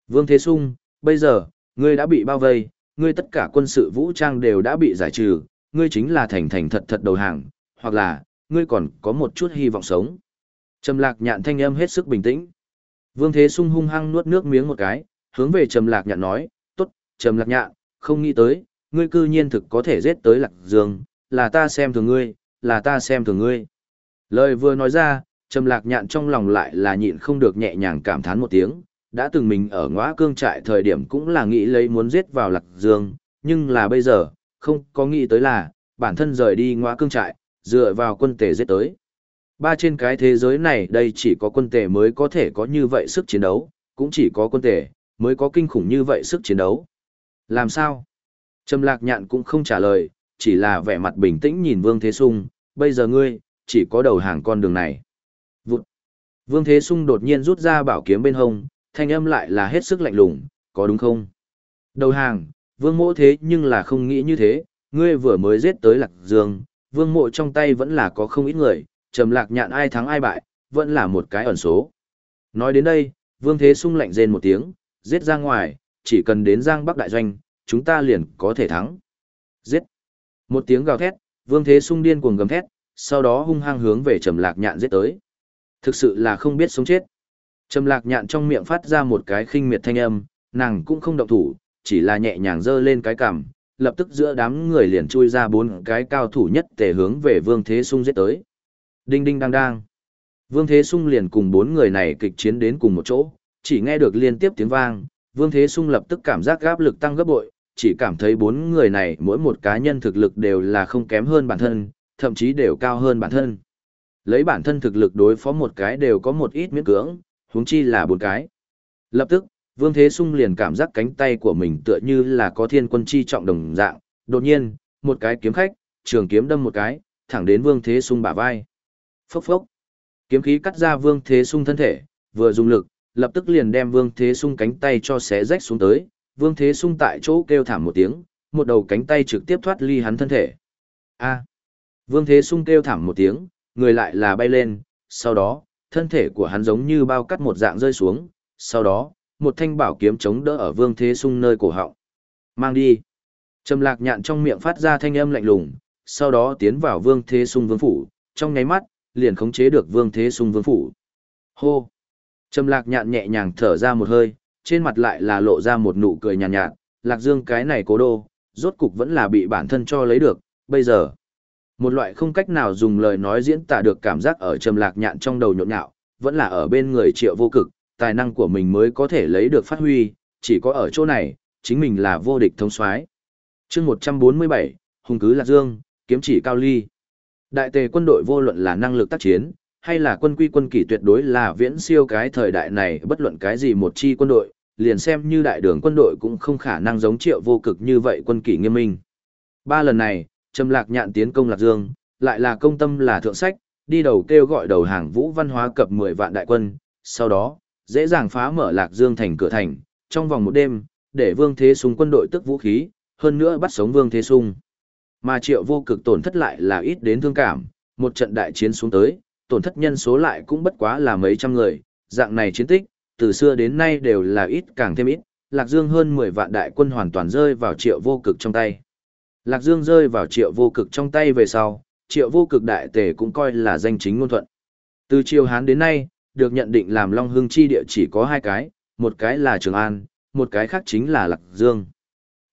Vương Thế Sung, bây giờ, ngươi đã bị bao vây, ngươi tất cả quân sự vũ trang đều đã bị giải trừ, ngươi chính là thành thành thật thật đầu hàng, hoặc là, ngươi còn có một chút hy vọng sống. Trầm lạc nhạn thanh âm hết sức bình tĩnh. Vương Thế Sung hung hăng nuốt nước miếng một cái, hướng về Trầm lạc nhạn nói, tốt, Trầm lạc nhạn, không nghĩ tới, ngươi cư nhiên thực có thể giết tới lạc dương, là ta xem thường ngươi, là ta xem thường ngươi. Lời vừa nói ra, Trầm lạc nhạn trong lòng lại là nhịn không được nhẹ nhàng cảm thán một tiếng, đã từng mình ở ngõ cương trại thời điểm cũng là nghĩ lấy muốn giết vào lạc dương, nhưng là bây giờ, không có nghĩ tới là, bản thân rời đi ngõ cương trại, dựa vào quân tể giết tới. Ba trên cái thế giới này đây chỉ có quân tể mới có thể có như vậy sức chiến đấu, cũng chỉ có quân tể mới có kinh khủng như vậy sức chiến đấu. Làm sao? Trầm lạc nhạn cũng không trả lời, chỉ là vẻ mặt bình tĩnh nhìn Vương Thế Sung, bây giờ ngươi, chỉ có đầu hàng con đường này. Vụt! Vương Thế Sung đột nhiên rút ra bảo kiếm bên hông, thanh âm lại là hết sức lạnh lùng, có đúng không? Đầu hàng, Vương mộ thế nhưng là không nghĩ như thế, ngươi vừa mới giết tới Lạc Dương, Vương mộ trong tay vẫn là có không ít người, trầm lạc nhạn ai thắng ai bại, vẫn là một cái ẩn số. Nói đến đây, Vương Thế Sung lạnh rên một tiếng, giết ra ngoài, chỉ cần đến Giang Bắc Đại Doanh, chúng ta liền có thể thắng. Giết! Một tiếng gào thét, Vương Thế Sung điên cuồng gầm thét, sau đó hung hăng hướng về Trầm Lạc Nhạn giết tới. Thực sự là không biết sống chết. Trầm Lạc Nhạn trong miệng phát ra một cái khinh miệt thanh âm, nàng cũng không động thủ, chỉ là nhẹ nhàng giơ lên cái cằm, lập tức giữa đám người liền chui ra bốn cái cao thủ nhất tề hướng về Vương Thế Sung giết tới. Đinh đinh đang đang. Vương Thế Sung liền cùng bốn người này kịch chiến đến cùng một chỗ, chỉ nghe được liên tiếp tiếng vang, Vương Thế Sung lập tức cảm giác áp lực tăng gấp bội, chỉ cảm thấy bốn người này mỗi một cá nhân thực lực đều là không kém hơn bản thân, thậm chí đều cao hơn bản thân. Lấy bản thân thực lực đối phó một cái đều có một ít miễn cưỡng, huống chi là bốn cái. Lập tức, Vương Thế Sung liền cảm giác cánh tay của mình tựa như là có thiên quân chi trọng đồng dạng, đột nhiên, một cái kiếm khách, trường kiếm đâm một cái, thẳng đến Vương Thế Sung bả vai. Phốc phốc. Kiếm khí cắt ra Vương Thế Sung thân thể, vừa dùng lực, lập tức liền đem Vương Thế Sung cánh tay cho xé rách xuống tới, Vương Thế Sung tại chỗ kêu thảm một tiếng, một đầu cánh tay trực tiếp thoát ly hắn thân thể. A. Vương Thế Sung kêu thảm một tiếng, người lại là bay lên, sau đó, thân thể của hắn giống như bao cắt một dạng rơi xuống, sau đó, một thanh bảo kiếm chống đỡ ở Vương Thế Sung nơi cổ họng. Mang đi. Trầm lạc nhạn trong miệng phát ra thanh âm lạnh lùng, sau đó tiến vào Vương Thế Sung vương phủ, trong nháy mắt, liền khống chế được Vương Thế Sung vương phủ. Hô. Trầm lạc nhạn nhẹ nhàng thở ra một hơi, trên mặt lại là lộ ra một nụ cười nhàn nhạt, nhạt, lạc dương cái này cố đô, rốt cục vẫn là bị bản thân cho lấy được, bây giờ. Một loại không cách nào dùng lời nói diễn tả được cảm giác ở trầm lạc nhạn trong đầu nhộn nhạo, vẫn là ở bên người triệu vô cực, tài năng của mình mới có thể lấy được phát huy, chỉ có ở chỗ này, chính mình là vô địch thông soái. chương 147, Hùng cứ Lạc Dương, kiếm chỉ cao ly. Đại tề quân đội vô luận là năng lực tác chiến, hay là quân quy quân kỷ tuyệt đối là viễn siêu cái thời đại này bất luận cái gì một chi quân đội, liền xem như đại đường quân đội cũng không khả năng giống triệu vô cực như vậy quân kỷ nghiêm minh. Ba lần này, Trầm Lạc Nhạn tiến công Lạc Dương, lại là công tâm là thượng sách, đi đầu kêu gọi đầu hàng Vũ Văn Hóa cập 10 vạn đại quân, sau đó, dễ dàng phá mở Lạc Dương thành cửa thành, trong vòng một đêm, để Vương Thế Sung quân đội tức vũ khí, hơn nữa bắt sống Vương Thế Sung. Mà triệu vô cực tổn thất lại là ít đến thương cảm, một trận đại chiến xuống tới, tổn thất nhân số lại cũng bất quá là mấy trăm người, dạng này chiến tích, từ xưa đến nay đều là ít càng thêm ít, Lạc Dương hơn 10 vạn đại quân hoàn toàn rơi vào triệu vô cực trong tay. Lạc Dương rơi vào triệu vô cực trong tay về sau, triệu vô cực đại tề cũng coi là danh chính ngôn thuận. Từ triều Hán đến nay, được nhận định làm Long Hưng chi địa chỉ có hai cái, một cái là Trường An, một cái khác chính là Lạc Dương.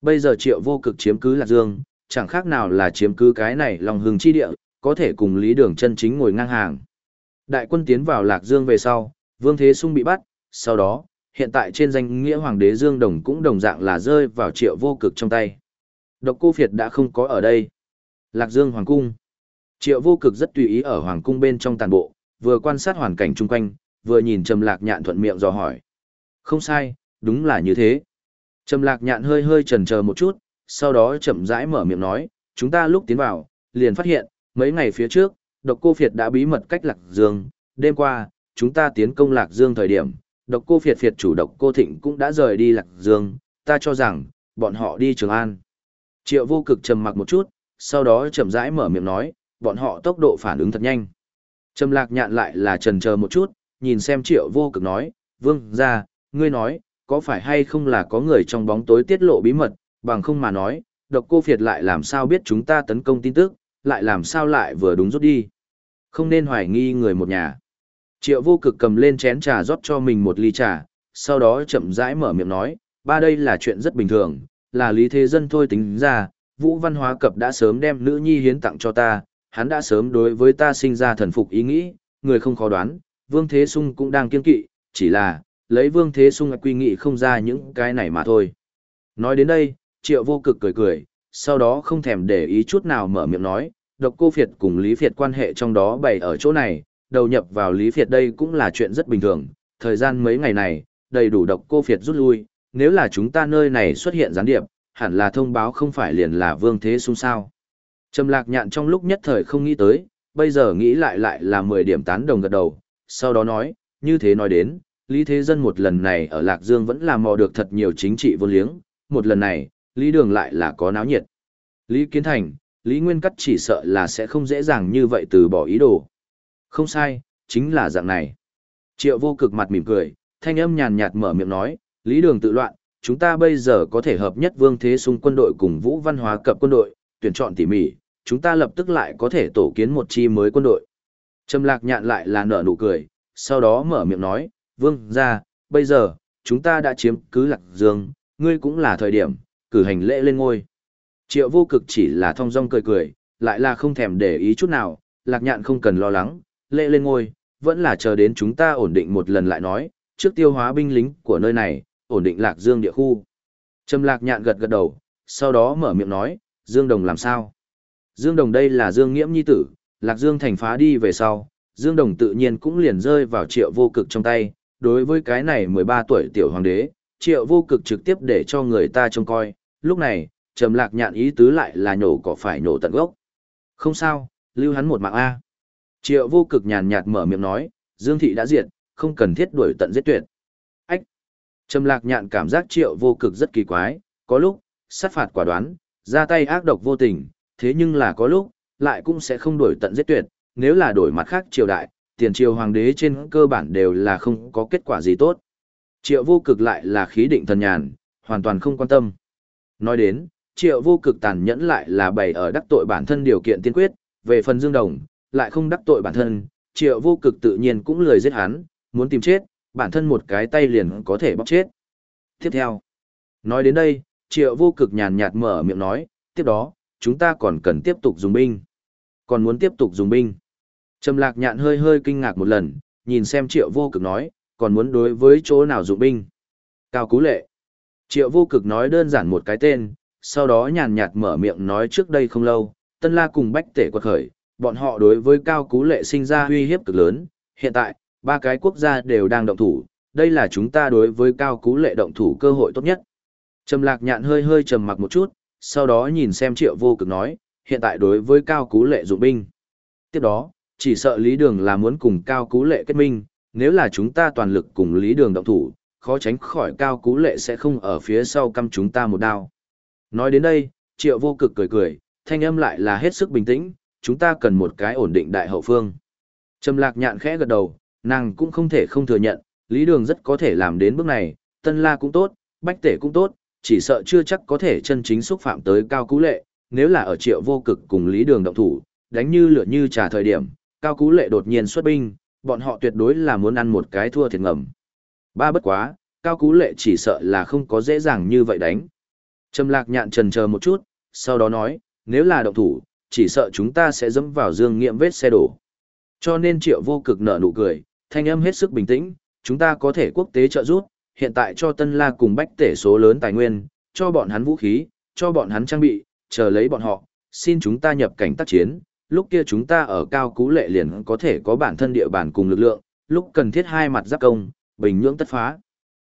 Bây giờ triệu vô cực chiếm cứ Lạc Dương, chẳng khác nào là chiếm cứ cái này Long Hưng chi địa, có thể cùng Lý Đường chân chính ngồi ngang hàng. Đại quân tiến vào Lạc Dương về sau, Vương Thế Sung bị bắt, sau đó, hiện tại trên danh nghĩa Hoàng đế Dương Đồng cũng đồng dạng là rơi vào triệu vô cực trong tay. Độc cô Việt đã không có ở đây. Lạc Dương Hoàng Cung. Triệu vô cực rất tùy ý ở Hoàng Cung bên trong tàn bộ, vừa quan sát hoàn cảnh chung quanh, vừa nhìn Trầm Lạc Nhạn thuận miệng dò hỏi. Không sai, đúng là như thế. Trầm Lạc Nhạn hơi hơi chần chờ một chút, sau đó chậm rãi mở miệng nói, chúng ta lúc tiến vào, liền phát hiện, mấy ngày phía trước, độc cô Việt đã bí mật cách Lạc Dương, đêm qua, chúng ta tiến công Lạc Dương thời điểm, độc cô Việt Việt chủ độc cô Thịnh cũng đã rời đi Lạc Dương, ta cho rằng, bọn họ đi Trường An. Triệu vô cực trầm mặc một chút, sau đó chậm rãi mở miệng nói, bọn họ tốc độ phản ứng thật nhanh. Trầm lạc nhạn lại là trần chờ một chút, nhìn xem triệu vô cực nói, vương ra, ngươi nói, có phải hay không là có người trong bóng tối tiết lộ bí mật, bằng không mà nói, độc cô Phiệt lại làm sao biết chúng ta tấn công tin tức, lại làm sao lại vừa đúng rút đi. Không nên hoài nghi người một nhà. Triệu vô cực cầm lên chén trà rót cho mình một ly trà, sau đó chậm rãi mở miệng nói, ba đây là chuyện rất bình thường, là lý thế dân thôi tính ra, Vũ Văn Hóa Cập đã sớm đem nữ nhi hiến tặng cho ta, hắn đã sớm đối với ta sinh ra thần phục ý nghĩ, người không khó đoán, Vương Thế Sung cũng đang kiên kỵ, chỉ là, lấy Vương Thế Sung quy nghị không ra những cái này mà thôi. Nói đến đây, Triệu Vô Cực cười cười, sau đó không thèm để ý chút nào mở miệng nói, độc cô Việt cùng Lý Việt quan hệ trong đó bày ở chỗ này, đầu nhập vào Lý Việt đây cũng là chuyện rất bình thường, thời gian mấy ngày này, đầy đủ độc cô Việt rút lui, nếu là chúng ta nơi này xuất hiện gián điệp, hẳn là thông báo không phải liền là Vương Thế Sung sao. Trầm lạc nhạn trong lúc nhất thời không nghĩ tới, bây giờ nghĩ lại lại là 10 điểm tán đồng gật đầu, sau đó nói, như thế nói đến, Lý Thế Dân một lần này ở Lạc Dương vẫn là mò được thật nhiều chính trị vô liếng, một lần này, Lý Đường lại là có náo nhiệt. Lý Kiến Thành, Lý Nguyên Cắt chỉ sợ là sẽ không dễ dàng như vậy từ bỏ ý đồ. Không sai, chính là dạng này. Triệu vô cực mặt mỉm cười, thanh âm nhàn nhạt mở miệng nói, Lý Đường tự loạn, chúng ta bây giờ có thể hợp nhất Vương Thế Sung quân đội cùng Vũ Văn Hóa cập quân đội, tuyển chọn tỉ mỉ, chúng ta lập tức lại có thể tổ kiến một chi mới quân đội. Trầm lạc nhạn lại là nở nụ cười, sau đó mở miệng nói, Vương ra, bây giờ, chúng ta đã chiếm cứ lạc dương, ngươi cũng là thời điểm, cử hành lễ lên ngôi. Triệu vô cực chỉ là thong dong cười cười, lại là không thèm để ý chút nào, lạc nhạn không cần lo lắng, lễ lên ngôi, vẫn là chờ đến chúng ta ổn định một lần lại nói, trước tiêu hóa binh lính của nơi này, ổn định lạc dương địa khu. Trầm lạc nhạn gật gật đầu, sau đó mở miệng nói, Dương Đồng làm sao? Dương Đồng đây là Dương Nghiễm Nhi tử, lạc dương thành phá đi về sau, Dương Đồng tự nhiên cũng liền rơi vào triệu vô cực trong tay, đối với cái này 13 tuổi tiểu hoàng đế, triệu vô cực trực tiếp để cho người ta trông coi, lúc này, trầm lạc nhạn ý tứ lại là nhổ cỏ phải nhổ tận gốc. Không sao, lưu hắn một mạng A. Triệu vô cực nhàn nhạt mở miệng nói, Dương Thị đã diệt, không cần thiết đuổi tận giết tuyệt. Trầm lạc nhạn cảm giác triệu vô cực rất kỳ quái, có lúc, sát phạt quả đoán, ra tay ác độc vô tình, thế nhưng là có lúc, lại cũng sẽ không đổi tận giết tuyệt, nếu là đổi mặt khác triều đại, tiền triều hoàng đế trên cơ bản đều là không có kết quả gì tốt. Triệu vô cực lại là khí định thần nhàn, hoàn toàn không quan tâm. Nói đến, triệu vô cực tàn nhẫn lại là bày ở đắc tội bản thân điều kiện tiên quyết, về phần dương đồng, lại không đắc tội bản thân, triệu vô cực tự nhiên cũng lười giết hắn, muốn tìm chết, bản thân một cái tay liền có thể bóc chết. Tiếp theo, nói đến đây, triệu vô cực nhàn nhạt mở miệng nói, tiếp đó, chúng ta còn cần tiếp tục dùng binh. Còn muốn tiếp tục dùng binh. Trầm lạc nhạn hơi hơi kinh ngạc một lần, nhìn xem triệu vô cực nói, còn muốn đối với chỗ nào dụng binh. Cao Cú Lệ. Triệu vô cực nói đơn giản một cái tên, sau đó nhàn nhạt mở miệng nói trước đây không lâu, Tân La cùng Bách Tể quật khởi, bọn họ đối với Cao Cú Lệ sinh ra uy hiếp cực lớn, hiện tại, ba cái quốc gia đều đang động thủ, đây là chúng ta đối với Cao Cú Lệ động thủ cơ hội tốt nhất. Trầm lạc nhạn hơi hơi trầm mặc một chút, sau đó nhìn xem triệu vô cực nói, hiện tại đối với cao cú lệ dụng binh. Tiếp đó, chỉ sợ Lý Đường là muốn cùng cao cú lệ kết minh, nếu là chúng ta toàn lực cùng Lý Đường động thủ, khó tránh khỏi cao cú lệ sẽ không ở phía sau căm chúng ta một đao. Nói đến đây, triệu vô cực cười cười, thanh âm lại là hết sức bình tĩnh, chúng ta cần một cái ổn định đại hậu phương. Trầm lạc nhạn khẽ gật đầu, nàng cũng không thể không thừa nhận, Lý Đường rất có thể làm đến bước này, Tân La cũng tốt, Bách Tể cũng tốt, chỉ sợ chưa chắc có thể chân chính xúc phạm tới cao cú lệ, nếu là ở triệu vô cực cùng lý đường động thủ, đánh như lửa như trà thời điểm, cao cú lệ đột nhiên xuất binh, bọn họ tuyệt đối là muốn ăn một cái thua thiệt ngầm. Ba bất quá, cao cú lệ chỉ sợ là không có dễ dàng như vậy đánh. Trầm lạc nhạn trần chờ một chút, sau đó nói, nếu là động thủ, chỉ sợ chúng ta sẽ dẫm vào dương nghiệm vết xe đổ. Cho nên triệu vô cực nở nụ cười, thanh âm hết sức bình tĩnh, chúng ta có thể quốc tế trợ giúp, hiện tại cho Tân La cùng Bách Tể số lớn tài nguyên, cho bọn hắn vũ khí, cho bọn hắn trang bị, chờ lấy bọn họ, xin chúng ta nhập cảnh tác chiến, lúc kia chúng ta ở cao cú lệ liền có thể có bản thân địa bàn cùng lực lượng, lúc cần thiết hai mặt giáp công, bình nhưỡng tất phá.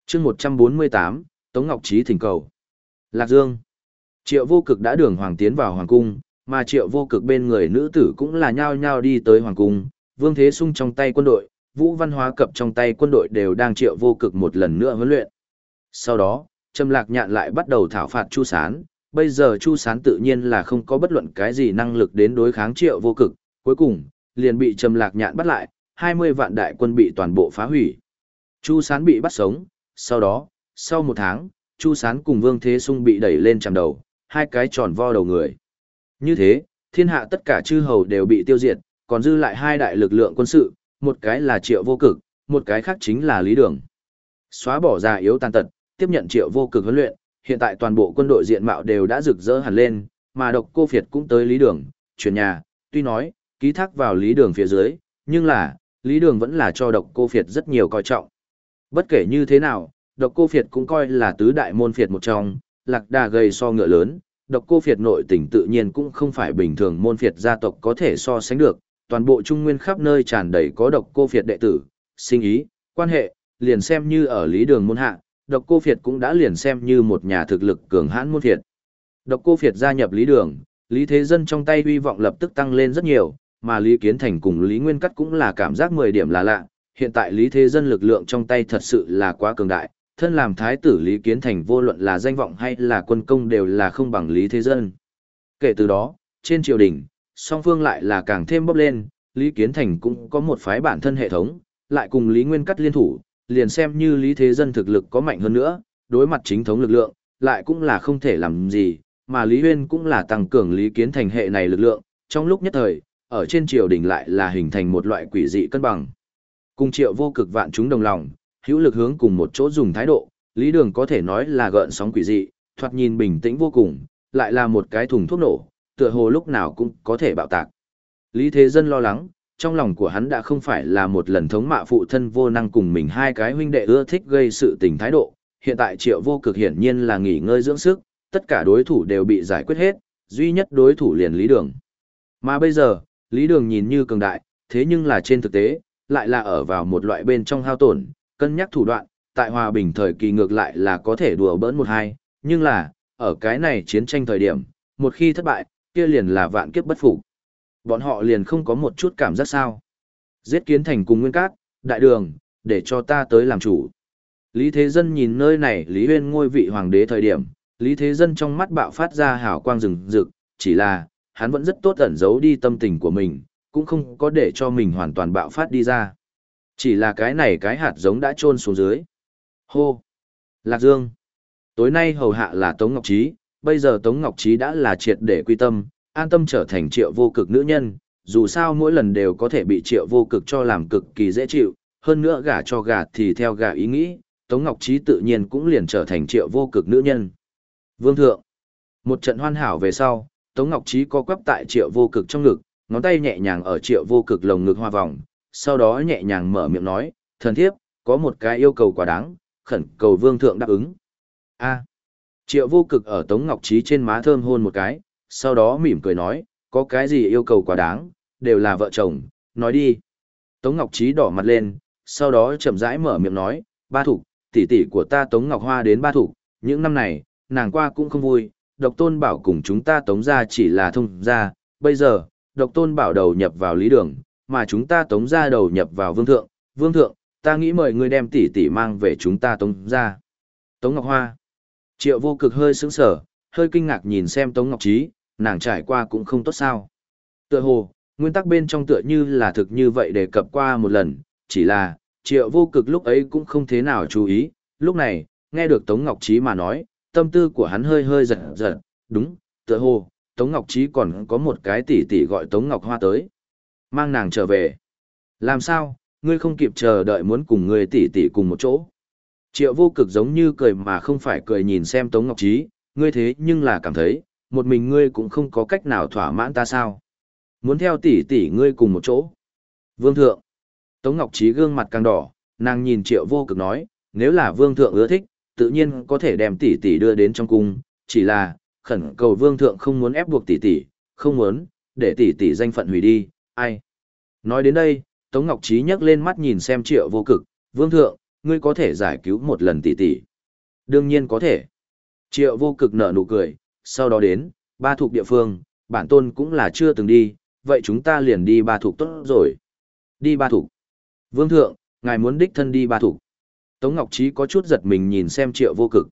chương 148, Tống Ngọc Trí thỉnh cầu. Lạc Dương. Triệu vô cực đã đường hoàng tiến vào hoàng cung, mà triệu vô cực bên người nữ tử cũng là nhao nhao đi tới hoàng cung, vương thế sung trong tay quân đội, vũ văn hóa cập trong tay quân đội đều đang triệu vô cực một lần nữa huấn luyện. Sau đó, Trầm Lạc Nhạn lại bắt đầu thảo phạt Chu Sán, bây giờ Chu Sán tự nhiên là không có bất luận cái gì năng lực đến đối kháng triệu vô cực, cuối cùng, liền bị Trầm Lạc Nhạn bắt lại, 20 vạn đại quân bị toàn bộ phá hủy. Chu Sán bị bắt sống, sau đó, sau một tháng, Chu Sán cùng Vương Thế Sung bị đẩy lên chằm đầu, hai cái tròn vo đầu người. Như thế, thiên hạ tất cả chư hầu đều bị tiêu diệt, còn dư lại hai đại lực lượng quân sự, một cái là triệu vô cực, một cái khác chính là Lý Đường. Xóa bỏ già yếu tàn tật, tiếp nhận triệu vô cực huấn luyện, hiện tại toàn bộ quân đội diện mạo đều đã rực rỡ hẳn lên, mà độc cô Việt cũng tới Lý Đường, chuyển nhà, tuy nói, ký thác vào Lý Đường phía dưới, nhưng là, Lý Đường vẫn là cho độc cô Việt rất nhiều coi trọng. Bất kể như thế nào, độc cô Việt cũng coi là tứ đại môn Việt một trong, lạc đà gầy so ngựa lớn, độc cô Việt nội tình tự nhiên cũng không phải bình thường môn Việt gia tộc có thể so sánh được, toàn bộ trung nguyên khắp nơi tràn đầy có độc cô Việt đệ tử, sinh ý, quan hệ, liền xem như ở lý đường môn hạ, độc cô Việt cũng đã liền xem như một nhà thực lực cường hãn môn phiệt. Độc cô Việt gia nhập lý đường, lý thế dân trong tay uy vọng lập tức tăng lên rất nhiều, mà lý kiến thành cùng lý nguyên cắt cũng là cảm giác 10 điểm là lạ, hiện tại lý thế dân lực lượng trong tay thật sự là quá cường đại, thân làm thái tử lý kiến thành vô luận là danh vọng hay là quân công đều là không bằng lý thế dân. Kể từ đó, trên triều đình, song phương lại là càng thêm bốc lên, Lý Kiến Thành cũng có một phái bản thân hệ thống, lại cùng Lý Nguyên Cắt liên thủ, liền xem như Lý Thế Dân thực lực có mạnh hơn nữa, đối mặt chính thống lực lượng, lại cũng là không thể làm gì, mà Lý Huyên cũng là tăng cường Lý Kiến Thành hệ này lực lượng, trong lúc nhất thời, ở trên triều đình lại là hình thành một loại quỷ dị cân bằng. Cùng triệu vô cực vạn chúng đồng lòng, hữu lực hướng cùng một chỗ dùng thái độ, Lý Đường có thể nói là gợn sóng quỷ dị, thoạt nhìn bình tĩnh vô cùng, lại là một cái thùng thuốc nổ, tựa hồ lúc nào cũng có thể bạo tạc. Lý Thế Dân lo lắng, trong lòng của hắn đã không phải là một lần thống mạ phụ thân vô năng cùng mình hai cái huynh đệ ưa thích gây sự tình thái độ, hiện tại triệu vô cực hiển nhiên là nghỉ ngơi dưỡng sức, tất cả đối thủ đều bị giải quyết hết, duy nhất đối thủ liền Lý Đường. Mà bây giờ, Lý Đường nhìn như cường đại, thế nhưng là trên thực tế, lại là ở vào một loại bên trong hao tổn, cân nhắc thủ đoạn, tại hòa bình thời kỳ ngược lại là có thể đùa bỡn một hai, nhưng là, ở cái này chiến tranh thời điểm, một khi thất bại, kia liền là vạn kiếp bất phục. Bọn họ liền không có một chút cảm giác sao. Giết kiến thành cùng nguyên cát, đại đường, để cho ta tới làm chủ. Lý Thế Dân nhìn nơi này Lý Huyên ngôi vị hoàng đế thời điểm, Lý Thế Dân trong mắt bạo phát ra hào quang rừng rực, chỉ là, hắn vẫn rất tốt ẩn giấu đi tâm tình của mình, cũng không có để cho mình hoàn toàn bạo phát đi ra. Chỉ là cái này cái hạt giống đã trôn xuống dưới. Hô! Lạc Dương! Tối nay hầu hạ là Tống Ngọc Trí, bây giờ Tống Ngọc Trí đã là triệt để quy tâm, an tâm trở thành triệu vô cực nữ nhân, dù sao mỗi lần đều có thể bị triệu vô cực cho làm cực kỳ dễ chịu, hơn nữa gả cho gà thì theo gà ý nghĩ, Tống Ngọc Trí tự nhiên cũng liền trở thành triệu vô cực nữ nhân. Vương Thượng Một trận hoàn hảo về sau, Tống Ngọc Trí có quắp tại triệu vô cực trong ngực, ngón tay nhẹ nhàng ở triệu vô cực lồng ngực hoa vòng, sau đó nhẹ nhàng mở miệng nói, thần thiếp, có một cái yêu cầu quá đáng, khẩn cầu Vương Thượng đáp ứng. a Triệu vô cực ở Tống Ngọc Trí trên má thơm hôn một cái, sau đó mỉm cười nói, có cái gì yêu cầu quá đáng, đều là vợ chồng, nói đi. Tống Ngọc Trí đỏ mặt lên, sau đó chậm rãi mở miệng nói, ba thủ, tỷ tỷ của ta Tống Ngọc Hoa đến ba thủ, những năm này, nàng qua cũng không vui, độc tôn bảo cùng chúng ta Tống ra chỉ là thông ra, bây giờ, độc tôn bảo đầu nhập vào lý đường, mà chúng ta Tống ra đầu nhập vào vương thượng, vương thượng, ta nghĩ mời ngươi đem tỷ tỷ mang về chúng ta Tống ra. Tống Ngọc Hoa Triệu vô cực hơi sững sở, hơi kinh ngạc nhìn xem Tống Ngọc Trí, nàng trải qua cũng không tốt sao. Tựa hồ, nguyên tắc bên trong tựa như là thực như vậy để cập qua một lần, chỉ là, triệu vô cực lúc ấy cũng không thế nào chú ý, lúc này, nghe được Tống Ngọc Trí mà nói, tâm tư của hắn hơi hơi giật giật, đúng, tựa hồ, Tống Ngọc Trí còn có một cái tỷ tỷ gọi Tống Ngọc Hoa tới. Mang nàng trở về. Làm sao, ngươi không kịp chờ đợi muốn cùng ngươi tỷ tỷ cùng một chỗ. Triệu vô cực giống như cười mà không phải cười nhìn xem Tống Ngọc Trí, ngươi thế nhưng là cảm thấy, một mình ngươi cũng không có cách nào thỏa mãn ta sao. Muốn theo tỷ tỷ ngươi cùng một chỗ. Vương thượng. Tống Ngọc Trí gương mặt càng đỏ, nàng nhìn triệu vô cực nói, nếu là vương thượng ưa thích, tự nhiên có thể đem tỷ tỷ đưa đến trong cung, chỉ là, khẩn cầu vương thượng không muốn ép buộc tỷ tỷ, không muốn, để tỷ tỷ danh phận hủy đi, ai. Nói đến đây, Tống Ngọc Trí nhấc lên mắt nhìn xem triệu vô cực, vương thượng, ngươi có thể giải cứu một lần tỷ tỷ. Đương nhiên có thể. Triệu vô cực nở nụ cười, sau đó đến, ba thuộc địa phương, bản tôn cũng là chưa từng đi, vậy chúng ta liền đi ba thuộc tốt rồi. Đi ba thuộc. Vương thượng, ngài muốn đích thân đi ba thuộc. Tống Ngọc Trí có chút giật mình nhìn xem triệu vô cực.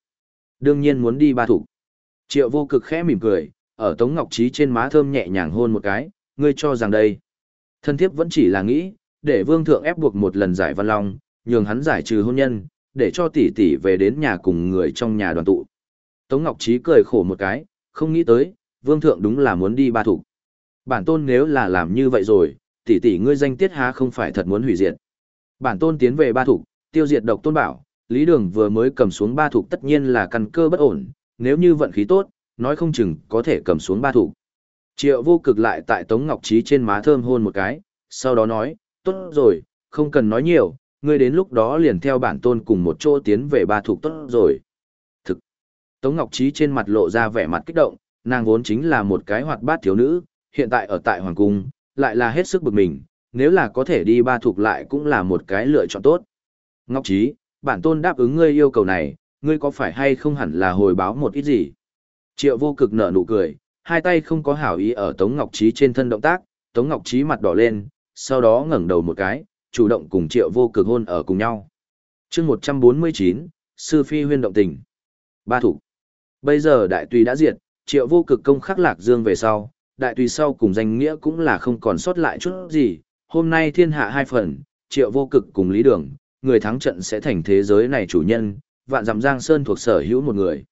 Đương nhiên muốn đi ba thuộc. Triệu vô cực khẽ mỉm cười, ở Tống Ngọc Trí trên má thơm nhẹ nhàng hôn một cái, ngươi cho rằng đây. Thân thiếp vẫn chỉ là nghĩ, để vương thượng ép buộc một lần giải văn long, nhường hắn giải trừ hôn nhân, để cho tỷ tỷ về đến nhà cùng người trong nhà đoàn tụ. Tống Ngọc Trí cười khổ một cái, không nghĩ tới, vương thượng đúng là muốn đi ba thủ. Bản tôn nếu là làm như vậy rồi, tỷ tỷ ngươi danh tiết há không phải thật muốn hủy diệt. Bản tôn tiến về ba thủ, tiêu diệt độc tôn bảo, Lý Đường vừa mới cầm xuống ba thủ tất nhiên là căn cơ bất ổn, nếu như vận khí tốt, nói không chừng có thể cầm xuống ba thủ. Triệu vô cực lại tại Tống Ngọc Trí trên má thơm hôn một cái, sau đó nói, tốt rồi, không cần nói nhiều, ngươi đến lúc đó liền theo bản tôn cùng một chỗ tiến về ba thuộc tốt rồi. Thực, Tống Ngọc Trí trên mặt lộ ra vẻ mặt kích động, nàng vốn chính là một cái hoạt bát thiếu nữ, hiện tại ở tại Hoàng Cung, lại là hết sức bực mình, nếu là có thể đi ba thuộc lại cũng là một cái lựa chọn tốt. Ngọc Trí, bản tôn đáp ứng ngươi yêu cầu này, ngươi có phải hay không hẳn là hồi báo một ít gì? Triệu vô cực nở nụ cười, hai tay không có hảo ý ở Tống Ngọc Trí trên thân động tác, Tống Ngọc Trí mặt đỏ lên, sau đó ngẩng đầu một cái, chủ động cùng triệu vô cực hôn ở cùng nhau. chương 149, Sư Phi huyên động tình. Ba thủ. Bây giờ đại tùy đã diệt, triệu vô cực công khắc lạc dương về sau, đại tùy sau cùng danh nghĩa cũng là không còn sót lại chút gì. Hôm nay thiên hạ hai phần, triệu vô cực cùng lý đường, người thắng trận sẽ thành thế giới này chủ nhân, vạn dặm giang sơn thuộc sở hữu một người.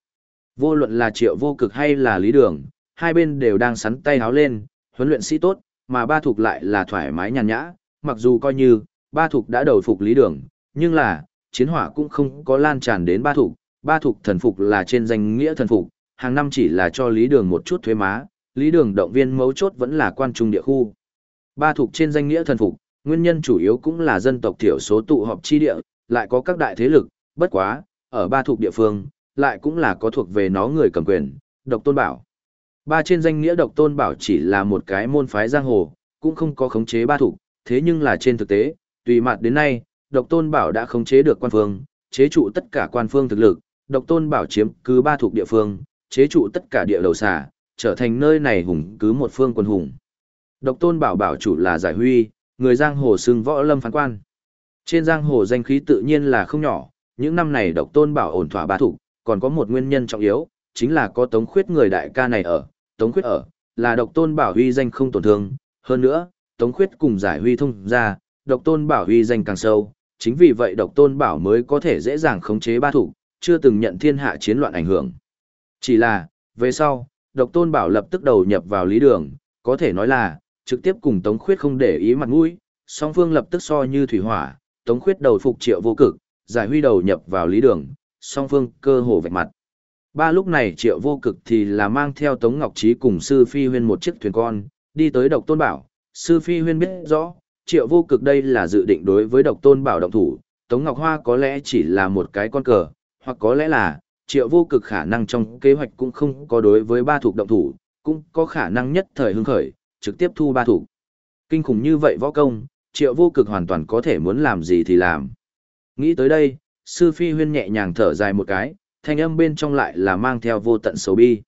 Vô luận là triệu vô cực hay là lý đường, hai bên đều đang sắn tay háo lên, huấn luyện sĩ tốt, mà ba thuộc lại là thoải mái nhàn nhã, mặc dù coi như, ba thục đã đầu phục lý đường, nhưng là, chiến hỏa cũng không có lan tràn đến ba thục, ba thục thần phục là trên danh nghĩa thần phục, hàng năm chỉ là cho lý đường một chút thuế má, lý đường động viên mấu chốt vẫn là quan trung địa khu. Ba thục trên danh nghĩa thần phục, nguyên nhân chủ yếu cũng là dân tộc thiểu số tụ họp chi địa, lại có các đại thế lực, bất quá, ở ba thục địa phương, lại cũng là có thuộc về nó người cầm quyền, độc tôn bảo. Ba trên danh nghĩa độc tôn bảo chỉ là một cái môn phái giang hồ, cũng không có khống chế ba thục, thế nhưng là trên thực tế, tùy mặt đến nay, độc tôn bảo đã khống chế được quan phương, chế trụ tất cả quan phương thực lực, độc tôn bảo chiếm cứ ba thuộc địa phương, chế trụ tất cả địa đầu xà, trở thành nơi này hùng cứ một phương quân hùng. Độc tôn bảo bảo chủ là giải huy, người giang hồ xưng võ lâm phán quan. Trên giang hồ danh khí tự nhiên là không nhỏ, những năm này độc tôn bảo ổn thỏa ba thủ, còn có một nguyên nhân trọng yếu, chính là có tống khuyết người đại ca này ở, tống khuyết ở, là độc tôn bảo huy danh không tổn thương, hơn nữa, tống khuyết cùng giải huy thông ra, độc tôn bảo uy danh càng sâu, chính vì vậy độc tôn bảo mới có thể dễ dàng khống chế ba thủ, chưa từng nhận thiên hạ chiến loạn ảnh hưởng. Chỉ là, về sau, độc tôn bảo lập tức đầu nhập vào lý đường, có thể nói là, trực tiếp cùng Tống Khuyết không để ý mặt mũi, song phương lập tức so như thủy hỏa, Tống Khuyết đầu phục triệu vô cực, giải huy đầu nhập vào lý đường, song phương cơ hồ vạch mặt. Ba lúc này triệu vô cực thì là mang theo Tống Ngọc Trí cùng Sư Phi Huyên một chiếc thuyền con, đi tới độc tôn bảo, Sư Phi Huyên biết rõ, triệu vô cực đây là dự định đối với độc tôn bảo động thủ, Tống Ngọc Hoa có lẽ chỉ là một cái con cờ, hoặc có lẽ là, triệu vô cực khả năng trong kế hoạch cũng không có đối với ba thuộc động thủ, cũng có khả năng nhất thời hưng khởi, trực tiếp thu ba thuộc. Kinh khủng như vậy võ công, triệu vô cực hoàn toàn có thể muốn làm gì thì làm. Nghĩ tới đây, sư phi huyên nhẹ nhàng thở dài một cái, thanh âm bên trong lại là mang theo vô tận xấu bi.